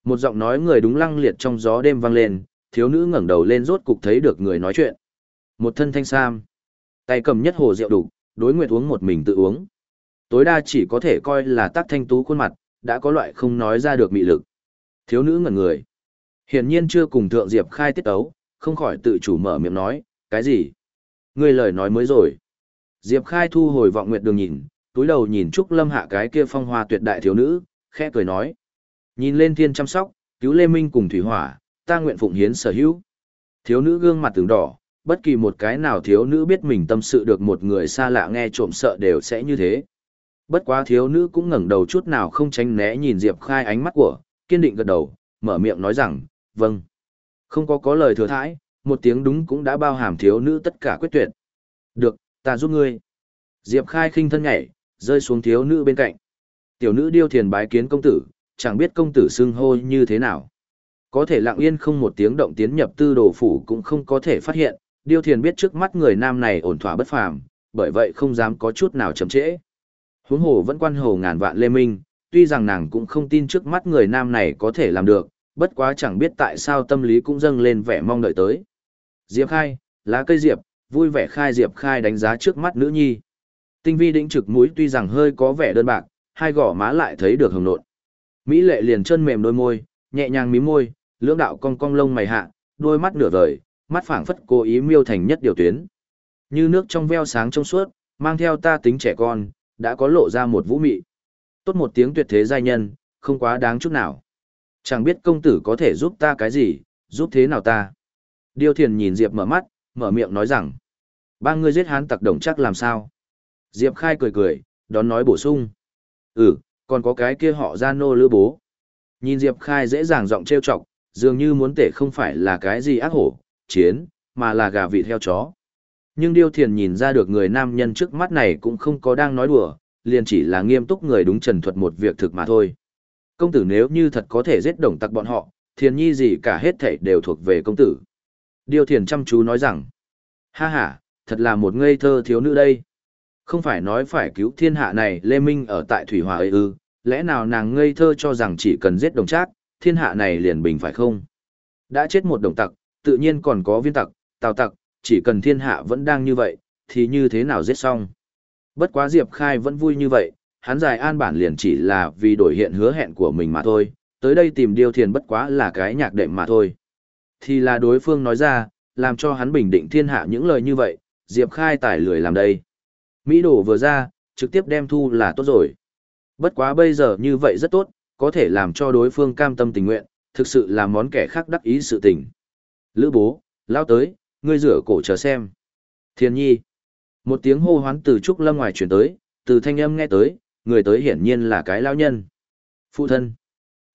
Một giọng nói người đúng lăng liệt trong gió đêm vang lên, thiếu nữ ngẩng đầu lên rốt cục thấy được người nói chuyện. Một thân thanh sam, tay cầm nhất hồ rượu đủ, đối nguyệt uống một mình tự uống. Tối đa chỉ có thể coi là tác thanh tú khuôn mặt, đã có loại không nói ra được mị lực. Thiếu nữ ngẩn người. Hiển nhiên chưa cùng thượng Diệp khai tiết ấu, không khỏi tự chủ mở miệng nói, cái gì? Ngươi lời nói mới rồi. Diệp khai thu hồi vọng nguyệt đường nhìn, túi đầu nhìn Trúc Lâm hạ cái kia phong hoa tuyệt đại thiếu nữ, khẽ cười nói. Nhìn lên thiên chăm sóc, cứu Lê Minh cùng Thủy Hỏa, ta nguyện phụng hiến sở hữu. Thiếu nữ gương mặt từng đỏ, bất kỳ một cái nào thiếu nữ biết mình tâm sự được một người xa lạ nghe trộm sợ đều sẽ như thế. Bất quá thiếu nữ cũng ngẩng đầu chút nào không tránh né nhìn Diệp Khai ánh mắt của, kiên định gật đầu, mở miệng nói rằng, vâng. Không có có lời thừa thãi, một tiếng đúng cũng đã bao hàm thiếu nữ tất cả quyết tuyệt. Được, ta giúp ngươi. Diệp Khai khinh thân nhảy, rơi xuống thiếu nữ bên cạnh. Tiểu nữ điêu thiền bái kiến công tử, chẳng biết công tử xưng hô như thế nào. Có thể lặng yên không một tiếng động tiến nhập tư đồ phủ cũng không có thể phát hiện, điêu thiền biết trước mắt người nam này ổn thỏa bất phàm, bởi vậy không dám có chút nào chậm trễ. Huống hồ vẫn quan hồ ngàn vạn lê minh, tuy rằng nàng cũng không tin trước mắt người nam này có thể làm được, bất quá chẳng biết tại sao tâm lý cũng dâng lên vẻ mong đợi tới. Diệp khai, lá cây diệp, vui vẻ khai diệp khai đánh giá trước mắt nữ nhi. Tinh vi đĩnh trực mũi tuy rằng hơi có vẻ đơn bạc, hai gò má lại thấy được hồng nộn. Mỹ lệ liền chân mềm đôi môi, nhẹ nhàng mím môi, lưỡng đạo cong cong lông mày hạ, đôi mắt nửa vời, mắt phảng phất cố ý miêu thành nhất điều tuyến. Như nước trong veo sáng trong suốt, mang theo ta tính trẻ con, đã có lộ ra một vũ mị. Tốt một tiếng tuyệt thế giai nhân, không quá đáng chút nào. Chẳng biết công tử có thể giúp ta cái gì, giúp thế nào ta. Điêu thiền nhìn Diệp mở mắt, mở miệng nói rằng. Ba người giết hán tặc đồng chắc làm sao? Diệp khai cười cười, đón nói bổ sung. Ừ, còn có cái kia họ ra nô lữ bố. Nhìn Diệp khai dễ dàng giọng trêu chọc, dường như muốn tể không phải là cái gì ác hổ, chiến, mà là gà vị theo chó. Nhưng Điêu Thiền nhìn ra được người nam nhân trước mắt này cũng không có đang nói đùa, liền chỉ là nghiêm túc người đúng trần thuật một việc thực mà thôi. Công tử nếu như thật có thể giết đồng tặc bọn họ, thiền nhi gì cả hết thảy đều thuộc về công tử. Điêu thiền chăm chú nói rằng, ha ha, thật là một ngây thơ thiếu nữ đây. Không phải nói phải cứu thiên hạ này Lê Minh ở tại Thủy Hòa ấy ư, lẽ nào nàng ngây thơ cho rằng chỉ cần giết đồng trác, thiên hạ này liền bình phải không? Đã chết một đồng tặc, tự nhiên còn có viên tặc, tào tặc, chỉ cần thiên hạ vẫn đang như vậy, thì như thế nào giết xong? Bất quá Diệp Khai vẫn vui như vậy, hắn giải an bản liền chỉ là vì đổi hiện hứa hẹn của mình mà thôi, tới đây tìm điều thiền bất quá là cái nhạc đệm mà thôi. Thì là đối phương nói ra, làm cho hắn bình định thiên hạ những lời như vậy, Diệp Khai tải lười làm đây. Mỹ đổ vừa ra, trực tiếp đem thu là tốt rồi. Bất quá bây giờ như vậy rất tốt, có thể làm cho đối phương cam tâm tình nguyện, thực sự là món kẻ khác đắc ý sự tình. Lữ bố, lao tới, ngươi rửa cổ chờ xem. Thiên nhi. Một tiếng hô hoán từ Trúc Lâm ngoài chuyển tới, từ thanh âm nghe tới, người tới hiển nhiên là cái lao nhân. Phụ thân.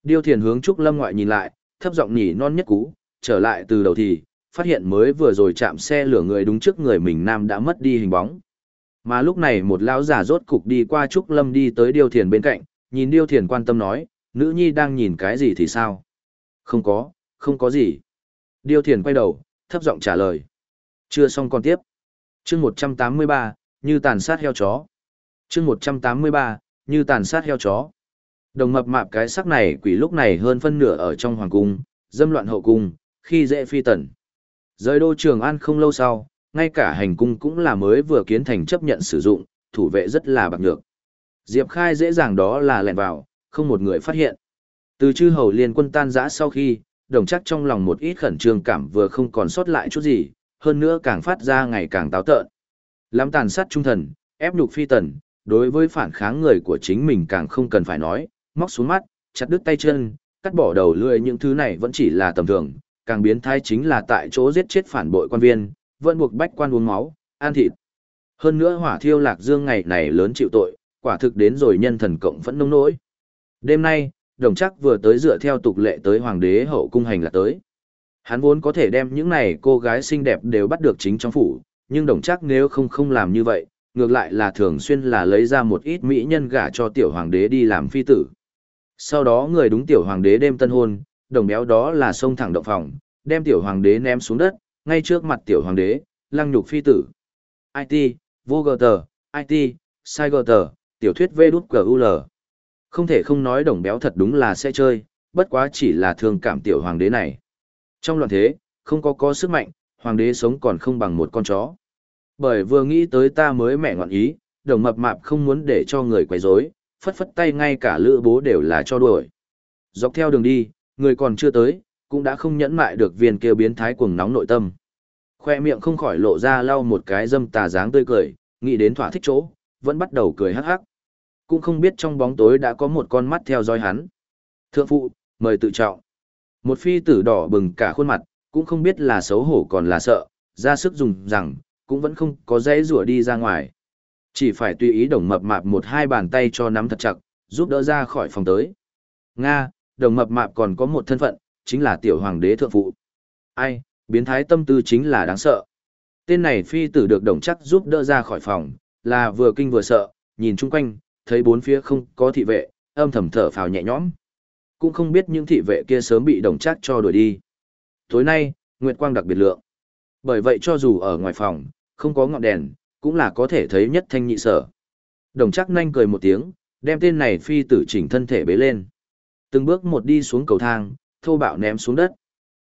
Điêu thiền hướng Trúc Lâm ngoại nhìn lại, thấp giọng nhỉ non nhất cú, trở lại từ đầu thì, phát hiện mới vừa rồi chạm xe lửa người đúng trước người mình nam đã mất đi hình bóng. Mà lúc này một lão giả rốt cục đi qua Trúc Lâm đi tới Điêu Thiền bên cạnh, nhìn Điêu Thiền quan tâm nói, nữ nhi đang nhìn cái gì thì sao? Không có, không có gì. Điêu Thiền quay đầu, thấp giọng trả lời. Chưa xong còn tiếp. chương 183, như tàn sát heo chó. chương 183, như tàn sát heo chó. Đồng mập mạp cái sắc này quỷ lúc này hơn phân nửa ở trong hoàng cung, dâm loạn hậu cung, khi dễ phi tần. Rời đô trường an không lâu sau, ngay cả hành cung cũng là mới vừa kiến thành chấp nhận sử dụng, thủ vệ rất là bạc nhược. Diệp Khai dễ dàng đó là lẹn vào, không một người phát hiện. Từ chư hầu liên quân tan rã sau khi, đồng chắc trong lòng một ít khẩn trương cảm vừa không còn sót lại chút gì, hơn nữa càng phát ra ngày càng táo tợn. Lắm tàn sát trung thần, ép nhục phi tần, đối với phản kháng người của chính mình càng không cần phải nói, móc xuống mắt, chặt đứt tay chân, cắt bỏ đầu lưỡi những thứ này vẫn chỉ là tầm thường, càng biến thái chính là tại chỗ giết chết phản bội quan viên, vẫn buộc bách quan uống máu, ăn thịt. Hơn nữa hỏa thiêu lạc dương ngày này lớn chịu tội, quả thực đến rồi nhân thần cộng vẫn nông nỗi. Đêm nay, đồng chắc vừa tới dựa theo tục lệ tới hoàng đế hậu cung hành là tới. Hắn vốn có thể đem những này cô gái xinh đẹp đều bắt được chính trong phủ, nhưng đồng chắc nếu không không làm như vậy, ngược lại là thường xuyên là lấy ra một ít mỹ nhân gả cho tiểu hoàng đế đi làm phi tử. Sau đó người đúng tiểu hoàng đế đêm tân hôn, đồng béo đó là xông thẳng động phòng, đem tiểu hoàng đế ném xuống đất, ngay trước mặt tiểu hoàng đế, lăng nhục phi tử. IT, vô gờ tờ, IT, sai gờ tờ, tiểu thuyết vê đút gul Không thể không nói đồng béo thật đúng là sẽ chơi, bất quá chỉ là thương cảm tiểu hoàng đế này. Trong loạn thế, không có có sức mạnh, hoàng đế sống còn không bằng một con chó. Bởi vừa nghĩ tới ta mới mẹ ngoạn ý, đồng mập mạp không muốn để cho người quấy rối, phất phất tay ngay cả lữ bố đều là cho đuổi. Dọc theo đường đi, người còn chưa tới, cũng đã không nhẫn mại được viên kêu biến thái cuồng nóng nội tâm. Khoe miệng không khỏi lộ ra lau một cái dâm tà dáng tươi cười, nghĩ đến thỏa thích chỗ, vẫn bắt đầu cười hắc hắc. Cũng không biết trong bóng tối đã có một con mắt theo dõi hắn. Thượng phụ, mời tự trọng. Một phi tử đỏ bừng cả khuôn mặt, cũng không biết là xấu hổ còn là sợ, ra sức dùng rằng, cũng vẫn không có dễ rủa đi ra ngoài. Chỉ phải tùy ý đồng mập mạp một hai bàn tay cho nắm thật chặt, giúp đỡ ra khỏi phòng tới. Nga, đồng mập mạp còn có một thân phận, chính là tiểu hoàng đế thượng phụ. Ai, biến thái tâm tư chính là đáng sợ. Tên này phi tử được đồng chắc giúp đỡ ra khỏi phòng, là vừa kinh vừa sợ, nhìn chung quanh, thấy bốn phía không có thị vệ, âm thầm thở phào nhẹ nhõm. Cũng không biết những thị vệ kia sớm bị đồng chắc cho đuổi đi. Tối nay, Nguyệt Quang đặc biệt lượng. Bởi vậy cho dù ở ngoài phòng, không có ngọn đèn, cũng là có thể thấy nhất thanh nhị sở. Đồng chắc nhanh cười một tiếng, đem tên này phi tử chỉnh thân thể bế lên. Từng bước một đi xuống cầu thang, thô bạo ném xuống đất.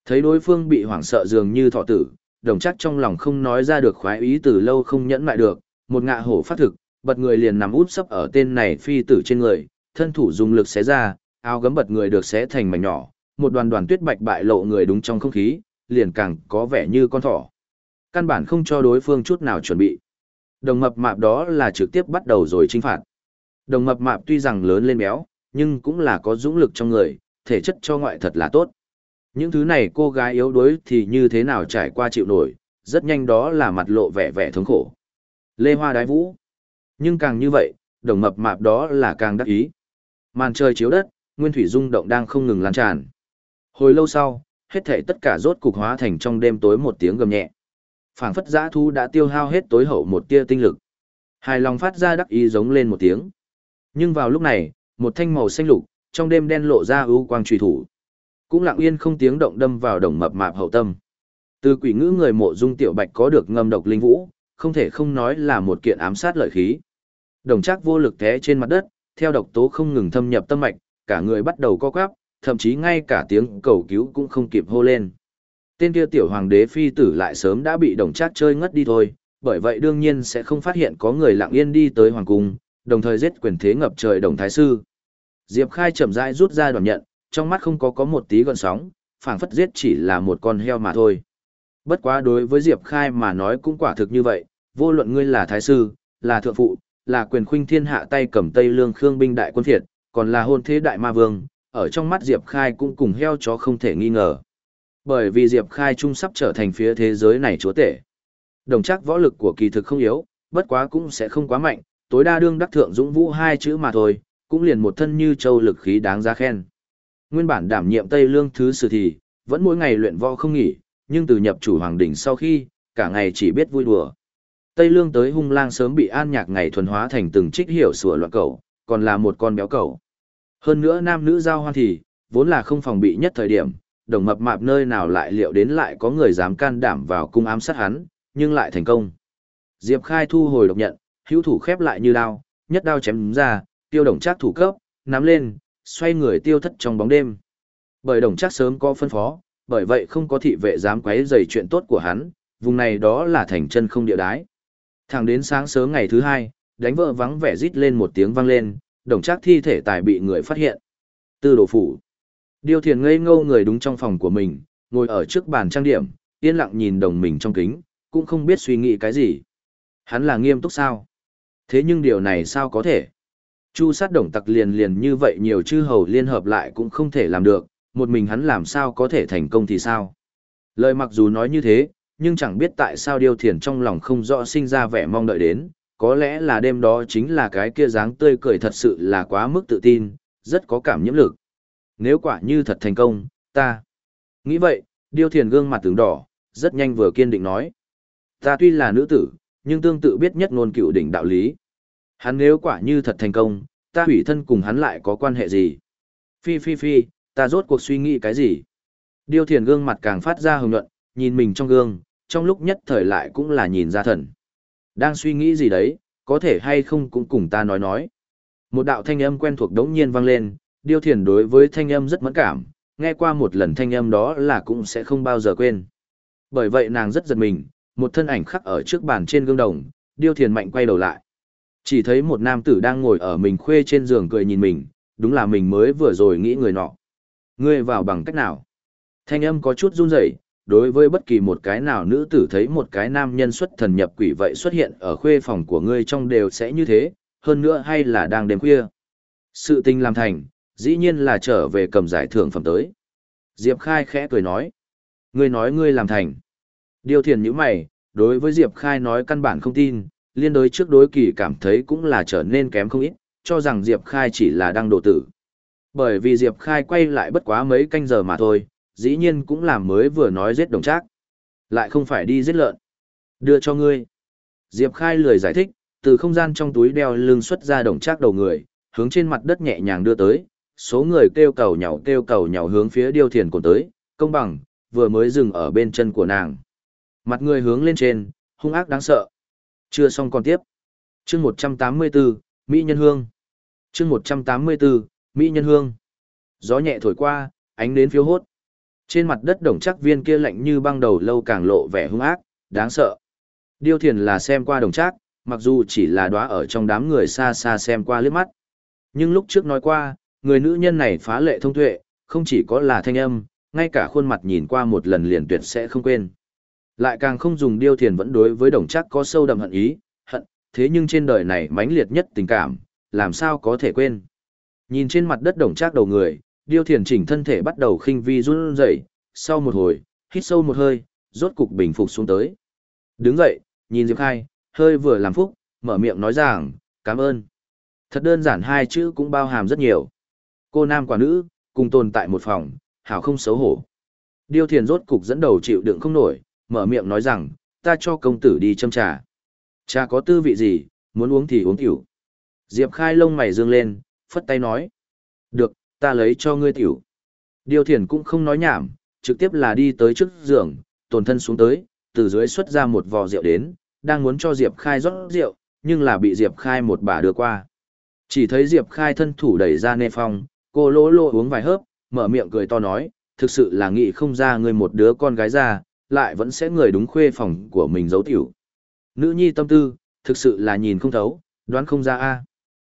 Thấy đối phương bị hoảng sợ dường như thọ tử, đồng chắc trong lòng không nói ra được khoái ý từ lâu không nhẫn lại được, một ngạ hổ phát thực, bật người liền nằm út sấp ở tên này phi tử trên người, thân thủ dùng lực xé ra, áo gấm bật người được xé thành mảnh nhỏ, một đoàn đoàn tuyết bạch bại lộ người đúng trong không khí, liền càng có vẻ như con thỏ. Căn bản không cho đối phương chút nào chuẩn bị. Đồng mập mạp đó là trực tiếp bắt đầu rồi chinh phạt. Đồng mập mạp tuy rằng lớn lên béo, nhưng cũng là có dũng lực trong người, thể chất cho ngoại thật là tốt. Những thứ này cô gái yếu đuối thì như thế nào trải qua chịu nổi, rất nhanh đó là mặt lộ vẻ vẻ thống khổ. Lê Hoa đái vũ. Nhưng càng như vậy, đồng mập mạp đó là càng đắc ý. Màn trời chiếu đất, nguyên thủy rung động đang không ngừng lan tràn. Hồi lâu sau, hết thảy tất cả rốt cục hóa thành trong đêm tối một tiếng gầm nhẹ. Phảng phất giã thu đã tiêu hao hết tối hậu một tia tinh lực. Hài lòng phát ra đắc ý giống lên một tiếng. Nhưng vào lúc này, một thanh màu xanh lục, trong đêm đen lộ ra ưu quang truy thủ. Cũng lặng yên không tiếng động đâm vào đồng mập mạp hậu tâm. Từ quỷ ngữ người mộ dung tiểu bạch có được ngâm độc linh vũ, không thể không nói là một kiện ám sát lợi khí. Đồng chắc vô lực té trên mặt đất, theo độc tố không ngừng thâm nhập tâm mạch, cả người bắt đầu co quắp, thậm chí ngay cả tiếng cầu cứu cũng không kịp hô lên. Tên kia tiểu hoàng đế phi tử lại sớm đã bị đồng chắc chơi ngất đi thôi, bởi vậy đương nhiên sẽ không phát hiện có người lặng yên đi tới hoàng cung, đồng thời giết quyền thế ngập trời đồng thái sư. Diệp Khai chậm rãi rút ra đoàn nhận, trong mắt không có có một tí gợn sóng, phảng phất giết chỉ là một con heo mà thôi. Bất quá đối với Diệp Khai mà nói cũng quả thực như vậy, vô luận ngươi là thái sư, là thượng phụ, là quyền khuynh thiên hạ tay cầm Tây Lương Khương binh đại quân thiệt, còn là hôn thế đại ma vương, ở trong mắt Diệp Khai cũng cùng heo chó không thể nghi ngờ. Bởi vì Diệp Khai trung sắp trở thành phía thế giới này chúa tể. Đồng chắc võ lực của kỳ thực không yếu, bất quá cũng sẽ không quá mạnh, tối đa đương đắc thượng dũng vũ hai chữ mà thôi, cũng liền một thân như châu lực khí đáng giá khen. Nguyên bản đảm nhiệm Tây Lương thứ sử thì, vẫn mỗi ngày luyện võ không nghỉ, nhưng từ nhập chủ hoàng đỉnh sau khi, cả ngày chỉ biết vui đùa. Tây Lương tới hung lang sớm bị an nhạc ngày thuần hóa thành từng trích hiểu sủa loạn cẩu, còn là một con béo cẩu. Hơn nữa nam nữ giao hoan thì, vốn là không phòng bị nhất thời điểm, đồng mập mạp nơi nào lại liệu đến lại có người dám can đảm vào cung ám sát hắn, nhưng lại thành công. Diệp Khai thu hồi độc nhận, hữu thủ khép lại như đao, nhất đao chém ra, tiêu đồng chắc thủ cấp, nắm lên, xoay người tiêu thất trong bóng đêm. Bởi đồng chắc sớm có phân phó, bởi vậy không có thị vệ dám quấy rầy chuyện tốt của hắn, vùng này đó là thành chân không địa đái. Thẳng đến sáng sớm ngày thứ hai, đánh vợ vắng vẻ rít lên một tiếng vang lên, đồng chắc thi thể tài bị người phát hiện. Tư đồ phủ. Điêu thiền ngây ngô người đúng trong phòng của mình, ngồi ở trước bàn trang điểm, yên lặng nhìn đồng mình trong kính, cũng không biết suy nghĩ cái gì. Hắn là nghiêm túc sao? Thế nhưng điều này sao có thể? Chu sát đồng tặc liền liền như vậy nhiều chư hầu liên hợp lại cũng không thể làm được, một mình hắn làm sao có thể thành công thì sao? Lời mặc dù nói như thế, nhưng chẳng biết tại sao điêu thiền trong lòng không rõ sinh ra vẻ mong đợi đến, có lẽ là đêm đó chính là cái kia dáng tươi cười thật sự là quá mức tự tin, rất có cảm nhiễm lực. Nếu quả như thật thành công, ta. Nghĩ vậy, điêu thiền gương mặt tướng đỏ, rất nhanh vừa kiên định nói. Ta tuy là nữ tử, nhưng tương tự biết nhất ngôn cựu đỉnh đạo lý. Hắn nếu quả như thật thành công, ta hủy thân cùng hắn lại có quan hệ gì? Phi phi phi, ta rốt cuộc suy nghĩ cái gì? Điêu thiền gương mặt càng phát ra hồng nhuận, nhìn mình trong gương, trong lúc nhất thời lại cũng là nhìn ra thần. Đang suy nghĩ gì đấy, có thể hay không cũng cùng ta nói nói. Một đạo thanh âm quen thuộc đống nhiên vang lên, điêu thiền đối với thanh âm rất mẫn cảm, nghe qua một lần thanh âm đó là cũng sẽ không bao giờ quên. Bởi vậy nàng rất giật mình, một thân ảnh khắc ở trước bàn trên gương đồng, điêu thiền mạnh quay đầu lại. Chỉ thấy một nam tử đang ngồi ở mình khuê trên giường cười nhìn mình, đúng là mình mới vừa rồi nghĩ người nọ. Ngươi vào bằng cách nào? Thanh âm có chút run rẩy, đối với bất kỳ một cái nào nữ tử thấy một cái nam nhân xuất thần nhập quỷ vậy xuất hiện ở khuê phòng của ngươi trong đều sẽ như thế, hơn nữa hay là đang đêm khuya. Sự tình làm thành, dĩ nhiên là trở về cầm giải thưởng phẩm tới. Diệp Khai khẽ cười nói. Ngươi nói ngươi làm thành. Điều thiền như mày, đối với Diệp Khai nói căn bản không tin, liên đối trước đối kỳ cảm thấy cũng là trở nên kém không ít, cho rằng Diệp Khai chỉ là đang độ tử. Bởi vì Diệp Khai quay lại bất quá mấy canh giờ mà thôi, dĩ nhiên cũng làm mới vừa nói giết đồng trác. Lại không phải đi giết lợn. Đưa cho ngươi. Diệp Khai lười giải thích, từ không gian trong túi đeo lưng xuất ra đồng trác đầu người, hướng trên mặt đất nhẹ nhàng đưa tới, số người kêu cầu nhào kêu cầu nhào hướng phía điêu thiền cồn tới, công bằng, vừa mới dừng ở bên chân của nàng. Mặt người hướng lên trên, hung ác đáng sợ. Chưa xong còn tiếp. chương 184, Mỹ Nhân Hương. chương 184, Mỹ Nhân Hương. Gió nhẹ thổi qua, ánh đến phiếu hốt. Trên mặt đất đồng chắc viên kia lạnh như băng đầu lâu càng lộ vẻ hung ác, đáng sợ. Điêu thiền là xem qua đồng chắc, mặc dù chỉ là đóa ở trong đám người xa xa xem qua liếc mắt. Nhưng lúc trước nói qua, người nữ nhân này phá lệ thông tuệ, không chỉ có là thanh âm, ngay cả khuôn mặt nhìn qua một lần liền tuyệt sẽ không quên. Lại càng không dùng điêu thiền vẫn đối với đồng chắc có sâu đậm hận ý, hận, thế nhưng trên đời này mãnh liệt nhất tình cảm, làm sao có thể quên. Nhìn trên mặt đất đồng trác đầu người, điêu thiền chỉnh thân thể bắt đầu khinh vi run rẩy sau một hồi, hít sâu một hơi, rốt cục bình phục xuống tới. Đứng dậy, nhìn Diệp Khai, hơi vừa làm phúc, mở miệng nói rằng, cảm ơn. Thật đơn giản hai chữ cũng bao hàm rất nhiều. Cô nam quả nữ, cùng tồn tại một phòng, hảo không xấu hổ. Điêu thiền rốt cục dẫn đầu chịu đựng không nổi, mở miệng nói rằng, ta cho công tử đi châm trà. Trà có tư vị gì, muốn uống thì uống tiểu. Diệp khai lông mày dương lên, phất tay nói. Được, ta lấy cho ngươi tiểu. Điêu thiền cũng không nói nhảm, trực tiếp là đi tới trước giường, tồn thân xuống tới, từ dưới xuất ra một vò rượu đến, đang muốn cho Diệp khai rót rượu, nhưng là bị Diệp khai một bà đưa qua. Chỉ thấy Diệp khai thân thủ đẩy ra nê phong, cô lỗ lỗ uống vài hớp, mở miệng cười to nói, thực sự là nghĩ không ra người một đứa con gái ra, lại vẫn sẽ người đúng khuê phòng của mình giấu tiểu. Nữ nhi tâm tư, thực sự là nhìn không thấu, đoán không ra a.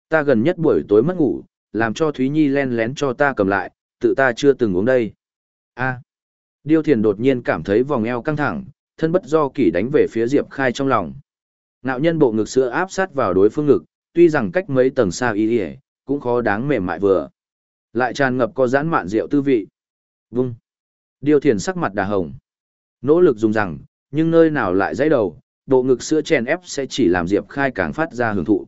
Ta gần nhất buổi tối mất ngủ, làm cho Thúy Nhi len lén cho ta cầm lại, tự ta chưa từng uống đây. A. Điêu Thiền đột nhiên cảm thấy vòng eo căng thẳng, thân bất do kỷ đánh về phía Diệp Khai trong lòng. Nạo nhân bộ ngực sữa áp sát vào đối phương ngực, tuy rằng cách mấy tầng xa y y, cũng khó đáng mềm mại vừa. Lại tràn ngập có giãn mạn rượu tư vị. Vung. Điêu Thiền sắc mặt đà hồng. Nỗ lực dùng rằng, nhưng nơi nào lại dãy đầu, bộ ngực sữa chèn ép sẽ chỉ làm Diệp Khai càng phát ra hưởng thụ.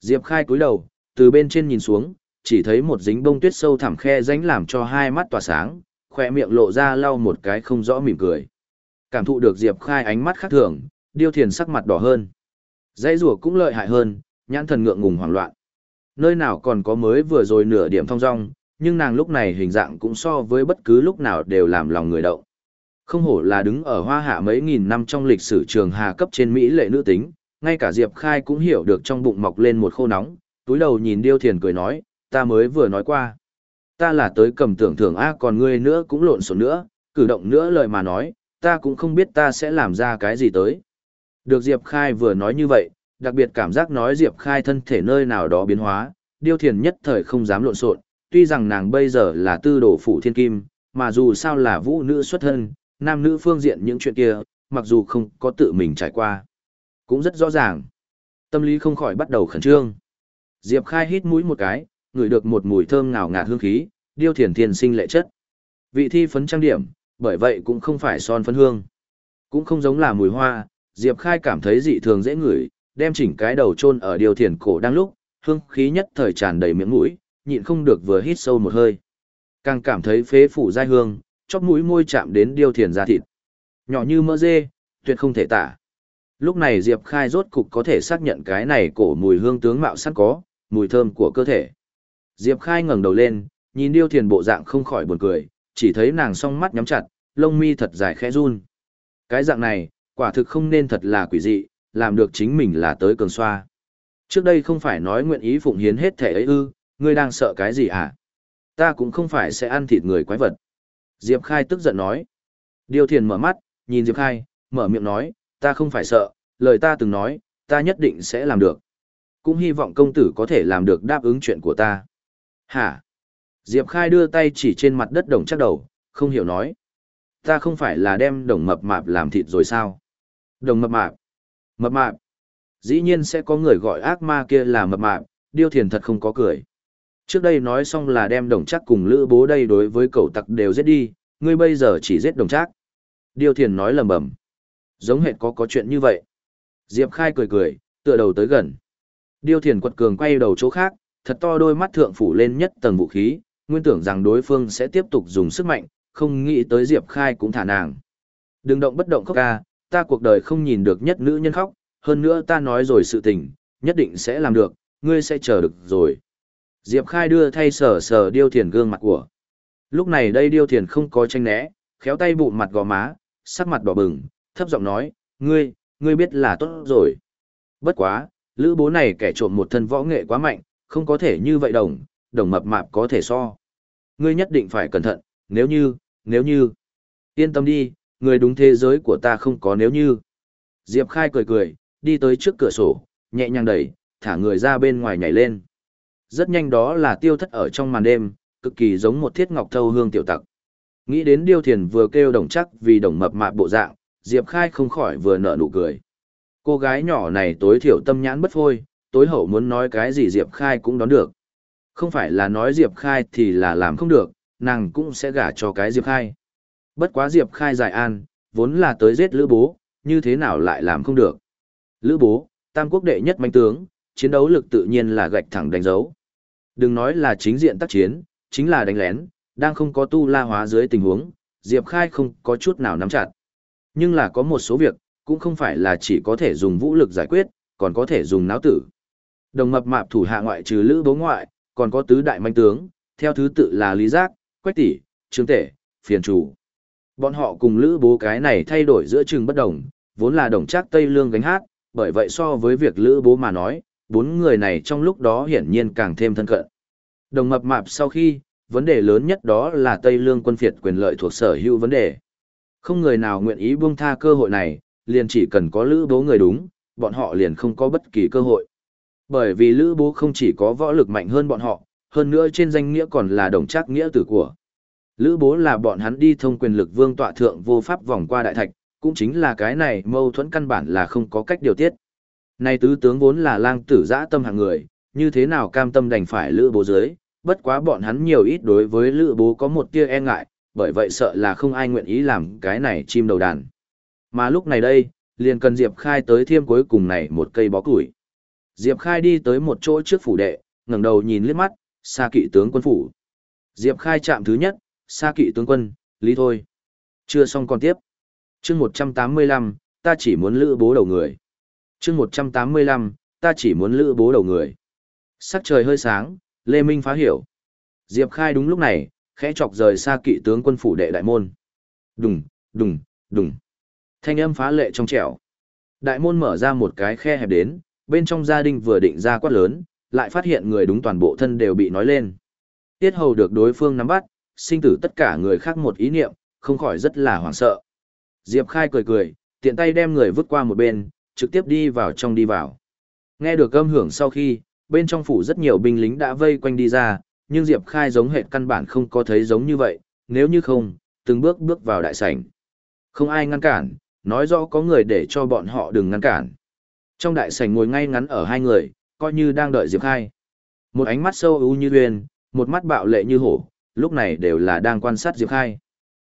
Diệp Khai cúi đầu, từ bên trên nhìn xuống, chỉ thấy một dính bông tuyết sâu thẳm khe rãnh làm cho hai mắt tỏa sáng, khỏe miệng lộ ra lau một cái không rõ mỉm cười. Cảm thụ được Diệp Khai ánh mắt khác thường, Điêu Thiền sắc mặt đỏ hơn. Dãy rùa cũng lợi hại hơn, nhãn thần ngượng ngùng hoảng loạn. Nơi nào còn có mới vừa rồi nửa điểm thong dong, nhưng nàng lúc này hình dạng cũng so với bất cứ lúc nào đều làm lòng người động. Không hổ là đứng ở hoa hạ mấy nghìn năm trong lịch sử trường hà cấp trên Mỹ lệ nữ tính, ngay cả Diệp Khai cũng hiểu được trong bụng mọc lên một khô nóng, túi đầu nhìn Điêu Thiền cười nói, ta mới vừa nói qua. Ta là tới cầm tưởng thưởng A còn ngươi nữa cũng lộn xộn nữa, cử động nữa lời mà nói, ta cũng không biết ta sẽ làm ra cái gì tới. Được Diệp Khai vừa nói như vậy, đặc biệt cảm giác nói Diệp Khai thân thể nơi nào đó biến hóa, Điêu Thiền nhất thời không dám lộn xộn, tuy rằng nàng bây giờ là tư đồ phủ thiên kim, mà dù sao là vũ nữ xuất thân, nam nữ phương diện những chuyện kia, mặc dù không có tự mình trải qua. Cũng rất rõ ràng. Tâm lý không khỏi bắt đầu khẩn trương. Diệp Khai hít mũi một cái, ngửi được một mùi thơm ngào ngạt hương khí, điêu thiền Thiền sinh lệ chất. Vị thi phấn trang điểm, bởi vậy cũng không phải son phấn hương. Cũng không giống là mùi hoa, Diệp Khai cảm thấy dị thường dễ ngửi, đem chỉnh cái đầu chôn ở điều thiền cổ đang lúc, hương khí nhất thời tràn đầy miệng mũi, nhịn không được vừa hít sâu một hơi. Càng cảm thấy phế phủ dai hương, chóp mũi môi chạm đến điêu thiền da thịt. Nhỏ như mỡ dê, tuyệt không thể tả. Lúc này Diệp Khai rốt cục có thể xác nhận cái này cổ mùi hương tướng mạo sẵn có, mùi thơm của cơ thể. Diệp Khai ngẩng đầu lên, nhìn điêu thiền bộ dạng không khỏi buồn cười, chỉ thấy nàng song mắt nhắm chặt, lông mi thật dài khẽ run. Cái dạng này, quả thực không nên thật là quỷ dị, làm được chính mình là tới cường xoa. Trước đây không phải nói nguyện ý phụng hiến hết thể ấy ư, ngươi đang sợ cái gì hả? Ta cũng không phải sẽ ăn thịt người quái vật. Diệp Khai tức giận nói. Điêu thiền mở mắt, nhìn Diệp Khai, mở miệng nói, ta không phải sợ, lời ta từng nói, ta nhất định sẽ làm được. Cũng hy vọng công tử có thể làm được đáp ứng chuyện của ta. Hả? Diệp Khai đưa tay chỉ trên mặt đất đồng chắc đầu, không hiểu nói. Ta không phải là đem đồng mập mạp làm thịt rồi sao? Đồng mập mạp. Mập mạp. Dĩ nhiên sẽ có người gọi ác ma kia là mập mạp, điêu thiền thật không có cười. Trước đây nói xong là đem đồng chắc cùng lữ bố đây đối với cậu tặc đều giết đi, ngươi bây giờ chỉ giết đồng chắc. Điêu thiền nói lầm bầm. Giống hệt có có chuyện như vậy. Diệp Khai cười cười, tựa đầu tới gần. Điêu thiền quật cường quay đầu chỗ khác, thật to đôi mắt thượng phủ lên nhất tầng vũ khí, nguyên tưởng rằng đối phương sẽ tiếp tục dùng sức mạnh, không nghĩ tới Diệp Khai cũng thả nàng. Đừng động bất động khóc ca, ta cuộc đời không nhìn được nhất nữ nhân khóc, hơn nữa ta nói rồi sự tình, nhất định sẽ làm được, ngươi sẽ chờ được rồi. Diệp Khai đưa thay sờ sờ điêu thiền gương mặt của. Lúc này đây điêu thiền không có tranh né, khéo tay bụng mặt gò má, sắc mặt đỏ bừng, thấp giọng nói, ngươi, ngươi biết là tốt rồi. Bất quá, lữ bố này kẻ trộm một thân võ nghệ quá mạnh, không có thể như vậy đồng, đồng mập mạp có thể so. Ngươi nhất định phải cẩn thận, nếu như, nếu như. Yên tâm đi, người đúng thế giới của ta không có nếu như. Diệp Khai cười cười, đi tới trước cửa sổ, nhẹ nhàng đẩy, thả người ra bên ngoài nhảy lên. Rất nhanh đó là tiêu thất ở trong màn đêm, cực kỳ giống một thiết ngọc thâu hương tiểu tặc. Nghĩ đến điêu thiền vừa kêu đồng chắc vì đồng mập mạp bộ dạng, Diệp Khai không khỏi vừa nở nụ cười. Cô gái nhỏ này tối thiểu tâm nhãn bất phôi, tối hậu muốn nói cái gì Diệp Khai cũng đón được. Không phải là nói Diệp Khai thì là làm không được, nàng cũng sẽ gả cho cái Diệp Khai. Bất quá Diệp Khai giải an, vốn là tới giết Lữ Bố, như thế nào lại làm không được. Lữ Bố, tam quốc đệ nhất manh tướng, chiến đấu lực tự nhiên là gạch thẳng đánh dấu. Đừng nói là chính diện tác chiến, chính là đánh lén, đang không có tu la hóa dưới tình huống, Diệp Khai không có chút nào nắm chặt. Nhưng là có một số việc, cũng không phải là chỉ có thể dùng vũ lực giải quyết, còn có thể dùng náo tử. Đồng mập mạp thủ hạ ngoại trừ lữ bố ngoại, còn có tứ đại manh tướng, theo thứ tự là Lý Giác, Quách Tỷ, Trương Tể, Phiền Chủ. Bọn họ cùng lữ bố cái này thay đổi giữa chừng bất đồng, vốn là đồng trác Tây Lương gánh hát, bởi vậy so với việc lữ bố mà nói, bốn người này trong lúc đó hiển nhiên càng thêm thân cận. Đồng mập mạp sau khi, vấn đề lớn nhất đó là Tây Lương quân phiệt quyền lợi thuộc sở hữu vấn đề. Không người nào nguyện ý buông tha cơ hội này, liền chỉ cần có lữ bố người đúng, bọn họ liền không có bất kỳ cơ hội. Bởi vì lữ bố không chỉ có võ lực mạnh hơn bọn họ, hơn nữa trên danh nghĩa còn là đồng trác nghĩa tử của. Lữ bố là bọn hắn đi thông quyền lực vương tọa thượng vô pháp vòng qua đại thạch, cũng chính là cái này mâu thuẫn căn bản là không có cách điều tiết. Này tứ tướng vốn là lang tử dã tâm hạng người, như thế nào cam tâm đành phải lữ bố dưới, bất quá bọn hắn nhiều ít đối với lữ bố có một tia e ngại, bởi vậy sợ là không ai nguyện ý làm cái này chim đầu đàn. Mà lúc này đây, liền cần Diệp Khai tới thiêm cuối cùng này một cây bó củi. Diệp Khai đi tới một chỗ trước phủ đệ, ngẩng đầu nhìn liếc mắt, xa kỵ tướng quân phủ. Diệp Khai chạm thứ nhất, xa kỵ tướng quân, lý thôi. Chưa xong còn tiếp. chương 185, ta chỉ muốn lữ bố đầu người. chương 185, ta chỉ muốn lữ bố đầu người. Sắc trời hơi sáng, Lê Minh phá hiểu. Diệp Khai đúng lúc này, khẽ chọc rời xa kỵ tướng quân phủ đệ đại môn. Đùng, đùng, đùng. Thanh âm phá lệ trong trẻo. Đại môn mở ra một cái khe hẹp đến, bên trong gia đình vừa định ra quát lớn, lại phát hiện người đúng toàn bộ thân đều bị nói lên. Tiết hầu được đối phương nắm bắt, sinh tử tất cả người khác một ý niệm, không khỏi rất là hoảng sợ. Diệp Khai cười cười, tiện tay đem người vứt qua một bên, trực tiếp đi vào trong đi vào. Nghe được âm hưởng sau khi, bên trong phủ rất nhiều binh lính đã vây quanh đi ra, nhưng Diệp Khai giống hệt căn bản không có thấy giống như vậy, nếu như không, từng bước bước vào đại sảnh. Không ai ngăn cản, nói rõ có người để cho bọn họ đừng ngăn cản. Trong đại sảnh ngồi ngay ngắn ở hai người, coi như đang đợi Diệp Khai. Một ánh mắt sâu u như uyên, một mắt bạo lệ như hổ, lúc này đều là đang quan sát Diệp Khai.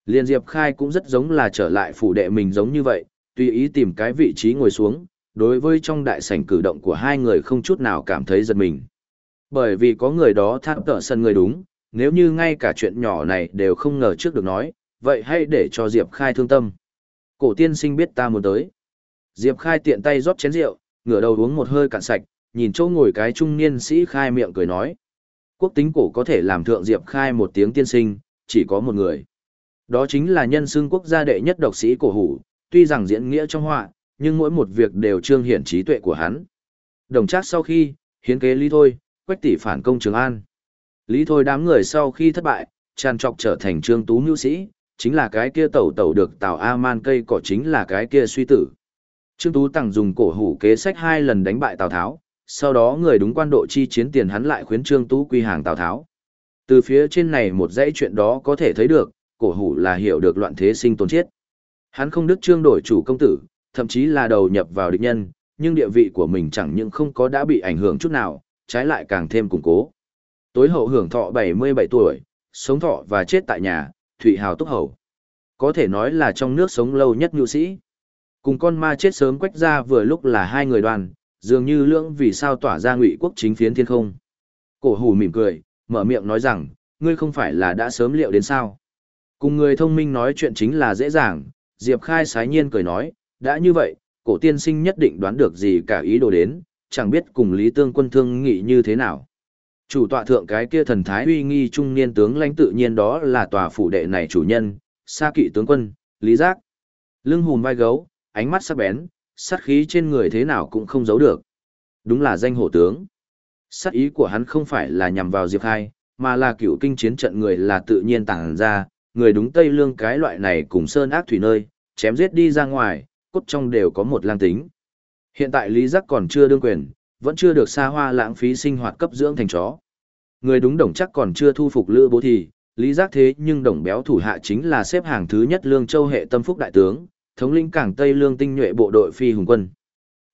Liên Diệp Khai cũng rất giống là trở lại phủ đệ mình giống như vậy, tùy ý tìm cái vị trí ngồi xuống, đối với trong đại sảnh cử động của hai người không chút nào cảm thấy giật mình. Bởi vì có người đó thác tợ sân người đúng, nếu như ngay cả chuyện nhỏ này đều không ngờ trước được nói, vậy hãy để cho Diệp Khai thương tâm. Cổ tiên sinh biết ta muốn tới. Diệp Khai tiện tay rót chén rượu, ngửa đầu uống một hơi cạn sạch, nhìn chỗ ngồi cái trung niên sĩ Khai miệng cười nói. Quốc tính cổ có thể làm thượng Diệp Khai một tiếng tiên sinh, chỉ có một người. Đó chính là nhân xương quốc gia đệ nhất độc sĩ cổ hủ, tuy rằng diễn nghĩa trong họa, nhưng mỗi một việc đều trương hiển trí tuệ của hắn. Đồng trác sau khi, hiến kế Lý Thôi, quách tỷ phản công Trường An. Lý Thôi đám người sau khi thất bại, tràn trọc trở thành trương tú nhu sĩ, chính là cái kia tẩu tẩu được tào A-man cây cỏ chính là cái kia suy tử. Trương Tú Tằng dùng cổ hủ kế sách hai lần đánh bại Tào Tháo, sau đó người đúng quan độ chi chiến tiền hắn lại khuyến Trương Tú quy hàng Tào Tháo. Từ phía trên này một dãy chuyện đó có thể thấy được, cổ hủ là hiểu được loạn thế sinh tồn chết. Hắn không đức trương đổi chủ công tử, thậm chí là đầu nhập vào địch nhân, nhưng địa vị của mình chẳng những không có đã bị ảnh hưởng chút nào, trái lại càng thêm củng cố. Tối hậu hưởng thọ 77 tuổi, sống thọ và chết tại nhà, Thụy Hào Túc Hầu. Có thể nói là trong nước sống lâu nhất nhu sĩ. Cùng con ma chết sớm quách ra vừa lúc là hai người đoàn, dường như lưỡng vì sao tỏa ra ngụy quốc chính phiến thiên không. Cổ hủ mỉm cười, mở miệng nói rằng, ngươi không phải là đã sớm liệu đến sao. Cùng người thông minh nói chuyện chính là dễ dàng, Diệp Khai sái nhiên cười nói, đã như vậy, cổ tiên sinh nhất định đoán được gì cả ý đồ đến, chẳng biết cùng Lý Tương quân thương nghị như thế nào. Chủ tọa thượng cái kia thần thái uy nghi trung niên tướng lãnh tự nhiên đó là tòa phủ đệ này chủ nhân, Sa Kỵ tướng quân, Lý Giác. Lưng hùm vai gấu, ánh mắt sắc bén, sát khí trên người thế nào cũng không giấu được. Đúng là danh hổ tướng. Sát ý của hắn không phải là nhằm vào Diệp Khai, mà là cựu kinh chiến trận người là tự nhiên tàng ra, người đúng Tây Lương cái loại này cùng sơn ác thủy nơi, chém giết đi ra ngoài, cốt trong đều có một lang tính. Hiện tại Lý Giác còn chưa đương quyền, vẫn chưa được xa hoa lãng phí sinh hoạt cấp dưỡng thành chó. Người đúng đồng chắc còn chưa thu phục lữ bố thì, Lý Giác thế nhưng đồng béo thủ hạ chính là xếp hàng thứ nhất lương châu hệ tâm phúc đại tướng, thống lĩnh cảng Tây lương tinh nhuệ bộ đội phi hùng quân.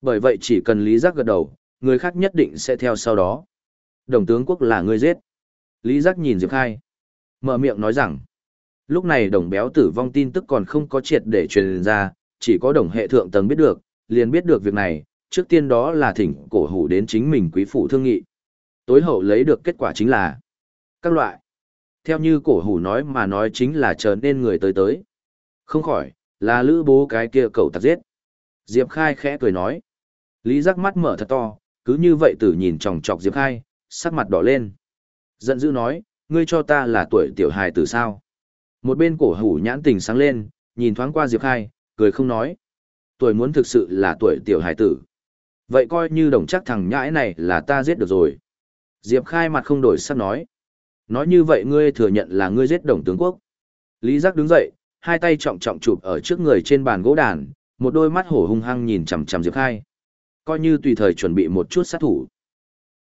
Bởi vậy chỉ cần Lý Giác gật đầu, người khác nhất định sẽ theo sau đó. Đồng tướng quốc là người giết. Lý Giác nhìn Diệp Khai. Mở miệng nói rằng, lúc này đồng béo tử vong tin tức còn không có triệt để truyền ra, chỉ có đồng hệ thượng tầng biết được, liền biết được việc này, trước tiên đó là thỉnh cổ hủ đến chính mình quý phủ thương nghị. Tối hậu lấy được kết quả chính là các loại. Theo như cổ hủ nói mà nói chính là trở nên người tới tới. Không khỏi, là lữ bố cái kia cậu tặc giết. Diệp Khai khẽ cười nói. Lý giác mắt mở thật to, cứ như vậy tử nhìn chòng chọc Diệp Khai, sắc mặt đỏ lên. Giận dữ nói, ngươi cho ta là tuổi tiểu hài từ sao? Một bên cổ hủ nhãn tình sáng lên, nhìn thoáng qua Diệp Khai, cười không nói. Tuổi muốn thực sự là tuổi tiểu hải tử. Vậy coi như đồng chắc thằng nhãi này là ta giết được rồi. Diệp Khai mặt không đổi sắc nói. Nói như vậy ngươi thừa nhận là ngươi giết đồng tướng quốc. Lý Giác đứng dậy, hai tay trọng trọng chụp ở trước người trên bàn gỗ đàn, một đôi mắt hổ hung hăng nhìn chằm chằm Diệp Khai. Coi như tùy thời chuẩn bị một chút sát thủ.